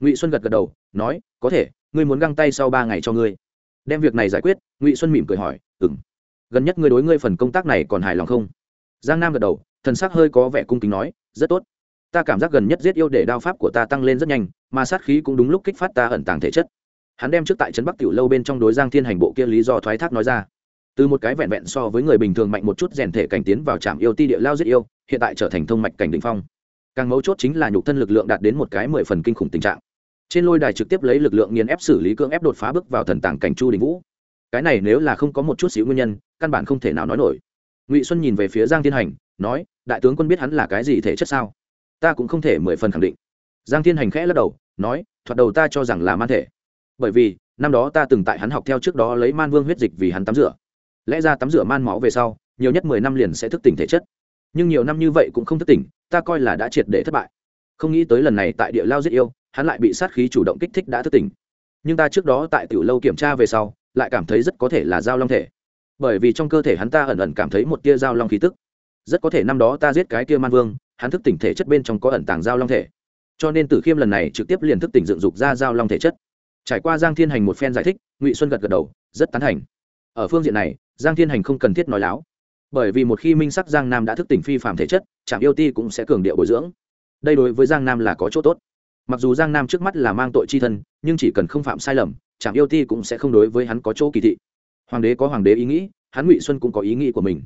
Ngụy xuân gật gật đầu, nói, có thể, ngươi muốn găng tay sau ba ngày cho ngươi. Đem việc này giải quyết, ngụy xuân mỉm cười hỏi ừng gần nhất ngươi đối ngươi phần công tác này còn hài lòng không? Giang nam gật đầu, thần sắc hơi có vẻ cung kính nói, rất tốt. Ta cảm giác gần nhất giết yêu để đao pháp của ta tăng lên rất nhanh, mà sát khí cũng đúng lúc kích phát ta ẩn tàng thể chất. Hắn đem trước tại trấn bắc tiểu lâu bên trong đối giang thiên hành bộ kia lý do thoái thác nói ra từ một cái vẹn vẹn so với người bình thường mạnh một chút rèn thể cảnh tiến vào trạm yêu ti địa lao giết yêu, hiện tại trở thành thông mạch cảnh đ ỉ n h phong. Càng mấu chốt chính là nhục thân lực lượng đạt đến một cái mười phần kinh khủng tình trạng. Trên lôi đài trực tiếp lấy lực lượng nghiền ép xử lý cưỡng ép đột phá bước vào thần tàng cảnh chu đình vũ. Cái này nếu là không có một chút xíu nguyên nhân, căn bản không thể nào nói nổi. Ngụy xuân nhìn về phía giang thiên hành, nói, đại tướng quân biết hắn là cái gì thể chất sao? Ta cũng không thể mười phần khẳng định. Giang thiên hành khẽ lắc đầu, nói, thoạt đầu ta cho rằng là man thể. Bởi vì, năm đó ta từng tại hắn học theo trước đó lấy man vương huyết dịch vì hắn tắm rửa lẽ ra tắm rửa man máu về sau, nhiều nhất mười năm liền sẽ thức tỉnh thể chất. Nhưng nhiều năm như vậy cũng không thức tỉnh, ta coi là đã triệt để thất bại. Không nghĩ tới lần này tại địa lao giết yêu, hắn lại bị sát khí chủ động kích thích đã thức tỉnh. Nhưng ta trước đó tại tiểu lâu kiểm tra về sau, lại cảm thấy rất có thể là giao long thể. Bởi vì trong cơ thể hắn ta ẩn ẩn cảm thấy một tia giao long khí tức. Rất có thể năm đó ta giết cái kia man vương, hắn thức tỉnh thể chất bên trong có ẩn tàng giao long thể. Cho nên tử khiêm lần này trực tiếp liền thức tỉnh dựng dục ra giao long thể chất. Trải qua giang thiên hành một phen giải thích, ngụy xuân gật gật đầu, rất tán thành. Ở phương diện này giang thiên hành không cần thiết nói láo. Bởi vì một khi minh sắc giang nam đã thức tỉnh phi phạm thể chất trạm yêu ti cũng sẽ cường điệu bồi dưỡng. Đây đối với giang nam là có chỗ tốt. Mặc dù giang nam trước mắt là mang tội chi thân, nhưng chỉ cần không phạm sai lầm trạm yêu ti cũng sẽ không đối với hắn có chỗ kỳ thị. Hoàng đế có hoàng đế ý nghĩ, hắn ngụy xuân cũng có ý nghĩ của mình.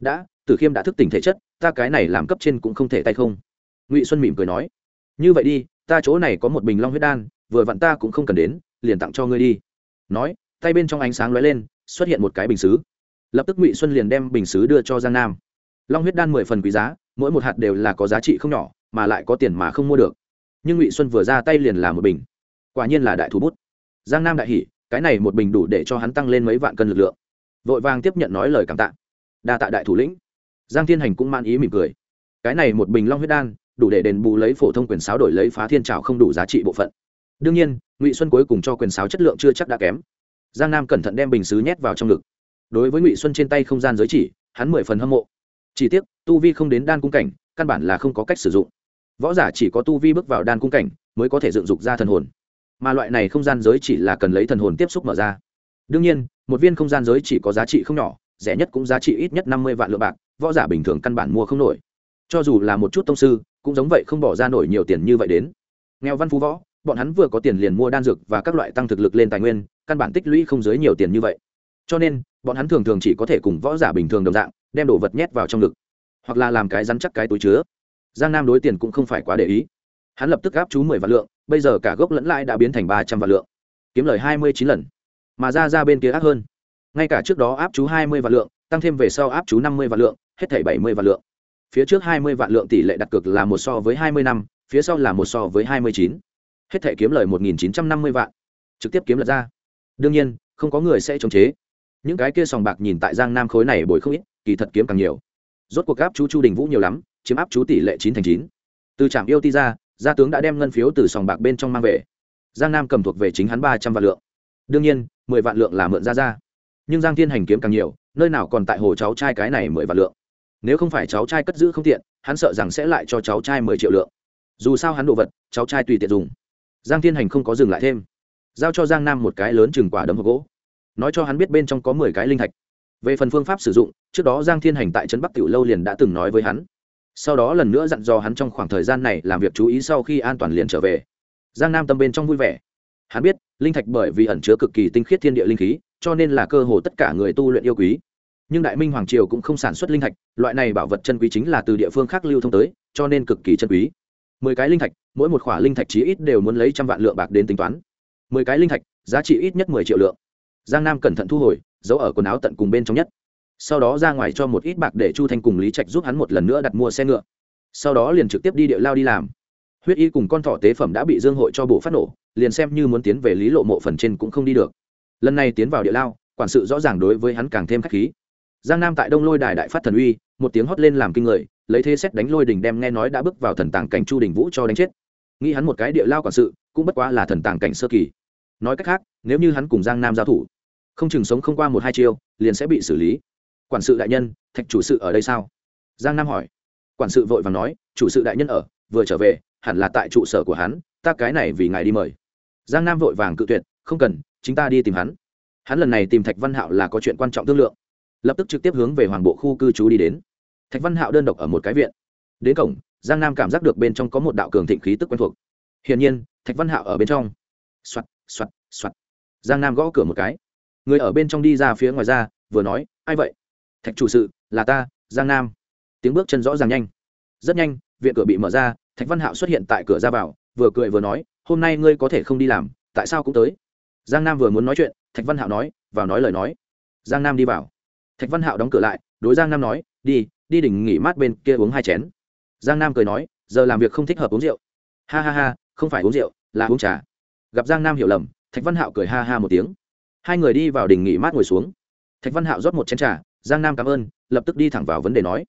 Đã, tử khiêm đã thức tỉnh thể chất, ta cái này làm cấp trên cũng không thể tay không. Ngụy xuân mỉm cười nói. Như vậy đi, ta chỗ này có một bình long huyết đan, vừa vặn ta cũng không cần đến, liền tặng cho ngươi đi. Nói, tay bên trong ánh sáng lóe lên, xuất hiện một cái bình xứ lập tức ngụy xuân liền đem bình xứ đưa cho giang nam long huyết đan mười phần quý giá mỗi một hạt đều là có giá trị không nhỏ mà lại có tiền mà không mua được nhưng ngụy xuân vừa ra tay liền là một bình quả nhiên là đại thủ bút giang nam đại hỉ cái này một bình đủ để cho hắn tăng lên mấy vạn cân lực lượng vội vàng tiếp nhận nói lời cảm tạ đa tạ đại thủ lĩnh giang thiên hành cũng man ý mỉm cười cái này một bình long huyết đan đủ để đền bù lấy phổ thông quyền sáo đổi lấy phá thiên trào không đủ giá trị bộ phận đương nhiên ngụy xuân cuối cùng cho quyền sáo chất lượng chưa chắc đã kém giang nam cẩn thận đem bình xứ nhét vào trong ngực đối với ngụy xuân trên tay không gian giới chỉ, hắn mười phần hâm mộ. Chỉ tiếc, tu vi không đến đan cung cảnh, căn bản là không có cách sử dụng. Võ giả chỉ có tu vi bước vào đan cung cảnh, mới có thể dựng dục ra thần hồn. Mà loại này không gian giới chỉ là cần lấy thần hồn tiếp xúc mở ra. Đương nhiên, một viên không gian giới chỉ có giá trị không nhỏ, rẻ nhất cũng giá trị ít nhất năm mươi vạn lượng bạc, võ giả bình thường căn bản mua không nổi. Cho dù là một chút tông sư, cũng giống vậy không bỏ ra nổi nhiều tiền như vậy đến. Nghèo văn phú võ, bọn hắn vừa có tiền liền mua đan dược và các loại tăng thực lực lên tài nguyên, căn bản tích lũy không dưới nhiều tiền như vậy. Cho nên bọn hắn thường thường chỉ có thể cùng võ giả bình thường đồng dạng, đem đồ vật nhét vào trong ngực, hoặc là làm cái rắn chắc cái túi chứa. Giang nam đối tiền cũng không phải quá để ý. Hắn lập tức áp chú mười vạn lượng, bây giờ cả gốc lẫn lãi đã biến thành ba trăm vạn lượng. Kiếm lời hai mươi chín lần, mà ra ra bên kia ác hơn. Ngay cả trước đó áp chú hai mươi vạn lượng, tăng thêm về sau áp chú năm mươi vạn lượng, hết thảy bảy mươi vạn lượng. Phía trước hai mươi vạn lượng tỷ lệ đặt cược là một so với hai mươi năm, phía sau là một so với hai mươi chín. Hết thảy kiếm lời một nghìn chín trăm năm mươi vạn. Trực tiếp kiếm lật ra. Đương nhiên, không có người sẽ chống chế những cái kia sòng bạc nhìn tại giang nam khối này bồi không ít, kỳ thật kiếm càng nhiều. Rốt cuộc áp chú chu đình vũ nhiều lắm, chiếm áp chú tỷ lệ chín thành chín. Từ trạm yêu ti ra, gia tướng đã đem ngân phiếu từ sòng bạc bên trong mang về. Giang nam cầm thuộc về chính hắn ba trăm vạn lượng. Đương nhiên, mười vạn lượng là mượn ra ra. Nhưng giang thiên hành kiếm càng nhiều, nơi nào còn tại hồ cháu trai cái này mười vạn lượng. Nếu không phải cháu trai cất giữ không tiện, hắn sợ rằng sẽ lại cho cháu trai mười triệu lượng. Dù sao hắn đồ vật, cháu trai tùy tiện dùng. Giang thiên hành không có dừng lại thêm. Giao cho giang nam một cái lớn chừng quả đấm hộp gỗ nói cho hắn biết bên trong có mười cái linh thạch. Về phần phương pháp sử dụng, trước đó giang thiên hành tại trấn bắc tiểu lâu liền đã từng nói với hắn. Sau đó lần nữa dặn dò hắn trong khoảng thời gian này làm việc chú ý sau khi an toàn liền trở về. Giang nam tâm bên trong vui vẻ. Hắn biết, linh thạch bởi vì ẩn chứa cực kỳ tinh khiết thiên địa linh khí, cho nên là cơ hồ tất cả người tu luyện yêu quý. Nhưng đại minh hoàng triều cũng không sản xuất linh thạch, loại này bảo vật chân quý chính là từ địa phương khác lưu thông tới, cho nên cực kỳ chân quý. Mười cái linh thạch, mỗi một khỏa linh thạch chí ít đều muốn lấy trăm vạn lượng bạc đến tính toán. Mười cái linh thạch, giá trị ít nhất mười triệu lượng giang nam cẩn thận thu hồi, giấu ở quần áo tận cùng bên trong nhất. Sau đó ra ngoài cho một ít bạc để chu thanh cùng lý trạch giúp hắn một lần nữa đặt mua xe ngựa. Sau đó liền trực tiếp đi địa lao đi làm. Huyết y cùng con thỏ tế phẩm đã bị dương hội cho bộ phát nổ, liền xem như muốn tiến về lý lộ mộ phần trên cũng không đi được. Lần này tiến vào địa lao, quản sự rõ ràng đối với hắn càng thêm khắc khí. Giang nam tại đông lôi đài đại phát thần uy, một tiếng hót lên làm kinh người, lấy thế xét đánh lôi đình đem nghe nói đã bước vào thần tàng cảnh chu đình vũ cho đánh chết. Nghĩ hắn một cái địa lao quản sự, cũng bất quá là thần tàng cảnh sơ kỳ. Nói cách khác, nếu như hắn cùng giang nam giao thủ không chừng sống không qua một hai chiêu, liền sẽ bị xử lý. Quản sự đại nhân, thạch chủ sự ở đây sao? Giang nam hỏi. Quản sự vội vàng nói, chủ sự đại nhân ở, vừa trở về, hẳn là tại trụ sở của hắn, ta cái này vì ngài đi mời. Giang nam vội vàng cự tuyệt, không cần, chính ta đi tìm hắn. Hắn lần này tìm thạch văn hạo là có chuyện quan trọng thương lượng. Lập tức trực tiếp hướng về hoàng bộ khu cư trú đi đến. Thạch văn hạo đơn độc ở một cái viện. Đến cổng, giang nam cảm giác được bên trong có một đạo cường thịnh khí tức quen thuộc. Hiển nhiên, thạch văn hạo ở bên trong. Soạt soạt soạt. Giang nam gõ cửa một cái người ở bên trong đi ra phía ngoài ra, vừa nói, ai vậy? Thạch chủ sự, là ta, giang nam. Tiếng bước chân rõ ràng nhanh. Rất nhanh, viện cửa bị mở ra, thạch văn hạo xuất hiện tại cửa ra vào, vừa cười vừa nói, hôm nay ngươi có thể không đi làm, tại sao cũng tới? Giang nam vừa muốn nói chuyện, thạch văn hạo nói, vào nói lời nói. Giang nam đi vào. Thạch văn hạo đóng cửa lại, đối giang nam nói, đi đi đỉnh nghỉ mát bên kia uống hai chén. Giang nam cười nói, giờ làm việc không thích hợp uống rượu. Ha ha ha, không phải uống rượu, là uống trà. Gặp giang nam hiểu lầm, thạch văn hạo cười ha ha một tiếng hai người đi vào đình nghỉ mát ngồi xuống. Thạch văn hạo rót một chén trà, giang nam cảm ơn, lập tức đi thẳng vào vấn đề nói.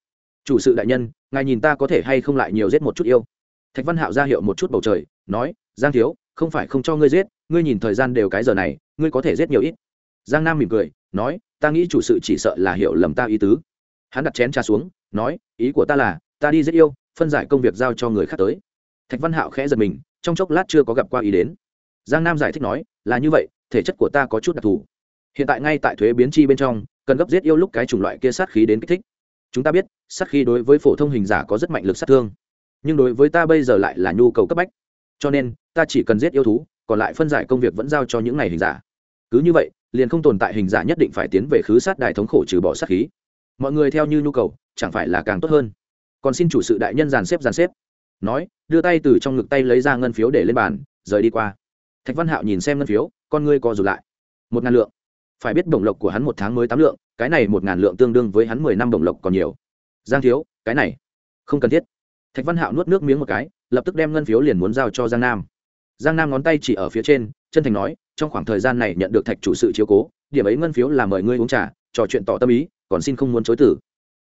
Chủ sự đại nhân, ngài nhìn ta có thể hay không lại nhiều giết một chút yêu? Thạch văn hạo ra hiệu một chút bầu trời, nói, giang thiếu, không phải không cho ngươi giết, ngươi nhìn thời gian đều cái giờ này, ngươi có thể giết nhiều ít. Giang nam mỉm cười, nói, ta nghĩ chủ sự chỉ sợ là hiểu lầm ta ý tứ. Hắn đặt chén trà xuống, nói, ý của ta là, ta đi giết yêu, phân giải công việc giao cho người khác tới. Thạch văn hạo khẽ giật mình, trong chốc lát chưa có gặp qua ý đến. Giang nam giải thích nói, là như vậy thể chất của ta có chút đặc thù. Hiện tại ngay tại thuế biến chi bên trong, cần gấp giết yêu lúc cái chủng loại kia sát khí đến kích thích. Chúng ta biết, sát khí đối với phổ thông hình giả có rất mạnh lực sát thương. Nhưng đối với ta bây giờ lại là nhu cầu cấp bách. Cho nên, ta chỉ cần giết yêu thú, còn lại phân giải công việc vẫn giao cho những này hình giả. Cứ như vậy, liền không tồn tại hình giả nhất định phải tiến về khứ sát đại thống khổ trừ bỏ sát khí. Mọi người theo như nhu cầu, chẳng phải là càng tốt hơn. Còn xin chủ sự đại nhân dàn xếp dàn xếp. Nói, đưa tay từ trong ngực tay lấy ra ngân phiếu để lên bàn, rời đi qua thạch văn hạo nhìn xem ngân phiếu, con ngươi co rụt lại. Một ngàn lượng. Phải biết bổng lộc của hắn một tháng mới tám lượng, cái này một ngàn lượng tương đương với hắn mười năm bổng lộc còn nhiều. Giang thiếu, cái này không cần thiết. Thạch văn hạo nuốt nước miếng một cái, lập tức đem ngân phiếu liền muốn giao cho giang nam. Giang nam ngón tay chỉ ở phía trên, chân thành nói, trong khoảng thời gian này nhận được thạch chủ sự chiếu cố, điểm ấy ngân phiếu là mời ngươi uống trà, trò chuyện tỏ tâm ý, còn xin không muốn chối tử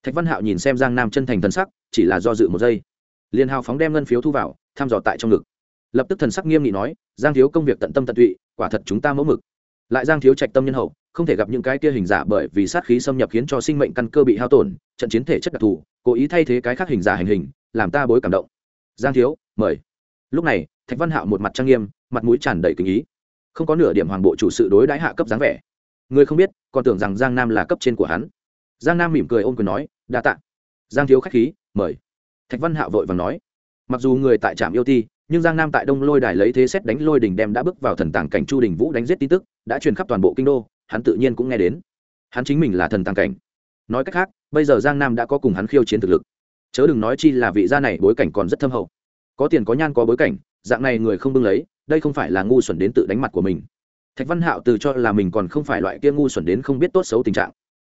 thạch văn hạo nhìn xem giang nam chân thành thân sắc, chỉ là do dự một giây. Liền hào phóng đem ngân phiếu thu vào, thăm dò tại trong ngực lập tức thần sắc nghiêm nghị nói, giang thiếu công việc tận tâm tận tụy, quả thật chúng ta mẫu mực. Lại giang thiếu trạch tâm nhân hậu, không thể gặp những cái kia hình giả bởi vì sát khí xâm nhập khiến cho sinh mệnh căn cơ bị hao tổn, trận chiến thể chất đặc thù, cố ý thay thế cái khác hình giả hành hình, làm ta bối cảm động. Giang thiếu, mời. Lúc này, thạch văn hạo một mặt trang nghiêm, mặt mũi tràn đầy kinh ý. Không có nửa điểm hoàng bộ chủ sự đối đãi hạ cấp dáng vẻ. Người không biết, còn tưởng rằng giang nam là cấp trên của hắn. Giang nam mỉm cười ôm quyền nói, đa tạ. Giang thiếu khách khí, mời. Thạch văn hạo vội vàng nói, mặc dù người tại trạm yêu ti nhưng giang nam tại đông lôi đài lấy thế xét đánh lôi đình đem đã bước vào thần tàng cảnh chu đình vũ đánh giết tin tức, đã truyền khắp toàn bộ kinh đô, hắn tự nhiên cũng nghe đến. Hắn chính mình là thần tàng cảnh. Nói cách khác, bây giờ giang nam đã có cùng hắn khiêu chiến thực lực. Chớ đừng nói chi là vị gia này bối cảnh còn rất thâm hậu. Có tiền có nhan có bối cảnh, dạng này người không bưng lấy, đây không phải là ngu xuẩn đến tự đánh mặt của mình. Thạch văn hạo từ cho là mình còn không phải loại kia ngu xuẩn đến không biết tốt xấu tình trạng.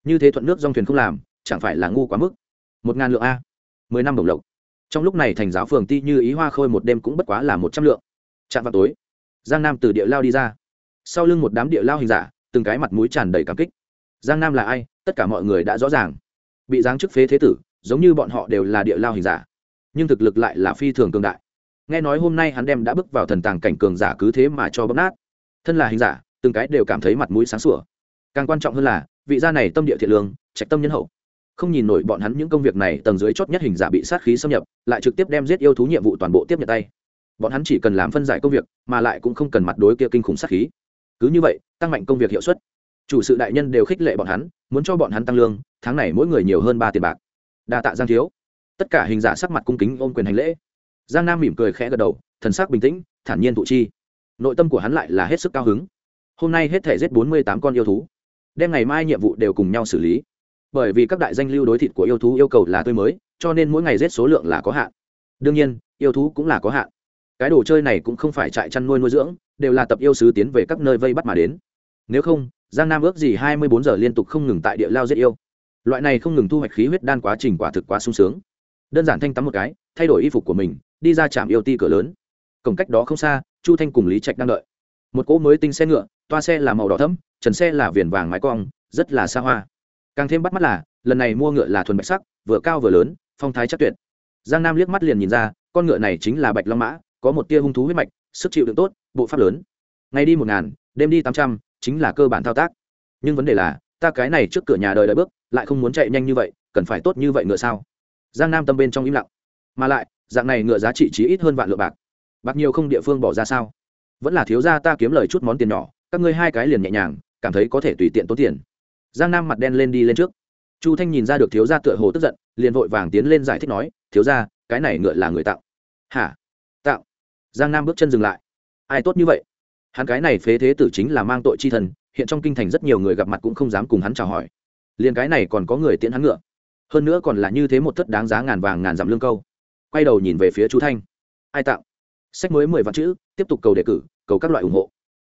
Như thế thuận nước dòng thuyền không làm, chẳng phải là ngu quá mức. Một ngàn lượng a. Mười năm đồng lộc trong lúc này thành giáo phường ti như ý hoa khôi một đêm cũng bất quá là một trăm lượng. Chạm vào tối, giang nam từ địa lao đi ra. Sau lưng một đám địa lao hình giả, từng cái mặt mũi tràn đầy cảm kích. Giang nam là ai? Tất cả mọi người đã rõ ràng. Bị giáng chức phế thế tử, giống như bọn họ đều là địa lao hình giả. Nhưng thực lực lại là phi thường cường đại. Nghe nói hôm nay hắn đem đã bước vào thần tàng cảnh cường giả cứ thế mà cho bấm nát. Thân là hình giả, từng cái đều cảm thấy mặt mũi sáng sủa. Càng quan trọng hơn là, vị gia này tâm địa thiện lương, trạch tâm nhân hậu không nhìn nổi bọn hắn những công việc này, tầng dưới chót nhất hình giả bị sát khí xâm nhập, lại trực tiếp đem giết yêu thú nhiệm vụ toàn bộ tiếp nhận tay. Bọn hắn chỉ cần làm phân giải công việc, mà lại cũng không cần mặt đối kia kinh khủng sát khí. Cứ như vậy, tăng mạnh công việc hiệu suất. Chủ sự đại nhân đều khích lệ bọn hắn, muốn cho bọn hắn tăng lương, tháng này mỗi người nhiều hơn ba tiền bạc. Đa tạ giang thiếu. Tất cả hình giả sắc mặt cung kính ôm quyền hành lễ. Giang nam mỉm cười khẽ gật đầu, thần sắc bình tĩnh, thản nhiên thụ chi. Nội tâm của hắn lại là hết sức cao hứng. Hôm nay hết thể giết bốn mươi tám con yêu thú. Đem ngày mai nhiệm vụ đều cùng nhau xử lý bởi vì các đại danh lưu đối thịt của yêu thú yêu cầu là tươi mới, cho nên mỗi ngày giết số lượng là có hạn. Đương nhiên, yêu thú cũng là có hạn. Cái đồ chơi này cũng không phải trại chăn nuôi nuôi dưỡng, đều là tập yêu sứ tiến về các nơi vây bắt mà đến. Nếu không, giang nam ước gì hai mươi bốn giờ liên tục không ngừng tại địa lao giết yêu. Loại này không ngừng thu hoạch khí huyết đan quá trình quả thực quá sung sướng. Đơn giản thanh tắm một cái, thay đổi y phục của mình, đi ra trạm yêu ti cửa lớn. Cổng cách đó không xa, chu thanh cùng lý trạch đang đợi. Một cỗ mới tinh xe ngựa, toa xe là màu đỏ thấm trần xe là viền vàng mái cong, rất là xa hoa càng thêm bắt mắt là, lần này mua ngựa là thuần bạch sắc, vừa cao vừa lớn, phong thái chắc tuyệt. Giang nam liếc mắt liền nhìn ra, con ngựa này chính là bạch long mã, có một tia hung thú huyết mạch, sức chịu đựng tốt, bộ pháp lớn. Ngày đi một ngàn, đêm đi tám trăm, chính là cơ bản thao tác. Nhưng vấn đề là, ta cái này trước cửa nhà đời đợi bước, lại không muốn chạy nhanh như vậy, cần phải tốt như vậy ngựa sao? Giang nam tâm bên trong im lặng. Mà lại, dạng này ngựa giá trị chỉ ít hơn vạn lượng bạc. Bạc nhiều không địa phương bỏ ra sao? Vẫn là thiếu gia ta kiếm lời chút món tiền nhỏ, các ngươi hai cái liền nhẹ nhàng, cảm thấy có thể tùy tiện tốn tiền giang nam mặt đen lên đi lên trước. Chu thanh nhìn ra được thiếu gia tựa hồ tức giận, liền vội vàng tiến lên giải thích nói, thiếu gia, cái này ngựa là người tạo hả? Tạo giang nam bước chân dừng lại. Ai tốt như vậy? Hắn cái này phế thế tử chính là mang tội chi thần, hiện trong kinh thành rất nhiều người gặp mặt cũng không dám cùng hắn chào hỏi. Liền cái này còn có người tiễn hắn ngựa. Hơn nữa còn là như thế một thất đáng giá ngàn vàng ngàn dặm lương câu. Quay đầu nhìn về phía Chu thanh. Ai tạo sách mới mười vạn chữ, tiếp tục cầu đề cử, cầu các loại ủng hộ.